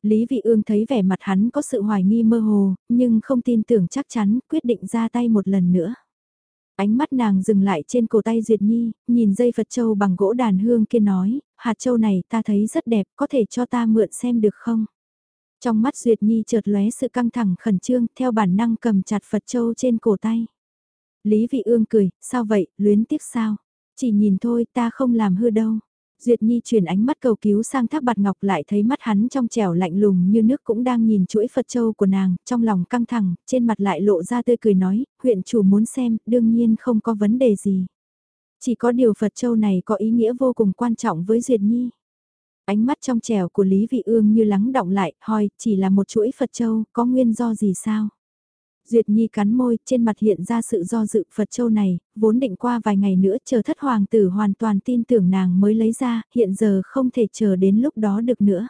Lý Vị Ương thấy vẻ mặt hắn có sự hoài nghi mơ hồ, nhưng không tin tưởng chắc chắn, quyết định ra tay một lần nữa. Ánh mắt nàng dừng lại trên cổ tay Duyệt Nhi, nhìn dây Phật Châu bằng gỗ đàn hương kia nói, hạt châu này ta thấy rất đẹp, có thể cho ta mượn xem được không? Trong mắt Duyệt Nhi chợt lóe sự căng thẳng khẩn trương, theo bản năng cầm chặt Phật Châu trên cổ tay. Lý Vị Ương cười, sao vậy, luyến tiếc sao? Chỉ nhìn thôi ta không làm hư đâu. Duyệt Nhi chuyển ánh mắt cầu cứu sang thác bạt ngọc lại thấy mắt hắn trong trẻo lạnh lùng như nước cũng đang nhìn chuỗi Phật Châu của nàng, trong lòng căng thẳng, trên mặt lại lộ ra tươi cười nói, huyện chủ muốn xem, đương nhiên không có vấn đề gì. Chỉ có điều Phật Châu này có ý nghĩa vô cùng quan trọng với Duyệt Nhi. Ánh mắt trong trẻo của Lý Vị Ương như lắng động lại, hỏi, chỉ là một chuỗi Phật Châu, có nguyên do gì sao? Duyệt Nhi cắn môi, trên mặt hiện ra sự do dự Phật Châu này, vốn định qua vài ngày nữa chờ thất hoàng tử hoàn toàn tin tưởng nàng mới lấy ra, hiện giờ không thể chờ đến lúc đó được nữa.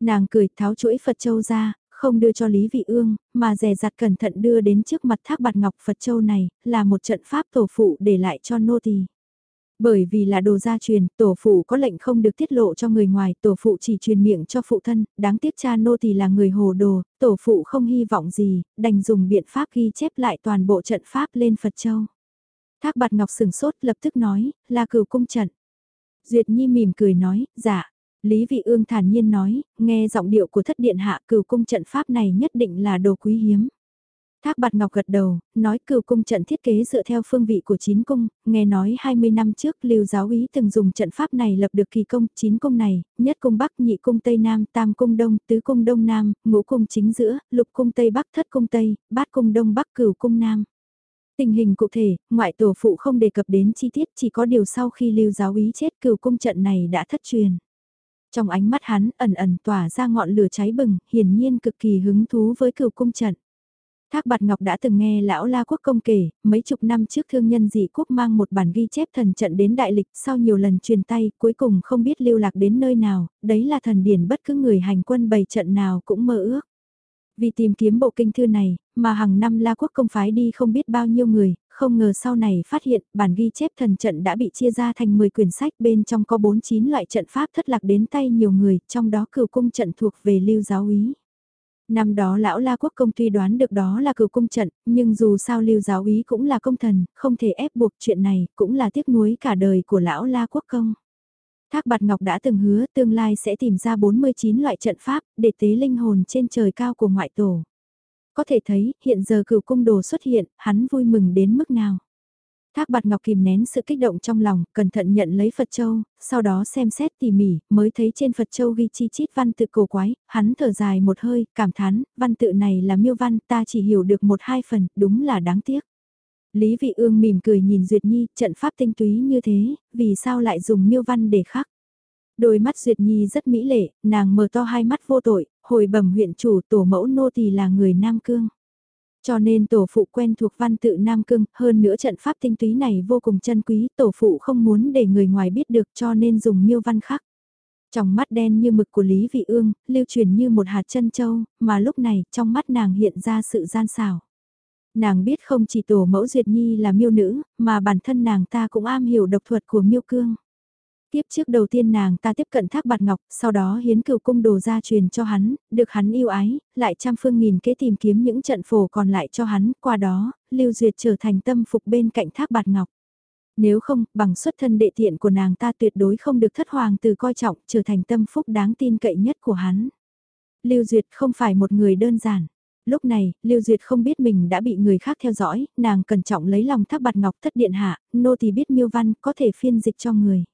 Nàng cười tháo chuỗi Phật Châu ra, không đưa cho Lý Vị Ương, mà dè dặt cẩn thận đưa đến trước mặt thác bạt ngọc Phật Châu này, là một trận pháp tổ phụ để lại cho nô tỳ. Bởi vì là đồ gia truyền, tổ phụ có lệnh không được tiết lộ cho người ngoài, tổ phụ chỉ truyền miệng cho phụ thân, đáng tiếc cha nô thì là người hồ đồ, tổ phụ không hy vọng gì, đành dùng biện pháp ghi chép lại toàn bộ trận pháp lên Phật Châu. Thác bạt ngọc sừng sốt lập tức nói, là cửu cung trận. Duyệt Nhi mỉm cười nói, dạ. Lý Vị Ương thản nhiên nói, nghe giọng điệu của thất điện hạ cửu cung trận pháp này nhất định là đồ quý hiếm. Thác bạt ngọc gật đầu, nói cửu cung trận thiết kế dựa theo phương vị của chín cung, nghe nói 20 năm trước lưu giáo ý từng dùng trận pháp này lập được kỳ công, chín cung này, nhất cung bắc, nhị cung tây nam, tam cung đông, tứ cung đông nam, ngũ cung chính giữa, lục cung tây bắc, thất cung tây, bát cung đông bắc, cửu cung nam. Tình hình cụ thể, ngoại tổ phụ không đề cập đến chi tiết chỉ có điều sau khi lưu giáo ý chết cửu cung trận này đã thất truyền. Trong ánh mắt hắn ẩn ẩn tỏa ra ngọn lửa cháy bừng, hiển nhiên cực kỳ hứng thú với cửu cung trận. Thác Bạt Ngọc đã từng nghe lão La Quốc công kể, mấy chục năm trước thương nhân dị quốc mang một bản ghi chép thần trận đến đại lịch sau nhiều lần truyền tay, cuối cùng không biết lưu lạc đến nơi nào, đấy là thần điển bất cứ người hành quân bày trận nào cũng mơ ước. Vì tìm kiếm bộ kinh thư này, mà hàng năm La Quốc công phái đi không biết bao nhiêu người, không ngờ sau này phát hiện bản ghi chép thần trận đã bị chia ra thành 10 quyển sách bên trong có 49 loại trận pháp thất lạc đến tay nhiều người, trong đó cửu cung trận thuộc về lưu giáo úy. Năm đó lão La Quốc công tuy đoán được đó là cửu cung trận, nhưng dù sao lưu giáo ý cũng là công thần, không thể ép buộc chuyện này, cũng là tiếc nuối cả đời của lão La Quốc công. Thác Bạt Ngọc đã từng hứa tương lai sẽ tìm ra 49 loại trận pháp để tế linh hồn trên trời cao của ngoại tổ. Có thể thấy, hiện giờ cửu cung đồ xuất hiện, hắn vui mừng đến mức nào. Thác bạt ngọc kìm nén sự kích động trong lòng, cẩn thận nhận lấy Phật Châu, sau đó xem xét tỉ mỉ, mới thấy trên Phật Châu ghi chi chít văn tự cổ quái, hắn thở dài một hơi, cảm thán, văn tự này là miêu văn, ta chỉ hiểu được một hai phần, đúng là đáng tiếc. Lý Vị Ương mỉm cười nhìn Duyệt Nhi, trận pháp tinh túy như thế, vì sao lại dùng miêu văn để khắc? Đôi mắt Duyệt Nhi rất mỹ lệ, nàng mở to hai mắt vô tội, hồi bẩm huyện chủ tổ mẫu nô tỳ là người Nam Cương. Cho nên tổ phụ quen thuộc văn tự Nam Cương, hơn nữa trận pháp tinh túy này vô cùng chân quý, tổ phụ không muốn để người ngoài biết được cho nên dùng miêu văn khắc. Trong mắt đen như mực của Lý Vị Ương, lưu truyền như một hạt chân châu, mà lúc này trong mắt nàng hiện ra sự gian xảo. Nàng biết không chỉ tổ mẫu Duyệt Nhi là miêu nữ, mà bản thân nàng ta cũng am hiểu độc thuật của miêu cương. Tiếp trước đầu tiên nàng ta tiếp cận thác bạt ngọc, sau đó hiến cửu cung đồ ra truyền cho hắn, được hắn yêu ái, lại trăm phương nghìn kế tìm kiếm những trận phổ còn lại cho hắn, qua đó, Lưu Duyệt trở thành tâm phục bên cạnh thác bạt ngọc. Nếu không, bằng xuất thân đệ tiện của nàng ta tuyệt đối không được thất hoàng từ coi trọng, trở thành tâm phúc đáng tin cậy nhất của hắn. Lưu Duyệt không phải một người đơn giản. Lúc này, Lưu Duyệt không biết mình đã bị người khác theo dõi, nàng cẩn trọng lấy lòng thác bạt ngọc thất điện hạ, nô thì biết miêu văn có thể phiên dịch cho người.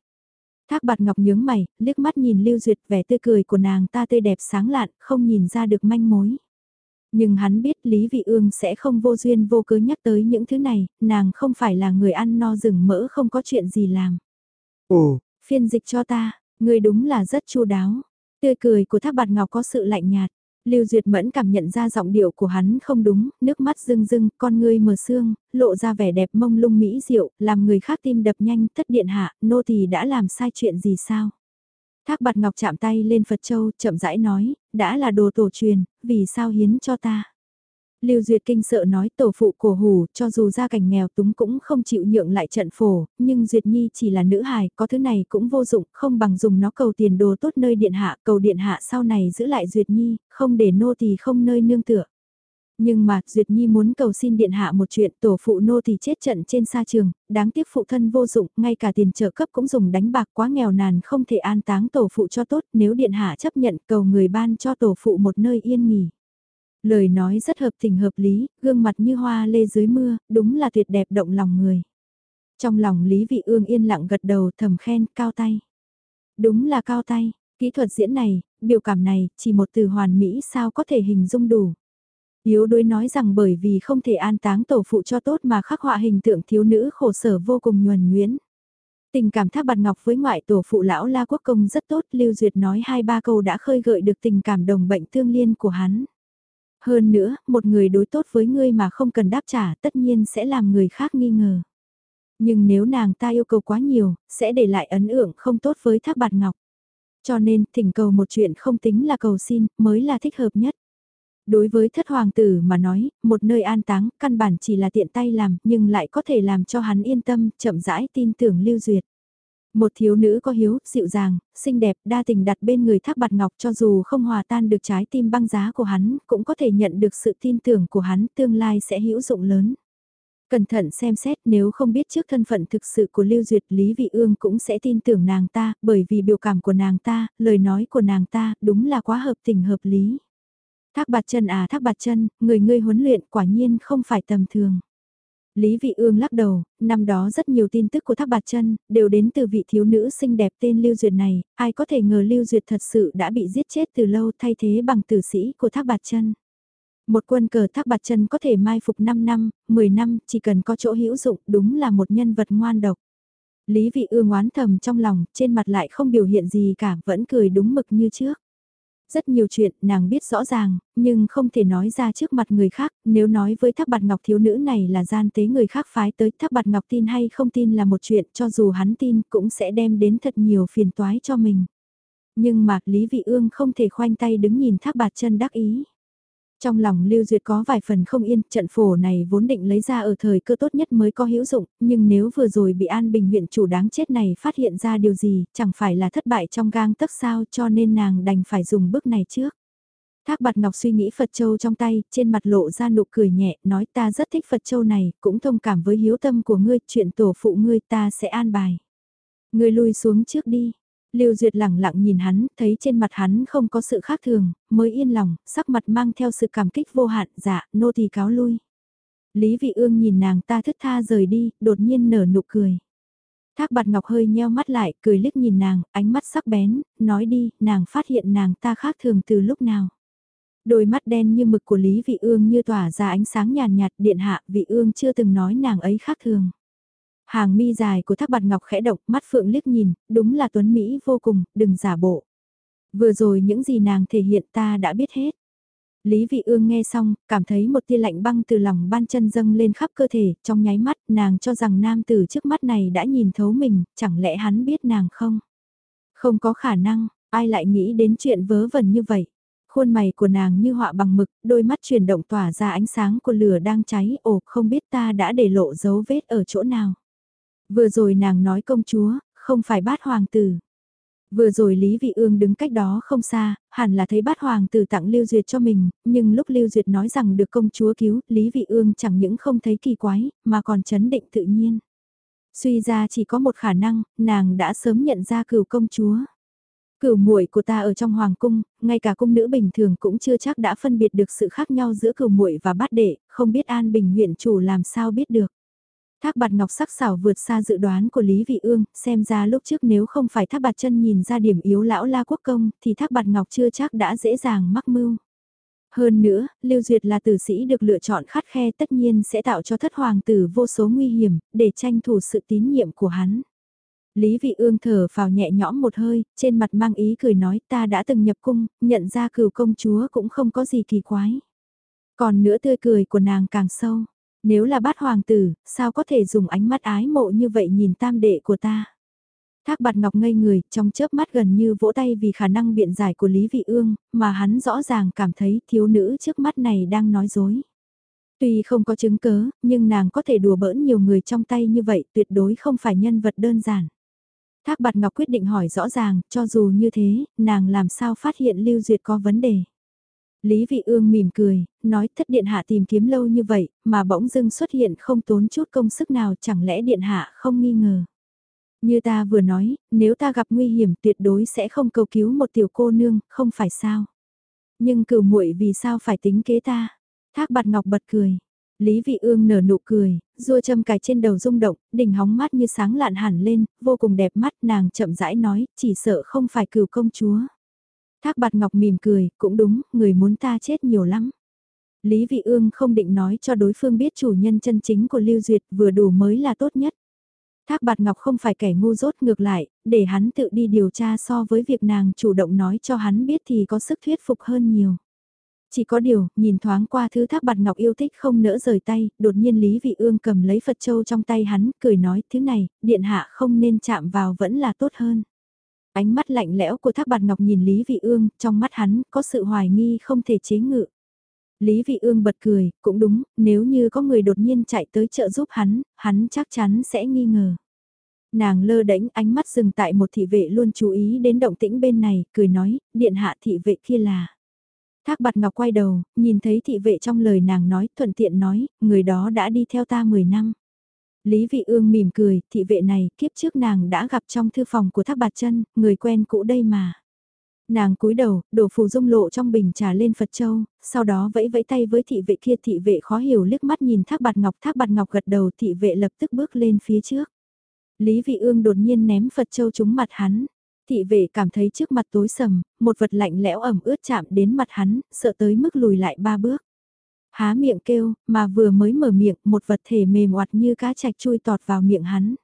Thác bạt ngọc nhướng mày, liếc mắt nhìn Lưu Duyệt vẻ tươi cười của nàng ta tươi đẹp sáng lạn, không nhìn ra được manh mối. Nhưng hắn biết Lý Vị Ương sẽ không vô duyên vô cớ nhắc tới những thứ này, nàng không phải là người ăn no rừng mỡ không có chuyện gì làm. Ồ, phiên dịch cho ta, người đúng là rất chu đáo. Tươi cười của Thác Bạt Ngọc có sự lạnh nhạt. Lưu Duyệt Mẫn cảm nhận ra giọng điệu của hắn không đúng, nước mắt rưng rưng, con ngươi mờ sương, lộ ra vẻ đẹp mông lung mỹ diệu, làm người khác tim đập nhanh, thất điện hạ, nô tỳ đã làm sai chuyện gì sao? Thác bạt ngọc chạm tay lên Phật Châu, chậm rãi nói, đã là đồ tổ truyền, vì sao hiến cho ta? Lưu Duyệt kinh sợ nói tổ phụ cổ hủ, cho dù gia cảnh nghèo túng cũng không chịu nhượng lại trận phổ, nhưng Duyệt Nhi chỉ là nữ hài, có thứ này cũng vô dụng, không bằng dùng nó cầu tiền đồ tốt nơi điện hạ, cầu điện hạ sau này giữ lại Duyệt Nhi, không để nô thì không nơi nương tựa. Nhưng mà, Duyệt Nhi muốn cầu xin điện hạ một chuyện tổ phụ nô thì chết trận trên sa trường, đáng tiếc phụ thân vô dụng, ngay cả tiền trợ cấp cũng dùng đánh bạc quá nghèo nàn không thể an táng tổ phụ cho tốt nếu điện hạ chấp nhận cầu người ban cho tổ phụ một nơi yên nghỉ. Lời nói rất hợp tình hợp lý, gương mặt như hoa lê dưới mưa, đúng là tuyệt đẹp động lòng người. Trong lòng Lý Vị Ương yên lặng gật đầu thầm khen, cao tay. Đúng là cao tay, kỹ thuật diễn này, biểu cảm này, chỉ một từ hoàn mỹ sao có thể hình dung đủ. Yếu đuối nói rằng bởi vì không thể an táng tổ phụ cho tốt mà khắc họa hình tượng thiếu nữ khổ sở vô cùng nhuần nhuyễn. Tình cảm thác bạt ngọc với ngoại tổ phụ lão La Quốc Công rất tốt, Lưu Duyệt nói hai ba câu đã khơi gợi được tình cảm đồng bệnh tương liên của hắn. Hơn nữa, một người đối tốt với ngươi mà không cần đáp trả tất nhiên sẽ làm người khác nghi ngờ. Nhưng nếu nàng ta yêu cầu quá nhiều, sẽ để lại ấn tượng không tốt với thác bạt ngọc. Cho nên, thỉnh cầu một chuyện không tính là cầu xin, mới là thích hợp nhất. Đối với thất hoàng tử mà nói, một nơi an táng, căn bản chỉ là tiện tay làm, nhưng lại có thể làm cho hắn yên tâm, chậm rãi tin tưởng lưu duyệt. Một thiếu nữ có hiếu, dịu dàng, xinh đẹp, đa tình đặt bên người thác bạt ngọc cho dù không hòa tan được trái tim băng giá của hắn, cũng có thể nhận được sự tin tưởng của hắn tương lai sẽ hữu dụng lớn. Cẩn thận xem xét nếu không biết trước thân phận thực sự của Lưu Duyệt Lý Vị Ương cũng sẽ tin tưởng nàng ta, bởi vì biểu cảm của nàng ta, lời nói của nàng ta, đúng là quá hợp tình hợp lý. Thác bạt chân à thác bạt chân, người ngươi huấn luyện quả nhiên không phải tầm thường. Lý Vị Ương lắc đầu, năm đó rất nhiều tin tức của Thác Bạt Chân đều đến từ vị thiếu nữ xinh đẹp tên Lưu Duyệt này, ai có thể ngờ Lưu Duyệt thật sự đã bị giết chết từ lâu thay thế bằng tử sĩ của Thác Bạt Chân. Một quân cờ Thác Bạt Chân có thể mai phục 5 năm, 10 năm, chỉ cần có chỗ hữu dụng, đúng là một nhân vật ngoan độc. Lý Vị Ương oán thầm trong lòng, trên mặt lại không biểu hiện gì cả, vẫn cười đúng mực như trước. Rất nhiều chuyện nàng biết rõ ràng, nhưng không thể nói ra trước mặt người khác, nếu nói với thác bạt ngọc thiếu nữ này là gian tế người khác phái tới thác bạt ngọc tin hay không tin là một chuyện cho dù hắn tin cũng sẽ đem đến thật nhiều phiền toái cho mình. Nhưng mà Lý Vị Ương không thể khoanh tay đứng nhìn thác bạt chân đắc ý. Trong lòng Lưu Duyệt có vài phần không yên, trận phổ này vốn định lấy ra ở thời cơ tốt nhất mới có hữu dụng, nhưng nếu vừa rồi bị An Bình huyện chủ đáng chết này phát hiện ra điều gì, chẳng phải là thất bại trong gang tấc sao cho nên nàng đành phải dùng bước này trước. Thác bạt ngọc suy nghĩ Phật Châu trong tay, trên mặt lộ ra nụ cười nhẹ, nói ta rất thích Phật Châu này, cũng thông cảm với hiếu tâm của ngươi, chuyện tổ phụ ngươi ta sẽ an bài. Ngươi lui xuống trước đi, Lưu Duyệt lẳng lặng nhìn hắn, thấy trên mặt hắn không có sự khác thường, mới yên lòng, sắc mặt mang theo sự cảm kích vô hạn, dạ, nô tỳ cáo lui. Lý Vị Ương nhìn nàng ta thức tha rời đi, đột nhiên nở nụ cười. Thác bạt ngọc hơi nheo mắt lại, cười liếc nhìn nàng, ánh mắt sắc bén, nói đi, nàng phát hiện nàng ta khác thường từ lúc nào. Đôi mắt đen như mực của Lý Vị Ương như tỏa ra ánh sáng nhàn nhạt, điện hạ, Vị Ương chưa từng nói nàng ấy khác thường. Hàng mi dài của thác bạt ngọc khẽ động, mắt phượng liếc nhìn, đúng là tuấn Mỹ vô cùng, đừng giả bộ. Vừa rồi những gì nàng thể hiện ta đã biết hết. Lý Vị Ương nghe xong, cảm thấy một tia lạnh băng từ lòng ban chân dâng lên khắp cơ thể, trong nháy mắt nàng cho rằng nam tử trước mắt này đã nhìn thấu mình, chẳng lẽ hắn biết nàng không? Không có khả năng, ai lại nghĩ đến chuyện vớ vẩn như vậy? Khuôn mày của nàng như họa bằng mực, đôi mắt chuyển động tỏa ra ánh sáng của lửa đang cháy, ồ không biết ta đã để lộ dấu vết ở chỗ nào. Vừa rồi nàng nói công chúa, không phải bát hoàng tử. Vừa rồi Lý Vị Ương đứng cách đó không xa, hẳn là thấy bát hoàng tử tặng Lưu Duyệt cho mình, nhưng lúc Lưu Duyệt nói rằng được công chúa cứu, Lý Vị Ương chẳng những không thấy kỳ quái, mà còn chấn định tự nhiên. Suy ra chỉ có một khả năng, nàng đã sớm nhận ra cửu công chúa. Cửu muội của ta ở trong hoàng cung, ngay cả cung nữ bình thường cũng chưa chắc đã phân biệt được sự khác nhau giữa cửu muội và bát đệ, không biết An Bình huyện chủ làm sao biết được. Thác bạt ngọc sắc xảo vượt xa dự đoán của Lý Vị Ương, xem ra lúc trước nếu không phải thác bạt chân nhìn ra điểm yếu lão la quốc công, thì thác bạt ngọc chưa chắc đã dễ dàng mắc mưu. Hơn nữa, Lưu Duyệt là tử sĩ được lựa chọn khắt khe tất nhiên sẽ tạo cho thất hoàng tử vô số nguy hiểm, để tranh thủ sự tín nhiệm của hắn. Lý Vị Ương thở vào nhẹ nhõm một hơi, trên mặt mang ý cười nói ta đã từng nhập cung, nhận ra cửu công chúa cũng không có gì kỳ quái. Còn nữa tươi cười của nàng càng sâu. Nếu là bát hoàng tử, sao có thể dùng ánh mắt ái mộ như vậy nhìn tam đệ của ta? Thác bạt ngọc ngây người, trong chớp mắt gần như vỗ tay vì khả năng biện giải của Lý Vị Ương, mà hắn rõ ràng cảm thấy thiếu nữ trước mắt này đang nói dối. Tuy không có chứng cớ, nhưng nàng có thể đùa bỡn nhiều người trong tay như vậy tuyệt đối không phải nhân vật đơn giản. Thác bạt ngọc quyết định hỏi rõ ràng, cho dù như thế, nàng làm sao phát hiện Lưu Duyệt có vấn đề. Lý Vị Ương mỉm cười, nói thất điện hạ tìm kiếm lâu như vậy, mà bỗng dưng xuất hiện không tốn chút công sức nào chẳng lẽ điện hạ không nghi ngờ. Như ta vừa nói, nếu ta gặp nguy hiểm tuyệt đối sẽ không cầu cứu một tiểu cô nương, không phải sao. Nhưng cửu muội vì sao phải tính kế ta? Thác bạt ngọc bật cười. Lý Vị Ương nở nụ cười, rua châm cài trên đầu rung động, đỉnh hóng mắt như sáng lạn hẳn lên, vô cùng đẹp mắt nàng chậm rãi nói, chỉ sợ không phải cửu công chúa. Thác bạt ngọc mỉm cười, cũng đúng, người muốn ta chết nhiều lắm. Lý Vị Ương không định nói cho đối phương biết chủ nhân chân chính của Lưu Duyệt vừa đủ mới là tốt nhất. Thác bạt ngọc không phải kẻ ngu dốt ngược lại, để hắn tự đi điều tra so với việc nàng chủ động nói cho hắn biết thì có sức thuyết phục hơn nhiều. Chỉ có điều, nhìn thoáng qua thứ thác bạt ngọc yêu thích không nỡ rời tay, đột nhiên Lý Vị Ương cầm lấy Phật Châu trong tay hắn, cười nói, thứ này, điện hạ không nên chạm vào vẫn là tốt hơn. Ánh mắt lạnh lẽo của thác bạt ngọc nhìn Lý Vị Ương, trong mắt hắn có sự hoài nghi không thể chế ngự. Lý Vị Ương bật cười, cũng đúng, nếu như có người đột nhiên chạy tới trợ giúp hắn, hắn chắc chắn sẽ nghi ngờ. Nàng lơ đễnh ánh mắt dừng tại một thị vệ luôn chú ý đến động tĩnh bên này, cười nói, điện hạ thị vệ kia là. Thác bạt ngọc quay đầu, nhìn thấy thị vệ trong lời nàng nói, thuận tiện nói, người đó đã đi theo ta 10 năm. Lý Vị Ương mỉm cười, thị vệ này, kiếp trước nàng đã gặp trong thư phòng của Thác Bạt Chân, người quen cũ đây mà. Nàng cúi đầu, đổ phù dung lộ trong bình trà lên Phật Châu, sau đó vẫy vẫy tay với thị vệ kia thị vệ khó hiểu liếc mắt nhìn Thác Bạt Ngọc, Thác Bạt Ngọc gật đầu thị vệ lập tức bước lên phía trước. Lý Vị Ương đột nhiên ném Phật Châu trúng mặt hắn. Thị vệ cảm thấy trước mặt tối sầm, một vật lạnh lẽo ẩm ướt chạm đến mặt hắn, sợ tới mức lùi lại ba bước. Há miệng kêu, mà vừa mới mở miệng, một vật thể mềm oặt như cá chạch chui tọt vào miệng hắn.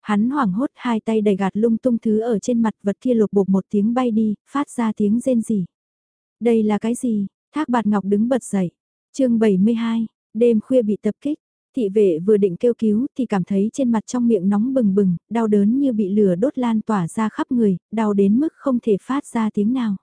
Hắn hoảng hốt hai tay đầy gạt lung tung thứ ở trên mặt vật kia lột bột một tiếng bay đi, phát ra tiếng rên rỉ. Đây là cái gì? Thác bạt ngọc đứng bật dậy. chương 72, đêm khuya bị tập kích. Thị vệ vừa định kêu cứu thì cảm thấy trên mặt trong miệng nóng bừng bừng, đau đớn như bị lửa đốt lan tỏa ra khắp người, đau đến mức không thể phát ra tiếng nào.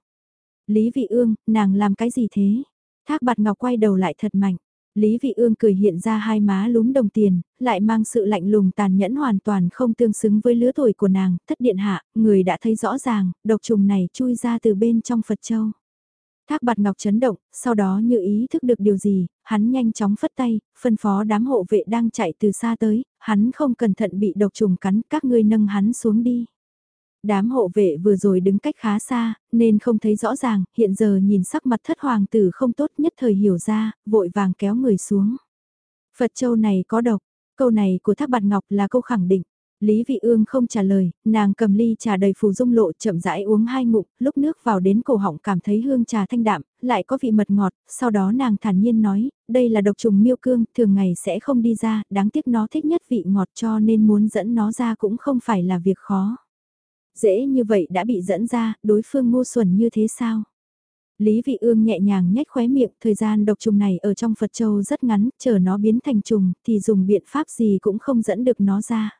Lý vị ương, nàng làm cái gì thế? Thác bạt ngọc quay đầu lại thật mạnh. Lý Vị Ương cười hiện ra hai má lúm đồng tiền, lại mang sự lạnh lùng tàn nhẫn hoàn toàn không tương xứng với lứa tuổi của nàng, thất điện hạ, người đã thấy rõ ràng, độc trùng này chui ra từ bên trong Phật Châu. Thác bạt ngọc chấn động, sau đó như ý thức được điều gì, hắn nhanh chóng phất tay, phân phó đám hộ vệ đang chạy từ xa tới, hắn không cẩn thận bị độc trùng cắn, các ngươi nâng hắn xuống đi. Đám hộ vệ vừa rồi đứng cách khá xa, nên không thấy rõ ràng, hiện giờ nhìn sắc mặt thất hoàng tử không tốt nhất thời hiểu ra, vội vàng kéo người xuống. Phật châu này có độc, câu này của Thác Bạt Ngọc là câu khẳng định. Lý Vị Ương không trả lời, nàng cầm ly trà đầy phù dung lộ chậm rãi uống hai ngụm, lúc nước vào đến cổ họng cảm thấy hương trà thanh đạm, lại có vị mật ngọt, sau đó nàng thản nhiên nói, đây là độc trùng miêu cương, thường ngày sẽ không đi ra, đáng tiếc nó thích nhất vị ngọt cho nên muốn dẫn nó ra cũng không phải là việc khó. Dễ như vậy đã bị dẫn ra, đối phương ngu xuẩn như thế sao? Lý Vị Ương nhẹ nhàng nhếch khóe miệng, thời gian độc trùng này ở trong Phật Châu rất ngắn, chờ nó biến thành trùng, thì dùng biện pháp gì cũng không dẫn được nó ra.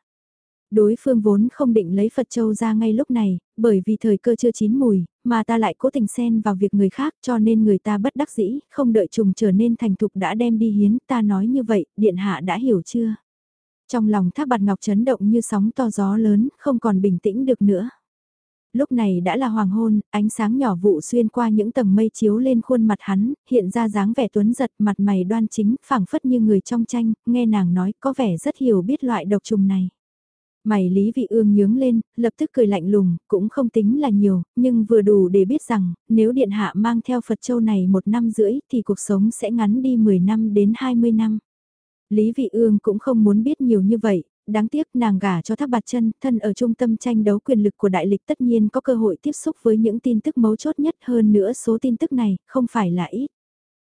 Đối phương vốn không định lấy Phật Châu ra ngay lúc này, bởi vì thời cơ chưa chín mùi, mà ta lại cố tình xen vào việc người khác cho nên người ta bất đắc dĩ, không đợi trùng trở nên thành thục đã đem đi hiến, ta nói như vậy, Điện Hạ đã hiểu chưa? Trong lòng thác bạt ngọc chấn động như sóng to gió lớn, không còn bình tĩnh được nữa. Lúc này đã là hoàng hôn, ánh sáng nhỏ vụ xuyên qua những tầng mây chiếu lên khuôn mặt hắn, hiện ra dáng vẻ tuấn giật mặt mày đoan chính, phảng phất như người trong tranh, nghe nàng nói có vẻ rất hiểu biết loại độc trùng này. Mày Lý Vị Ương nhướng lên, lập tức cười lạnh lùng, cũng không tính là nhiều, nhưng vừa đủ để biết rằng, nếu Điện Hạ mang theo Phật Châu này một năm rưỡi thì cuộc sống sẽ ngắn đi 10 năm đến 20 năm. Lý Vị Ương cũng không muốn biết nhiều như vậy, đáng tiếc nàng gả cho thác bạt chân, thân ở trung tâm tranh đấu quyền lực của đại lịch tất nhiên có cơ hội tiếp xúc với những tin tức mấu chốt nhất hơn nữa số tin tức này không phải là ít.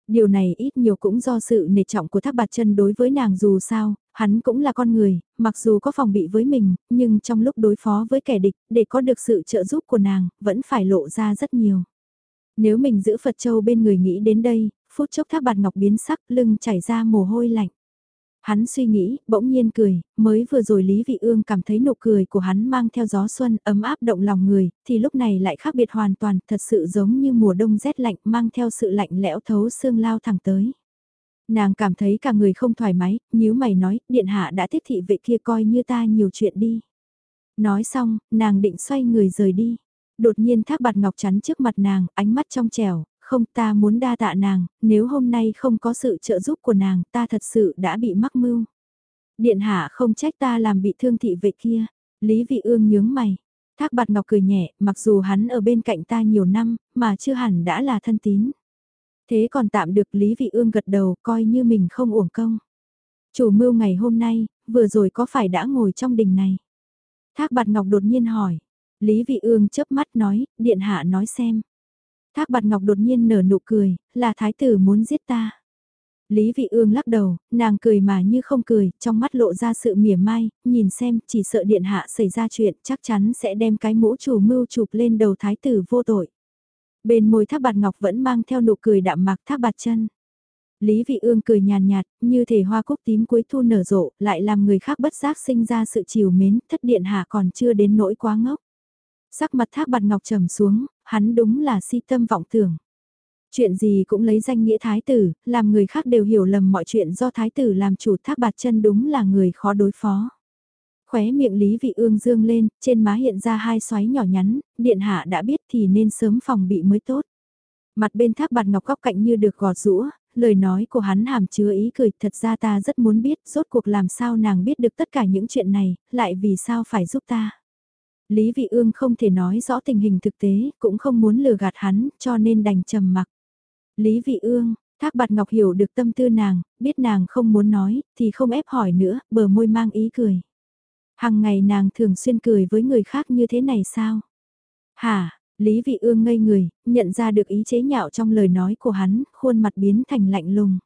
Điều này ít nhiều cũng do sự nể trọng của thác bạt chân đối với nàng dù sao, hắn cũng là con người, mặc dù có phòng bị với mình, nhưng trong lúc đối phó với kẻ địch, để có được sự trợ giúp của nàng, vẫn phải lộ ra rất nhiều. Nếu mình giữ Phật Châu bên người nghĩ đến đây, phút chốc thác bạt ngọc biến sắc, lưng chảy ra mồ hôi lạnh. Hắn suy nghĩ, bỗng nhiên cười, mới vừa rồi Lý Vị Ương cảm thấy nụ cười của hắn mang theo gió xuân ấm áp động lòng người, thì lúc này lại khác biệt hoàn toàn, thật sự giống như mùa đông rét lạnh mang theo sự lạnh lẽo thấu xương lao thẳng tới. Nàng cảm thấy cả người không thoải mái, nếu mày nói, điện hạ đã tiếp thị vệ kia coi như ta nhiều chuyện đi. Nói xong, nàng định xoay người rời đi. Đột nhiên thác bạt ngọc chắn trước mặt nàng, ánh mắt trong trẻo, không ta muốn đa tạ nàng, nếu hôm nay không có sự trợ giúp của nàng ta thật sự đã bị mắc mưu. Điện hạ không trách ta làm bị thương thị vệ kia, Lý Vị Ương nhướng mày. Thác bạt ngọc cười nhẹ, mặc dù hắn ở bên cạnh ta nhiều năm, mà chưa hẳn đã là thân tín. Thế còn tạm được Lý Vị Ương gật đầu coi như mình không uổng công. Chủ mưu ngày hôm nay, vừa rồi có phải đã ngồi trong đình này? Thác bạt ngọc đột nhiên hỏi. Lý Vị Ương chớp mắt nói, điện hạ nói xem. Thác bạt ngọc đột nhiên nở nụ cười, là thái tử muốn giết ta. Lý Vị Ương lắc đầu, nàng cười mà như không cười, trong mắt lộ ra sự mỉa mai, nhìn xem, chỉ sợ điện hạ xảy ra chuyện, chắc chắn sẽ đem cái mũ chủ mưu chụp lên đầu thái tử vô tội. Bên môi thác bạt ngọc vẫn mang theo nụ cười đạm mạc thác bạt chân. Lý Vị Ương cười nhàn nhạt, như thể hoa cúc tím cuối thu nở rộ, lại làm người khác bất giác sinh ra sự chiều mến, thất điện hạ còn chưa đến nỗi quá ngốc. Sắc mặt thác bạt ngọc trầm xuống, hắn đúng là si tâm vọng tưởng. Chuyện gì cũng lấy danh nghĩa thái tử, làm người khác đều hiểu lầm mọi chuyện do thái tử làm chủ thác bạt chân đúng là người khó đối phó. Khóe miệng Lý Vị Ương dương lên, trên má hiện ra hai xoáy nhỏ nhắn, điện hạ đã biết thì nên sớm phòng bị mới tốt. Mặt bên thác bạt ngọc góc cạnh như được gọt rũa, lời nói của hắn hàm chứa ý cười, thật ra ta rất muốn biết, rốt cuộc làm sao nàng biết được tất cả những chuyện này, lại vì sao phải giúp ta. Lý Vị Ương không thể nói rõ tình hình thực tế, cũng không muốn lừa gạt hắn, cho nên đành trầm mặc. Lý Vị Ương, Thác Bạt Ngọc hiểu được tâm tư nàng, biết nàng không muốn nói, thì không ép hỏi nữa, bờ môi mang ý cười. Hằng ngày nàng thường xuyên cười với người khác như thế này sao? Hả, Lý Vị Ương ngây người, nhận ra được ý chế nhạo trong lời nói của hắn, khuôn mặt biến thành lạnh lùng.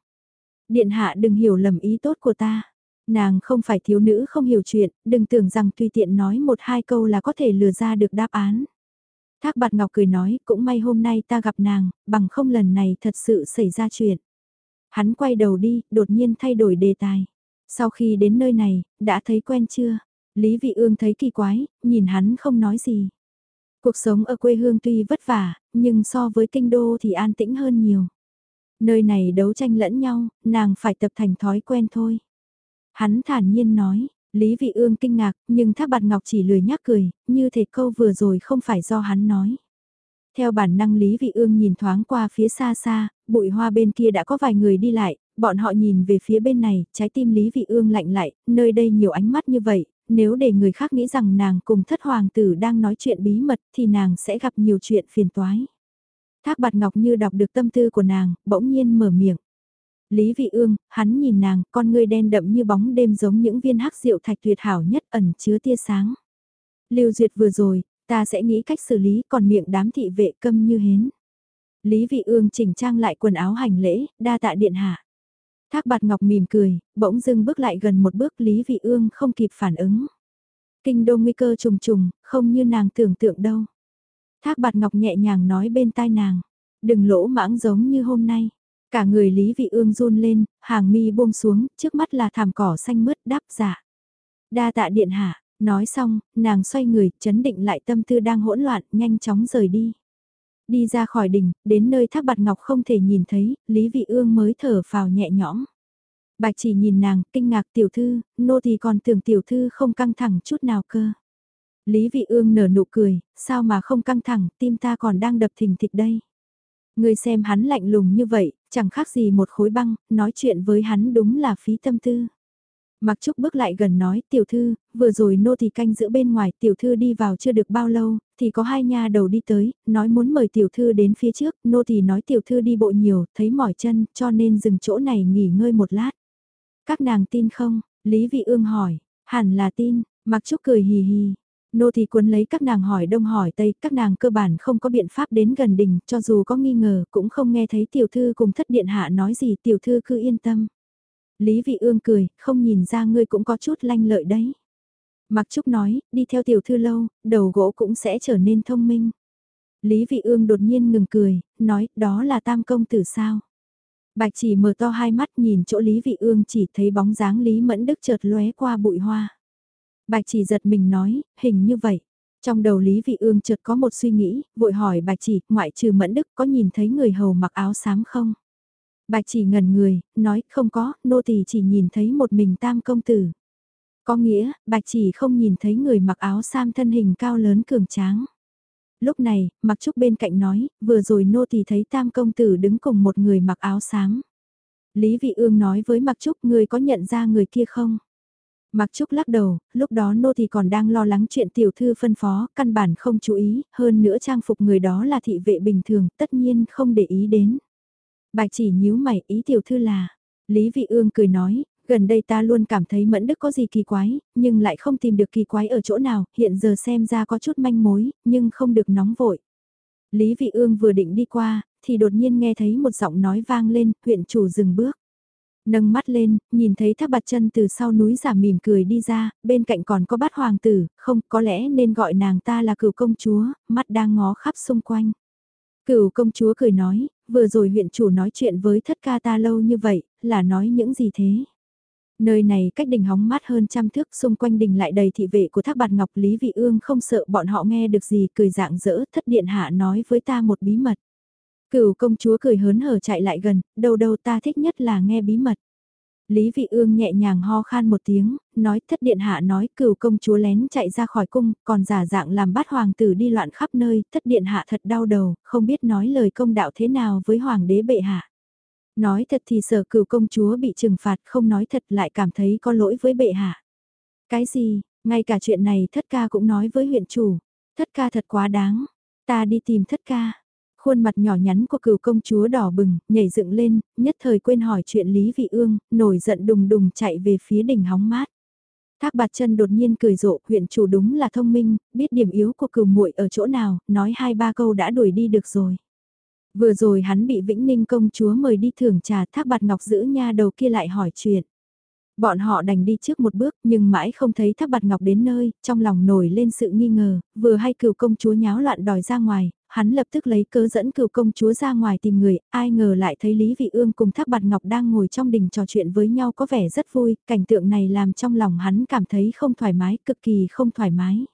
Điện hạ đừng hiểu lầm ý tốt của ta. Nàng không phải thiếu nữ không hiểu chuyện, đừng tưởng rằng tùy tiện nói một hai câu là có thể lừa ra được đáp án. Thác bạt ngọc cười nói, cũng may hôm nay ta gặp nàng, bằng không lần này thật sự xảy ra chuyện. Hắn quay đầu đi, đột nhiên thay đổi đề tài. Sau khi đến nơi này, đã thấy quen chưa? Lý Vị Ương thấy kỳ quái, nhìn hắn không nói gì. Cuộc sống ở quê hương tuy vất vả, nhưng so với kinh đô thì an tĩnh hơn nhiều. Nơi này đấu tranh lẫn nhau, nàng phải tập thành thói quen thôi. Hắn thản nhiên nói, Lý Vị Ương kinh ngạc, nhưng Thác Bạt Ngọc chỉ lười nhắc cười, như thể câu vừa rồi không phải do hắn nói. Theo bản năng Lý Vị Ương nhìn thoáng qua phía xa xa, bụi hoa bên kia đã có vài người đi lại, bọn họ nhìn về phía bên này, trái tim Lý Vị Ương lạnh lại, nơi đây nhiều ánh mắt như vậy, nếu để người khác nghĩ rằng nàng cùng thất hoàng tử đang nói chuyện bí mật thì nàng sẽ gặp nhiều chuyện phiền toái. Thác Bạt Ngọc như đọc được tâm tư của nàng, bỗng nhiên mở miệng. Lý Vị Ương, hắn nhìn nàng, con ngươi đen đậm như bóng đêm giống những viên hắc diệu thạch tuyệt hảo nhất ẩn chứa tia sáng. Lưu Duyệt vừa rồi, ta sẽ nghĩ cách xử lý còn miệng đám thị vệ câm như hến. Lý Vị Ương chỉnh trang lại quần áo hành lễ, đa tạ điện hạ. Thác bạt ngọc mỉm cười, bỗng dưng bước lại gần một bước Lý Vị Ương không kịp phản ứng. Kinh đô nguy cơ trùng trùng, không như nàng tưởng tượng đâu. Thác bạt ngọc nhẹ nhàng nói bên tai nàng, đừng lỗ mãng giống như hôm nay. Cả người Lý Vị Ương run lên, hàng mi buông xuống, trước mắt là thảm cỏ xanh mướt đáp giả. Đa tạ điện hạ, nói xong, nàng xoay người, chấn định lại tâm tư đang hỗn loạn, nhanh chóng rời đi. Đi ra khỏi đỉnh, đến nơi thác bạt ngọc không thể nhìn thấy, Lý Vị Ương mới thở phào nhẹ nhõm. Bạch chỉ nhìn nàng, kinh ngạc tiểu thư, nô thì còn tưởng tiểu thư không căng thẳng chút nào cơ. Lý Vị Ương nở nụ cười, sao mà không căng thẳng, tim ta còn đang đập thình thịch đây. Người xem hắn lạnh lùng như vậy, chẳng khác gì một khối băng, nói chuyện với hắn đúng là phí tâm tư. Mặc Trúc bước lại gần nói, tiểu thư, vừa rồi nô thì canh giữa bên ngoài, tiểu thư đi vào chưa được bao lâu, thì có hai nha đầu đi tới, nói muốn mời tiểu thư đến phía trước, nô thì nói tiểu thư đi bộ nhiều, thấy mỏi chân, cho nên dừng chỗ này nghỉ ngơi một lát. Các nàng tin không? Lý Vị Ương hỏi, hẳn là tin, Mặc Trúc cười hì hì. Nô thì cuốn lấy các nàng hỏi đông hỏi tây, các nàng cơ bản không có biện pháp đến gần đỉnh, cho dù có nghi ngờ cũng không nghe thấy tiểu thư cùng thất điện hạ nói gì, tiểu thư cứ yên tâm. Lý Vị Ương cười, không nhìn ra ngươi cũng có chút lanh lợi đấy. Mặc Trúc nói, đi theo tiểu thư lâu, đầu gỗ cũng sẽ trở nên thông minh. Lý Vị Ương đột nhiên ngừng cười, nói, đó là tam công tử sao. Bạch chỉ mở to hai mắt nhìn chỗ Lý Vị Ương chỉ thấy bóng dáng Lý Mẫn Đức chợt lóe qua bụi hoa. Bạch chỉ giật mình nói, hình như vậy. Trong đầu Lý Vị Ương chợt có một suy nghĩ, vội hỏi bạch chỉ, ngoại trừ Mẫn Đức có nhìn thấy người hầu mặc áo xám không? Bạch chỉ ngẩn người, nói không có, nô tỳ chỉ nhìn thấy một mình tam công tử. Có nghĩa, bạch chỉ không nhìn thấy người mặc áo sam thân hình cao lớn cường tráng. Lúc này, mặc trúc bên cạnh nói, vừa rồi nô tỳ thấy tam công tử đứng cùng một người mặc áo xám. Lý Vị Ương nói với Mặc Trúc người có nhận ra người kia không? Mặc Trúc lắc đầu, lúc đó nô thì còn đang lo lắng chuyện tiểu thư phân phó, căn bản không chú ý, hơn nữa trang phục người đó là thị vệ bình thường, tất nhiên không để ý đến. Bạch chỉ nhíu mày ý tiểu thư là, Lý Vị Ương cười nói, gần đây ta luôn cảm thấy mẫn đức có gì kỳ quái, nhưng lại không tìm được kỳ quái ở chỗ nào, hiện giờ xem ra có chút manh mối, nhưng không được nóng vội. Lý Vị Ương vừa định đi qua, thì đột nhiên nghe thấy một giọng nói vang lên, huyện chủ dừng bước. Nâng mắt lên, nhìn thấy thác bạt chân từ sau núi giả mỉm cười đi ra, bên cạnh còn có bát hoàng tử, không có lẽ nên gọi nàng ta là cửu công chúa, mắt đang ngó khắp xung quanh. Cửu công chúa cười nói, vừa rồi huyện chủ nói chuyện với thất ca ta lâu như vậy, là nói những gì thế? Nơi này cách đình hóng mát hơn trăm thước xung quanh đình lại đầy thị vệ của thác bạt ngọc Lý Vị Ương không sợ bọn họ nghe được gì cười dạng dỡ thất điện hạ nói với ta một bí mật. Cửu công chúa cười hớn hở chạy lại gần, đầu đầu ta thích nhất là nghe bí mật. Lý Vị Ương nhẹ nhàng ho khan một tiếng, nói thất điện hạ nói cửu công chúa lén chạy ra khỏi cung, còn giả dạng làm bát hoàng tử đi loạn khắp nơi, thất điện hạ thật đau đầu, không biết nói lời công đạo thế nào với hoàng đế bệ hạ. Nói thật thì sở cửu công chúa bị trừng phạt không nói thật lại cảm thấy có lỗi với bệ hạ. Cái gì, ngay cả chuyện này thất ca cũng nói với huyện chủ, thất ca thật quá đáng, ta đi tìm thất ca khuôn mặt nhỏ nhắn của cựu công chúa đỏ bừng, nhảy dựng lên, nhất thời quên hỏi chuyện Lý Vị Ương, nổi giận đùng đùng chạy về phía đỉnh hóng mát. Thác bạt chân đột nhiên cười rộ, huyện chủ đúng là thông minh, biết điểm yếu của cửu muội ở chỗ nào, nói hai ba câu đã đuổi đi được rồi. Vừa rồi hắn bị Vĩnh Ninh công chúa mời đi thưởng trà thác bạt ngọc giữ nha đầu kia lại hỏi chuyện. Bọn họ đành đi trước một bước nhưng mãi không thấy thác bạt ngọc đến nơi, trong lòng nổi lên sự nghi ngờ, vừa hay cựu công chúa nháo loạn đòi ra ngoài, hắn lập tức lấy cớ dẫn cựu công chúa ra ngoài tìm người, ai ngờ lại thấy Lý Vị Ương cùng Thác Bạt Ngọc đang ngồi trong đình trò chuyện với nhau có vẻ rất vui, cảnh tượng này làm trong lòng hắn cảm thấy không thoải mái, cực kỳ không thoải mái.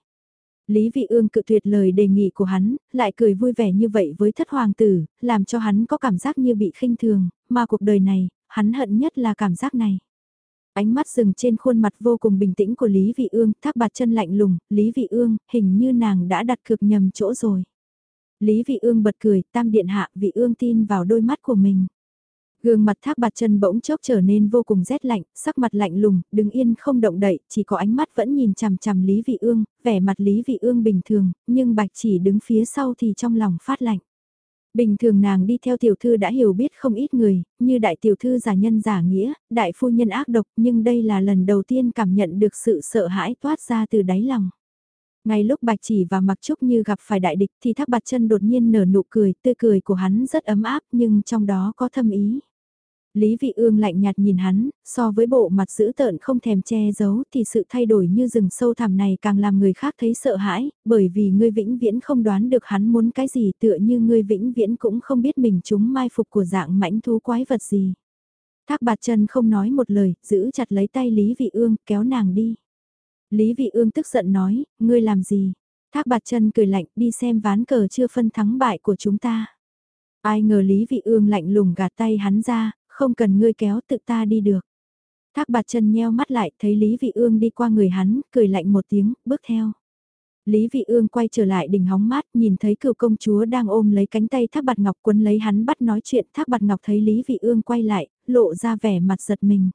Lý Vị Ương cự tuyệt lời đề nghị của hắn, lại cười vui vẻ như vậy với thất hoàng tử, làm cho hắn có cảm giác như bị khinh thường, mà cuộc đời này, hắn hận nhất là cảm giác này. Ánh mắt dừng trên khuôn mặt vô cùng bình tĩnh của Lý Vị Ương, thác bạt chân lạnh lùng, Lý Vị Ương, hình như nàng đã đặt cược nhầm chỗ rồi. Lý Vị Ương bật cười, tam điện hạ, Vị Ương tin vào đôi mắt của mình. Gương mặt thác bạt chân bỗng chốc trở nên vô cùng rét lạnh, sắc mặt lạnh lùng, đứng yên không động đậy, chỉ có ánh mắt vẫn nhìn chằm chằm Lý Vị Ương, vẻ mặt Lý Vị Ương bình thường, nhưng bạch chỉ đứng phía sau thì trong lòng phát lạnh. Bình thường nàng đi theo tiểu thư đã hiểu biết không ít người, như đại tiểu thư giả nhân giả nghĩa, đại phu nhân ác độc, nhưng đây là lần đầu tiên cảm nhận được sự sợ hãi toát ra từ đáy lòng. Ngay lúc Bạch Chỉ và Mặc Trúc như gặp phải đại địch thì Thác Bạt Chân đột nhiên nở nụ cười, tươi cười của hắn rất ấm áp nhưng trong đó có thâm ý. Lý Vị Ương lạnh nhạt nhìn hắn, so với bộ mặt dữ tợn không thèm che giấu thì sự thay đổi như rừng sâu thẳm này càng làm người khác thấy sợ hãi, bởi vì ngươi vĩnh viễn không đoán được hắn muốn cái gì tựa như ngươi vĩnh viễn cũng không biết mình chúng mai phục của dạng mãnh thú quái vật gì. Thác bạt chân không nói một lời, giữ chặt lấy tay Lý Vị Ương, kéo nàng đi. Lý Vị Ương tức giận nói, ngươi làm gì? Thác bạt chân cười lạnh đi xem ván cờ chưa phân thắng bại của chúng ta. Ai ngờ Lý Vị Ương lạnh lùng gạt tay hắn ra, không cần ngươi kéo tự ta đi được. Thác bạt chân nheo mắt lại thấy Lý Vị Ương đi qua người hắn, cười lạnh một tiếng, bước theo. Lý Vị Ương quay trở lại đỉnh hóng mát, nhìn thấy cựu công chúa đang ôm lấy cánh tay Thác Bạt Ngọc quấn lấy hắn bắt nói chuyện. Thác Bạt Ngọc thấy Lý Vị Ương quay lại, lộ ra vẻ mặt giật mình.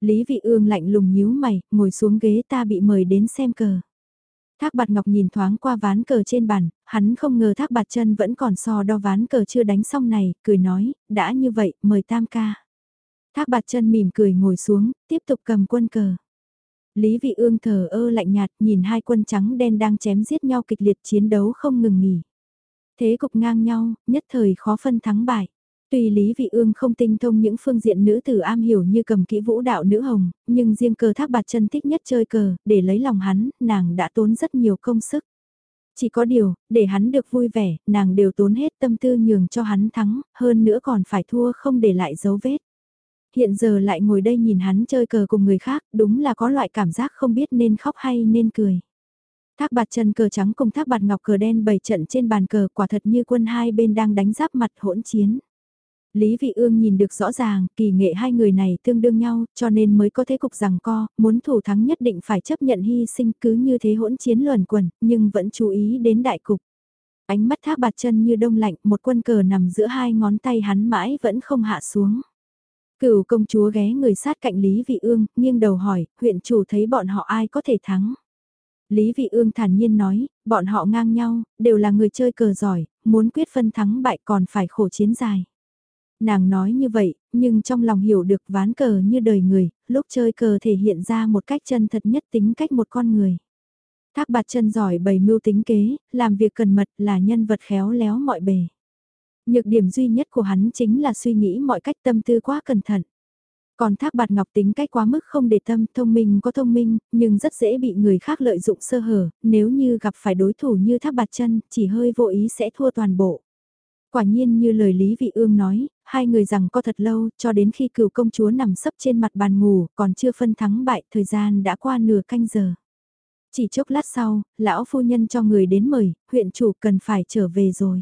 Lý Vị Ương lạnh lùng nhíu mày, ngồi xuống ghế ta bị mời đến xem cờ. Thác bạt ngọc nhìn thoáng qua ván cờ trên bàn, hắn không ngờ thác bạt chân vẫn còn so đo ván cờ chưa đánh xong này, cười nói, đã như vậy, mời tam ca. Thác bạt chân mỉm cười ngồi xuống, tiếp tục cầm quân cờ. Lý Vị Ương thờ ơ lạnh nhạt nhìn hai quân trắng đen đang chém giết nhau kịch liệt chiến đấu không ngừng nghỉ. Thế cục ngang nhau, nhất thời khó phân thắng bại. Tuy Lý Vị Ương không tinh thông những phương diện nữ tử am hiểu như cầm kỹ vũ đạo nữ hồng, nhưng riêng cờ thác bạt chân thích nhất chơi cờ, để lấy lòng hắn, nàng đã tốn rất nhiều công sức. Chỉ có điều, để hắn được vui vẻ, nàng đều tốn hết tâm tư nhường cho hắn thắng, hơn nữa còn phải thua không để lại dấu vết. Hiện giờ lại ngồi đây nhìn hắn chơi cờ cùng người khác, đúng là có loại cảm giác không biết nên khóc hay nên cười. Thác bạt chân cờ trắng cùng thác bạt ngọc cờ đen bày trận trên bàn cờ quả thật như quân hai bên đang đánh giáp mặt hỗn chiến. Lý Vị Ương nhìn được rõ ràng, kỳ nghệ hai người này tương đương nhau, cho nên mới có thế cục rằng co, muốn thủ thắng nhất định phải chấp nhận hy sinh cứ như thế hỗn chiến luẩn quẩn, nhưng vẫn chú ý đến đại cục. Ánh mắt thác bạt chân như đông lạnh, một quân cờ nằm giữa hai ngón tay hắn mãi vẫn không hạ xuống. Cửu công chúa ghé người sát cạnh Lý Vị Ương, nghiêng đầu hỏi, huyện chủ thấy bọn họ ai có thể thắng. Lý Vị Ương thản nhiên nói, bọn họ ngang nhau, đều là người chơi cờ giỏi, muốn quyết phân thắng bại còn phải khổ chiến dài. Nàng nói như vậy, nhưng trong lòng hiểu được ván cờ như đời người, lúc chơi cờ thể hiện ra một cách chân thật nhất tính cách một con người. Thác bạt chân giỏi bày mưu tính kế, làm việc cần mật là nhân vật khéo léo mọi bề. Nhược điểm duy nhất của hắn chính là suy nghĩ mọi cách tâm tư quá cẩn thận. Còn thác bạt ngọc tính cách quá mức không để tâm, thông minh có thông minh, nhưng rất dễ bị người khác lợi dụng sơ hở, nếu như gặp phải đối thủ như thác bạt chân, chỉ hơi vô ý sẽ thua toàn bộ. Quả nhiên như lời Lý Vị Ương nói, hai người rằng có thật lâu, cho đến khi cửu công chúa nằm sấp trên mặt bàn ngủ, còn chưa phân thắng bại, thời gian đã qua nửa canh giờ. Chỉ chốc lát sau, lão phu nhân cho người đến mời, huyện chủ cần phải trở về rồi.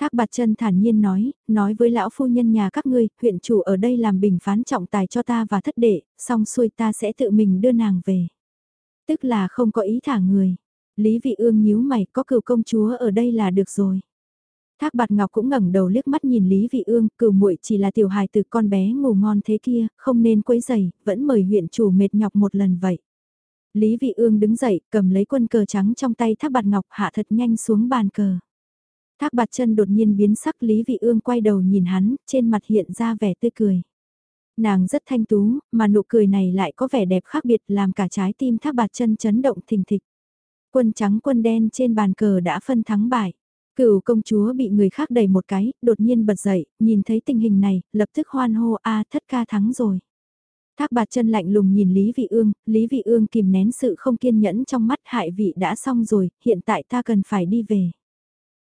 Thác bạt chân thản nhiên nói, nói với lão phu nhân nhà các ngươi, huyện chủ ở đây làm bình phán trọng tài cho ta và thất đệ, xong xuôi ta sẽ tự mình đưa nàng về. Tức là không có ý thả người. Lý vị ương nhíu mày, có cửu công chúa ở đây là được rồi. Thác bạt ngọc cũng ngẩng đầu liếc mắt nhìn Lý vị ương, cửu muội chỉ là tiểu hài từ con bé ngủ ngon thế kia, không nên quấy giày, vẫn mời huyện chủ mệt nhọc một lần vậy. Lý vị ương đứng dậy, cầm lấy quân cờ trắng trong tay thác bạt ngọc hạ thật nhanh xuống bàn cờ. Thác bạt chân đột nhiên biến sắc Lý Vị Ương quay đầu nhìn hắn, trên mặt hiện ra vẻ tươi cười. Nàng rất thanh tú, mà nụ cười này lại có vẻ đẹp khác biệt làm cả trái tim thác bạt chân chấn động thình thịch. Quân trắng quân đen trên bàn cờ đã phân thắng bại. Cửu công chúa bị người khác đẩy một cái, đột nhiên bật dậy, nhìn thấy tình hình này, lập tức hoan hô a thất ca thắng rồi. Thác bạt chân lạnh lùng nhìn Lý Vị Ương, Lý Vị Ương kìm nén sự không kiên nhẫn trong mắt hại vị đã xong rồi, hiện tại ta cần phải đi về.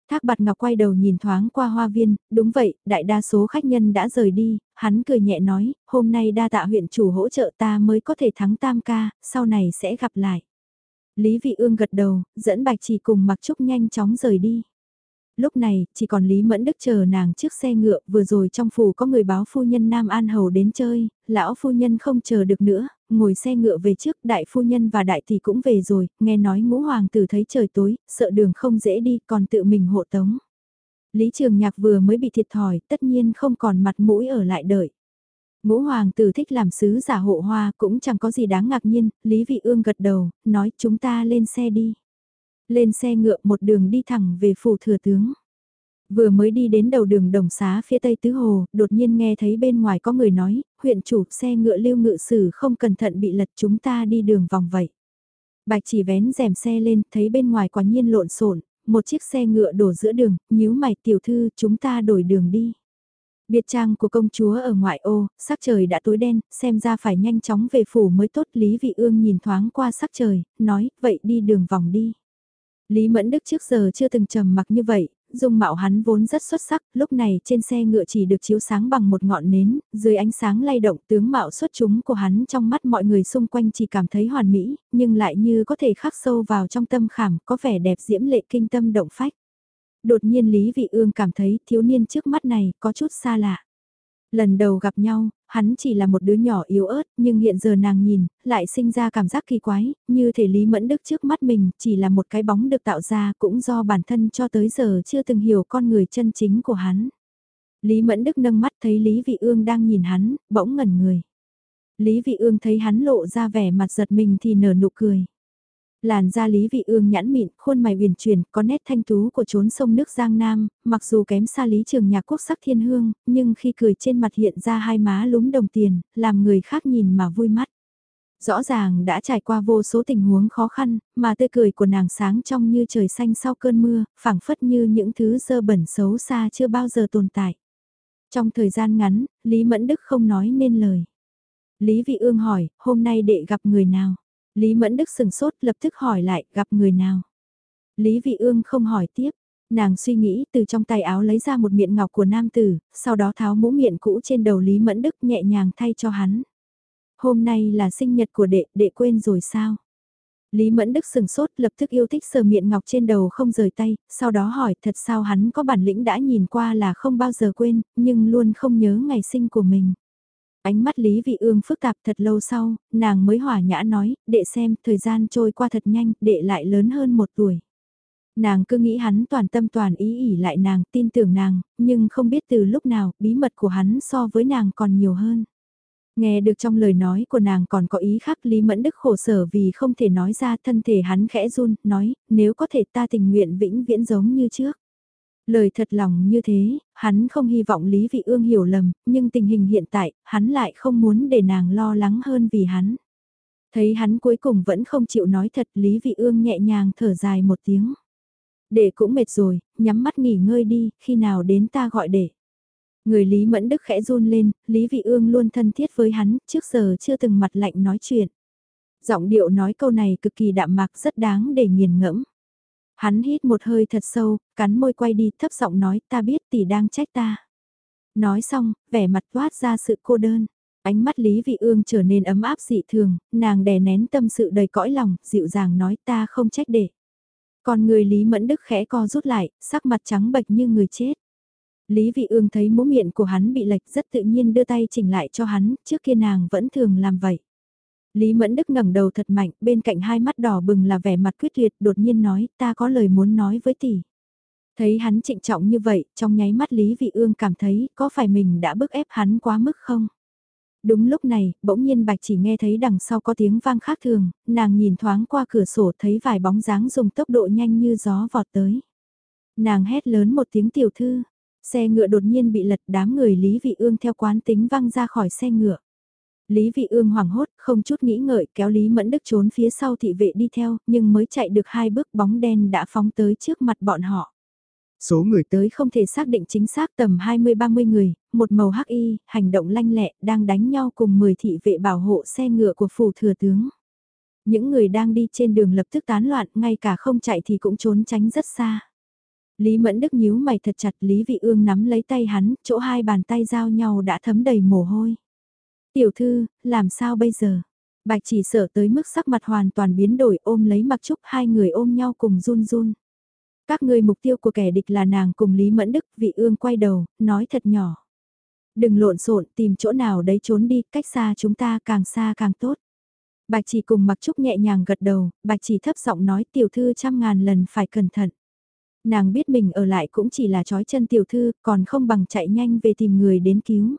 Thác bạt ngọc quay đầu nhìn thoáng qua hoa viên, đúng vậy, đại đa số khách nhân đã rời đi, hắn cười nhẹ nói, hôm nay đa tạ huyện chủ hỗ trợ ta mới có thể thắng tam ca, sau này sẽ gặp lại. Lý vị ương gật đầu, dẫn bạch chỉ cùng mặc trúc nhanh chóng rời đi. Lúc này, chỉ còn Lý Mẫn Đức chờ nàng trước xe ngựa, vừa rồi trong phủ có người báo phu nhân Nam An Hầu đến chơi, lão phu nhân không chờ được nữa, ngồi xe ngựa về trước, đại phu nhân và đại tỷ cũng về rồi, nghe nói ngũ hoàng tử thấy trời tối, sợ đường không dễ đi, còn tự mình hộ tống. Lý Trường Nhạc vừa mới bị thiệt thòi, tất nhiên không còn mặt mũi ở lại đợi. Ngũ hoàng tử thích làm sứ giả hộ hoa cũng chẳng có gì đáng ngạc nhiên, Lý Vị Ương gật đầu, nói chúng ta lên xe đi. Lên xe ngựa một đường đi thẳng về phủ thừa tướng. Vừa mới đi đến đầu đường đồng xá phía tây tứ hồ, đột nhiên nghe thấy bên ngoài có người nói, huyện chủ xe ngựa lưu ngự sử không cẩn thận bị lật chúng ta đi đường vòng vậy. Bạch chỉ vén rèm xe lên, thấy bên ngoài quả nhiên lộn xộn, một chiếc xe ngựa đổ giữa đường, nhíu mày tiểu thư chúng ta đổi đường đi. Biệt trang của công chúa ở ngoại ô, sắc trời đã tối đen, xem ra phải nhanh chóng về phủ mới tốt. Lý Vị Ương nhìn thoáng qua sắc trời, nói, vậy đi đường vòng đi. Lý Mẫn Đức trước giờ chưa từng trầm mặc như vậy, dung mạo hắn vốn rất xuất sắc, lúc này trên xe ngựa chỉ được chiếu sáng bằng một ngọn nến, dưới ánh sáng lay động tướng mạo xuất chúng của hắn trong mắt mọi người xung quanh chỉ cảm thấy hoàn mỹ, nhưng lại như có thể khắc sâu vào trong tâm khảm, có vẻ đẹp diễm lệ kinh tâm động phách. Đột nhiên Lý Vị Ương cảm thấy thiếu niên trước mắt này có chút xa lạ. Lần đầu gặp nhau, hắn chỉ là một đứa nhỏ yếu ớt, nhưng hiện giờ nàng nhìn, lại sinh ra cảm giác kỳ quái, như thể Lý Mẫn Đức trước mắt mình, chỉ là một cái bóng được tạo ra cũng do bản thân cho tới giờ chưa từng hiểu con người chân chính của hắn. Lý Mẫn Đức nâng mắt thấy Lý Vị Ương đang nhìn hắn, bỗng ngẩn người. Lý Vị Ương thấy hắn lộ ra vẻ mặt giật mình thì nở nụ cười. Làn da Lý Vị Ương nhãn mịn, khuôn mày uyển chuyển, có nét thanh tú của trốn sông nước Giang Nam, mặc dù kém xa Lý Trường Nhạc quốc sắc thiên hương, nhưng khi cười trên mặt hiện ra hai má lúm đồng tiền, làm người khác nhìn mà vui mắt. Rõ ràng đã trải qua vô số tình huống khó khăn, mà tươi cười của nàng sáng trong như trời xanh sau cơn mưa, phảng phất như những thứ dơ bẩn xấu xa chưa bao giờ tồn tại. Trong thời gian ngắn, Lý Mẫn Đức không nói nên lời. Lý Vị Ương hỏi, hôm nay đệ gặp người nào? Lý Mẫn Đức sừng sốt lập tức hỏi lại, gặp người nào? Lý Vị Ương không hỏi tiếp. Nàng suy nghĩ từ trong tay áo lấy ra một miệng ngọc của nam tử, sau đó tháo mũ miệng cũ trên đầu Lý Mẫn Đức nhẹ nhàng thay cho hắn. Hôm nay là sinh nhật của đệ, đệ quên rồi sao? Lý Mẫn Đức sừng sốt lập tức yêu thích sờ miệng ngọc trên đầu không rời tay, sau đó hỏi thật sao hắn có bản lĩnh đã nhìn qua là không bao giờ quên, nhưng luôn không nhớ ngày sinh của mình. Ánh mắt Lý Vị Ương phức tạp thật lâu sau, nàng mới hỏa nhã nói, đệ xem, thời gian trôi qua thật nhanh, đệ lại lớn hơn một tuổi. Nàng cứ nghĩ hắn toàn tâm toàn ý ỉ lại nàng, tin tưởng nàng, nhưng không biết từ lúc nào, bí mật của hắn so với nàng còn nhiều hơn. Nghe được trong lời nói của nàng còn có ý khác Lý Mẫn Đức khổ sở vì không thể nói ra thân thể hắn khẽ run, nói, nếu có thể ta tình nguyện vĩnh viễn giống như trước. Lời thật lòng như thế, hắn không hy vọng Lý Vị Ương hiểu lầm, nhưng tình hình hiện tại, hắn lại không muốn để nàng lo lắng hơn vì hắn. Thấy hắn cuối cùng vẫn không chịu nói thật Lý Vị Ương nhẹ nhàng thở dài một tiếng. Để cũng mệt rồi, nhắm mắt nghỉ ngơi đi, khi nào đến ta gọi để. Người Lý Mẫn Đức khẽ run lên, Lý Vị Ương luôn thân thiết với hắn, trước giờ chưa từng mặt lạnh nói chuyện. Giọng điệu nói câu này cực kỳ đạm mạc rất đáng để nghiền ngẫm. Hắn hít một hơi thật sâu, cắn môi quay đi thấp giọng nói ta biết tỷ đang trách ta. Nói xong, vẻ mặt toát ra sự cô đơn. Ánh mắt Lý Vị Ương trở nên ấm áp dị thường, nàng đè nén tâm sự đầy cõi lòng, dịu dàng nói ta không trách để. Còn người Lý Mẫn Đức khẽ co rút lại, sắc mặt trắng bệch như người chết. Lý Vị Ương thấy mũ miệng của hắn bị lệch rất tự nhiên đưa tay chỉnh lại cho hắn, trước kia nàng vẫn thường làm vậy. Lý Mẫn Đức ngẩng đầu thật mạnh, bên cạnh hai mắt đỏ bừng là vẻ mặt quyết liệt, đột nhiên nói, ta có lời muốn nói với tỷ. Thấy hắn trịnh trọng như vậy, trong nháy mắt Lý Vị Ương cảm thấy, có phải mình đã bức ép hắn quá mức không? Đúng lúc này, bỗng nhiên Bạch chỉ nghe thấy đằng sau có tiếng vang khác thường, nàng nhìn thoáng qua cửa sổ thấy vài bóng dáng dùng tốc độ nhanh như gió vọt tới. Nàng hét lớn một tiếng tiểu thư, xe ngựa đột nhiên bị lật đám người Lý Vị Ương theo quán tính văng ra khỏi xe ngựa. Lý Vị Ương hoảng hốt, không chút nghĩ ngợi kéo Lý Mẫn Đức trốn phía sau thị vệ đi theo, nhưng mới chạy được hai bước bóng đen đã phóng tới trước mặt bọn họ. Số người tới không thể xác định chính xác tầm 20-30 người, một màu hắc y, hành động lanh lẹ, đang đánh nhau cùng 10 thị vệ bảo hộ xe ngựa của phủ thừa tướng. Những người đang đi trên đường lập tức tán loạn, ngay cả không chạy thì cũng trốn tránh rất xa. Lý Mẫn Đức nhíu mày thật chặt Lý Vị Ương nắm lấy tay hắn, chỗ hai bàn tay giao nhau đã thấm đầy mồ hôi. Tiểu thư, làm sao bây giờ? Bạch chỉ sợ tới mức sắc mặt hoàn toàn biến đổi ôm lấy mặc trúc hai người ôm nhau cùng run run. Các người mục tiêu của kẻ địch là nàng cùng Lý Mẫn Đức, vị ương quay đầu, nói thật nhỏ. Đừng lộn xộn tìm chỗ nào đấy trốn đi, cách xa chúng ta càng xa càng tốt. Bạch chỉ cùng mặc trúc nhẹ nhàng gật đầu, bạch chỉ thấp giọng nói tiểu thư trăm ngàn lần phải cẩn thận. Nàng biết mình ở lại cũng chỉ là trói chân tiểu thư, còn không bằng chạy nhanh về tìm người đến cứu.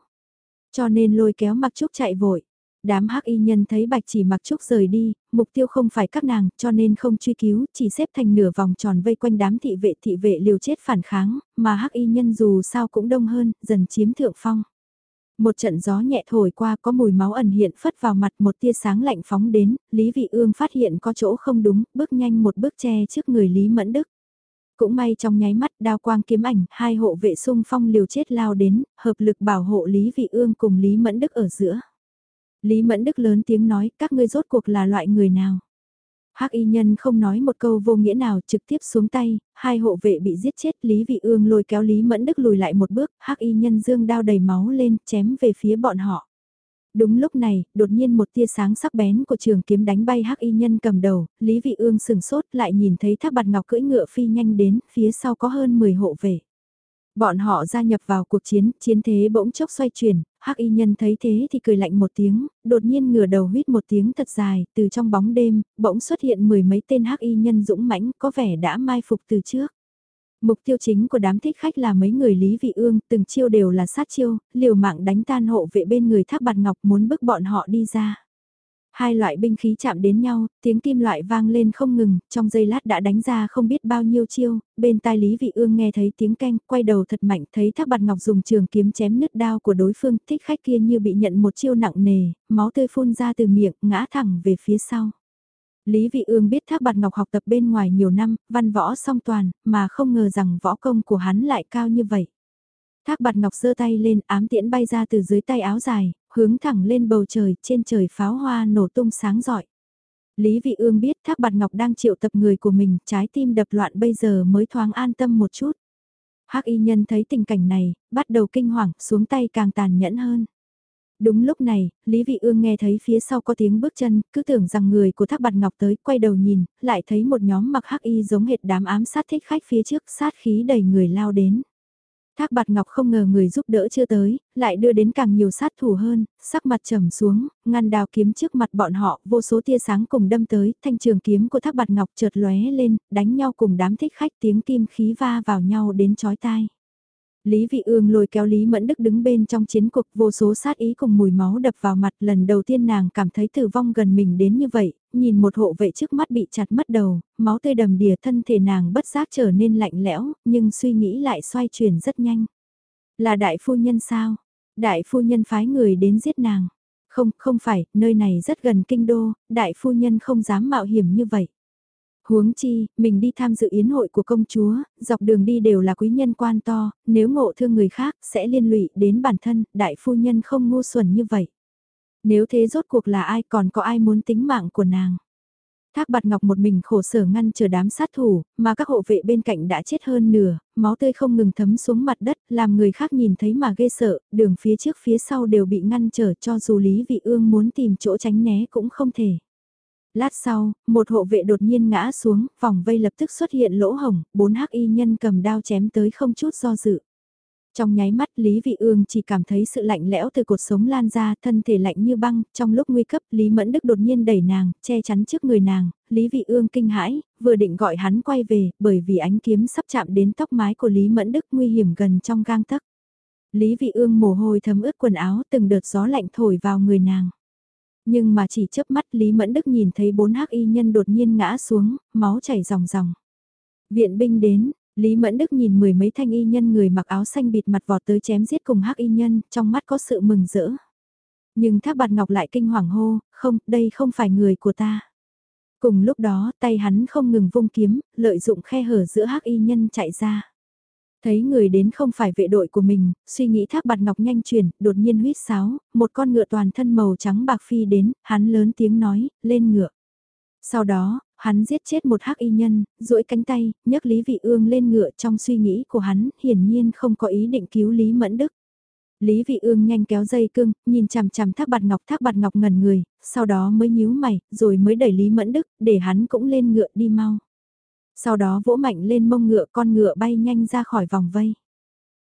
Cho nên lôi kéo mặc trúc chạy vội. Đám hắc y nhân thấy bạch chỉ mặc trúc rời đi, mục tiêu không phải các nàng, cho nên không truy cứu, chỉ xếp thành nửa vòng tròn vây quanh đám thị vệ thị vệ liều chết phản kháng, mà hắc y nhân dù sao cũng đông hơn, dần chiếm thượng phong. Một trận gió nhẹ thổi qua có mùi máu ẩn hiện phất vào mặt một tia sáng lạnh phóng đến, Lý Vị Ương phát hiện có chỗ không đúng, bước nhanh một bước che trước người Lý Mẫn Đức. Cũng may trong nháy mắt đao quang kiếm ảnh, hai hộ vệ sung phong liều chết lao đến, hợp lực bảo hộ Lý Vị Ương cùng Lý Mẫn Đức ở giữa. Lý Mẫn Đức lớn tiếng nói các ngươi rốt cuộc là loại người nào. Hắc y nhân không nói một câu vô nghĩa nào trực tiếp xuống tay, hai hộ vệ bị giết chết Lý Vị Ương lôi kéo Lý Mẫn Đức lùi lại một bước, Hắc y nhân dương đao đầy máu lên chém về phía bọn họ. Đúng lúc này, đột nhiên một tia sáng sắc bén của trường kiếm đánh bay hắc y nhân cầm đầu, Lý Vị Ương sừng sốt lại nhìn thấy thác bạt ngọc cưỡi ngựa phi nhanh đến, phía sau có hơn 10 hộ vệ. Bọn họ gia nhập vào cuộc chiến, chiến thế bỗng chốc xoay chuyển, hắc y nhân thấy thế thì cười lạnh một tiếng, đột nhiên ngửa đầu huyết một tiếng thật dài, từ trong bóng đêm, bỗng xuất hiện mười mấy tên hắc y nhân dũng mãnh có vẻ đã mai phục từ trước. Mục tiêu chính của đám thích khách là mấy người Lý Vị Ương, từng chiêu đều là sát chiêu, liều mạng đánh tan hộ vệ bên người thác bạt ngọc muốn bức bọn họ đi ra. Hai loại binh khí chạm đến nhau, tiếng kim loại vang lên không ngừng, trong giây lát đã đánh ra không biết bao nhiêu chiêu, bên tai Lý Vị Ương nghe thấy tiếng canh, quay đầu thật mạnh, thấy Thác Bạt Ngọc dùng trường kiếm chém nứt đao của đối phương, thích khách kia như bị nhận một chiêu nặng nề, máu tươi phun ra từ miệng, ngã thẳng về phía sau. Lý Vị Ương biết Thác Bạt Ngọc học tập bên ngoài nhiều năm, văn võ song toàn, mà không ngờ rằng võ công của hắn lại cao như vậy. Thác Bạt Ngọc giơ tay lên, ám tiễn bay ra từ dưới tay áo dài, hướng thẳng lên bầu trời, trên trời pháo hoa nổ tung sáng rọi. Lý Vị Ương biết Thác Bạt Ngọc đang triệu tập người của mình, trái tim đập loạn bây giờ mới thoáng an tâm một chút. Hắc y nhân thấy tình cảnh này, bắt đầu kinh hoàng, xuống tay càng tàn nhẫn hơn. Đúng lúc này, Lý Vị Ương nghe thấy phía sau có tiếng bước chân, cứ tưởng rằng người của Thác Bạt Ngọc tới, quay đầu nhìn, lại thấy một nhóm mặc hắc y giống hệt đám ám sát thích khách phía trước, sát khí đầy người lao đến. Thác bạt ngọc không ngờ người giúp đỡ chưa tới, lại đưa đến càng nhiều sát thủ hơn, sắc mặt trầm xuống, ngăn đào kiếm trước mặt bọn họ, vô số tia sáng cùng đâm tới, thanh trường kiếm của thác bạt ngọc chợt lóe lên, đánh nhau cùng đám thích khách tiếng kim khí va vào nhau đến chói tai. Lý Vị Ương lôi kéo Lý Mẫn Đức đứng bên trong chiến cuộc vô số sát ý cùng mùi máu đập vào mặt lần đầu tiên nàng cảm thấy tử vong gần mình đến như vậy, nhìn một hộ vệ trước mắt bị chặt mất đầu, máu tươi đầm đìa thân thể nàng bất giác trở nên lạnh lẽo, nhưng suy nghĩ lại xoay chuyển rất nhanh. Là đại phu nhân sao? Đại phu nhân phái người đến giết nàng. Không, không phải, nơi này rất gần kinh đô, đại phu nhân không dám mạo hiểm như vậy. Huống chi, mình đi tham dự yến hội của công chúa, dọc đường đi đều là quý nhân quan to, nếu ngộ thương người khác sẽ liên lụy đến bản thân, đại phu nhân không ngu xuẩn như vậy. Nếu thế rốt cuộc là ai còn có ai muốn tính mạng của nàng. Thác bạt ngọc một mình khổ sở ngăn chờ đám sát thủ, mà các hộ vệ bên cạnh đã chết hơn nửa, máu tươi không ngừng thấm xuống mặt đất, làm người khác nhìn thấy mà ghê sợ, đường phía trước phía sau đều bị ngăn trở cho dù Lý Vị Ương muốn tìm chỗ tránh né cũng không thể. Lát sau, một hộ vệ đột nhiên ngã xuống, vòng vây lập tức xuất hiện lỗ hồng, bốn hắc y nhân cầm đao chém tới không chút do dự. Trong nháy mắt Lý Vị Ương chỉ cảm thấy sự lạnh lẽo từ cột sống lan ra, thân thể lạnh như băng, trong lúc nguy cấp Lý Mẫn Đức đột nhiên đẩy nàng, che chắn trước người nàng, Lý Vị Ương kinh hãi, vừa định gọi hắn quay về, bởi vì ánh kiếm sắp chạm đến tóc mái của Lý Mẫn Đức nguy hiểm gần trong gang tấc. Lý Vị Ương mồ hôi thấm ướt quần áo từng đợt gió lạnh thổi vào người nàng. Nhưng mà chỉ chớp mắt Lý Mẫn Đức nhìn thấy bốn hắc y nhân đột nhiên ngã xuống, máu chảy ròng ròng. Viện binh đến, Lý Mẫn Đức nhìn mười mấy thanh y nhân người mặc áo xanh bịt mặt vọt tới chém giết cùng hắc y nhân, trong mắt có sự mừng rỡ. Nhưng Thác Bạt Ngọc lại kinh hoàng hô, không, đây không phải người của ta. Cùng lúc đó, tay hắn không ngừng vung kiếm, lợi dụng khe hở giữa hắc y nhân chạy ra. Thấy người đến không phải vệ đội của mình, suy nghĩ thác bạt ngọc nhanh chuyển, đột nhiên huyết sáo, một con ngựa toàn thân màu trắng bạc phi đến, hắn lớn tiếng nói, lên ngựa. Sau đó, hắn giết chết một hắc y nhân, duỗi cánh tay, nhấc Lý Vị Ương lên ngựa trong suy nghĩ của hắn, hiển nhiên không có ý định cứu Lý Mẫn Đức. Lý Vị Ương nhanh kéo dây cương, nhìn chằm chằm Thác Bạt Ngọc, Thác Bạt Ngọc ngẩn người, sau đó mới nhíu mày, rồi mới đẩy Lý Mẫn Đức, để hắn cũng lên ngựa đi mau. Sau đó vỗ mạnh lên mông ngựa con ngựa bay nhanh ra khỏi vòng vây.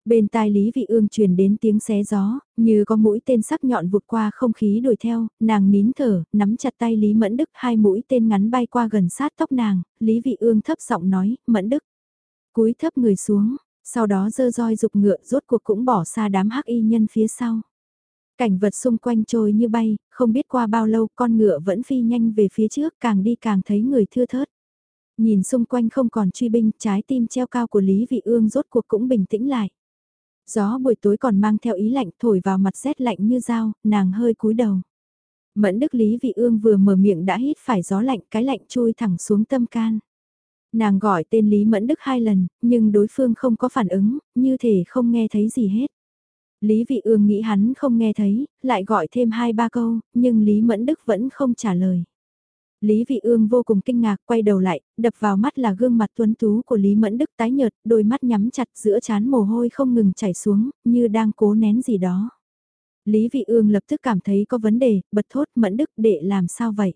Bên tai Lý Vị Ương truyền đến tiếng xé gió, như có mũi tên sắc nhọn vụt qua không khí đuổi theo, nàng nín thở, nắm chặt tay Lý Mẫn Đức, hai mũi tên ngắn bay qua gần sát tóc nàng, Lý Vị Ương thấp giọng nói, Mẫn Đức. Cúi thấp người xuống, sau đó dơ roi dục ngựa rốt cuộc cũng bỏ xa đám hắc y nhân phía sau. Cảnh vật xung quanh trôi như bay, không biết qua bao lâu con ngựa vẫn phi nhanh về phía trước càng đi càng thấy người thưa thớt. Nhìn xung quanh không còn truy binh, trái tim treo cao của Lý Vị Ương rốt cuộc cũng bình tĩnh lại. Gió buổi tối còn mang theo ý lạnh thổi vào mặt rét lạnh như dao, nàng hơi cúi đầu. Mẫn Đức Lý Vị Ương vừa mở miệng đã hít phải gió lạnh, cái lạnh chui thẳng xuống tâm can. Nàng gọi tên Lý Mẫn Đức hai lần, nhưng đối phương không có phản ứng, như thể không nghe thấy gì hết. Lý Vị Ương nghĩ hắn không nghe thấy, lại gọi thêm hai ba câu, nhưng Lý Mẫn Đức vẫn không trả lời. Lý Vị Ương vô cùng kinh ngạc quay đầu lại, đập vào mắt là gương mặt tuấn tú của Lý Mẫn Đức tái nhợt, đôi mắt nhắm chặt giữa chán mồ hôi không ngừng chảy xuống, như đang cố nén gì đó. Lý Vị Ương lập tức cảm thấy có vấn đề, bật thốt Mẫn Đức để làm sao vậy?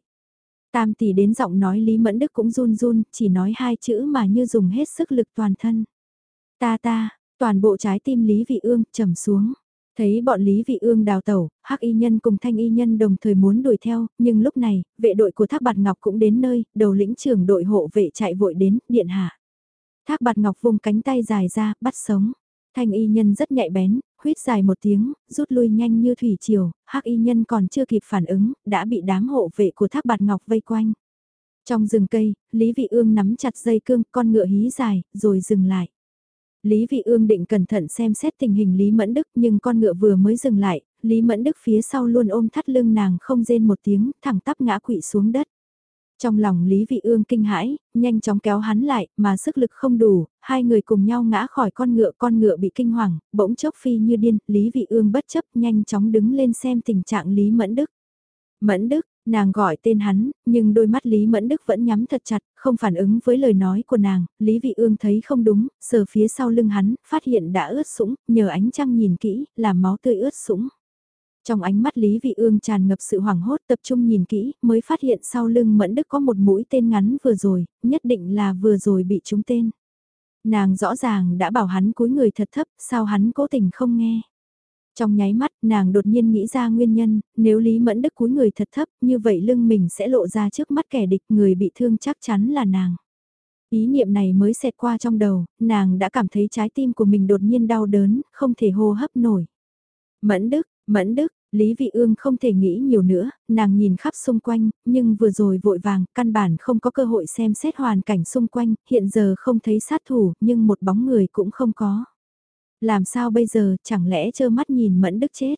Tam tỷ đến giọng nói Lý Mẫn Đức cũng run run, chỉ nói hai chữ mà như dùng hết sức lực toàn thân. Ta ta, toàn bộ trái tim Lý Vị Ương trầm xuống. Thấy bọn Lý Vị Ương đào tẩu, Hắc Y Nhân cùng Thanh Y Nhân đồng thời muốn đuổi theo, nhưng lúc này, vệ đội của Thác Bạt Ngọc cũng đến nơi, đầu lĩnh trưởng đội hộ vệ chạy vội đến, điện hạ. Thác Bạt Ngọc vùng cánh tay dài ra, bắt sống. Thanh Y Nhân rất nhạy bén, huyết dài một tiếng, rút lui nhanh như thủy triều, hắc y nhân còn chưa kịp phản ứng, đã bị đám hộ vệ của thác bạt ngọc vây quanh. Trong rừng cây, Lý Vị Ương nắm chặt dây cương, con ngựa hí dài, rồi dừng lại. Lý Vị Ương định cẩn thận xem xét tình hình Lý Mẫn Đức nhưng con ngựa vừa mới dừng lại, Lý Mẫn Đức phía sau luôn ôm thắt lưng nàng không rên một tiếng, thẳng tắp ngã quỵ xuống đất. Trong lòng Lý Vị Ương kinh hãi, nhanh chóng kéo hắn lại, mà sức lực không đủ, hai người cùng nhau ngã khỏi con ngựa, con ngựa bị kinh hoàng, bỗng chốc phi như điên, Lý Vị Ương bất chấp nhanh chóng đứng lên xem tình trạng Lý Mẫn Đức. Mẫn Đức, nàng gọi tên hắn, nhưng đôi mắt Lý Mẫn Đức vẫn nhắm thật chặt, không phản ứng với lời nói của nàng, Lý Vị Ương thấy không đúng, sờ phía sau lưng hắn, phát hiện đã ướt sũng, nhờ ánh trăng nhìn kỹ, là máu tươi ướt sũng. Trong ánh mắt Lý Vị Ương tràn ngập sự hoảng hốt tập trung nhìn kỹ, mới phát hiện sau lưng Mẫn Đức có một mũi tên ngắn vừa rồi, nhất định là vừa rồi bị trúng tên. Nàng rõ ràng đã bảo hắn cúi người thật thấp, sao hắn cố tình không nghe. Trong nháy mắt, nàng đột nhiên nghĩ ra nguyên nhân, nếu Lý Mẫn Đức cúi người thật thấp, như vậy lưng mình sẽ lộ ra trước mắt kẻ địch, người bị thương chắc chắn là nàng. Ý niệm này mới xẹt qua trong đầu, nàng đã cảm thấy trái tim của mình đột nhiên đau đớn, không thể hô hấp nổi. Mẫn Đức, Mẫn Đức, Lý Vị Ương không thể nghĩ nhiều nữa, nàng nhìn khắp xung quanh, nhưng vừa rồi vội vàng, căn bản không có cơ hội xem xét hoàn cảnh xung quanh, hiện giờ không thấy sát thủ, nhưng một bóng người cũng không có. Làm sao bây giờ, chẳng lẽ trơ mắt nhìn Mẫn Đức chết?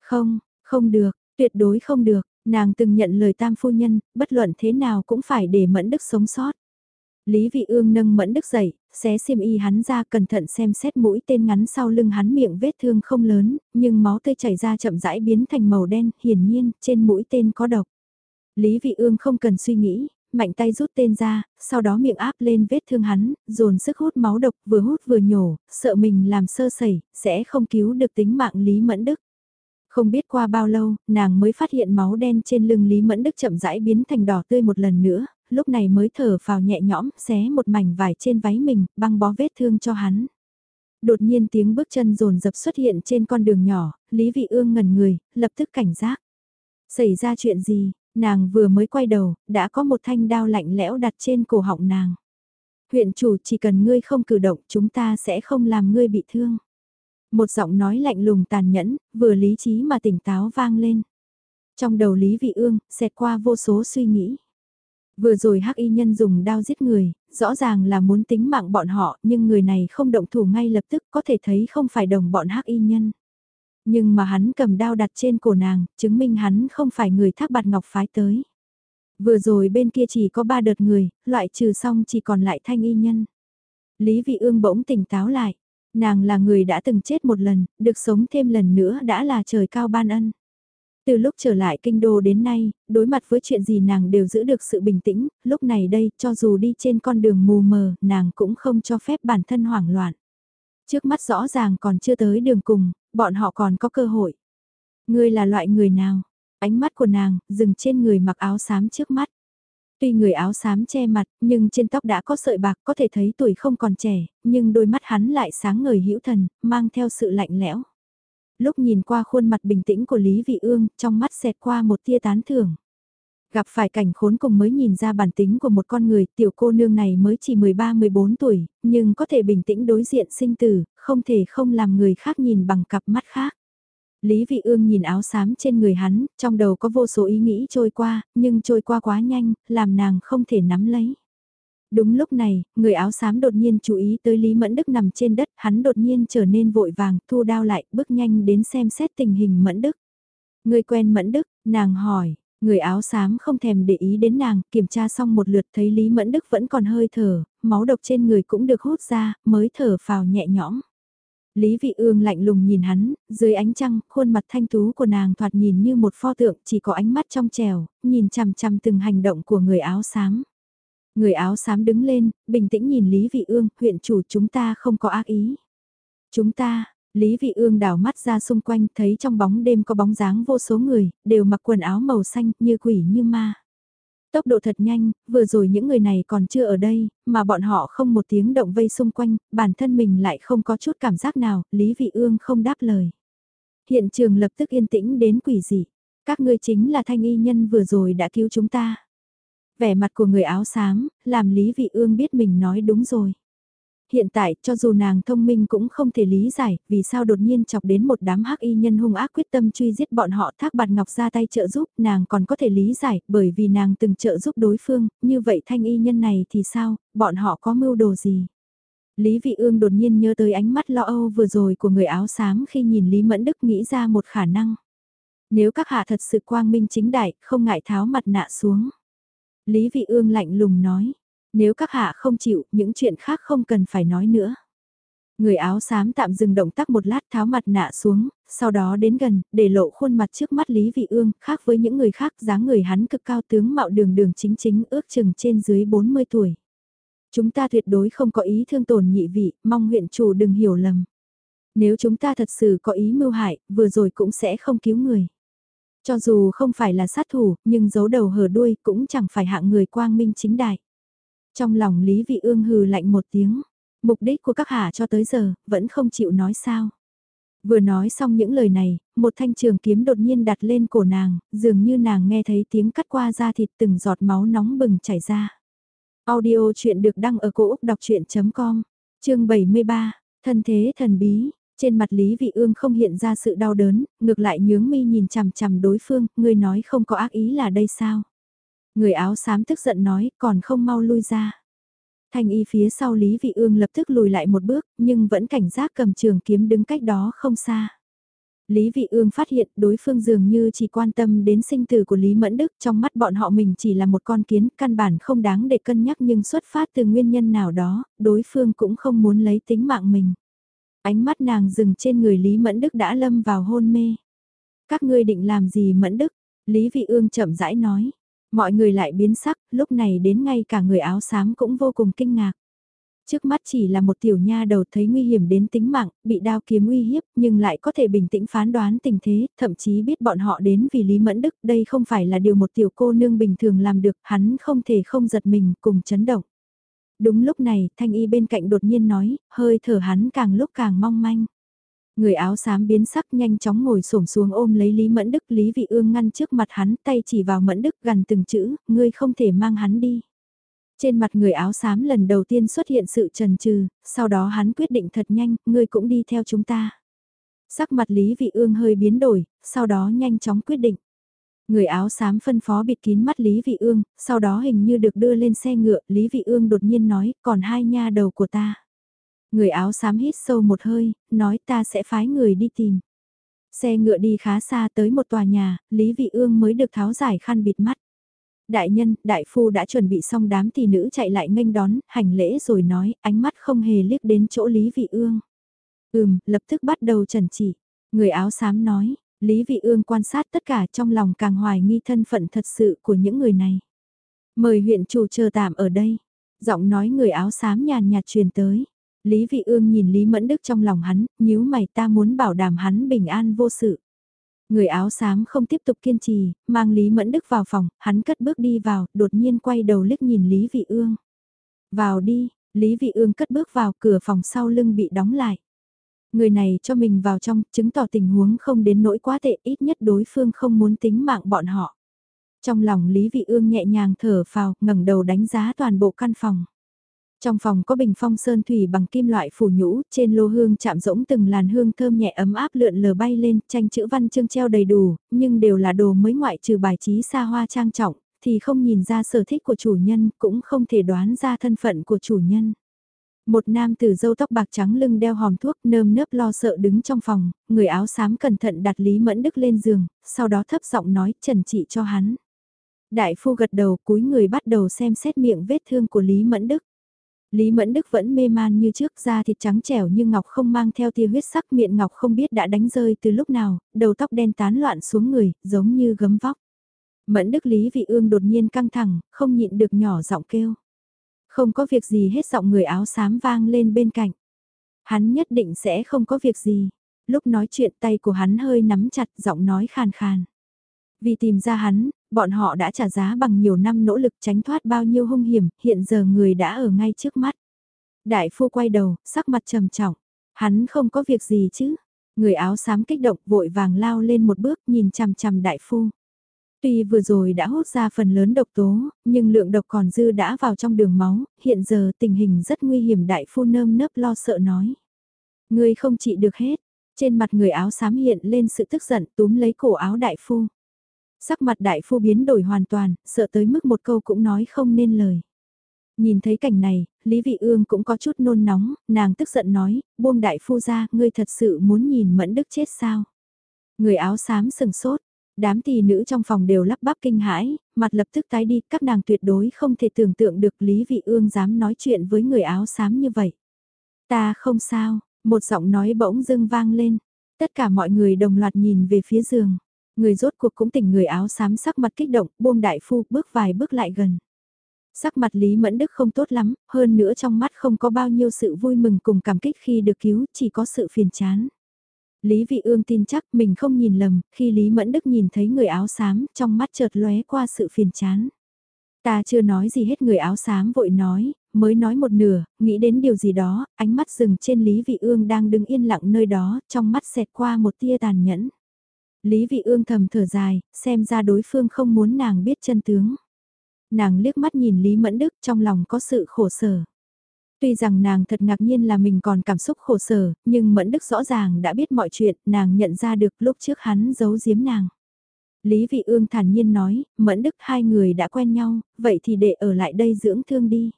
Không, không được, tuyệt đối không được, nàng từng nhận lời tam phu nhân, bất luận thế nào cũng phải để Mẫn Đức sống sót. Lý Vị Ương nâng Mẫn Đức dậy, xé xiêm y hắn ra cẩn thận xem xét mũi tên ngắn sau lưng hắn miệng vết thương không lớn, nhưng máu tươi chảy ra chậm rãi biến thành màu đen, hiển nhiên, trên mũi tên có độc. Lý Vị Ương không cần suy nghĩ, mạnh tay rút tên ra, sau đó miệng áp lên vết thương hắn, dồn sức hút máu độc vừa hút vừa nhổ, sợ mình làm sơ sẩy, sẽ không cứu được tính mạng Lý Mẫn Đức. Không biết qua bao lâu, nàng mới phát hiện máu đen trên lưng Lý Mẫn Đức chậm rãi biến thành đỏ tươi một lần nữa, lúc này mới thở vào nhẹ nhõm, xé một mảnh vải trên váy mình, băng bó vết thương cho hắn. Đột nhiên tiếng bước chân rồn dập xuất hiện trên con đường nhỏ, Lý Vị Ương ngẩn người, lập tức cảnh giác. Xảy ra chuyện gì, nàng vừa mới quay đầu, đã có một thanh đao lạnh lẽo đặt trên cổ họng nàng. Huyện chủ chỉ cần ngươi không cử động chúng ta sẽ không làm ngươi bị thương. Một giọng nói lạnh lùng tàn nhẫn, vừa lý trí mà tỉnh táo vang lên. Trong đầu Lý Vị Ương, xẹt qua vô số suy nghĩ. Vừa rồi hắc y nhân dùng đao giết người, rõ ràng là muốn tính mạng bọn họ, nhưng người này không động thủ ngay lập tức có thể thấy không phải đồng bọn hắc y nhân. Nhưng mà hắn cầm đao đặt trên cổ nàng, chứng minh hắn không phải người thác bạt ngọc phái tới. Vừa rồi bên kia chỉ có ba đợt người, loại trừ xong chỉ còn lại thanh y nhân. Lý vị ương bỗng tỉnh táo lại, nàng là người đã từng chết một lần, được sống thêm lần nữa đã là trời cao ban ân. Từ lúc trở lại kinh đô đến nay, đối mặt với chuyện gì nàng đều giữ được sự bình tĩnh, lúc này đây, cho dù đi trên con đường mù mờ, nàng cũng không cho phép bản thân hoảng loạn. Trước mắt rõ ràng còn chưa tới đường cùng, bọn họ còn có cơ hội. Ngươi là loại người nào? Ánh mắt của nàng, dừng trên người mặc áo xám trước mắt. Tuy người áo xám che mặt, nhưng trên tóc đã có sợi bạc có thể thấy tuổi không còn trẻ, nhưng đôi mắt hắn lại sáng ngời hữu thần, mang theo sự lạnh lẽo lúc nhìn qua khuôn mặt bình tĩnh của Lý Vị Ương, trong mắt xẹt qua một tia tán thưởng. Gặp phải cảnh khốn cùng mới nhìn ra bản tính của một con người, tiểu cô nương này mới chỉ 13-14 tuổi, nhưng có thể bình tĩnh đối diện sinh tử, không thể không làm người khác nhìn bằng cặp mắt khác. Lý Vị Ương nhìn áo xám trên người hắn, trong đầu có vô số ý nghĩ trôi qua, nhưng trôi qua quá nhanh, làm nàng không thể nắm lấy. Đúng lúc này, người áo xám đột nhiên chú ý tới Lý Mẫn Đức nằm trên đất, hắn đột nhiên trở nên vội vàng, thu đao lại, bước nhanh đến xem xét tình hình Mẫn Đức. Người quen Mẫn Đức, nàng hỏi, người áo xám không thèm để ý đến nàng, kiểm tra xong một lượt thấy Lý Mẫn Đức vẫn còn hơi thở, máu độc trên người cũng được hút ra, mới thở vào nhẹ nhõm. Lý Vị Ương lạnh lùng nhìn hắn, dưới ánh trăng, khuôn mặt thanh tú của nàng thoạt nhìn như một pho tượng, chỉ có ánh mắt trong trèo, nhìn chằm chằm từng hành động của người áo xám. Người áo xám đứng lên, bình tĩnh nhìn Lý Vị Ương, huyện chủ chúng ta không có ác ý. Chúng ta, Lý Vị Ương đảo mắt ra xung quanh thấy trong bóng đêm có bóng dáng vô số người, đều mặc quần áo màu xanh như quỷ như ma. Tốc độ thật nhanh, vừa rồi những người này còn chưa ở đây, mà bọn họ không một tiếng động vây xung quanh, bản thân mình lại không có chút cảm giác nào, Lý Vị Ương không đáp lời. Hiện trường lập tức yên tĩnh đến quỷ dị. Các ngươi chính là thanh y nhân vừa rồi đã cứu chúng ta. Vẻ mặt của người áo xám, làm Lý Vị Ương biết mình nói đúng rồi hiện tại cho dù nàng thông minh cũng không thể lý giải vì sao đột nhiên chọc đến một đám hắc y nhân hung ác quyết tâm truy giết bọn họ thác bạt ngọc ra tay trợ giúp nàng còn có thể lý giải bởi vì nàng từng trợ giúp đối phương, như vậy thanh y nhân này thì sao, bọn họ có mưu đồ gì. Lý Vị Ương đột nhiên nhớ tới ánh mắt lo âu vừa rồi của người áo xám khi nhìn Lý Mẫn Đức nghĩ ra một khả năng. Nếu các hạ thật sự quang minh chính đại, không ngại tháo mặt nạ xuống. Lý Vị Ương lạnh lùng nói, nếu các hạ không chịu, những chuyện khác không cần phải nói nữa. Người áo xám tạm dừng động tác một lát tháo mặt nạ xuống, sau đó đến gần, để lộ khuôn mặt trước mắt Lý Vị Ương, khác với những người khác dáng người hắn cực cao tướng mạo đường đường chính chính ước chừng trên dưới 40 tuổi. Chúng ta tuyệt đối không có ý thương tổn nhị vị, mong huyện chủ đừng hiểu lầm. Nếu chúng ta thật sự có ý mưu hại, vừa rồi cũng sẽ không cứu người. Cho dù không phải là sát thủ, nhưng giấu đầu hở đuôi cũng chẳng phải hạng người quang minh chính đại. Trong lòng Lý Vị Ương hừ lạnh một tiếng, mục đích của các hạ cho tới giờ, vẫn không chịu nói sao. Vừa nói xong những lời này, một thanh trường kiếm đột nhiên đặt lên cổ nàng, dường như nàng nghe thấy tiếng cắt qua da thịt từng giọt máu nóng bừng chảy ra. Audio chuyện được đăng ở cổ Úc đọc chuyện.com, chương 73, thân thế thần bí, trên mặt Lý Vị Ương không hiện ra sự đau đớn, ngược lại nhướng mi nhìn chằm chằm đối phương, người nói không có ác ý là đây sao? Người áo xám tức giận nói, còn không mau lui ra. Thanh y phía sau Lý Vị Ương lập tức lùi lại một bước, nhưng vẫn cảnh giác cầm trường kiếm đứng cách đó không xa. Lý Vị Ương phát hiện đối phương dường như chỉ quan tâm đến sinh tử của Lý Mẫn Đức trong mắt bọn họ mình chỉ là một con kiến căn bản không đáng để cân nhắc nhưng xuất phát từ nguyên nhân nào đó, đối phương cũng không muốn lấy tính mạng mình. Ánh mắt nàng dừng trên người Lý Mẫn Đức đã lâm vào hôn mê. Các ngươi định làm gì Mẫn Đức? Lý Vị Ương chậm rãi nói. Mọi người lại biến sắc, lúc này đến ngay cả người áo xám cũng vô cùng kinh ngạc. Trước mắt chỉ là một tiểu nha đầu thấy nguy hiểm đến tính mạng, bị đao kiếm uy hiếp, nhưng lại có thể bình tĩnh phán đoán tình thế, thậm chí biết bọn họ đến vì Lý Mẫn Đức, đây không phải là điều một tiểu cô nương bình thường làm được, hắn không thể không giật mình cùng chấn động. Đúng lúc này, thanh y bên cạnh đột nhiên nói, hơi thở hắn càng lúc càng mong manh. Người áo xám biến sắc nhanh chóng ngồi xổm xuống ôm lấy Lý Mẫn Đức, Lý Vị Ương ngăn trước mặt hắn, tay chỉ vào Mẫn Đức gần từng chữ, ngươi không thể mang hắn đi. Trên mặt người áo xám lần đầu tiên xuất hiện sự trần trừ, sau đó hắn quyết định thật nhanh, ngươi cũng đi theo chúng ta. Sắc mặt Lý Vị Ương hơi biến đổi, sau đó nhanh chóng quyết định. Người áo xám phân phó bịt kín mắt Lý Vị Ương, sau đó hình như được đưa lên xe ngựa, Lý Vị Ương đột nhiên nói, còn hai nha đầu của ta. Người áo xám hít sâu một hơi, nói ta sẽ phái người đi tìm. Xe ngựa đi khá xa tới một tòa nhà, Lý Vị Ương mới được tháo giải khăn bịt mắt. Đại nhân, đại phu đã chuẩn bị xong đám tỷ nữ chạy lại nghênh đón, hành lễ rồi nói, ánh mắt không hề liếc đến chỗ Lý Vị Ương. Ừm, lập tức bắt đầu trần chỉ. Người áo xám nói, Lý Vị Ương quan sát tất cả trong lòng càng hoài nghi thân phận thật sự của những người này. Mời huyện chủ chờ tạm ở đây. Giọng nói người áo xám nhàn nhạt truyền tới. Lý Vị Ương nhìn Lý Mẫn Đức trong lòng hắn, nhíu mày ta muốn bảo đảm hắn bình an vô sự. Người áo xám không tiếp tục kiên trì, mang Lý Mẫn Đức vào phòng, hắn cất bước đi vào, đột nhiên quay đầu liếc nhìn Lý Vị Ương. Vào đi, Lý Vị Ương cất bước vào cửa phòng sau lưng bị đóng lại. Người này cho mình vào trong, chứng tỏ tình huống không đến nỗi quá tệ, ít nhất đối phương không muốn tính mạng bọn họ. Trong lòng Lý Vị Ương nhẹ nhàng thở phào, ngẩng đầu đánh giá toàn bộ căn phòng. Trong phòng có bình phong sơn thủy bằng kim loại phủ nhũ, trên lô hương chạm rỗng từng làn hương thơm nhẹ ấm áp lượn lờ bay lên, tranh chữ văn chương treo đầy đủ, nhưng đều là đồ mới ngoại trừ bài trí xa hoa trang trọng, thì không nhìn ra sở thích của chủ nhân, cũng không thể đoán ra thân phận của chủ nhân. Một nam tử dâu tóc bạc trắng lưng đeo hòm thuốc nơm nớp lo sợ đứng trong phòng, người áo xám cẩn thận đặt Lý Mẫn Đức lên giường, sau đó thấp giọng nói trần trị cho hắn. Đại phu gật đầu cúi người bắt đầu xem xét miệng vết thương của Lý Mẫn Đức. Lý Mẫn Đức vẫn mê man như trước da thịt trắng trẻo như ngọc không mang theo tia huyết sắc miệng ngọc không biết đã đánh rơi từ lúc nào, đầu tóc đen tán loạn xuống người, giống như gấm vóc. Mẫn Đức Lý Vị Ương đột nhiên căng thẳng, không nhịn được nhỏ giọng kêu. Không có việc gì hết giọng người áo xám vang lên bên cạnh. Hắn nhất định sẽ không có việc gì. Lúc nói chuyện tay của hắn hơi nắm chặt giọng nói khàn khàn. Vì tìm ra hắn, bọn họ đã trả giá bằng nhiều năm nỗ lực tránh thoát bao nhiêu hung hiểm, hiện giờ người đã ở ngay trước mắt. Đại phu quay đầu, sắc mặt trầm trọng. Hắn không có việc gì chứ. Người áo xám kích động vội vàng lao lên một bước nhìn chằm chằm đại phu. Tuy vừa rồi đã hút ra phần lớn độc tố, nhưng lượng độc còn dư đã vào trong đường máu, hiện giờ tình hình rất nguy hiểm đại phu nơm nớp lo sợ nói. Người không trị được hết, trên mặt người áo xám hiện lên sự tức giận túm lấy cổ áo đại phu. Sắc mặt đại phu biến đổi hoàn toàn, sợ tới mức một câu cũng nói không nên lời. Nhìn thấy cảnh này, Lý Vị Ương cũng có chút nôn nóng, nàng tức giận nói, buông đại phu ra, ngươi thật sự muốn nhìn mẫn đức chết sao. Người áo xám sừng sốt, đám tỳ nữ trong phòng đều lắp bắp kinh hãi, mặt lập tức tái đi, các nàng tuyệt đối không thể tưởng tượng được Lý Vị Ương dám nói chuyện với người áo xám như vậy. Ta không sao, một giọng nói bỗng dưng vang lên, tất cả mọi người đồng loạt nhìn về phía giường. Người rốt cuộc cũng tỉnh người áo xám sắc mặt kích động, buông đại phu bước vài bước lại gần. Sắc mặt Lý Mẫn Đức không tốt lắm, hơn nữa trong mắt không có bao nhiêu sự vui mừng cùng cảm kích khi được cứu, chỉ có sự phiền chán. Lý Vị Ương tin chắc mình không nhìn lầm, khi Lý Mẫn Đức nhìn thấy người áo xám, trong mắt chợt lóe qua sự phiền chán. Ta chưa nói gì hết người áo xám vội nói, mới nói một nửa, nghĩ đến điều gì đó, ánh mắt dừng trên Lý Vị Ương đang đứng yên lặng nơi đó, trong mắt xẹt qua một tia tàn nhẫn. Lý Vị Ương thầm thở dài, xem ra đối phương không muốn nàng biết chân tướng. Nàng liếc mắt nhìn Lý Mẫn Đức trong lòng có sự khổ sở. Tuy rằng nàng thật ngạc nhiên là mình còn cảm xúc khổ sở, nhưng Mẫn Đức rõ ràng đã biết mọi chuyện, nàng nhận ra được lúc trước hắn giấu giếm nàng. Lý Vị Ương thản nhiên nói, Mẫn Đức hai người đã quen nhau, vậy thì để ở lại đây dưỡng thương đi.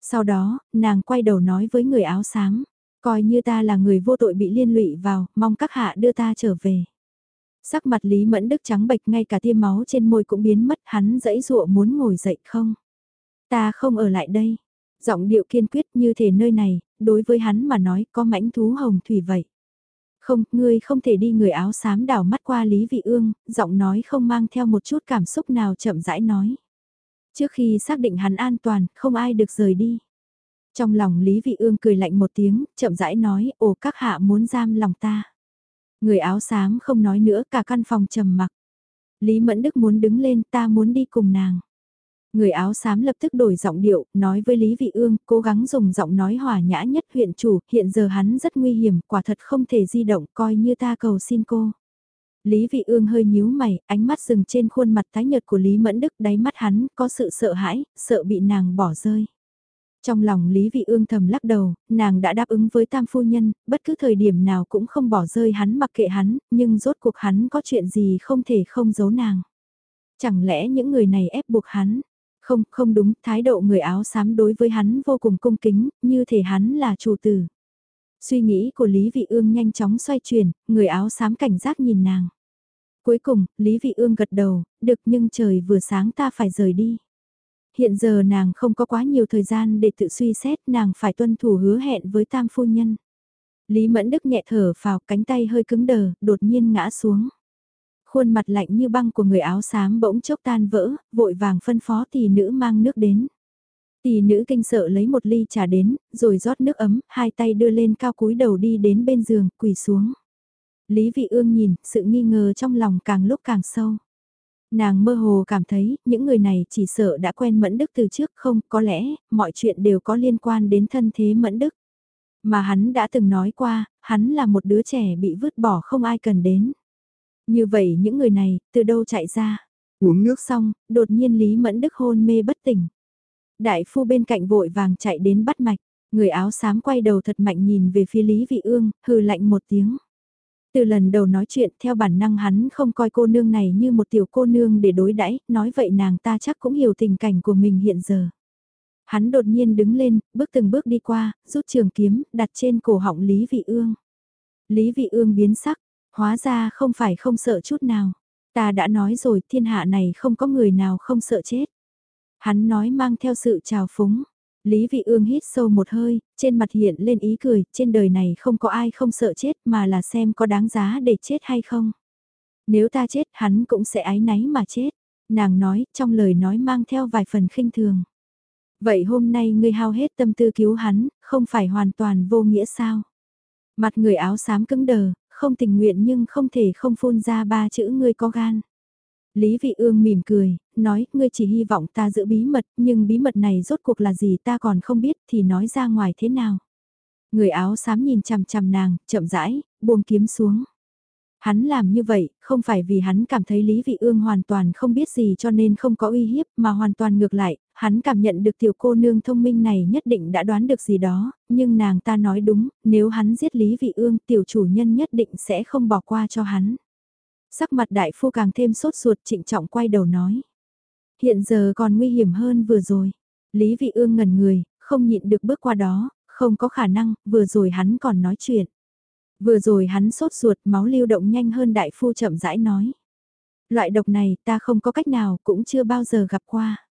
Sau đó, nàng quay đầu nói với người áo xám, coi như ta là người vô tội bị liên lụy vào, mong các hạ đưa ta trở về. Sắc mặt Lý Mẫn Đức trắng bệch ngay cả tiêm máu trên môi cũng biến mất hắn dẫy dụa muốn ngồi dậy không. Ta không ở lại đây. Giọng điệu kiên quyết như thể nơi này, đối với hắn mà nói có mãnh thú hồng thủy vậy. Không, ngươi không thể đi người áo xám đảo mắt qua Lý Vị Ương, giọng nói không mang theo một chút cảm xúc nào chậm rãi nói. Trước khi xác định hắn an toàn, không ai được rời đi. Trong lòng Lý Vị Ương cười lạnh một tiếng, chậm rãi nói, ồ các hạ muốn giam lòng ta. Người áo xám không nói nữa cả căn phòng trầm mặc. Lý Mẫn Đức muốn đứng lên ta muốn đi cùng nàng. Người áo xám lập tức đổi giọng điệu, nói với Lý Vị Ương, cố gắng dùng giọng nói hòa nhã nhất huyện chủ, hiện giờ hắn rất nguy hiểm, quả thật không thể di động, coi như ta cầu xin cô. Lý Vị Ương hơi nhíu mày, ánh mắt dừng trên khuôn mặt tái nhợt của Lý Mẫn Đức, đáy mắt hắn có sự sợ hãi, sợ bị nàng bỏ rơi. Trong lòng Lý Vị Ương thầm lắc đầu, nàng đã đáp ứng với tam phu nhân, bất cứ thời điểm nào cũng không bỏ rơi hắn mặc kệ hắn, nhưng rốt cuộc hắn có chuyện gì không thể không giấu nàng. Chẳng lẽ những người này ép buộc hắn? Không, không đúng, thái độ người áo xám đối với hắn vô cùng cung kính, như thể hắn là chủ tử. Suy nghĩ của Lý Vị Ương nhanh chóng xoay chuyển, người áo xám cảnh giác nhìn nàng. Cuối cùng, Lý Vị Ương gật đầu, được nhưng trời vừa sáng ta phải rời đi hiện giờ nàng không có quá nhiều thời gian để tự suy xét nàng phải tuân thủ hứa hẹn với tam phu nhân. Lý Mẫn Đức nhẹ thở vào cánh tay hơi cứng đờ, đột nhiên ngã xuống. Khuôn mặt lạnh như băng của người áo xám bỗng chốc tan vỡ, vội vàng phân phó tỷ nữ mang nước đến. Tỷ nữ kinh sợ lấy một ly trà đến, rồi rót nước ấm, hai tay đưa lên cao cúi đầu đi đến bên giường, quỳ xuống. Lý Vị Ương nhìn, sự nghi ngờ trong lòng càng lúc càng sâu. Nàng mơ hồ cảm thấy, những người này chỉ sợ đã quen Mẫn Đức từ trước không, có lẽ, mọi chuyện đều có liên quan đến thân thế Mẫn Đức. Mà hắn đã từng nói qua, hắn là một đứa trẻ bị vứt bỏ không ai cần đến. Như vậy những người này, từ đâu chạy ra? Uống nước xong, đột nhiên Lý Mẫn Đức hôn mê bất tỉnh. Đại phu bên cạnh vội vàng chạy đến bắt mạch, người áo xám quay đầu thật mạnh nhìn về phía Lý Vị Ương, hừ lạnh một tiếng. Từ lần đầu nói chuyện theo bản năng hắn không coi cô nương này như một tiểu cô nương để đối đãi nói vậy nàng ta chắc cũng hiểu tình cảnh của mình hiện giờ. Hắn đột nhiên đứng lên, bước từng bước đi qua, rút trường kiếm, đặt trên cổ họng Lý Vị Ương. Lý Vị Ương biến sắc, hóa ra không phải không sợ chút nào. Ta đã nói rồi thiên hạ này không có người nào không sợ chết. Hắn nói mang theo sự trào phúng. Lý Vị Ương hít sâu một hơi, trên mặt hiện lên ý cười, trên đời này không có ai không sợ chết mà là xem có đáng giá để chết hay không. Nếu ta chết hắn cũng sẽ ái náy mà chết. Nàng nói, trong lời nói mang theo vài phần khinh thường. Vậy hôm nay ngươi hao hết tâm tư cứu hắn, không phải hoàn toàn vô nghĩa sao? Mặt người áo xám cứng đờ, không tình nguyện nhưng không thể không phun ra ba chữ ngươi có gan. Lý Vị Ương mỉm cười, nói, ngươi chỉ hy vọng ta giữ bí mật, nhưng bí mật này rốt cuộc là gì ta còn không biết thì nói ra ngoài thế nào. Người áo xám nhìn chằm chằm nàng, chậm rãi, buông kiếm xuống. Hắn làm như vậy, không phải vì hắn cảm thấy Lý Vị Ương hoàn toàn không biết gì cho nên không có uy hiếp, mà hoàn toàn ngược lại, hắn cảm nhận được tiểu cô nương thông minh này nhất định đã đoán được gì đó, nhưng nàng ta nói đúng, nếu hắn giết Lý Vị Ương, tiểu chủ nhân nhất định sẽ không bỏ qua cho hắn. Sắc mặt đại phu càng thêm sốt ruột trịnh trọng quay đầu nói. Hiện giờ còn nguy hiểm hơn vừa rồi. Lý Vị Ương ngẩn người, không nhịn được bước qua đó, không có khả năng, vừa rồi hắn còn nói chuyện. Vừa rồi hắn sốt ruột máu lưu động nhanh hơn đại phu chậm rãi nói. Loại độc này ta không có cách nào cũng chưa bao giờ gặp qua.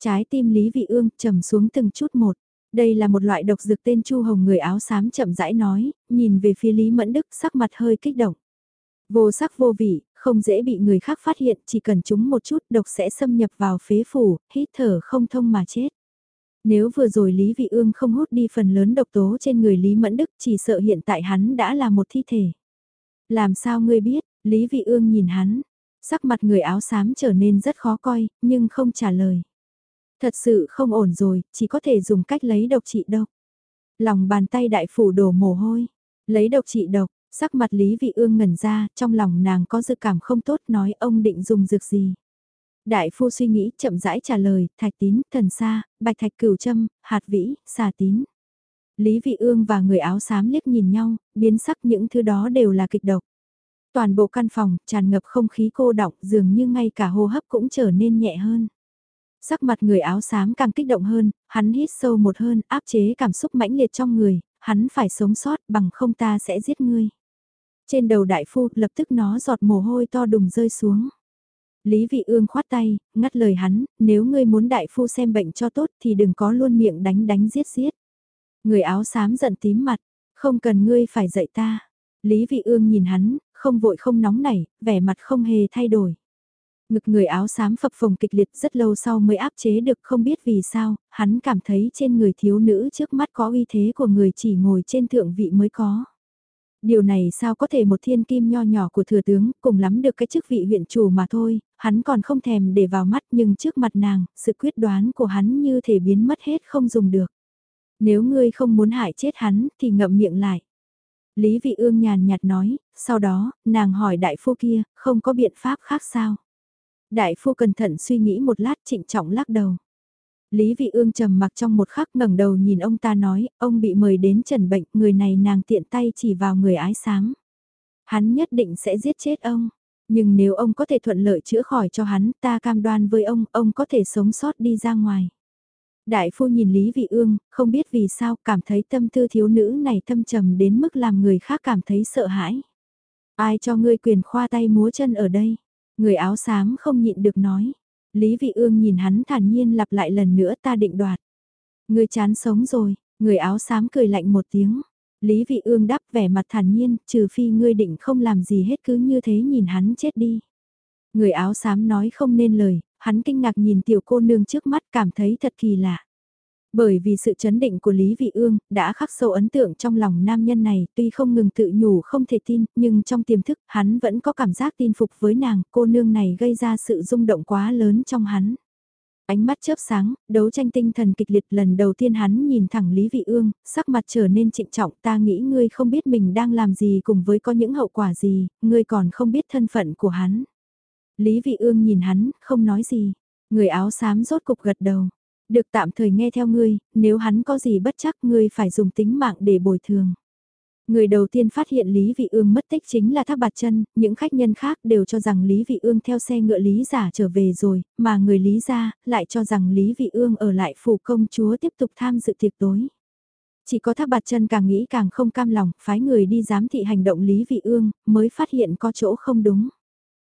Trái tim Lý Vị Ương trầm xuống từng chút một. Đây là một loại độc dược tên Chu Hồng người áo xám chậm rãi nói, nhìn về phía Lý Mẫn Đức sắc mặt hơi kích động. Vô sắc vô vị, không dễ bị người khác phát hiện, chỉ cần chúng một chút độc sẽ xâm nhập vào phế phủ, hít thở không thông mà chết. Nếu vừa rồi Lý Vị Ương không hút đi phần lớn độc tố trên người Lý Mẫn Đức chỉ sợ hiện tại hắn đã là một thi thể. Làm sao ngươi biết, Lý Vị Ương nhìn hắn, sắc mặt người áo xám trở nên rất khó coi, nhưng không trả lời. Thật sự không ổn rồi, chỉ có thể dùng cách lấy độc trị độc. Lòng bàn tay đại phủ đổ mồ hôi, lấy độc trị độc, sắc mặt Lý Vị Ương ngẩn ra, trong lòng nàng có dự cảm không tốt nói ông định dùng dược gì. Đại phu suy nghĩ chậm rãi trả lời, thạch tín, thần sa, bạch thạch cửu châm, hạt vĩ, xà tín. Lý Vị Ương và người áo xám liếc nhìn nhau, biến sắc những thứ đó đều là kịch độc. Toàn bộ căn phòng tràn ngập không khí cô đọng dường như ngay cả hô hấp cũng trở nên nhẹ hơn. Sắc mặt người áo xám càng kích động hơn, hắn hít sâu một hơn, áp chế cảm xúc mãnh liệt trong người, hắn phải sống sót bằng không ta sẽ giết ngươi. Trên đầu đại phu lập tức nó giọt mồ hôi to đùng rơi xuống. Lý Vị Ương khoát tay, ngắt lời hắn, nếu ngươi muốn đại phu xem bệnh cho tốt thì đừng có luôn miệng đánh đánh giết giết. Người áo xám giận tím mặt, không cần ngươi phải dạy ta. Lý Vị Ương nhìn hắn, không vội không nóng nảy, vẻ mặt không hề thay đổi. Ngực người áo xám phập phồng kịch liệt rất lâu sau mới áp chế được không biết vì sao, hắn cảm thấy trên người thiếu nữ trước mắt có uy thế của người chỉ ngồi trên thượng vị mới có. Điều này sao có thể một thiên kim nho nhỏ của thừa tướng cùng lắm được cái chức vị huyện chủ mà thôi, hắn còn không thèm để vào mắt nhưng trước mặt nàng, sự quyết đoán của hắn như thể biến mất hết không dùng được. Nếu ngươi không muốn hại chết hắn thì ngậm miệng lại. Lý vị ương nhàn nhạt nói, sau đó, nàng hỏi đại phu kia, không có biện pháp khác sao? Đại phu cẩn thận suy nghĩ một lát trịnh trọng lắc đầu. Lý Vị Ương trầm mặc trong một khắc ngẩng đầu nhìn ông ta nói, ông bị mời đến trần bệnh, người này nàng tiện tay chỉ vào người ái sáng. Hắn nhất định sẽ giết chết ông, nhưng nếu ông có thể thuận lợi chữa khỏi cho hắn, ta cam đoan với ông, ông có thể sống sót đi ra ngoài. Đại phu nhìn Lý Vị Ương, không biết vì sao cảm thấy tâm tư thiếu nữ này thâm trầm đến mức làm người khác cảm thấy sợ hãi. Ai cho ngươi quyền khoa tay múa chân ở đây? Người áo xám không nhịn được nói. Lý Vị Ương nhìn hắn thản nhiên lặp lại lần nữa ta định đoạt. Người chán sống rồi, người áo xám cười lạnh một tiếng. Lý Vị Ương đáp vẻ mặt thản nhiên, trừ phi ngươi định không làm gì hết cứ như thế nhìn hắn chết đi. Người áo xám nói không nên lời, hắn kinh ngạc nhìn tiểu cô nương trước mắt cảm thấy thật kỳ lạ. Bởi vì sự chấn định của Lý Vị Ương đã khắc sâu ấn tượng trong lòng nam nhân này, tuy không ngừng tự nhủ không thể tin, nhưng trong tiềm thức hắn vẫn có cảm giác tin phục với nàng, cô nương này gây ra sự rung động quá lớn trong hắn. Ánh mắt chớp sáng, đấu tranh tinh thần kịch liệt lần đầu tiên hắn nhìn thẳng Lý Vị Ương, sắc mặt trở nên trịnh trọng ta nghĩ ngươi không biết mình đang làm gì cùng với có những hậu quả gì, ngươi còn không biết thân phận của hắn. Lý Vị Ương nhìn hắn, không nói gì. Người áo xám rốt cục gật đầu. Được tạm thời nghe theo ngươi, nếu hắn có gì bất chắc ngươi phải dùng tính mạng để bồi thường. Người đầu tiên phát hiện Lý Vị Ương mất tích chính là Thác Bạt Chân, những khách nhân khác đều cho rằng Lý Vị Ương theo xe ngựa Lý giả trở về rồi, mà người Lý gia lại cho rằng Lý Vị Ương ở lại phủ công chúa tiếp tục tham dự tiệc tối. Chỉ có Thác Bạt Chân càng nghĩ càng không cam lòng, phái người đi giám thị hành động Lý Vị Ương, mới phát hiện có chỗ không đúng.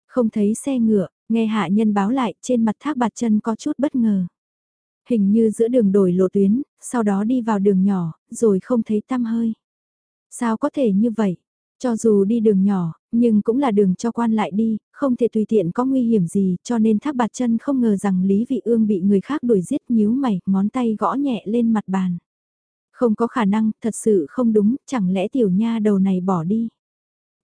Không thấy xe ngựa, nghe hạ nhân báo lại, trên mặt Thác Bạt Chân có chút bất ngờ. Hình như giữa đường đổi lộ tuyến, sau đó đi vào đường nhỏ, rồi không thấy tăm hơi. Sao có thể như vậy? Cho dù đi đường nhỏ, nhưng cũng là đường cho quan lại đi, không thể tùy tiện có nguy hiểm gì, cho nên thác bạt chân không ngờ rằng Lý Vị Ương bị người khác đuổi giết nhíu mày, ngón tay gõ nhẹ lên mặt bàn. Không có khả năng, thật sự không đúng, chẳng lẽ tiểu nha đầu này bỏ đi.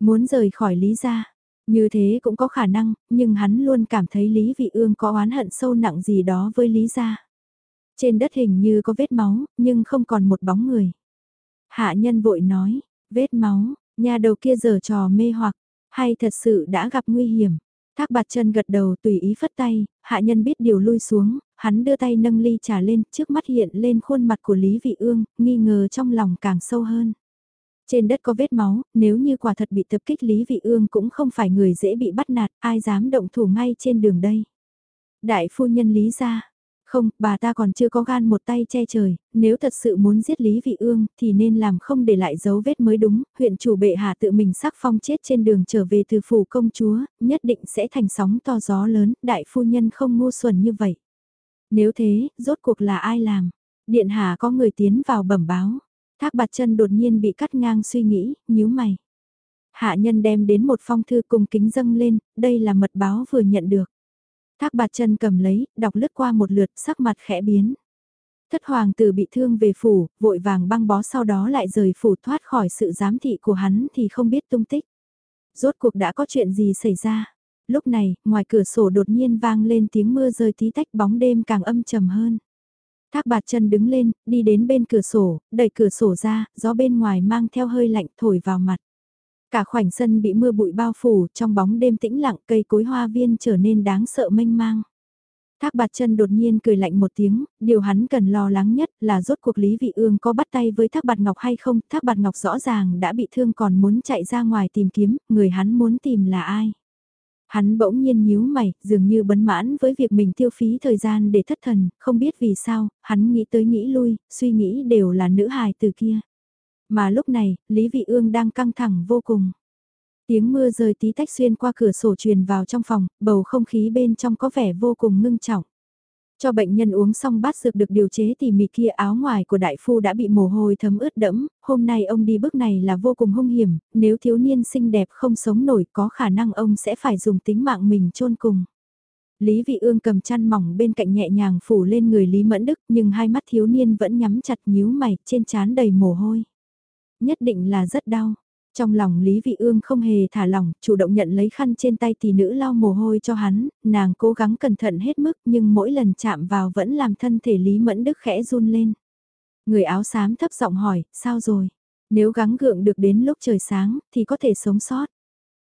Muốn rời khỏi Lý gia, như thế cũng có khả năng, nhưng hắn luôn cảm thấy Lý Vị Ương có oán hận sâu nặng gì đó với Lý gia. Trên đất hình như có vết máu, nhưng không còn một bóng người. Hạ nhân vội nói, vết máu, nhà đầu kia giờ trò mê hoặc. Hay thật sự đã gặp nguy hiểm? Thác bạt chân gật đầu tùy ý phất tay, hạ nhân biết điều lui xuống, hắn đưa tay nâng ly trà lên, trước mắt hiện lên khuôn mặt của Lý Vị Ương, nghi ngờ trong lòng càng sâu hơn. Trên đất có vết máu, nếu như quả thật bị tập kích Lý Vị Ương cũng không phải người dễ bị bắt nạt, ai dám động thủ ngay trên đường đây. Đại phu nhân Lý gia không, bà ta còn chưa có gan một tay che trời, nếu thật sự muốn giết Lý Vị Ương thì nên làm không để lại dấu vết mới đúng, huyện chủ bệ hạ tự mình sắc phong chết trên đường trở về từ phủ công chúa, nhất định sẽ thành sóng to gió lớn, đại phu nhân không ngu xuẩn như vậy. Nếu thế, rốt cuộc là ai làm? Điện hạ có người tiến vào bẩm báo. Thác bạt chân đột nhiên bị cắt ngang suy nghĩ, nhíu mày. Hạ nhân đem đến một phong thư cùng kính dâng lên, đây là mật báo vừa nhận được. Thác bạt chân cầm lấy, đọc lướt qua một lượt, sắc mặt khẽ biến. Thất hoàng tử bị thương về phủ, vội vàng băng bó sau đó lại rời phủ thoát khỏi sự giám thị của hắn thì không biết tung tích. Rốt cuộc đã có chuyện gì xảy ra? Lúc này, ngoài cửa sổ đột nhiên vang lên tiếng mưa rơi tí tách bóng đêm càng âm trầm hơn. Thác bạt chân đứng lên, đi đến bên cửa sổ, đẩy cửa sổ ra, gió bên ngoài mang theo hơi lạnh thổi vào mặt. Cả khoảnh sân bị mưa bụi bao phủ, trong bóng đêm tĩnh lặng cây cối hoa viên trở nên đáng sợ mênh mang. Thác bạt chân đột nhiên cười lạnh một tiếng, điều hắn cần lo lắng nhất là rốt cuộc Lý Vị Ương có bắt tay với Thác bạt Ngọc hay không, Thác bạt Ngọc rõ ràng đã bị thương còn muốn chạy ra ngoài tìm kiếm, người hắn muốn tìm là ai. Hắn bỗng nhiên nhíu mày, dường như bấn mãn với việc mình tiêu phí thời gian để thất thần, không biết vì sao, hắn nghĩ tới nghĩ lui, suy nghĩ đều là nữ hài từ kia. Mà lúc này, Lý Vị Ương đang căng thẳng vô cùng. Tiếng mưa rơi tí tách xuyên qua cửa sổ truyền vào trong phòng, bầu không khí bên trong có vẻ vô cùng ngưng trọng. Cho bệnh nhân uống xong bát dược được điều chế thì mì kia áo ngoài của đại phu đã bị mồ hôi thấm ướt đẫm, hôm nay ông đi bước này là vô cùng hung hiểm, nếu thiếu niên xinh đẹp không sống nổi có khả năng ông sẽ phải dùng tính mạng mình chôn cùng. Lý Vị Ương cầm chăn mỏng bên cạnh nhẹ nhàng phủ lên người Lý Mẫn Đức nhưng hai mắt thiếu niên vẫn nhắm chặt nhíu mày trên trán đầy mồ hôi. Nhất định là rất đau. Trong lòng Lý Vị Ương không hề thả lỏng, chủ động nhận lấy khăn trên tay tỷ nữ lau mồ hôi cho hắn, nàng cố gắng cẩn thận hết mức nhưng mỗi lần chạm vào vẫn làm thân thể Lý Mẫn Đức khẽ run lên. Người áo xám thấp giọng hỏi, sao rồi? Nếu gắng gượng được đến lúc trời sáng, thì có thể sống sót.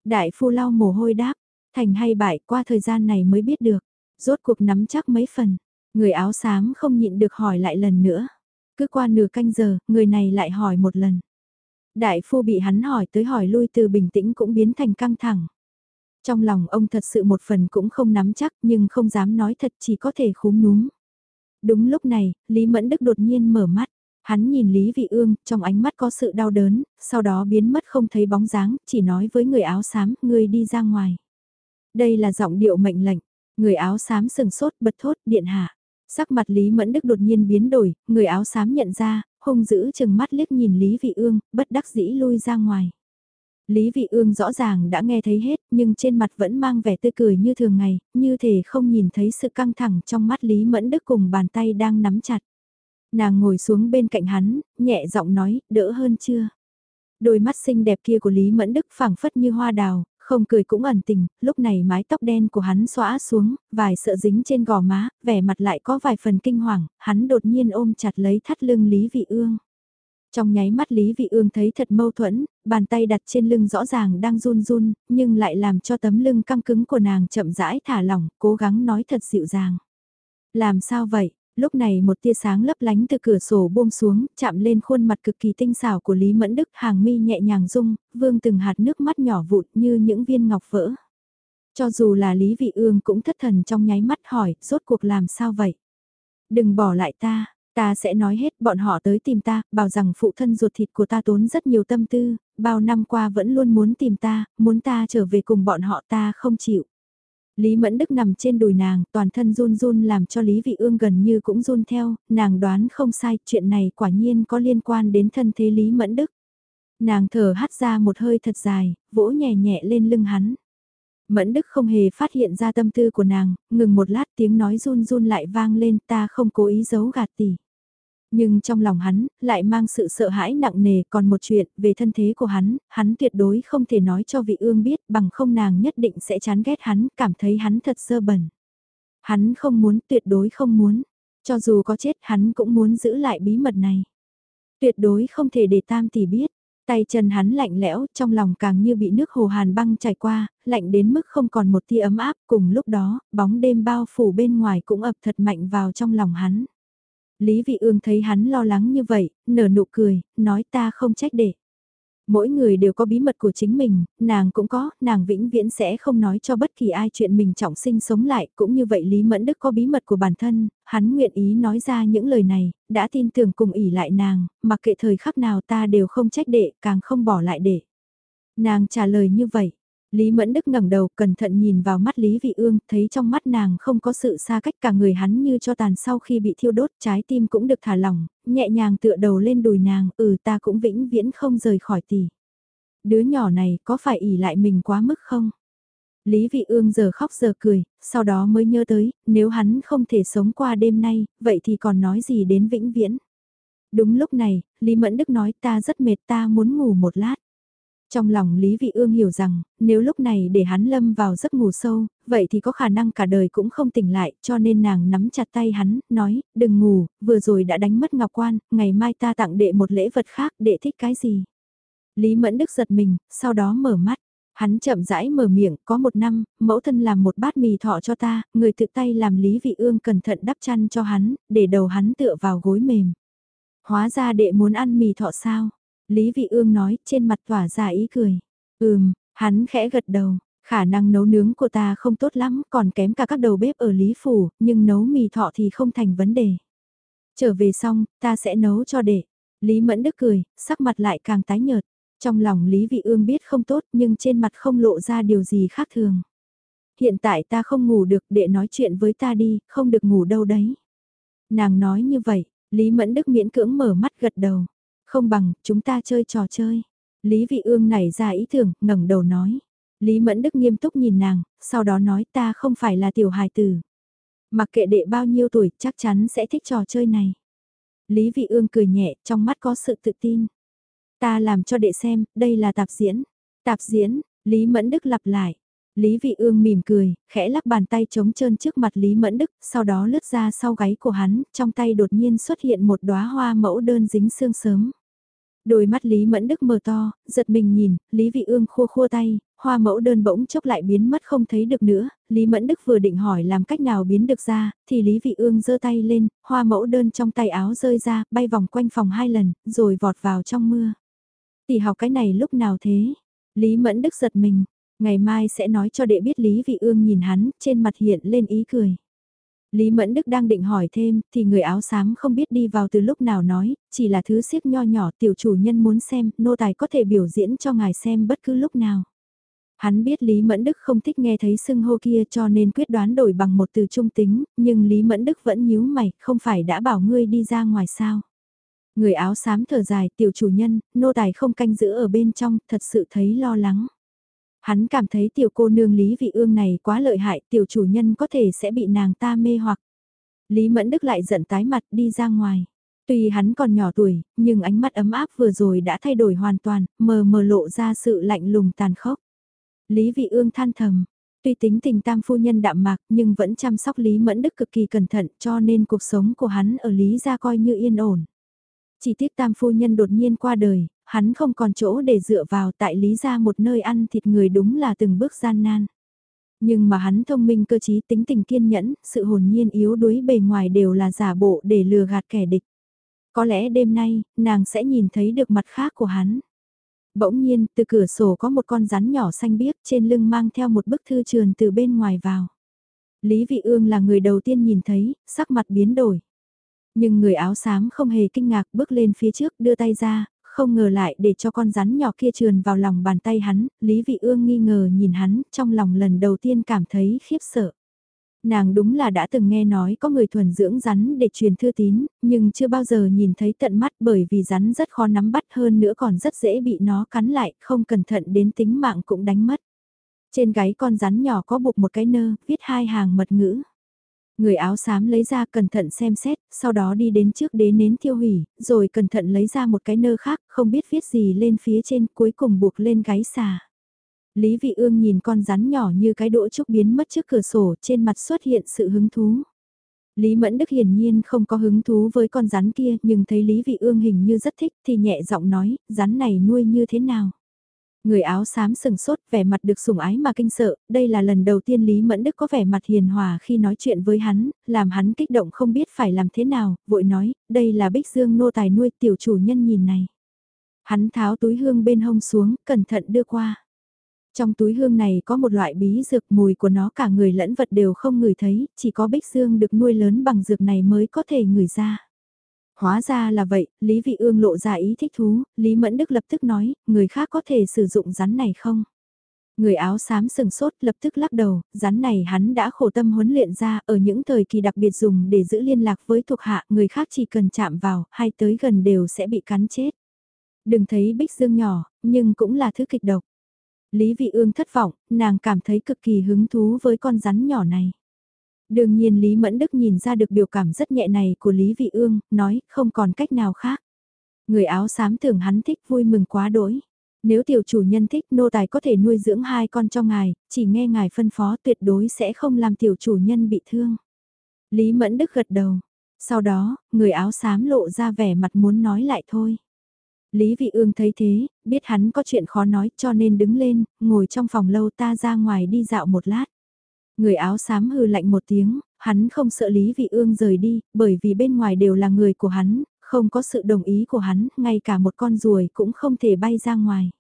Đại phu lau mồ hôi đáp, thành hay bại qua thời gian này mới biết được. Rốt cuộc nắm chắc mấy phần, người áo xám không nhịn được hỏi lại lần nữa. Cứ qua nửa canh giờ, người này lại hỏi một lần. Đại phu bị hắn hỏi tới hỏi lui từ bình tĩnh cũng biến thành căng thẳng. Trong lòng ông thật sự một phần cũng không nắm chắc nhưng không dám nói thật chỉ có thể khúm núm. Đúng lúc này, Lý Mẫn Đức đột nhiên mở mắt. Hắn nhìn Lý Vị Ương, trong ánh mắt có sự đau đớn, sau đó biến mất không thấy bóng dáng, chỉ nói với người áo xám, người đi ra ngoài. Đây là giọng điệu mệnh lệnh, người áo xám sừng sốt bật thốt điện hạ. Sắc mặt Lý Mẫn Đức đột nhiên biến đổi, người áo xám nhận ra, hung dữ chừng mắt liếc nhìn Lý Vị Ương, bất đắc dĩ lui ra ngoài. Lý Vị Ương rõ ràng đã nghe thấy hết, nhưng trên mặt vẫn mang vẻ tươi cười như thường ngày, như thể không nhìn thấy sự căng thẳng trong mắt Lý Mẫn Đức cùng bàn tay đang nắm chặt. Nàng ngồi xuống bên cạnh hắn, nhẹ giọng nói, đỡ hơn chưa? Đôi mắt xinh đẹp kia của Lý Mẫn Đức phảng phất như hoa đào, không cười cũng ẩn tình, lúc này mái tóc đen của hắn xóa xuống, vài sợ dính trên gò má, vẻ mặt lại có vài phần kinh hoàng, hắn đột nhiên ôm chặt lấy thắt lưng Lý Vị Ương. Trong nháy mắt Lý Vị Ương thấy thật mâu thuẫn, bàn tay đặt trên lưng rõ ràng đang run run, nhưng lại làm cho tấm lưng căng cứng của nàng chậm rãi thả lỏng, cố gắng nói thật dịu dàng. Làm sao vậy? Lúc này một tia sáng lấp lánh từ cửa sổ buông xuống, chạm lên khuôn mặt cực kỳ tinh xảo của Lý Mẫn Đức, hàng mi nhẹ nhàng rung, vương từng hạt nước mắt nhỏ vụt như những viên ngọc vỡ. Cho dù là Lý Vị Ương cũng thất thần trong nháy mắt hỏi, rốt cuộc làm sao vậy? Đừng bỏ lại ta, ta sẽ nói hết, bọn họ tới tìm ta, bảo rằng phụ thân ruột thịt của ta tốn rất nhiều tâm tư, bao năm qua vẫn luôn muốn tìm ta, muốn ta trở về cùng bọn họ ta không chịu. Lý Mẫn Đức nằm trên đùi nàng, toàn thân run run làm cho Lý Vị Ương gần như cũng run theo, nàng đoán không sai, chuyện này quả nhiên có liên quan đến thân thế Lý Mẫn Đức. Nàng thở hắt ra một hơi thật dài, vỗ nhẹ nhẹ lên lưng hắn. Mẫn Đức không hề phát hiện ra tâm tư của nàng, ngừng một lát tiếng nói run run lại vang lên ta không cố ý giấu gạt tỷ. Nhưng trong lòng hắn, lại mang sự sợ hãi nặng nề còn một chuyện về thân thế của hắn, hắn tuyệt đối không thể nói cho vị ương biết bằng không nàng nhất định sẽ chán ghét hắn, cảm thấy hắn thật sơ bẩn. Hắn không muốn, tuyệt đối không muốn. Cho dù có chết hắn cũng muốn giữ lại bí mật này. Tuyệt đối không thể để tam tỷ biết. Tay chân hắn lạnh lẽo, trong lòng càng như bị nước hồ hàn băng chảy qua, lạnh đến mức không còn một tia ấm áp, cùng lúc đó, bóng đêm bao phủ bên ngoài cũng ập thật mạnh vào trong lòng hắn. Lý Vị Ương thấy hắn lo lắng như vậy, nở nụ cười, nói ta không trách để. Mỗi người đều có bí mật của chính mình, nàng cũng có, nàng vĩnh viễn sẽ không nói cho bất kỳ ai chuyện mình trọng sinh sống lại, cũng như vậy Lý Mẫn Đức có bí mật của bản thân, hắn nguyện ý nói ra những lời này, đã tin tưởng cùng ỉ lại nàng, mặc kệ thời khắc nào ta đều không trách đệ, càng không bỏ lại đệ. Nàng trả lời như vậy, Lý Mẫn Đức ngẩng đầu cẩn thận nhìn vào mắt Lý Vị Ương, thấy trong mắt nàng không có sự xa cách cả người hắn như cho tàn sau khi bị thiêu đốt, trái tim cũng được thả lỏng, nhẹ nhàng tựa đầu lên đùi nàng, ừ ta cũng vĩnh viễn không rời khỏi tỷ. Đứa nhỏ này có phải ỉ lại mình quá mức không? Lý Vị Ương giờ khóc giờ cười, sau đó mới nhớ tới, nếu hắn không thể sống qua đêm nay, vậy thì còn nói gì đến vĩnh viễn. Đúng lúc này, Lý Mẫn Đức nói ta rất mệt ta muốn ngủ một lát. Trong lòng Lý Vị Ương hiểu rằng, nếu lúc này để hắn lâm vào giấc ngủ sâu, vậy thì có khả năng cả đời cũng không tỉnh lại, cho nên nàng nắm chặt tay hắn, nói, đừng ngủ, vừa rồi đã đánh mất ngọc quan, ngày mai ta tặng đệ một lễ vật khác, đệ thích cái gì. Lý Mẫn Đức giật mình, sau đó mở mắt. Hắn chậm rãi mở miệng, có một năm, mẫu thân làm một bát mì thọ cho ta, người tự tay làm Lý Vị Ương cẩn thận đắp chăn cho hắn, để đầu hắn tựa vào gối mềm. Hóa ra đệ muốn ăn mì thọ sao? Lý Vị Ương nói, trên mặt tỏa ra ý cười. Ừm, hắn khẽ gật đầu, khả năng nấu nướng của ta không tốt lắm, còn kém cả các đầu bếp ở Lý Phủ, nhưng nấu mì thọ thì không thành vấn đề. Trở về xong, ta sẽ nấu cho đệ. Lý Mẫn Đức cười, sắc mặt lại càng tái nhợt. Trong lòng Lý Vị Ương biết không tốt nhưng trên mặt không lộ ra điều gì khác thường. Hiện tại ta không ngủ được, đệ nói chuyện với ta đi, không được ngủ đâu đấy. Nàng nói như vậy, Lý Mẫn Đức miễn cưỡng mở mắt gật đầu. Không bằng, chúng ta chơi trò chơi. Lý Vị Ương nảy ra ý tưởng, ngẩng đầu nói. Lý Mẫn Đức nghiêm túc nhìn nàng, sau đó nói ta không phải là tiểu hài tử. Mặc kệ đệ bao nhiêu tuổi, chắc chắn sẽ thích trò chơi này. Lý Vị Ương cười nhẹ, trong mắt có sự tự tin. Ta làm cho đệ xem, đây là tạp diễn. Tạp diễn, Lý Mẫn Đức lặp lại. Lý Vị Ương mỉm cười, khẽ lắc bàn tay trống trơn trước mặt Lý Mẫn Đức, sau đó lướt ra sau gáy của hắn, trong tay đột nhiên xuất hiện một đóa hoa mẫu đơn dính sương sớm. Đôi mắt Lý Mẫn Đức mở to, giật mình nhìn, Lý Vị Ương khua khua tay, hoa mẫu đơn bỗng chốc lại biến mất không thấy được nữa, Lý Mẫn Đức vừa định hỏi làm cách nào biến được ra, thì Lý Vị Ương giơ tay lên, hoa mẫu đơn trong tay áo rơi ra, bay vòng quanh phòng hai lần, rồi vọt vào trong mưa. Tỷ học cái này lúc nào thế? Lý Mẫn Đức giật mình, ngày mai sẽ nói cho đệ biết Lý Vị Ương nhìn hắn, trên mặt hiện lên ý cười. Lý Mẫn Đức đang định hỏi thêm, thì người áo xám không biết đi vào từ lúc nào nói, chỉ là thứ siếc nho nhỏ tiểu chủ nhân muốn xem, nô tài có thể biểu diễn cho ngài xem bất cứ lúc nào. Hắn biết Lý Mẫn Đức không thích nghe thấy sưng hô kia cho nên quyết đoán đổi bằng một từ trung tính, nhưng Lý Mẫn Đức vẫn nhíu mày, không phải đã bảo ngươi đi ra ngoài sao. Người áo xám thở dài, tiểu chủ nhân, nô tài không canh giữ ở bên trong, thật sự thấy lo lắng. Hắn cảm thấy tiểu cô nương Lý Vị Ương này quá lợi hại, tiểu chủ nhân có thể sẽ bị nàng ta mê hoặc. Lý Mẫn Đức lại giận tái mặt đi ra ngoài. Tuy hắn còn nhỏ tuổi, nhưng ánh mắt ấm áp vừa rồi đã thay đổi hoàn toàn, mờ mờ lộ ra sự lạnh lùng tàn khốc. Lý Vị Ương than thầm, tuy tính tình tam phu nhân đạm mạc nhưng vẫn chăm sóc Lý Mẫn Đức cực kỳ cẩn thận cho nên cuộc sống của hắn ở Lý gia coi như yên ổn. Chỉ tiếc tam phu nhân đột nhiên qua đời, hắn không còn chỗ để dựa vào tại lý ra một nơi ăn thịt người đúng là từng bước gian nan. Nhưng mà hắn thông minh cơ trí tính tình kiên nhẫn, sự hồn nhiên yếu đuối bề ngoài đều là giả bộ để lừa gạt kẻ địch. Có lẽ đêm nay, nàng sẽ nhìn thấy được mặt khác của hắn. Bỗng nhiên, từ cửa sổ có một con rắn nhỏ xanh biếc trên lưng mang theo một bức thư trườn từ bên ngoài vào. Lý Vị Ương là người đầu tiên nhìn thấy, sắc mặt biến đổi. Nhưng người áo xám không hề kinh ngạc bước lên phía trước đưa tay ra, không ngờ lại để cho con rắn nhỏ kia trườn vào lòng bàn tay hắn, Lý Vị Ương nghi ngờ nhìn hắn, trong lòng lần đầu tiên cảm thấy khiếp sợ. Nàng đúng là đã từng nghe nói có người thuần dưỡng rắn để truyền thư tín, nhưng chưa bao giờ nhìn thấy tận mắt bởi vì rắn rất khó nắm bắt hơn nữa còn rất dễ bị nó cắn lại, không cẩn thận đến tính mạng cũng đánh mất. Trên gáy con rắn nhỏ có buộc một cái nơ, viết hai hàng mật ngữ. Người áo xám lấy ra cẩn thận xem xét, sau đó đi đến trước đế nến thiêu hủy, rồi cẩn thận lấy ra một cái nơ khác, không biết viết gì lên phía trên, cuối cùng buộc lên gáy xà. Lý Vị Ương nhìn con rắn nhỏ như cái đỗ trúc biến mất trước cửa sổ, trên mặt xuất hiện sự hứng thú. Lý Mẫn Đức hiển nhiên không có hứng thú với con rắn kia nhưng thấy Lý Vị Ương hình như rất thích thì nhẹ giọng nói, rắn này nuôi như thế nào. Người áo xám sừng sốt vẻ mặt được sủng ái mà kinh sợ, đây là lần đầu tiên Lý Mẫn Đức có vẻ mặt hiền hòa khi nói chuyện với hắn, làm hắn kích động không biết phải làm thế nào, vội nói, đây là Bích Dương nô tài nuôi tiểu chủ nhân nhìn này. Hắn tháo túi hương bên hông xuống, cẩn thận đưa qua. Trong túi hương này có một loại bí dược mùi của nó cả người lẫn vật đều không ngửi thấy, chỉ có Bích Dương được nuôi lớn bằng dược này mới có thể ngửi ra. Hóa ra là vậy, Lý Vị Ương lộ ra ý thích thú, Lý Mẫn Đức lập tức nói, người khác có thể sử dụng rắn này không? Người áo xám sừng sốt lập tức lắc đầu, rắn này hắn đã khổ tâm huấn luyện ra ở những thời kỳ đặc biệt dùng để giữ liên lạc với thuộc hạ, người khác chỉ cần chạm vào, hay tới gần đều sẽ bị cắn chết. Đừng thấy bích dương nhỏ, nhưng cũng là thứ kịch độc. Lý Vị Ương thất vọng, nàng cảm thấy cực kỳ hứng thú với con rắn nhỏ này. Đương nhiên Lý Mẫn Đức nhìn ra được biểu cảm rất nhẹ này của Lý Vị Ương, nói không còn cách nào khác. Người áo xám tưởng hắn thích vui mừng quá đỗi. Nếu tiểu chủ nhân thích nô tài có thể nuôi dưỡng hai con cho ngài, chỉ nghe ngài phân phó tuyệt đối sẽ không làm tiểu chủ nhân bị thương. Lý Mẫn Đức gật đầu. Sau đó, người áo xám lộ ra vẻ mặt muốn nói lại thôi. Lý Vị Ương thấy thế, biết hắn có chuyện khó nói cho nên đứng lên, ngồi trong phòng lâu ta ra ngoài đi dạo một lát. Người áo xám hừ lạnh một tiếng, hắn không sợ Lý Vị Ương rời đi, bởi vì bên ngoài đều là người của hắn, không có sự đồng ý của hắn, ngay cả một con ruồi cũng không thể bay ra ngoài.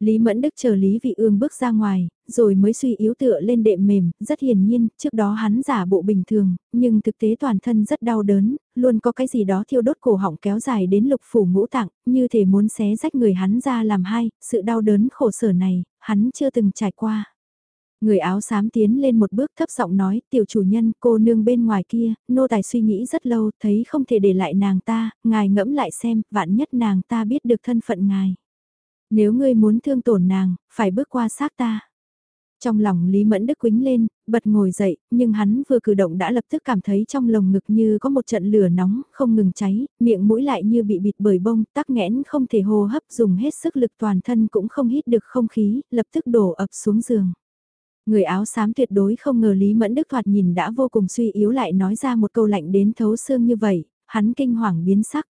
Lý Mẫn Đức chờ Lý Vị Ương bước ra ngoài, rồi mới suy yếu tựa lên đệm mềm, rất hiển nhiên, trước đó hắn giả bộ bình thường, nhưng thực tế toàn thân rất đau đớn, luôn có cái gì đó thiêu đốt cổ họng kéo dài đến lục phủ ngũ tạng, như thể muốn xé rách người hắn ra làm hai, sự đau đớn khổ sở này, hắn chưa từng trải qua. Người áo xám tiến lên một bước thấp giọng nói, tiểu chủ nhân, cô nương bên ngoài kia, nô tài suy nghĩ rất lâu, thấy không thể để lại nàng ta, ngài ngẫm lại xem, vạn nhất nàng ta biết được thân phận ngài. Nếu ngươi muốn thương tổn nàng, phải bước qua xác ta. Trong lòng Lý Mẫn Đức quính lên, bật ngồi dậy, nhưng hắn vừa cử động đã lập tức cảm thấy trong lồng ngực như có một trận lửa nóng, không ngừng cháy, miệng mũi lại như bị bịt bởi bông, tắc nghẽn không thể hô hấp dùng hết sức lực toàn thân cũng không hít được không khí, lập tức đổ ập xuống giường. Người áo xám tuyệt đối không ngờ Lý Mẫn Đức thoạt nhìn đã vô cùng suy yếu lại nói ra một câu lạnh đến thấu xương như vậy, hắn kinh hoàng biến sắc.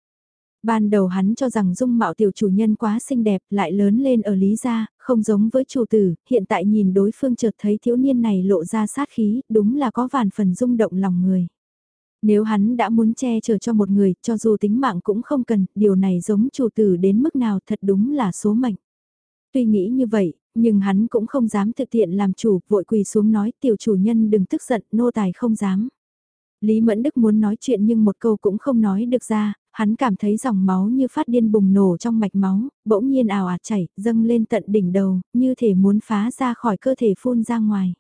Ban đầu hắn cho rằng dung mạo tiểu chủ nhân quá xinh đẹp lại lớn lên ở Lý Gia, không giống với chủ tử, hiện tại nhìn đối phương chợt thấy thiếu niên này lộ ra sát khí, đúng là có vàn phần rung động lòng người. Nếu hắn đã muốn che chở cho một người, cho dù tính mạng cũng không cần, điều này giống chủ tử đến mức nào thật đúng là số mệnh. Tuy nghĩ như vậy, nhưng hắn cũng không dám thực tiện làm chủ, vội quỳ xuống nói tiểu chủ nhân đừng tức giận, nô tài không dám. Lý Mẫn Đức muốn nói chuyện nhưng một câu cũng không nói được ra, hắn cảm thấy dòng máu như phát điên bùng nổ trong mạch máu, bỗng nhiên ảo ạt chảy, dâng lên tận đỉnh đầu, như thể muốn phá ra khỏi cơ thể phun ra ngoài.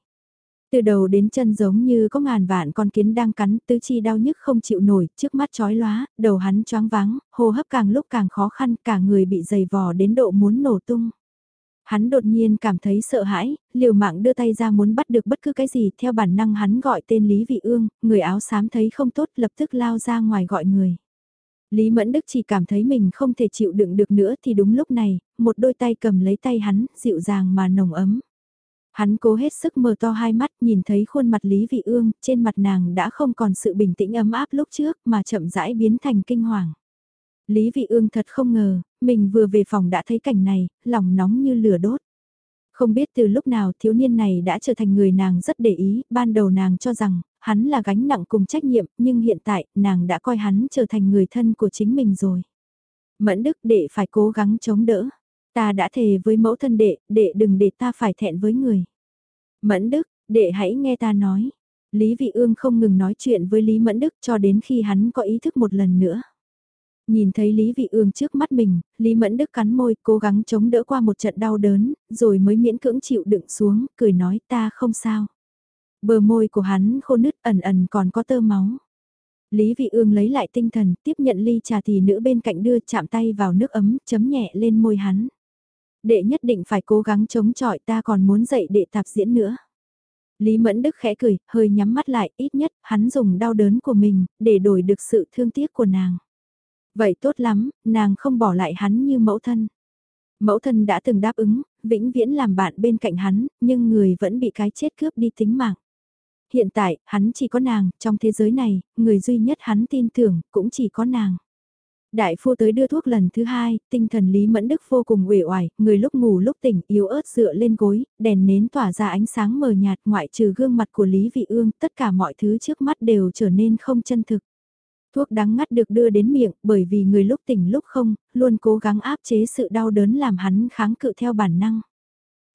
Từ đầu đến chân giống như có ngàn vạn con kiến đang cắn, tứ chi đau nhức không chịu nổi, trước mắt chói lóa, đầu hắn choáng váng, hô hấp càng lúc càng khó khăn, cả người bị dày vò đến độ muốn nổ tung. Hắn đột nhiên cảm thấy sợ hãi, liều mạng đưa tay ra muốn bắt được bất cứ cái gì, theo bản năng hắn gọi tên Lý Vị Ương, người áo xám thấy không tốt lập tức lao ra ngoài gọi người. Lý Mẫn Đức chỉ cảm thấy mình không thể chịu đựng được nữa thì đúng lúc này, một đôi tay cầm lấy tay hắn, dịu dàng mà nồng ấm. Hắn cố hết sức mở to hai mắt nhìn thấy khuôn mặt Lý Vị Ương, trên mặt nàng đã không còn sự bình tĩnh ấm áp lúc trước mà chậm rãi biến thành kinh hoàng. Lý Vị Ương thật không ngờ, mình vừa về phòng đã thấy cảnh này, lòng nóng như lửa đốt. Không biết từ lúc nào thiếu niên này đã trở thành người nàng rất để ý, ban đầu nàng cho rằng, hắn là gánh nặng cùng trách nhiệm, nhưng hiện tại, nàng đã coi hắn trở thành người thân của chính mình rồi. Mẫn Đức đệ phải cố gắng chống đỡ. Ta đã thề với mẫu thân đệ, đệ đừng để ta phải thẹn với người. Mẫn Đức, đệ hãy nghe ta nói. Lý Vị Ương không ngừng nói chuyện với Lý Mẫn Đức cho đến khi hắn có ý thức một lần nữa. Nhìn thấy Lý Vị Ương trước mắt mình, Lý Mẫn Đức cắn môi, cố gắng chống đỡ qua một trận đau đớn, rồi mới miễn cưỡng chịu đựng xuống, cười nói ta không sao. Bờ môi của hắn khô nứt ẩn ẩn còn có tơ máu. Lý Vị Ương lấy lại tinh thần, tiếp nhận ly trà thì nữ bên cạnh đưa chạm tay vào nước ấm, chấm nhẹ lên môi hắn. Đệ nhất định phải cố gắng chống chọi ta còn muốn dạy đệ tạp diễn nữa. Lý Mẫn Đức khẽ cười, hơi nhắm mắt lại, ít nhất, hắn dùng đau đớn của mình, để đổi được sự thương tiếc của nàng. Vậy tốt lắm, nàng không bỏ lại hắn như mẫu thân. Mẫu thân đã từng đáp ứng, vĩnh viễn làm bạn bên cạnh hắn, nhưng người vẫn bị cái chết cướp đi tính mạng. hiện tại, hắn chỉ có nàng, trong thế giới này, người duy nhất hắn tin tưởng, cũng chỉ có nàng. Đại phu tới đưa thuốc lần thứ hai, tinh thần Lý Mẫn Đức vô cùng uể oải, người lúc ngủ lúc tỉnh, yếu ớt dựa lên gối, đèn nến tỏa ra ánh sáng mờ nhạt, ngoại trừ gương mặt của Lý Vị Ương, tất cả mọi thứ trước mắt đều trở nên không chân thực. Thuốc đắng ngắt được đưa đến miệng, bởi vì người lúc tỉnh lúc không, luôn cố gắng áp chế sự đau đớn làm hắn kháng cự theo bản năng.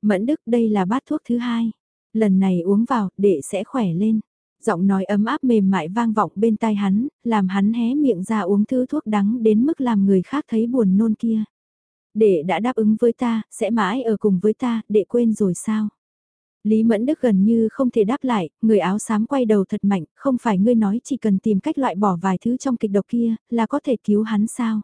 Mẫn Đức đây là bát thuốc thứ hai. Lần này uống vào, để sẽ khỏe lên. Giọng nói ấm áp mềm mại vang vọng bên tai hắn, làm hắn hé miệng ra uống thứ thuốc đắng đến mức làm người khác thấy buồn nôn kia. Đệ đã đáp ứng với ta, sẽ mãi ở cùng với ta, đệ quên rồi sao? Lý Mẫn Đức gần như không thể đáp lại, người áo xám quay đầu thật mạnh, không phải ngươi nói chỉ cần tìm cách loại bỏ vài thứ trong kịch độc kia, là có thể cứu hắn sao?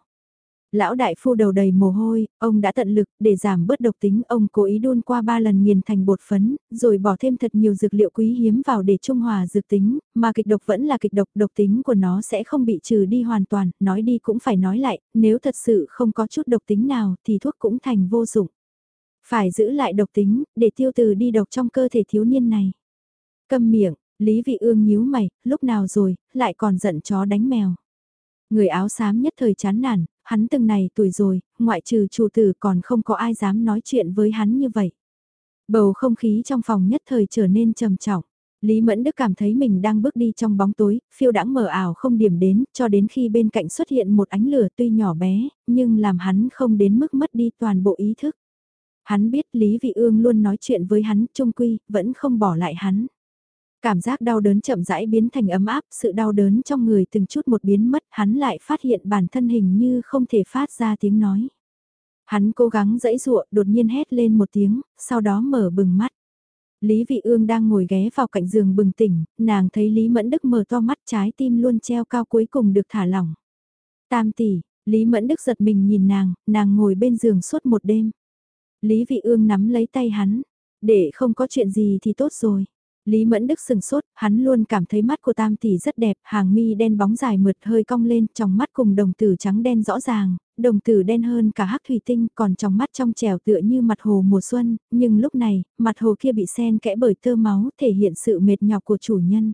Lão đại phu đầu đầy mồ hôi, ông đã tận lực để giảm bớt độc tính, ông cố ý đun qua ba lần nghiền thành bột phấn, rồi bỏ thêm thật nhiều dược liệu quý hiếm vào để trung hòa dược tính, mà kịch độc vẫn là kịch độc, độc tính của nó sẽ không bị trừ đi hoàn toàn, nói đi cũng phải nói lại, nếu thật sự không có chút độc tính nào thì thuốc cũng thành vô dụng. Phải giữ lại độc tính, để tiêu từ đi độc trong cơ thể thiếu niên này. Câm miệng, Lý Vị Ương nhíu mày, lúc nào rồi, lại còn giận chó đánh mèo. Người áo xám nhất thời chán nản, hắn từng này tuổi rồi, ngoại trừ chủ tử còn không có ai dám nói chuyện với hắn như vậy. Bầu không khí trong phòng nhất thời trở nên trầm trọng. Lý Mẫn Đức cảm thấy mình đang bước đi trong bóng tối, phiêu đãng mờ ảo không điểm đến, cho đến khi bên cạnh xuất hiện một ánh lửa tuy nhỏ bé, nhưng làm hắn không đến mức mất đi toàn bộ ý thức. Hắn biết Lý Vị Ương luôn nói chuyện với hắn, trung quy, vẫn không bỏ lại hắn. Cảm giác đau đớn chậm rãi biến thành ấm áp, sự đau đớn trong người từng chút một biến mất, hắn lại phát hiện bản thân hình như không thể phát ra tiếng nói. Hắn cố gắng dẫy dụa, đột nhiên hét lên một tiếng, sau đó mở bừng mắt. Lý Vị Ương đang ngồi ghé vào cạnh giường bừng tỉnh, nàng thấy Lý Mẫn Đức mở to mắt trái tim luôn treo cao cuối cùng được thả lỏng. Tam tỷ, Lý Mẫn Đức giật mình nhìn nàng, nàng ngồi bên giường suốt một đêm. Lý Vị Ương nắm lấy tay hắn, để không có chuyện gì thì tốt rồi. Lý Mẫn Đức sừng sốt, hắn luôn cảm thấy mắt của Tam Tỷ rất đẹp, hàng mi đen bóng dài mượt hơi cong lên, trong mắt cùng đồng tử trắng đen rõ ràng, đồng tử đen hơn cả hắc thủy tinh, còn trong mắt trong trẻo tựa như mặt hồ mùa xuân, nhưng lúc này, mặt hồ kia bị sen kẽ bởi tơ máu, thể hiện sự mệt nhọc của chủ nhân.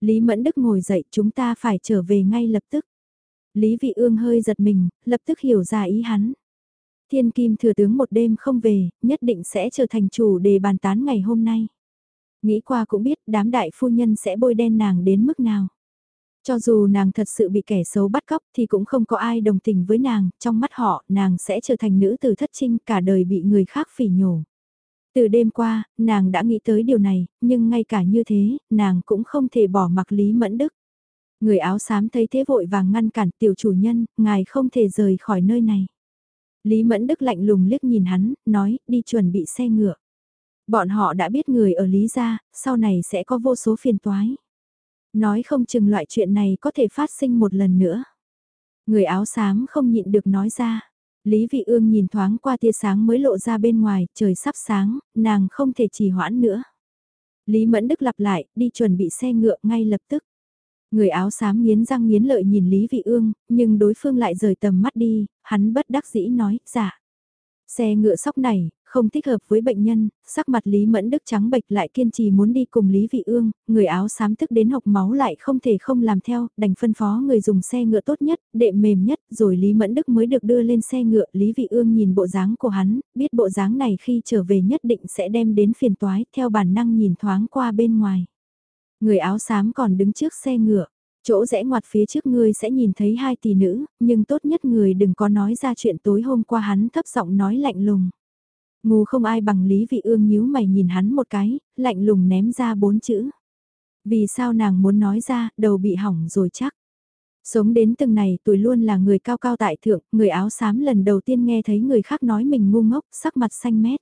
Lý Mẫn Đức ngồi dậy, chúng ta phải trở về ngay lập tức. Lý Vị Ương hơi giật mình, lập tức hiểu ra ý hắn. Thiên Kim thừa tướng một đêm không về, nhất định sẽ trở thành chủ đề bàn tán ngày hôm nay. Nghĩ qua cũng biết đám đại phu nhân sẽ bôi đen nàng đến mức nào. Cho dù nàng thật sự bị kẻ xấu bắt cóc thì cũng không có ai đồng tình với nàng, trong mắt họ nàng sẽ trở thành nữ tử thất trinh cả đời bị người khác phỉ nhổ. Từ đêm qua, nàng đã nghĩ tới điều này, nhưng ngay cả như thế, nàng cũng không thể bỏ mặc Lý Mẫn Đức. Người áo xám thấy thế vội vàng ngăn cản tiểu chủ nhân, ngài không thể rời khỏi nơi này. Lý Mẫn Đức lạnh lùng liếc nhìn hắn, nói, đi chuẩn bị xe ngựa. Bọn họ đã biết người ở Lý Gia, sau này sẽ có vô số phiền toái. Nói không chừng loại chuyện này có thể phát sinh một lần nữa. Người áo xám không nhịn được nói ra. Lý Vị Ương nhìn thoáng qua tia sáng mới lộ ra bên ngoài, trời sắp sáng, nàng không thể trì hoãn nữa. Lý Mẫn Đức lặp lại, đi chuẩn bị xe ngựa ngay lập tức. Người áo xám nghiến răng nghiến lợi nhìn Lý Vị Ương, nhưng đối phương lại rời tầm mắt đi, hắn bất đắc dĩ nói, dạ. Xe ngựa sóc này, không thích hợp với bệnh nhân, sắc mặt Lý Mẫn Đức trắng bệch lại kiên trì muốn đi cùng Lý Vị Ương, người áo xám thức đến học máu lại không thể không làm theo, đành phân phó người dùng xe ngựa tốt nhất, đệm mềm nhất, rồi Lý Mẫn Đức mới được đưa lên xe ngựa, Lý Vị Ương nhìn bộ dáng của hắn, biết bộ dáng này khi trở về nhất định sẽ đem đến phiền toái, theo bản năng nhìn thoáng qua bên ngoài. Người áo xám còn đứng trước xe ngựa, chỗ rẽ ngoặt phía trước ngươi sẽ nhìn thấy hai tỷ nữ, nhưng tốt nhất người đừng có nói ra chuyện tối hôm qua hắn thấp giọng nói lạnh lùng. Ngu không ai bằng Lý Vị Ương nhíu mày nhìn hắn một cái, lạnh lùng ném ra bốn chữ. Vì sao nàng muốn nói ra, đầu bị hỏng rồi chắc. Sống đến từng này tuổi luôn là người cao cao tại thượng, người áo xám lần đầu tiên nghe thấy người khác nói mình ngu ngốc, sắc mặt xanh mét.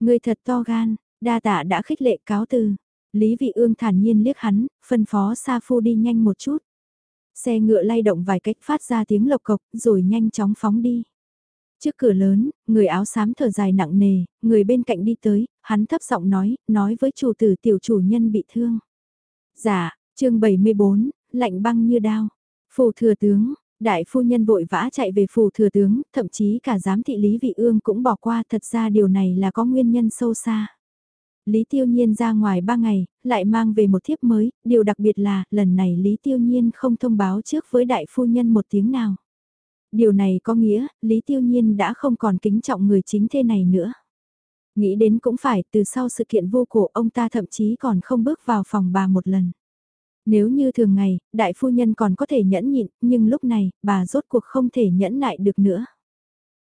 Người thật to gan, đa tạ đã khích lệ cáo từ. Lý Vị Ương thản nhiên liếc hắn, phân phó Sa Phu đi nhanh một chút. Xe ngựa lay động vài cách phát ra tiếng lộc cộc, rồi nhanh chóng phóng đi. Trước cửa lớn, người áo xám thở dài nặng nề, người bên cạnh đi tới, hắn thấp giọng nói, nói với chủ tử tiểu chủ nhân bị thương. Dạ, chương 74, lạnh băng như đao. Phù thừa tướng, đại phu nhân vội vã chạy về phù thừa tướng, thậm chí cả giám thị Lý Vị Ương cũng bỏ qua thật ra điều này là có nguyên nhân sâu xa. Lý Tiêu Nhiên ra ngoài ba ngày, lại mang về một thiếp mới, điều đặc biệt là, lần này Lý Tiêu Nhiên không thông báo trước với đại phu nhân một tiếng nào. Điều này có nghĩa, Lý Tiêu Nhiên đã không còn kính trọng người chính thế này nữa. Nghĩ đến cũng phải, từ sau sự kiện vô cổ ông ta thậm chí còn không bước vào phòng bà một lần. Nếu như thường ngày, đại phu nhân còn có thể nhẫn nhịn, nhưng lúc này, bà rốt cuộc không thể nhẫn nại được nữa.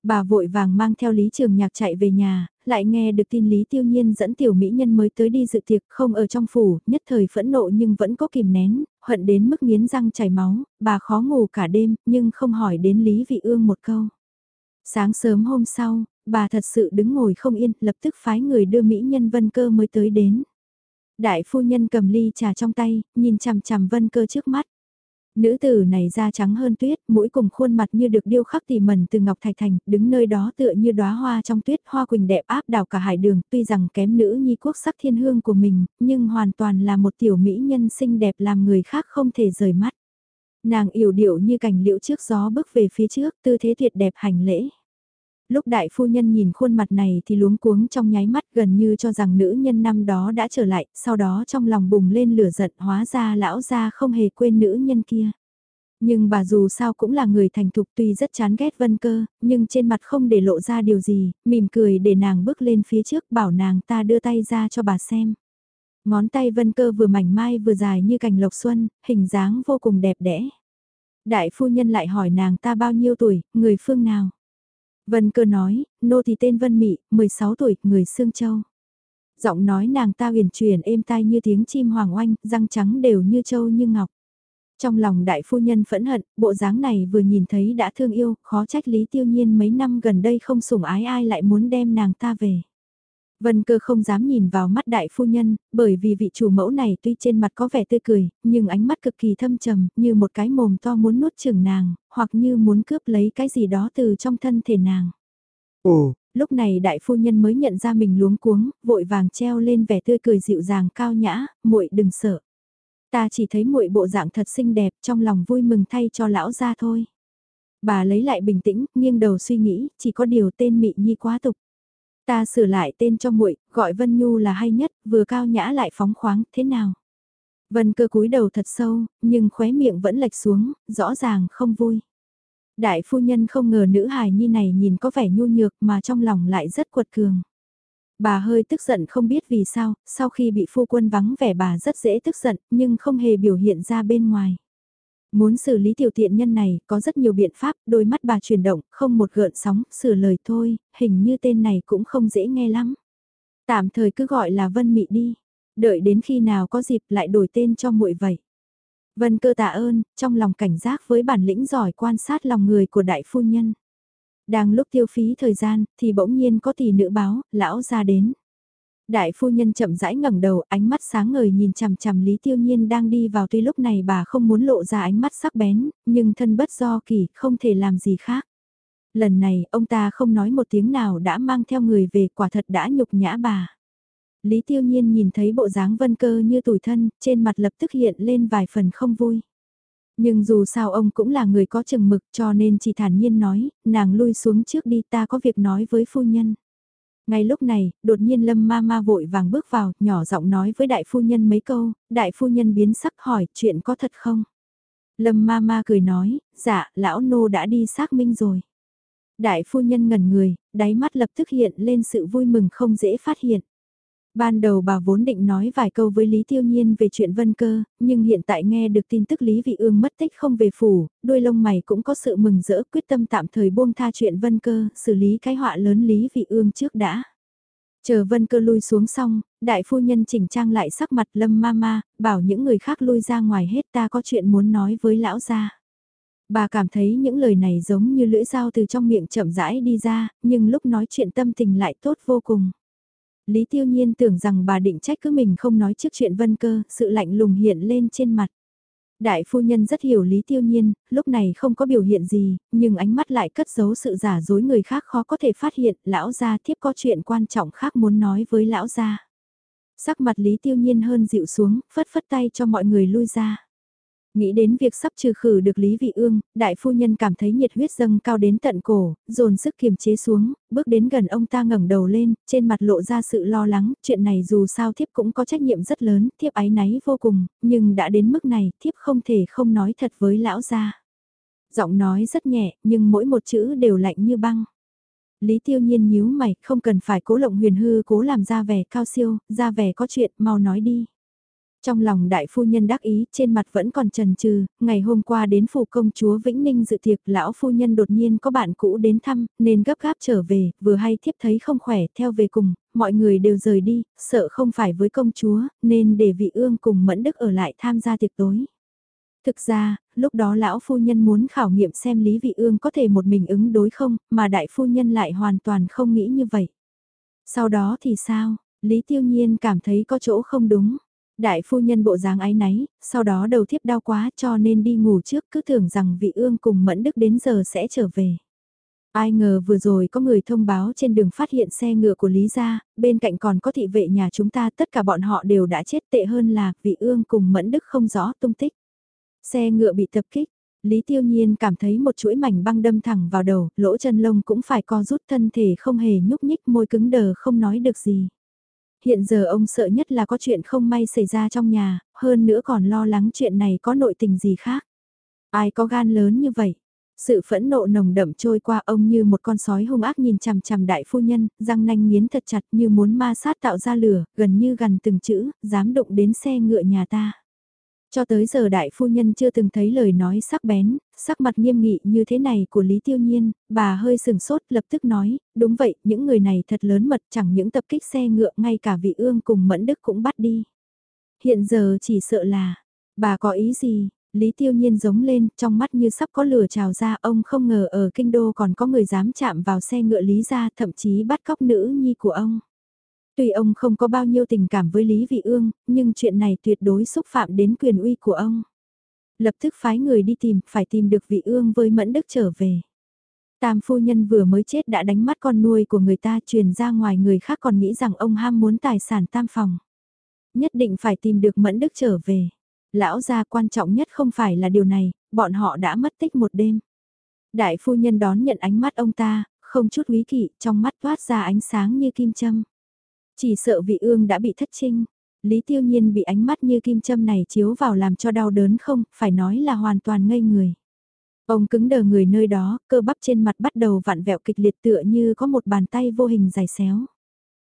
Bà vội vàng mang theo Lý Trường Nhạc chạy về nhà, lại nghe được tin Lý Tiêu Nhiên dẫn tiểu mỹ nhân mới tới đi dự tiệc không ở trong phủ, nhất thời phẫn nộ nhưng vẫn có kìm nén, hận đến mức nghiến răng chảy máu, bà khó ngủ cả đêm nhưng không hỏi đến Lý Vị Ương một câu. Sáng sớm hôm sau, bà thật sự đứng ngồi không yên, lập tức phái người đưa mỹ nhân Vân Cơ mới tới đến. Đại phu nhân cầm ly trà trong tay, nhìn chằm chằm Vân Cơ trước mắt. Nữ tử này da trắng hơn tuyết, mũi cùng khuôn mặt như được điêu khắc tỉ mẩn từ ngọc thạch thành, đứng nơi đó tựa như đóa hoa trong tuyết, hoa quỳnh đẹp áp đảo cả hải đường, tuy rằng kém nữ nhi quốc sắc thiên hương của mình, nhưng hoàn toàn là một tiểu mỹ nhân xinh đẹp làm người khác không thể rời mắt. Nàng yểu điệu như cành liễu trước gió bước về phía trước, tư thế tuyệt đẹp hành lễ lúc đại phu nhân nhìn khuôn mặt này thì luống cuống trong nháy mắt gần như cho rằng nữ nhân năm đó đã trở lại, sau đó trong lòng bùng lên lửa giận hóa ra lão gia không hề quên nữ nhân kia. Nhưng bà dù sao cũng là người thành thục tuy rất chán ghét vân cơ, nhưng trên mặt không để lộ ra điều gì, mỉm cười để nàng bước lên phía trước bảo nàng ta đưa tay ra cho bà xem. Ngón tay vân cơ vừa mảnh mai vừa dài như cành lộc xuân, hình dáng vô cùng đẹp đẽ. Đại phu nhân lại hỏi nàng ta bao nhiêu tuổi, người phương nào. Vân cơ nói, nô thì tên Vân Mị, 16 tuổi, người Sương Châu. Giọng nói nàng ta huyền truyền êm tai như tiếng chim hoàng oanh, răng trắng đều như châu như ngọc. Trong lòng đại phu nhân phẫn hận, bộ dáng này vừa nhìn thấy đã thương yêu, khó trách Lý Tiêu Nhiên mấy năm gần đây không sủng ái ai lại muốn đem nàng ta về. Vân cơ không dám nhìn vào mắt đại phu nhân, bởi vì vị chủ mẫu này tuy trên mặt có vẻ tươi cười, nhưng ánh mắt cực kỳ thâm trầm, như một cái mồm to muốn nuốt chửng nàng, hoặc như muốn cướp lấy cái gì đó từ trong thân thể nàng. Ồ, lúc này đại phu nhân mới nhận ra mình luống cuống, vội vàng treo lên vẻ tươi cười dịu dàng cao nhã, muội đừng sợ. Ta chỉ thấy muội bộ dạng thật xinh đẹp, trong lòng vui mừng thay cho lão gia thôi. Bà lấy lại bình tĩnh, nghiêng đầu suy nghĩ, chỉ có điều tên Mị Nhi quá tục. Ta sửa lại tên cho muội, gọi Vân Nhu là hay nhất, vừa cao nhã lại phóng khoáng, thế nào? Vân cơ cúi đầu thật sâu, nhưng khóe miệng vẫn lệch xuống, rõ ràng không vui. Đại phu nhân không ngờ nữ hài nhi này nhìn có vẻ nhu nhược mà trong lòng lại rất quật cường. Bà hơi tức giận không biết vì sao, sau khi bị phu quân vắng vẻ bà rất dễ tức giận nhưng không hề biểu hiện ra bên ngoài. Muốn xử lý tiểu tiện nhân này, có rất nhiều biện pháp, đôi mắt bà chuyển động, không một gợn sóng, sửa lời thôi, hình như tên này cũng không dễ nghe lắm. Tạm thời cứ gọi là Vân Mị đi, đợi đến khi nào có dịp lại đổi tên cho muội vậy. Vân cơ tạ ơn, trong lòng cảnh giác với bản lĩnh giỏi quan sát lòng người của đại phu nhân. Đang lúc tiêu phí thời gian, thì bỗng nhiên có tỷ nữ báo, lão ra đến. Đại phu nhân chậm rãi ngẩng đầu, ánh mắt sáng ngời nhìn chằm chằm Lý Tiêu Nhiên đang đi vào tuy lúc này bà không muốn lộ ra ánh mắt sắc bén, nhưng thân bất do kỳ, không thể làm gì khác. Lần này, ông ta không nói một tiếng nào đã mang theo người về quả thật đã nhục nhã bà. Lý Tiêu Nhiên nhìn thấy bộ dáng vân cơ như tủi thân, trên mặt lập tức hiện lên vài phần không vui. Nhưng dù sao ông cũng là người có chừng mực cho nên chỉ thản nhiên nói, nàng lui xuống trước đi ta có việc nói với phu nhân. Ngay lúc này, đột nhiên Lâm ma ma vội vàng bước vào, nhỏ giọng nói với đại phu nhân mấy câu, đại phu nhân biến sắc hỏi chuyện có thật không? Lâm ma ma cười nói, dạ, lão nô đã đi xác minh rồi. Đại phu nhân ngẩn người, đáy mắt lập tức hiện lên sự vui mừng không dễ phát hiện. Ban đầu bà vốn định nói vài câu với Lý Tiêu Nhiên về chuyện vân cơ, nhưng hiện tại nghe được tin tức Lý Vị Ương mất tích không về phủ, đôi lông mày cũng có sự mừng rỡ quyết tâm tạm thời buông tha chuyện vân cơ, xử lý cái họa lớn Lý Vị Ương trước đã. Chờ vân cơ lui xuống xong, đại phu nhân chỉnh trang lại sắc mặt lâm ma ma, bảo những người khác lui ra ngoài hết ta có chuyện muốn nói với lão gia. Bà cảm thấy những lời này giống như lưỡi dao từ trong miệng chậm rãi đi ra, nhưng lúc nói chuyện tâm tình lại tốt vô cùng. Lý Tiêu Nhiên tưởng rằng bà định trách cứ mình không nói trước chuyện vân cơ, sự lạnh lùng hiện lên trên mặt. Đại phu nhân rất hiểu Lý Tiêu Nhiên, lúc này không có biểu hiện gì, nhưng ánh mắt lại cất giấu sự giả dối người khác khó có thể phát hiện, lão gia thiếp có chuyện quan trọng khác muốn nói với lão gia. Sắc mặt Lý Tiêu Nhiên hơn dịu xuống, phất phất tay cho mọi người lui ra. Nghĩ đến việc sắp trừ khử được Lý Vị Ương, đại phu nhân cảm thấy nhiệt huyết dâng cao đến tận cổ, dồn sức kiềm chế xuống, bước đến gần ông ta ngẩng đầu lên, trên mặt lộ ra sự lo lắng, chuyện này dù sao thiếp cũng có trách nhiệm rất lớn, thiếp ái náy vô cùng, nhưng đã đến mức này, thiếp không thể không nói thật với lão gia. Giọng nói rất nhẹ, nhưng mỗi một chữ đều lạnh như băng. Lý Tiêu Nhiên nhíu mày, không cần phải cố lộng huyền hư cố làm ra vẻ cao siêu, ra vẻ có chuyện, mau nói đi. Trong lòng đại phu nhân đắc ý, trên mặt vẫn còn trần trừ, ngày hôm qua đến phủ công chúa Vĩnh Ninh dự tiệc, lão phu nhân đột nhiên có bạn cũ đến thăm, nên gấp gáp trở về, vừa hay thiếp thấy không khỏe, theo về cùng, mọi người đều rời đi, sợ không phải với công chúa, nên để vị ương cùng Mẫn Đức ở lại tham gia tiệc tối. Thực ra, lúc đó lão phu nhân muốn khảo nghiệm xem Lý Vị Ương có thể một mình ứng đối không, mà đại phu nhân lại hoàn toàn không nghĩ như vậy. Sau đó thì sao, Lý Tiêu Nhiên cảm thấy có chỗ không đúng. Đại phu nhân bộ dáng ái náy, sau đó đầu thiếp đau quá cho nên đi ngủ trước cứ tưởng rằng vị ương cùng mẫn đức đến giờ sẽ trở về. Ai ngờ vừa rồi có người thông báo trên đường phát hiện xe ngựa của Lý Gia, bên cạnh còn có thị vệ nhà chúng ta tất cả bọn họ đều đã chết tệ hơn là vị ương cùng mẫn đức không rõ tung tích. Xe ngựa bị tập kích, Lý Tiêu Nhiên cảm thấy một chuỗi mảnh băng đâm thẳng vào đầu, lỗ chân lông cũng phải co rút thân thể không hề nhúc nhích môi cứng đờ không nói được gì hiện giờ ông sợ nhất là có chuyện không may xảy ra trong nhà, hơn nữa còn lo lắng chuyện này có nội tình gì khác. Ai có gan lớn như vậy? Sự phẫn nộ nồng đậm trôi qua ông như một con sói hung ác nhìn chằm chằm đại phu nhân, răng nanh nghiến thật chặt như muốn ma sát tạo ra lửa, gần như gần từng chữ, dám đụng đến xe ngựa nhà ta. Cho tới giờ đại phu nhân chưa từng thấy lời nói sắc bén, sắc mặt nghiêm nghị như thế này của Lý Tiêu Nhiên, bà hơi sừng sốt lập tức nói, đúng vậy, những người này thật lớn mật chẳng những tập kích xe ngựa ngay cả vị ương cùng Mẫn Đức cũng bắt đi. Hiện giờ chỉ sợ là, bà có ý gì? Lý Tiêu Nhiên giống lên, trong mắt như sắp có lửa trào ra, ông không ngờ ở kinh đô còn có người dám chạm vào xe ngựa Lý ra, thậm chí bắt cóc nữ nhi của ông. Tuy ông không có bao nhiêu tình cảm với Lý Vị Ương, nhưng chuyện này tuyệt đối xúc phạm đến quyền uy của ông. Lập tức phái người đi tìm, phải tìm được Vị Ương với Mẫn Đức trở về. Tam phu nhân vừa mới chết đã đánh mắt con nuôi của người ta truyền ra ngoài người khác còn nghĩ rằng ông ham muốn tài sản tam phòng. Nhất định phải tìm được Mẫn Đức trở về. Lão gia quan trọng nhất không phải là điều này, bọn họ đã mất tích một đêm. Đại phu nhân đón nhận ánh mắt ông ta, không chút quý kỵ, trong mắt toát ra ánh sáng như kim châm. Chỉ sợ vị ương đã bị thất trinh. Lý tiêu nhiên bị ánh mắt như kim châm này chiếu vào làm cho đau đớn không, phải nói là hoàn toàn ngây người. Ông cứng đờ người nơi đó, cơ bắp trên mặt bắt đầu vặn vẹo kịch liệt tựa như có một bàn tay vô hình dài xéo.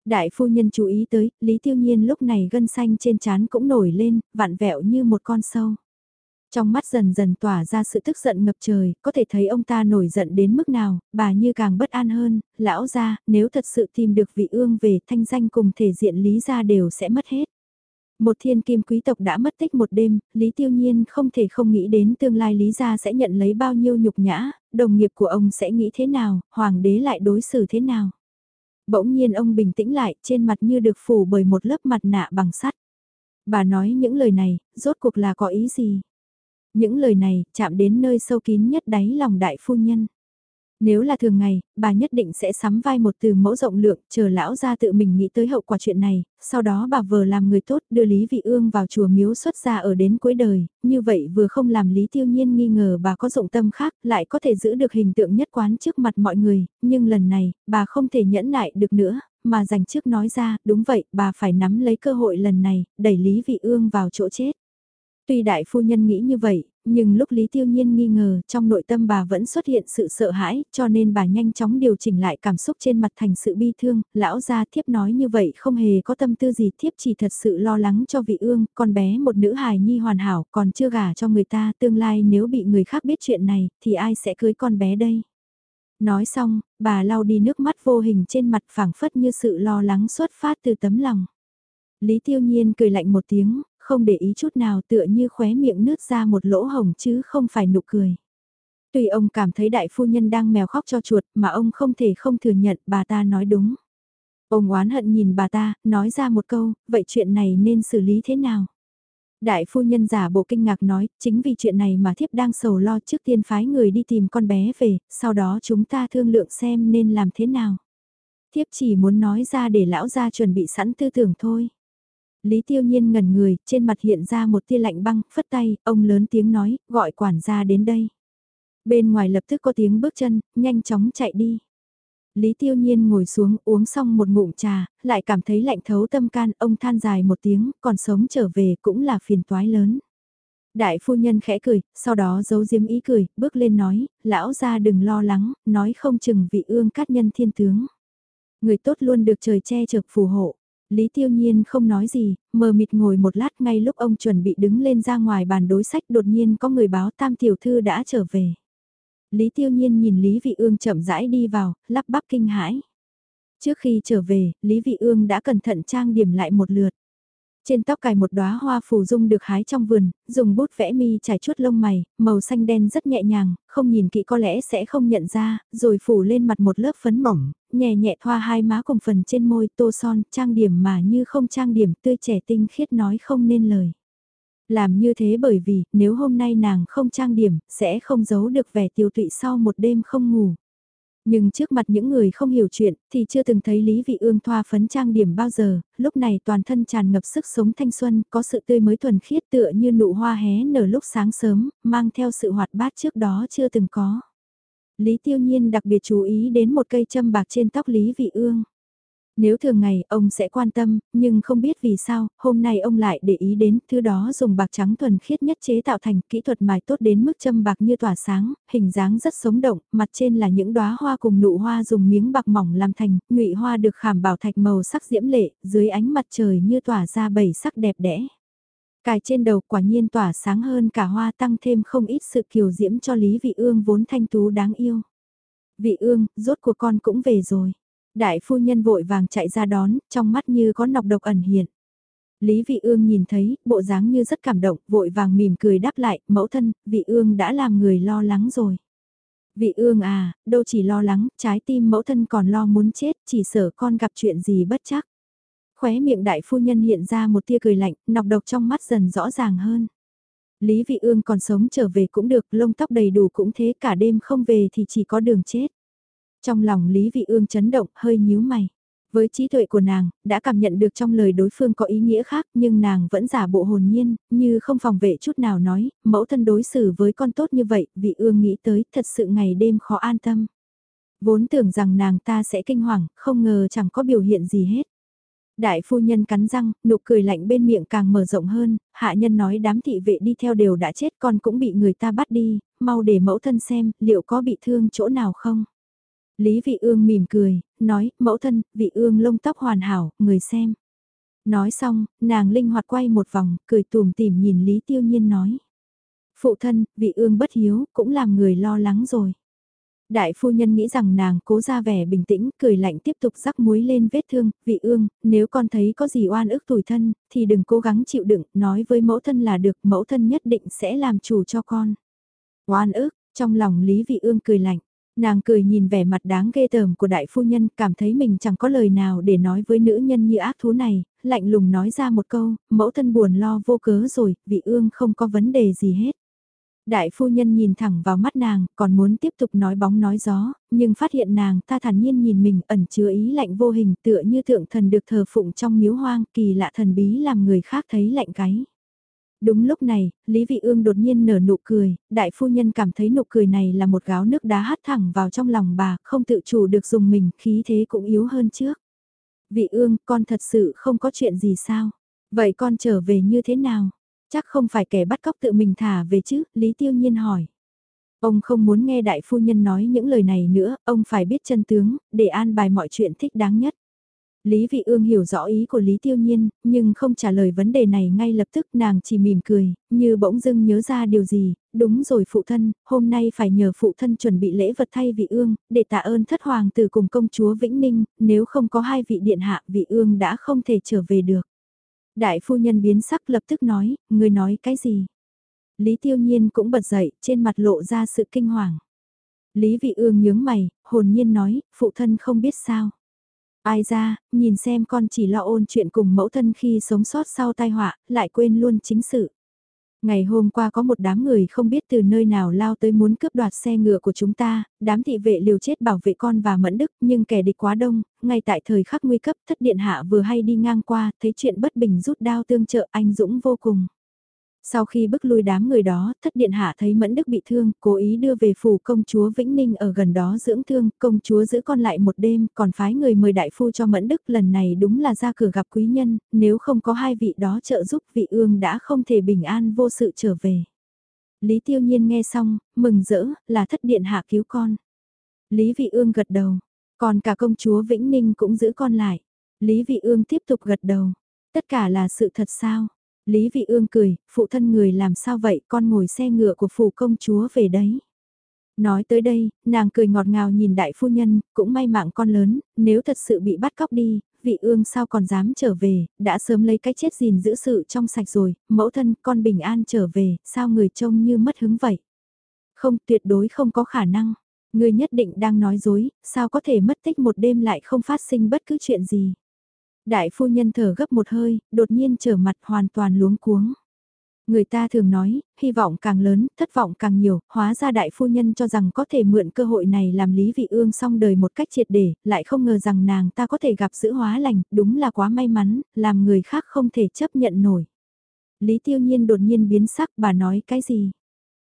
Đại phu nhân chú ý tới, Lý Tiêu Nhiên lúc này gân xanh trên trán cũng nổi lên, vặn vẹo như một con sâu. Trong mắt dần dần tỏa ra sự tức giận ngập trời, có thể thấy ông ta nổi giận đến mức nào, bà như càng bất an hơn, lão ra, nếu thật sự tìm được vị ương về thanh danh cùng thể diện lý ra đều sẽ mất hết. Một thiên kim quý tộc đã mất tích một đêm, Lý Tiêu Nhiên không thể không nghĩ đến tương lai Lý gia sẽ nhận lấy bao nhiêu nhục nhã, đồng nghiệp của ông sẽ nghĩ thế nào, hoàng đế lại đối xử thế nào. Bỗng nhiên ông bình tĩnh lại, trên mặt như được phủ bởi một lớp mặt nạ bằng sắt. Bà nói những lời này, rốt cuộc là có ý gì? Những lời này chạm đến nơi sâu kín nhất đáy lòng đại phu nhân. Nếu là thường ngày, bà nhất định sẽ sắm vai một từ mẫu rộng lượng, chờ lão ra tự mình nghĩ tới hậu quả chuyện này, sau đó bà vờ làm người tốt đưa Lý Vị Ương vào chùa miếu xuất ra ở đến cuối đời, như vậy vừa không làm Lý Tiêu Nhiên nghi ngờ bà có dụng tâm khác, lại có thể giữ được hình tượng nhất quán trước mặt mọi người, nhưng lần này, bà không thể nhẫn nại được nữa, mà dành trước nói ra, đúng vậy, bà phải nắm lấy cơ hội lần này, đẩy Lý Vị Ương vào chỗ chết. Tuy đại phu nhân nghĩ như vậy, nhưng lúc Lý Tiêu Nhiên nghi ngờ trong nội tâm bà vẫn xuất hiện sự sợ hãi, cho nên bà nhanh chóng điều chỉnh lại cảm xúc trên mặt thành sự bi thương, lão gia thiếp nói như vậy không hề có tâm tư gì thiếp chỉ thật sự lo lắng cho vị ương, con bé một nữ hài nhi hoàn hảo còn chưa gả cho người ta, tương lai nếu bị người khác biết chuyện này thì ai sẽ cưới con bé đây. Nói xong, bà lau đi nước mắt vô hình trên mặt phảng phất như sự lo lắng xuất phát từ tấm lòng. Lý Tiêu Nhiên cười lạnh một tiếng, không để ý chút nào tựa như khóe miệng nứt ra một lỗ hồng chứ không phải nụ cười. Tuy ông cảm thấy đại phu nhân đang mèo khóc cho chuột mà ông không thể không thừa nhận bà ta nói đúng. Ông oán hận nhìn bà ta, nói ra một câu, vậy chuyện này nên xử lý thế nào? Đại phu nhân giả bộ kinh ngạc nói, chính vì chuyện này mà thiếp đang sầu lo trước tiên phái người đi tìm con bé về, sau đó chúng ta thương lượng xem nên làm thế nào. Thiếp chỉ muốn nói ra để lão gia chuẩn bị sẵn tư tưởng thôi. Lý Tiêu Nhiên ngẩn người, trên mặt hiện ra một tia lạnh băng, phất tay, ông lớn tiếng nói, gọi quản gia đến đây. Bên ngoài lập tức có tiếng bước chân, nhanh chóng chạy đi. Lý Tiêu Nhiên ngồi xuống uống xong một ngụm trà, lại cảm thấy lạnh thấu tâm can, ông than dài một tiếng, còn sống trở về cũng là phiền toái lớn. Đại phu nhân khẽ cười, sau đó giấu diếm ý cười, bước lên nói, lão ra đừng lo lắng, nói không chừng vị ương cát nhân thiên tướng. Người tốt luôn được trời che chở phù hộ. Lý Tiêu Nhiên không nói gì, mờ mịt ngồi một lát ngay lúc ông chuẩn bị đứng lên ra ngoài bàn đối sách đột nhiên có người báo tam tiểu thư đã trở về. Lý Tiêu Nhiên nhìn Lý Vị Ương chậm rãi đi vào, lắp bắp kinh hãi. Trước khi trở về, Lý Vị Ương đã cẩn thận trang điểm lại một lượt. Trên tóc cài một đóa hoa phù dung được hái trong vườn, dùng bút vẽ mi trải chuốt lông mày, màu xanh đen rất nhẹ nhàng, không nhìn kỹ có lẽ sẽ không nhận ra, rồi phủ lên mặt một lớp phấn mỏng, nhẹ nhẹ thoa hai má cùng phần trên môi tô son, trang điểm mà như không trang điểm tươi trẻ tinh khiết nói không nên lời. Làm như thế bởi vì, nếu hôm nay nàng không trang điểm, sẽ không giấu được vẻ tiêu tụy sau một đêm không ngủ. Nhưng trước mặt những người không hiểu chuyện, thì chưa từng thấy Lý Vị Ương thoa phấn trang điểm bao giờ, lúc này toàn thân tràn ngập sức sống thanh xuân, có sự tươi mới thuần khiết tựa như nụ hoa hé nở lúc sáng sớm, mang theo sự hoạt bát trước đó chưa từng có. Lý Tiêu Nhiên đặc biệt chú ý đến một cây châm bạc trên tóc Lý Vị Ương. Nếu thường ngày ông sẽ quan tâm, nhưng không biết vì sao, hôm nay ông lại để ý đến thứ đó dùng bạc trắng thuần khiết nhất chế tạo thành kỹ thuật mài tốt đến mức châm bạc như tỏa sáng, hình dáng rất sống động, mặt trên là những đóa hoa cùng nụ hoa dùng miếng bạc mỏng làm thành, ngụy hoa được khảm bảo thạch màu sắc diễm lệ, dưới ánh mặt trời như tỏa ra bảy sắc đẹp đẽ. Cài trên đầu quả nhiên tỏa sáng hơn cả hoa tăng thêm không ít sự kiều diễm cho Lý Vị Ương vốn thanh tú đáng yêu. Vị Ương, rốt của con cũng về rồi. Đại phu nhân vội vàng chạy ra đón, trong mắt như có nọc độc ẩn hiện. Lý Vị Ương nhìn thấy, bộ dáng như rất cảm động, vội vàng mỉm cười đáp lại, mẫu thân, Vị Ương đã làm người lo lắng rồi. Vị Ương à, đâu chỉ lo lắng, trái tim mẫu thân còn lo muốn chết, chỉ sợ con gặp chuyện gì bất chắc. Khóe miệng đại phu nhân hiện ra một tia cười lạnh, nọc độc trong mắt dần rõ ràng hơn. Lý Vị Ương còn sống trở về cũng được, lông tóc đầy đủ cũng thế, cả đêm không về thì chỉ có đường chết. Trong lòng Lý Vị Ương chấn động, hơi nhíu mày. Với trí tuệ của nàng, đã cảm nhận được trong lời đối phương có ý nghĩa khác nhưng nàng vẫn giả bộ hồn nhiên, như không phòng vệ chút nào nói, mẫu thân đối xử với con tốt như vậy, vị ương nghĩ tới thật sự ngày đêm khó an tâm. Vốn tưởng rằng nàng ta sẽ kinh hoàng, không ngờ chẳng có biểu hiện gì hết. Đại phu nhân cắn răng, nụ cười lạnh bên miệng càng mở rộng hơn, hạ nhân nói đám thị vệ đi theo đều đã chết con cũng bị người ta bắt đi, mau để mẫu thân xem liệu có bị thương chỗ nào không. Lý Vị Ương mỉm cười, nói, mẫu thân, Vị Ương lông tóc hoàn hảo, người xem. Nói xong, nàng linh hoạt quay một vòng, cười tùm tìm nhìn Lý Tiêu Nhiên nói. Phụ thân, Vị Ương bất hiếu, cũng làm người lo lắng rồi. Đại phu nhân nghĩ rằng nàng cố ra vẻ bình tĩnh, cười lạnh tiếp tục rắc muối lên vết thương, vị ương, nếu con thấy có gì oan ức tủi thân, thì đừng cố gắng chịu đựng, nói với mẫu thân là được, mẫu thân nhất định sẽ làm chủ cho con. Oan ức, trong lòng Lý Vị Ương cười lạnh, Nàng cười nhìn vẻ mặt đáng ghê tởm của đại phu nhân, cảm thấy mình chẳng có lời nào để nói với nữ nhân như ác thú này, lạnh lùng nói ra một câu, mẫu thân buồn lo vô cớ rồi, vị ương không có vấn đề gì hết. Đại phu nhân nhìn thẳng vào mắt nàng, còn muốn tiếp tục nói bóng nói gió, nhưng phát hiện nàng ta thản nhiên nhìn mình ẩn chứa ý lạnh vô hình tựa như thượng thần được thờ phụng trong miếu hoang kỳ lạ thần bí làm người khác thấy lạnh gáy. Đúng lúc này, Lý Vị Ương đột nhiên nở nụ cười, đại phu nhân cảm thấy nụ cười này là một gáo nước đá hắt thẳng vào trong lòng bà, không tự chủ được dùng mình, khí thế cũng yếu hơn trước. Vị Ương, con thật sự không có chuyện gì sao? Vậy con trở về như thế nào? Chắc không phải kẻ bắt cóc tự mình thả về chứ, Lý Tiêu Nhiên hỏi. Ông không muốn nghe đại phu nhân nói những lời này nữa, ông phải biết chân tướng, để an bài mọi chuyện thích đáng nhất. Lý Vị Ương hiểu rõ ý của Lý Tiêu Nhiên, nhưng không trả lời vấn đề này ngay lập tức nàng chỉ mỉm cười, như bỗng dưng nhớ ra điều gì, đúng rồi phụ thân, hôm nay phải nhờ phụ thân chuẩn bị lễ vật thay Vị Ương, để tạ ơn thất hoàng tử cùng công chúa Vĩnh Ninh, nếu không có hai vị điện hạ Vị Ương đã không thể trở về được. Đại phu nhân biến sắc lập tức nói, người nói cái gì? Lý Tiêu Nhiên cũng bật dậy, trên mặt lộ ra sự kinh hoàng. Lý Vị Ương nhướng mày, hồn nhiên nói, phụ thân không biết sao. Ai ra, nhìn xem con chỉ lo ôn chuyện cùng mẫu thân khi sống sót sau tai họa, lại quên luôn chính sự. Ngày hôm qua có một đám người không biết từ nơi nào lao tới muốn cướp đoạt xe ngựa của chúng ta, đám thị vệ liều chết bảo vệ con và mẫn đức nhưng kẻ địch quá đông, ngay tại thời khắc nguy cấp thất điện hạ vừa hay đi ngang qua, thấy chuyện bất bình rút đao tương trợ anh Dũng vô cùng. Sau khi bức lui đám người đó, thất điện hạ thấy Mẫn Đức bị thương, cố ý đưa về phủ công chúa Vĩnh Ninh ở gần đó dưỡng thương, công chúa giữ con lại một đêm, còn phái người mời đại phu cho Mẫn Đức lần này đúng là ra cửa gặp quý nhân, nếu không có hai vị đó trợ giúp vị ương đã không thể bình an vô sự trở về. Lý Tiêu Nhiên nghe xong, mừng rỡ, là thất điện hạ cứu con. Lý Vị Ương gật đầu, còn cả công chúa Vĩnh Ninh cũng giữ con lại. Lý Vị Ương tiếp tục gật đầu, tất cả là sự thật sao? Lý Vị Ương cười, phụ thân người làm sao vậy con ngồi xe ngựa của phủ công chúa về đấy. Nói tới đây, nàng cười ngọt ngào nhìn đại phu nhân, cũng may mạng con lớn, nếu thật sự bị bắt cóc đi, vị ương sao còn dám trở về, đã sớm lấy cái chết gìn giữ sự trong sạch rồi, mẫu thân con bình an trở về, sao người trông như mất hứng vậy. Không tuyệt đối không có khả năng, người nhất định đang nói dối, sao có thể mất tích một đêm lại không phát sinh bất cứ chuyện gì. Đại phu nhân thở gấp một hơi, đột nhiên trở mặt hoàn toàn luống cuống. Người ta thường nói, hy vọng càng lớn, thất vọng càng nhiều, hóa ra đại phu nhân cho rằng có thể mượn cơ hội này làm Lý Vị Ương xong đời một cách triệt để, lại không ngờ rằng nàng ta có thể gặp giữ hóa lành, đúng là quá may mắn, làm người khác không thể chấp nhận nổi. Lý Tiêu Nhiên đột nhiên biến sắc bà nói cái gì?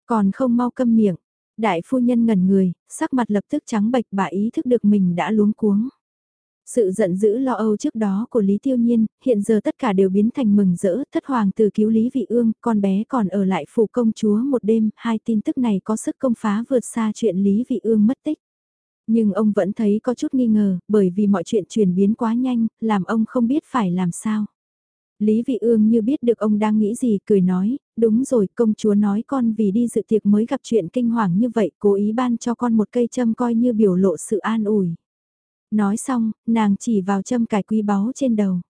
Còn không mau câm miệng. Đại phu nhân ngẩn người, sắc mặt lập tức trắng bệch bà ý thức được mình đã luống cuống. Sự giận dữ lo âu trước đó của Lý Tiêu Nhiên, hiện giờ tất cả đều biến thành mừng rỡ, thất hoàng từ cứu Lý Vị Ương, con bé còn ở lại phủ công chúa một đêm, hai tin tức này có sức công phá vượt xa chuyện Lý Vị Ương mất tích. Nhưng ông vẫn thấy có chút nghi ngờ, bởi vì mọi chuyện chuyển biến quá nhanh, làm ông không biết phải làm sao. Lý Vị Ương như biết được ông đang nghĩ gì, cười nói, đúng rồi, công chúa nói con vì đi dự tiệc mới gặp chuyện kinh hoàng như vậy, cố ý ban cho con một cây châm coi như biểu lộ sự an ủi. Nói xong, nàng chỉ vào châm cài quý báu trên đầu.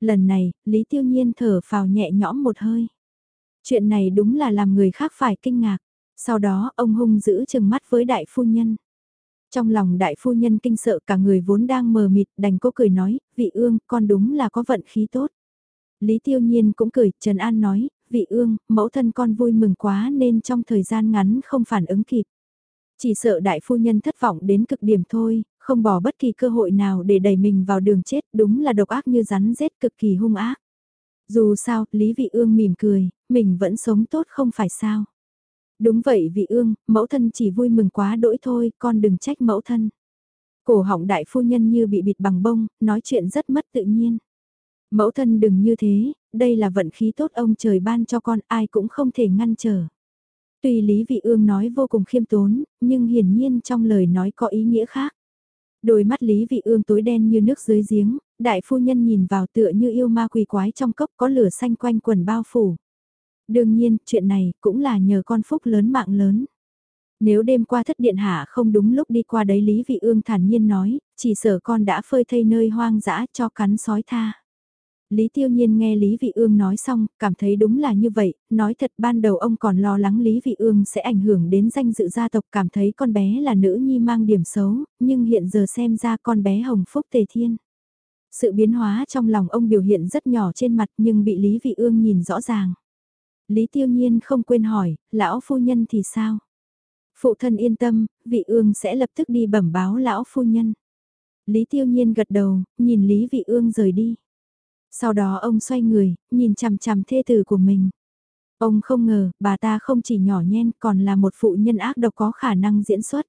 Lần này, Lý Tiêu Nhiên thở phào nhẹ nhõm một hơi. Chuyện này đúng là làm người khác phải kinh ngạc. Sau đó, ông hung giữ chừng mắt với đại phu nhân. Trong lòng đại phu nhân kinh sợ cả người vốn đang mờ mịt đành cố cười nói, vị ương, con đúng là có vận khí tốt. Lý Tiêu Nhiên cũng cười, Trần An nói, vị ương, mẫu thân con vui mừng quá nên trong thời gian ngắn không phản ứng kịp. Chỉ sợ đại phu nhân thất vọng đến cực điểm thôi, không bỏ bất kỳ cơ hội nào để đẩy mình vào đường chết đúng là độc ác như rắn rết cực kỳ hung ác. Dù sao, Lý Vị Ương mỉm cười, mình vẫn sống tốt không phải sao. Đúng vậy Vị Ương, mẫu thân chỉ vui mừng quá đỗi thôi, con đừng trách mẫu thân. Cổ họng đại phu nhân như bị bịt bằng bông, nói chuyện rất mất tự nhiên. Mẫu thân đừng như thế, đây là vận khí tốt ông trời ban cho con ai cũng không thể ngăn trở. Tuy Lý Vị Ương nói vô cùng khiêm tốn, nhưng hiển nhiên trong lời nói có ý nghĩa khác. Đôi mắt Lý Vị Ương tối đen như nước dưới giếng, đại phu nhân nhìn vào tựa như yêu ma quỷ quái trong cốc có lửa xanh quanh quần bao phủ. Đương nhiên, chuyện này cũng là nhờ con phúc lớn mạng lớn. Nếu đêm qua thất điện hạ không đúng lúc đi qua đấy Lý Vị Ương thản nhiên nói, chỉ sợ con đã phơi thây nơi hoang dã cho cắn sói tha. Lý Tiêu Nhiên nghe Lý Vị Ương nói xong, cảm thấy đúng là như vậy, nói thật ban đầu ông còn lo lắng Lý Vị Ương sẽ ảnh hưởng đến danh dự gia tộc cảm thấy con bé là nữ nhi mang điểm xấu, nhưng hiện giờ xem ra con bé hồng phúc tề thiên. Sự biến hóa trong lòng ông biểu hiện rất nhỏ trên mặt nhưng bị Lý Vị Ương nhìn rõ ràng. Lý Tiêu Nhiên không quên hỏi, lão phu nhân thì sao? Phụ thân yên tâm, Vị Ương sẽ lập tức đi bẩm báo lão phu nhân. Lý Tiêu Nhiên gật đầu, nhìn Lý Vị Ương rời đi. Sau đó ông xoay người, nhìn chằm chằm thê tử của mình. Ông không ngờ, bà ta không chỉ nhỏ nhen còn là một phụ nhân ác độc có khả năng diễn xuất.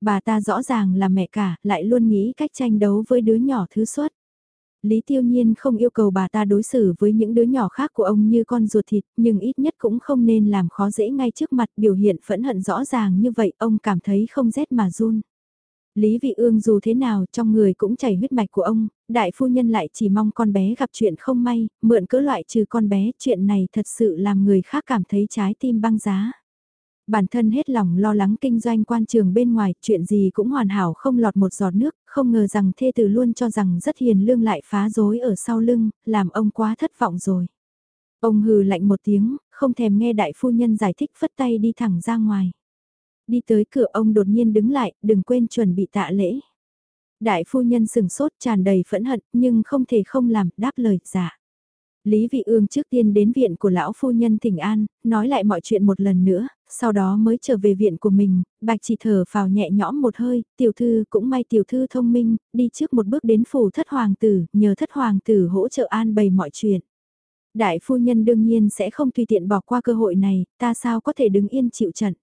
Bà ta rõ ràng là mẹ cả, lại luôn nghĩ cách tranh đấu với đứa nhỏ thứ xuất. Lý Tiêu Nhiên không yêu cầu bà ta đối xử với những đứa nhỏ khác của ông như con ruột thịt, nhưng ít nhất cũng không nên làm khó dễ ngay trước mặt biểu hiện phẫn hận rõ ràng như vậy, ông cảm thấy không rét mà run. Lý Vị Ương dù thế nào trong người cũng chảy huyết mạch của ông, đại phu nhân lại chỉ mong con bé gặp chuyện không may, mượn cỡ loại trừ con bé, chuyện này thật sự làm người khác cảm thấy trái tim băng giá. Bản thân hết lòng lo lắng kinh doanh quan trường bên ngoài, chuyện gì cũng hoàn hảo không lọt một giọt nước, không ngờ rằng thê tử luôn cho rằng rất hiền lương lại phá rối ở sau lưng, làm ông quá thất vọng rồi. Ông hừ lạnh một tiếng, không thèm nghe đại phu nhân giải thích phất tay đi thẳng ra ngoài. Đi tới cửa ông đột nhiên đứng lại, đừng quên chuẩn bị tạ lễ. Đại phu nhân sừng sốt tràn đầy phẫn hận nhưng không thể không làm đáp lời giả. Lý Vị Ương trước tiên đến viện của lão phu nhân Thịnh An, nói lại mọi chuyện một lần nữa, sau đó mới trở về viện của mình, bạch chỉ thở vào nhẹ nhõm một hơi, tiểu thư cũng may tiểu thư thông minh, đi trước một bước đến phủ thất hoàng tử, nhờ thất hoàng tử hỗ trợ an bày mọi chuyện. Đại phu nhân đương nhiên sẽ không tùy tiện bỏ qua cơ hội này, ta sao có thể đứng yên chịu trận.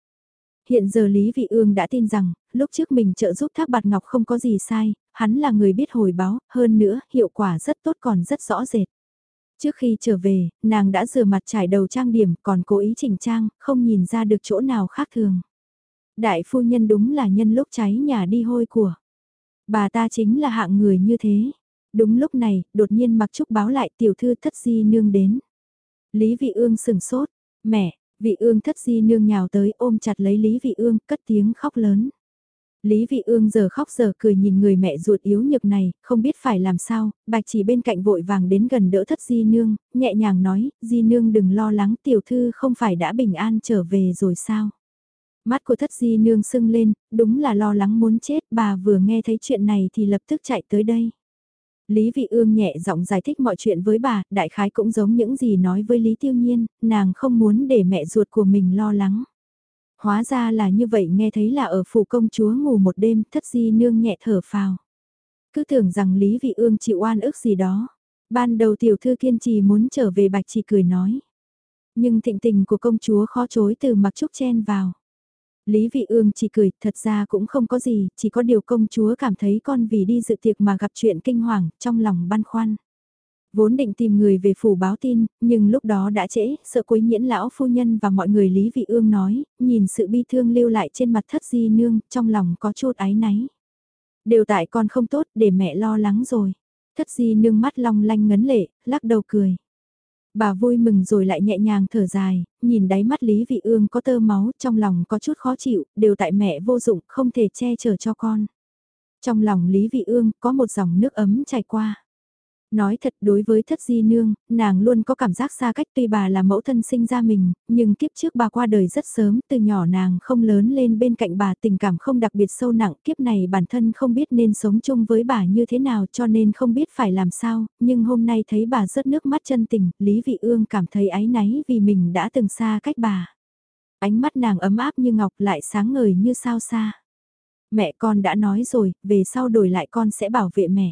Hiện giờ Lý Vị Ương đã tin rằng, lúc trước mình trợ giúp Thác Bạt Ngọc không có gì sai, hắn là người biết hồi báo, hơn nữa, hiệu quả rất tốt còn rất rõ rệt. Trước khi trở về, nàng đã rửa mặt trải đầu trang điểm còn cố ý chỉnh trang, không nhìn ra được chỗ nào khác thường. Đại phu nhân đúng là nhân lúc cháy nhà đi hôi của. Bà ta chính là hạng người như thế. Đúng lúc này, đột nhiên mặc trúc báo lại tiểu thư thất di nương đến. Lý vị ương sừng sốt, mẹ, vị ương thất di nương nhào tới ôm chặt lấy Lý vị ương, cất tiếng khóc lớn. Lý Vị Ương giờ khóc giờ cười nhìn người mẹ ruột yếu nhược này, không biết phải làm sao, bạch chỉ bên cạnh vội vàng đến gần đỡ thất Di Nương, nhẹ nhàng nói, Di Nương đừng lo lắng tiểu thư không phải đã bình an trở về rồi sao. Mắt của thất Di Nương sưng lên, đúng là lo lắng muốn chết, bà vừa nghe thấy chuyện này thì lập tức chạy tới đây. Lý Vị Ương nhẹ giọng giải thích mọi chuyện với bà, đại khái cũng giống những gì nói với Lý Tiêu Nhiên, nàng không muốn để mẹ ruột của mình lo lắng. Hóa ra là như vậy nghe thấy là ở phủ công chúa ngủ một đêm thất di nương nhẹ thở phào. Cứ tưởng rằng Lý Vị Ương chịu oan ức gì đó. Ban đầu tiểu thư kiên trì muốn trở về bạch chỉ cười nói. Nhưng thịnh tình của công chúa khó chối từ mặc trúc chen vào. Lý Vị Ương chỉ cười, thật ra cũng không có gì, chỉ có điều công chúa cảm thấy con vì đi dự tiệc mà gặp chuyện kinh hoàng, trong lòng băn khoăn. Vốn định tìm người về phủ báo tin, nhưng lúc đó đã trễ, sợ quấy nhiễn lão phu nhân và mọi người Lý Vị Ương nói, nhìn sự bi thương lưu lại trên mặt thất di nương, trong lòng có chút áy náy. Đều tại con không tốt, để mẹ lo lắng rồi. Thất di nương mắt long lanh ngấn lệ, lắc đầu cười. Bà vui mừng rồi lại nhẹ nhàng thở dài, nhìn đáy mắt Lý Vị Ương có tơ máu, trong lòng có chút khó chịu, đều tại mẹ vô dụng, không thể che chở cho con. Trong lòng Lý Vị Ương có một dòng nước ấm chảy qua. Nói thật đối với thất di nương, nàng luôn có cảm giác xa cách tuy bà là mẫu thân sinh ra mình, nhưng kiếp trước bà qua đời rất sớm, từ nhỏ nàng không lớn lên bên cạnh bà tình cảm không đặc biệt sâu nặng, kiếp này bản thân không biết nên sống chung với bà như thế nào cho nên không biết phải làm sao, nhưng hôm nay thấy bà rớt nước mắt chân tình, Lý Vị Ương cảm thấy áy náy vì mình đã từng xa cách bà. Ánh mắt nàng ấm áp như ngọc lại sáng ngời như sao xa. Mẹ con đã nói rồi, về sau đổi lại con sẽ bảo vệ mẹ.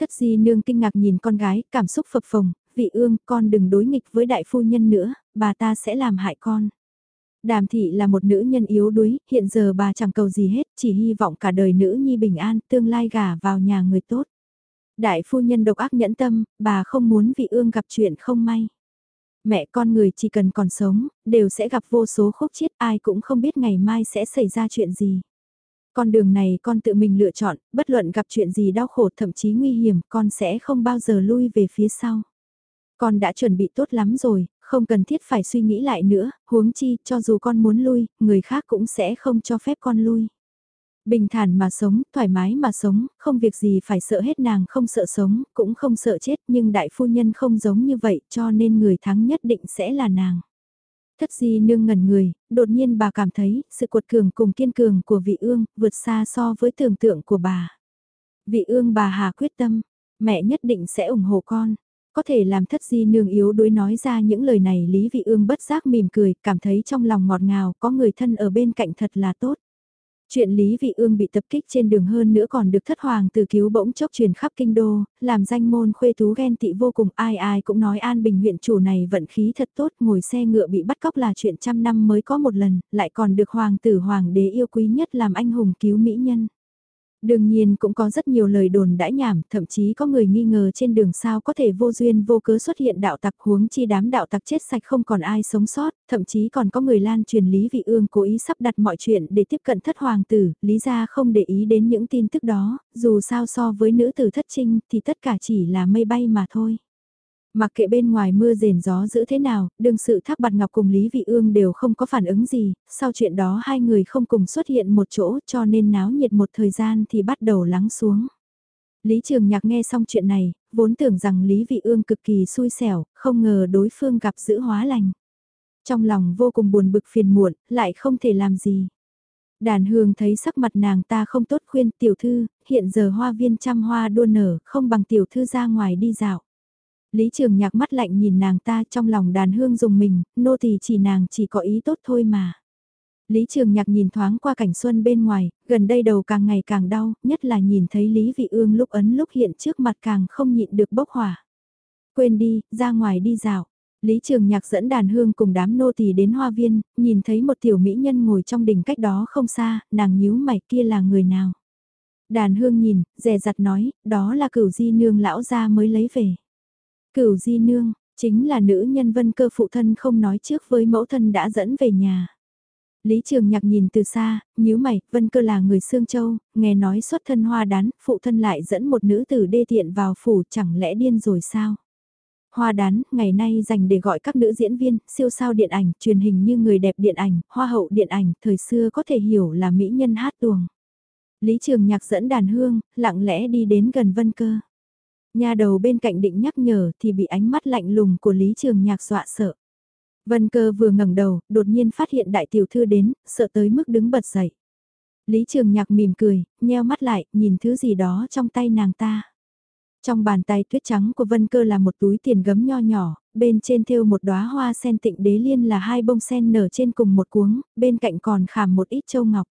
Thất di nương kinh ngạc nhìn con gái, cảm xúc phập phồng, vị ương, con đừng đối nghịch với đại phu nhân nữa, bà ta sẽ làm hại con. Đàm thị là một nữ nhân yếu đuối, hiện giờ bà chẳng cầu gì hết, chỉ hy vọng cả đời nữ nhi bình an, tương lai gả vào nhà người tốt. Đại phu nhân độc ác nhẫn tâm, bà không muốn vị ương gặp chuyện không may. Mẹ con người chỉ cần còn sống, đều sẽ gặp vô số khúc chiết ai cũng không biết ngày mai sẽ xảy ra chuyện gì. Con đường này con tự mình lựa chọn, bất luận gặp chuyện gì đau khổ thậm chí nguy hiểm, con sẽ không bao giờ lui về phía sau. Con đã chuẩn bị tốt lắm rồi, không cần thiết phải suy nghĩ lại nữa, huống chi, cho dù con muốn lui, người khác cũng sẽ không cho phép con lui. Bình thản mà sống, thoải mái mà sống, không việc gì phải sợ hết nàng không sợ sống, cũng không sợ chết nhưng đại phu nhân không giống như vậy cho nên người thắng nhất định sẽ là nàng. Thất di nương ngẩn người, đột nhiên bà cảm thấy sự cuột cường cùng kiên cường của vị ương vượt xa so với tưởng tượng của bà. Vị ương bà hà quyết tâm, mẹ nhất định sẽ ủng hộ con. Có thể làm thất di nương yếu đuối nói ra những lời này Lý Vị Ương bất giác mỉm cười, cảm thấy trong lòng ngọt ngào, có người thân ở bên cạnh thật là tốt. Chuyện Lý Vị Ương bị tập kích trên đường hơn nữa còn được thất hoàng từ cứu bỗng chốc truyền khắp kinh đô, làm danh môn khuê tú ghen tị vô cùng ai ai cũng nói An Bình huyện chủ này vận khí thật tốt ngồi xe ngựa bị bắt cóc là chuyện trăm năm mới có một lần, lại còn được hoàng tử hoàng đế yêu quý nhất làm anh hùng cứu mỹ nhân. Đương nhiên cũng có rất nhiều lời đồn đãi nhảm, thậm chí có người nghi ngờ trên đường sao có thể vô duyên vô cớ xuất hiện đạo tặc huống chi đám đạo tặc chết sạch không còn ai sống sót, thậm chí còn có người lan truyền Lý Vị Ương cố ý sắp đặt mọi chuyện để tiếp cận thất hoàng tử, lý gia không để ý đến những tin tức đó, dù sao so với nữ tử thất trinh thì tất cả chỉ là mây bay mà thôi. Mặc kệ bên ngoài mưa rền gió giữ thế nào, đương sự Thác Bạt Ngọc cùng Lý Vị Ương đều không có phản ứng gì, sau chuyện đó hai người không cùng xuất hiện một chỗ cho nên náo nhiệt một thời gian thì bắt đầu lắng xuống. Lý Trường Nhạc nghe xong chuyện này, vốn tưởng rằng Lý Vị Ương cực kỳ xui xẻo, không ngờ đối phương gặp giữ hóa lành. Trong lòng vô cùng buồn bực phiền muộn, lại không thể làm gì. Đàn hương thấy sắc mặt nàng ta không tốt khuyên tiểu thư, hiện giờ hoa viên trăm hoa đua nở, không bằng tiểu thư ra ngoài đi dạo. Lý Trường Nhạc mắt lạnh nhìn nàng ta trong lòng đàn hương dùng mình, nô tỳ chỉ nàng chỉ có ý tốt thôi mà. Lý Trường Nhạc nhìn thoáng qua cảnh xuân bên ngoài, gần đây đầu càng ngày càng đau, nhất là nhìn thấy Lý Vị Ương lúc ấn lúc hiện trước mặt càng không nhịn được bốc hỏa. Quên đi, ra ngoài đi dạo. Lý Trường Nhạc dẫn đàn hương cùng đám nô tỳ đến hoa viên, nhìn thấy một tiểu mỹ nhân ngồi trong đình cách đó không xa, nàng nhíu mày kia là người nào. Đàn hương nhìn, dè dặt nói, đó là cửu di nương lão gia mới lấy về. Cửu di nương, chính là nữ nhân vân cơ phụ thân không nói trước với mẫu thân đã dẫn về nhà. Lý Trường Nhạc nhìn từ xa, nhíu mày, Vân Cơ là người Sương Châu, nghe nói xuất thân hoa đán, phụ thân lại dẫn một nữ tử đê tiện vào phủ chẳng lẽ điên rồi sao? Hoa đán, ngày nay dành để gọi các nữ diễn viên, siêu sao điện ảnh, truyền hình như người đẹp điện ảnh, hoa hậu điện ảnh, thời xưa có thể hiểu là mỹ nhân hát tuồng. Lý Trường Nhạc dẫn đàn hương, lặng lẽ đi đến gần Vân Cơ. Nhà đầu bên cạnh định nhắc nhở thì bị ánh mắt lạnh lùng của Lý Trường Nhạc dọa sợ. Vân cơ vừa ngẩng đầu, đột nhiên phát hiện đại tiểu thư đến, sợ tới mức đứng bật dậy. Lý Trường Nhạc mỉm cười, nheo mắt lại, nhìn thứ gì đó trong tay nàng ta. Trong bàn tay tuyết trắng của Vân Cơ là một túi tiền gấm nho nhỏ, bên trên thêu một đóa hoa sen tịnh đế liên là hai bông sen nở trên cùng một cuống, bên cạnh còn khảm một ít châu ngọc.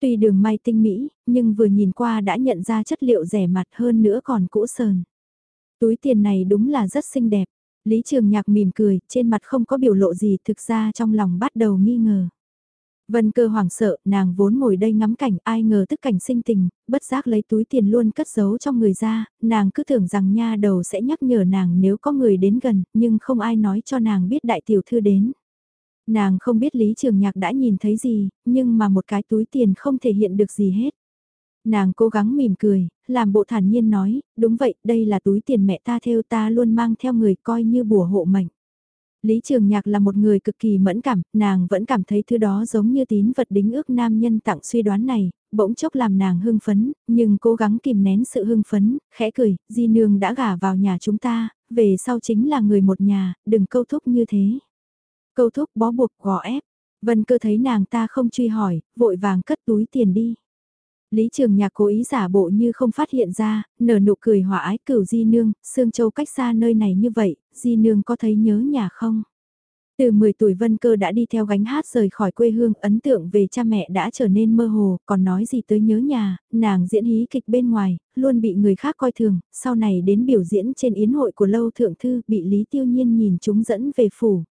Tuy đường may tinh mỹ, nhưng vừa nhìn qua đã nhận ra chất liệu rẻ mặt hơn nữa còn cũ sờn. Túi tiền này đúng là rất xinh đẹp. Lý Trường Nhạc mỉm cười, trên mặt không có biểu lộ gì thực ra trong lòng bắt đầu nghi ngờ. Vân cơ hoảng sợ, nàng vốn ngồi đây ngắm cảnh, ai ngờ tức cảnh sinh tình, bất giác lấy túi tiền luôn cất giấu trong người ra, nàng cứ tưởng rằng nha đầu sẽ nhắc nhở nàng nếu có người đến gần, nhưng không ai nói cho nàng biết đại tiểu thư đến. Nàng không biết Lý Trường Nhạc đã nhìn thấy gì, nhưng mà một cái túi tiền không thể hiện được gì hết. Nàng cố gắng mỉm cười, làm bộ thản nhiên nói, đúng vậy, đây là túi tiền mẹ ta theo ta luôn mang theo người coi như bùa hộ mệnh. Lý Trường Nhạc là một người cực kỳ mẫn cảm, nàng vẫn cảm thấy thứ đó giống như tín vật đính ước nam nhân tặng suy đoán này, bỗng chốc làm nàng hưng phấn, nhưng cố gắng kìm nén sự hưng phấn, khẽ cười, di nương đã gả vào nhà chúng ta, về sau chính là người một nhà, đừng câu thúc như thế. Câu thúc bó buộc gò ép, vân cơ thấy nàng ta không truy hỏi, vội vàng cất túi tiền đi. Lý Trường Nhạc cố ý giả bộ như không phát hiện ra, nở nụ cười hòa ái cửu Di Nương, Sương Châu cách xa nơi này như vậy, Di Nương có thấy nhớ nhà không? Từ 10 tuổi Vân Cơ đã đi theo gánh hát rời khỏi quê hương, ấn tượng về cha mẹ đã trở nên mơ hồ, còn nói gì tới nhớ nhà, nàng diễn hí kịch bên ngoài, luôn bị người khác coi thường, sau này đến biểu diễn trên yến hội của Lâu Thượng Thư bị Lý Tiêu Nhiên nhìn chúng dẫn về phủ.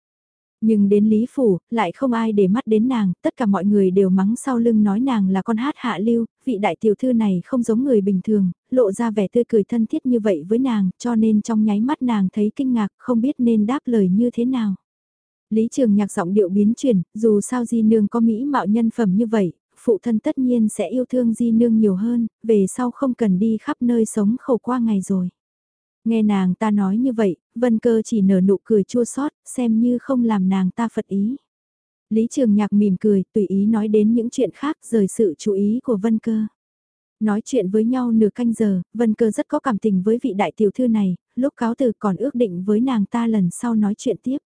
Nhưng đến Lý Phủ, lại không ai để mắt đến nàng, tất cả mọi người đều mắng sau lưng nói nàng là con hát hạ lưu, vị đại tiểu thư này không giống người bình thường, lộ ra vẻ tươi cười thân thiết như vậy với nàng, cho nên trong nháy mắt nàng thấy kinh ngạc, không biết nên đáp lời như thế nào. Lý Trường nhạc giọng điệu biến chuyển, dù sao Di Nương có mỹ mạo nhân phẩm như vậy, phụ thân tất nhiên sẽ yêu thương Di Nương nhiều hơn, về sau không cần đi khắp nơi sống khổ qua ngày rồi. Nghe nàng ta nói như vậy, Vân Cơ chỉ nở nụ cười chua xót, xem như không làm nàng ta phật ý. Lý Trường Nhạc mỉm cười, tùy ý nói đến những chuyện khác rời sự chú ý của Vân Cơ. Nói chuyện với nhau nửa canh giờ, Vân Cơ rất có cảm tình với vị đại tiểu thư này, lúc cáo từ còn ước định với nàng ta lần sau nói chuyện tiếp.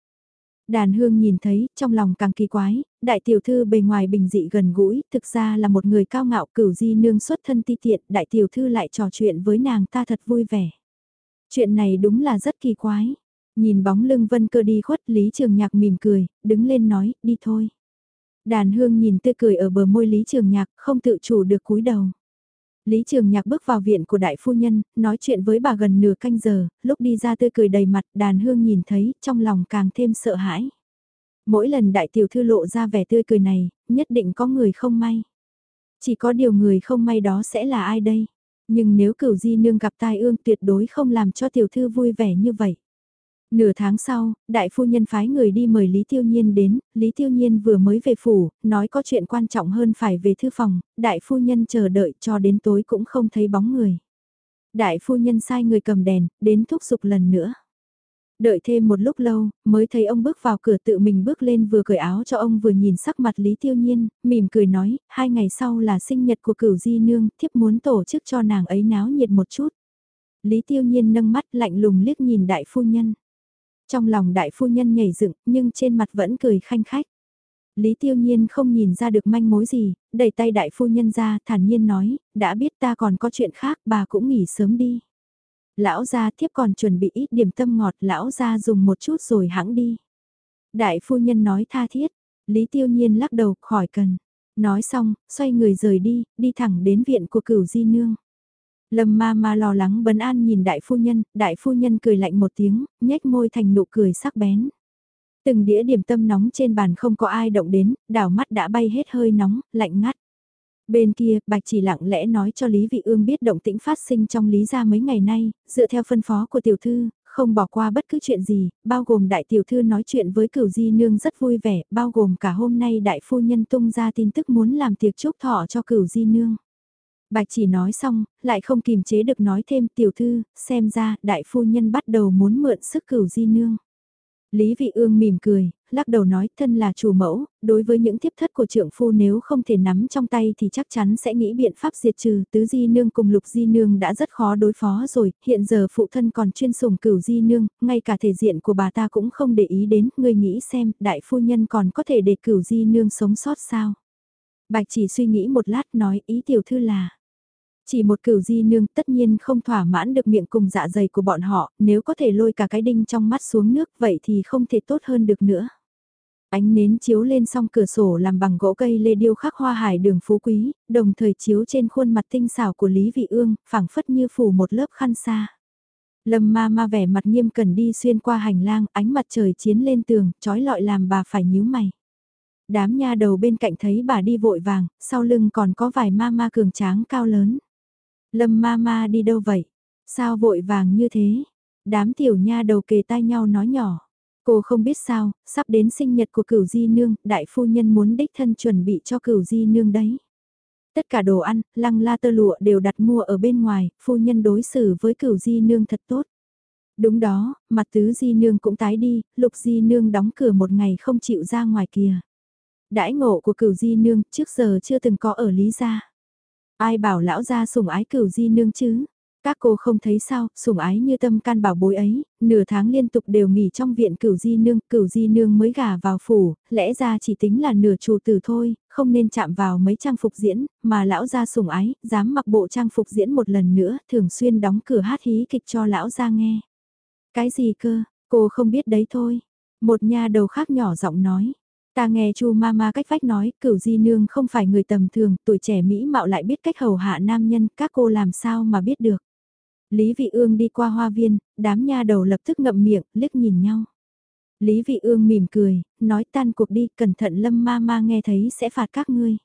Đàn hương nhìn thấy, trong lòng càng kỳ quái, đại tiểu thư bề ngoài bình dị gần gũi, thực ra là một người cao ngạo cửu di nương xuất thân ti tiện, đại tiểu thư lại trò chuyện với nàng ta thật vui vẻ. Chuyện này đúng là rất kỳ quái. Nhìn bóng lưng vân cơ đi khuất Lý Trường Nhạc mỉm cười, đứng lên nói, đi thôi. Đàn hương nhìn tươi cười ở bờ môi Lý Trường Nhạc, không tự chủ được cúi đầu. Lý Trường Nhạc bước vào viện của đại phu nhân, nói chuyện với bà gần nửa canh giờ, lúc đi ra tươi cười đầy mặt, đàn hương nhìn thấy, trong lòng càng thêm sợ hãi. Mỗi lần đại tiểu thư lộ ra vẻ tươi cười này, nhất định có người không may. Chỉ có điều người không may đó sẽ là ai đây? Nhưng nếu cửu di nương gặp tai ương tuyệt đối không làm cho tiểu thư vui vẻ như vậy. Nửa tháng sau, đại phu nhân phái người đi mời Lý Tiêu Nhiên đến, Lý Tiêu Nhiên vừa mới về phủ, nói có chuyện quan trọng hơn phải về thư phòng, đại phu nhân chờ đợi cho đến tối cũng không thấy bóng người. Đại phu nhân sai người cầm đèn, đến thúc giục lần nữa. Đợi thêm một lúc lâu, mới thấy ông bước vào cửa tự mình bước lên vừa cởi áo cho ông vừa nhìn sắc mặt Lý Tiêu Nhiên, mỉm cười nói, hai ngày sau là sinh nhật của cửu di nương, thiếp muốn tổ chức cho nàng ấy náo nhiệt một chút. Lý Tiêu Nhiên nâng mắt lạnh lùng liếc nhìn đại phu nhân. Trong lòng đại phu nhân nhảy dựng, nhưng trên mặt vẫn cười khanh khách. Lý Tiêu Nhiên không nhìn ra được manh mối gì, đẩy tay đại phu nhân ra, thản nhiên nói, đã biết ta còn có chuyện khác, bà cũng nghỉ sớm đi. Lão gia thiếp còn chuẩn bị ít điểm tâm ngọt, lão gia dùng một chút rồi hãng đi. Đại phu nhân nói tha thiết, Lý Tiêu Nhiên lắc đầu, khỏi cần. Nói xong, xoay người rời đi, đi thẳng đến viện của cửu di nương. Lâm ma ma lo lắng bấn an nhìn đại phu nhân, đại phu nhân cười lạnh một tiếng, nhếch môi thành nụ cười sắc bén. Từng đĩa điểm tâm nóng trên bàn không có ai động đến, đảo mắt đã bay hết hơi nóng, lạnh ngắt. Bên kia, Bạch chỉ lặng lẽ nói cho Lý Vị Ương biết động tĩnh phát sinh trong Lý gia mấy ngày nay, dựa theo phân phó của tiểu thư, không bỏ qua bất cứ chuyện gì, bao gồm đại tiểu thư nói chuyện với cửu di nương rất vui vẻ, bao gồm cả hôm nay đại phu nhân tung ra tin tức muốn làm tiệc chúc thọ cho cửu di nương. Bạch chỉ nói xong, lại không kìm chế được nói thêm tiểu thư, xem ra đại phu nhân bắt đầu muốn mượn sức cửu di nương. Lý Vị Ương mỉm cười, lắc đầu nói thân là chủ mẫu, đối với những thiếp thất của trưởng phu nếu không thể nắm trong tay thì chắc chắn sẽ nghĩ biện pháp diệt trừ. Tứ Di Nương cùng Lục Di Nương đã rất khó đối phó rồi, hiện giờ phụ thân còn chuyên sủng cửu Di Nương, ngay cả thể diện của bà ta cũng không để ý đến, người nghĩ xem, đại phu nhân còn có thể để cửu Di Nương sống sót sao. Bạch chỉ suy nghĩ một lát nói ý tiểu thư là chỉ một cửu di nương tất nhiên không thỏa mãn được miệng cùng dạ dày của bọn họ, nếu có thể lôi cả cái đinh trong mắt xuống nước vậy thì không thể tốt hơn được nữa. Ánh nến chiếu lên song cửa sổ làm bằng gỗ cây lê điêu khắc hoa hải đường phú quý, đồng thời chiếu trên khuôn mặt tinh xảo của Lý Vị Ương, phảng phất như phủ một lớp khăn xa. Lâm ma ma vẻ mặt nghiêm cẩn đi xuyên qua hành lang, ánh mặt trời chiến lên tường, trói lọi làm bà phải nhíu mày. Đám nha đầu bên cạnh thấy bà đi vội vàng, sau lưng còn có vài ma ma cường tráng cao lớn. Lâm ma ma đi đâu vậy? Sao vội vàng như thế? Đám tiểu nha đầu kề tai nhau nói nhỏ. Cô không biết sao, sắp đến sinh nhật của cửu di nương, đại phu nhân muốn đích thân chuẩn bị cho cửu di nương đấy. Tất cả đồ ăn, lăng la tơ lụa đều đặt mua ở bên ngoài, phu nhân đối xử với cửu di nương thật tốt. Đúng đó, mặt tứ di nương cũng tái đi, lục di nương đóng cửa một ngày không chịu ra ngoài kìa. Đãi ngộ của cửu di nương trước giờ chưa từng có ở Lý Gia. Ai bảo lão gia sủng ái cửu di nương chứ? Các cô không thấy sao, sủng ái như tâm can bảo bối ấy, nửa tháng liên tục đều nghỉ trong viện cửu di nương, cửu di nương mới gả vào phủ, lẽ ra chỉ tính là nửa chủ tử thôi, không nên chạm vào mấy trang phục diễn, mà lão gia sủng ái, dám mặc bộ trang phục diễn một lần nữa, thường xuyên đóng cửa hát hí kịch cho lão gia nghe. Cái gì cơ, cô không biết đấy thôi. Một nha đầu khác nhỏ giọng nói. Ta nghe chu mama cách vách nói, cửu di nương không phải người tầm thường, tuổi trẻ mỹ mạo lại biết cách hầu hạ nam nhân, các cô làm sao mà biết được. Lý Vị Ương đi qua hoa viên, đám nha đầu lập tức ngậm miệng, liếc nhìn nhau. Lý Vị Ương mỉm cười, nói tan cuộc đi, cẩn thận lâm ma ma nghe thấy sẽ phạt các ngươi.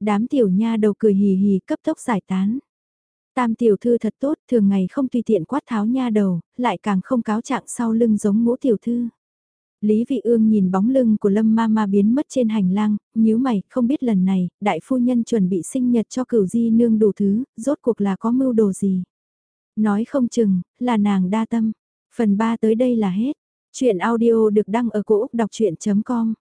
Đám tiểu nha đầu cười hì hì cấp tốc giải tán. Tam tiểu thư thật tốt, thường ngày không tùy tiện quát tháo nha đầu, lại càng không cáo trạng sau lưng giống ngũ tiểu thư. Lý Vị Ương nhìn bóng lưng của Lâm Ma Ma biến mất trên hành lang, nhíu mày, không biết lần này, đại phu nhân chuẩn bị sinh nhật cho cửu di nương đủ thứ, rốt cuộc là có mưu đồ gì. Nói không chừng, là nàng đa tâm. Phần 3 tới đây là hết. Chuyện audio được đăng ở cổ Úc đọc chuyện.com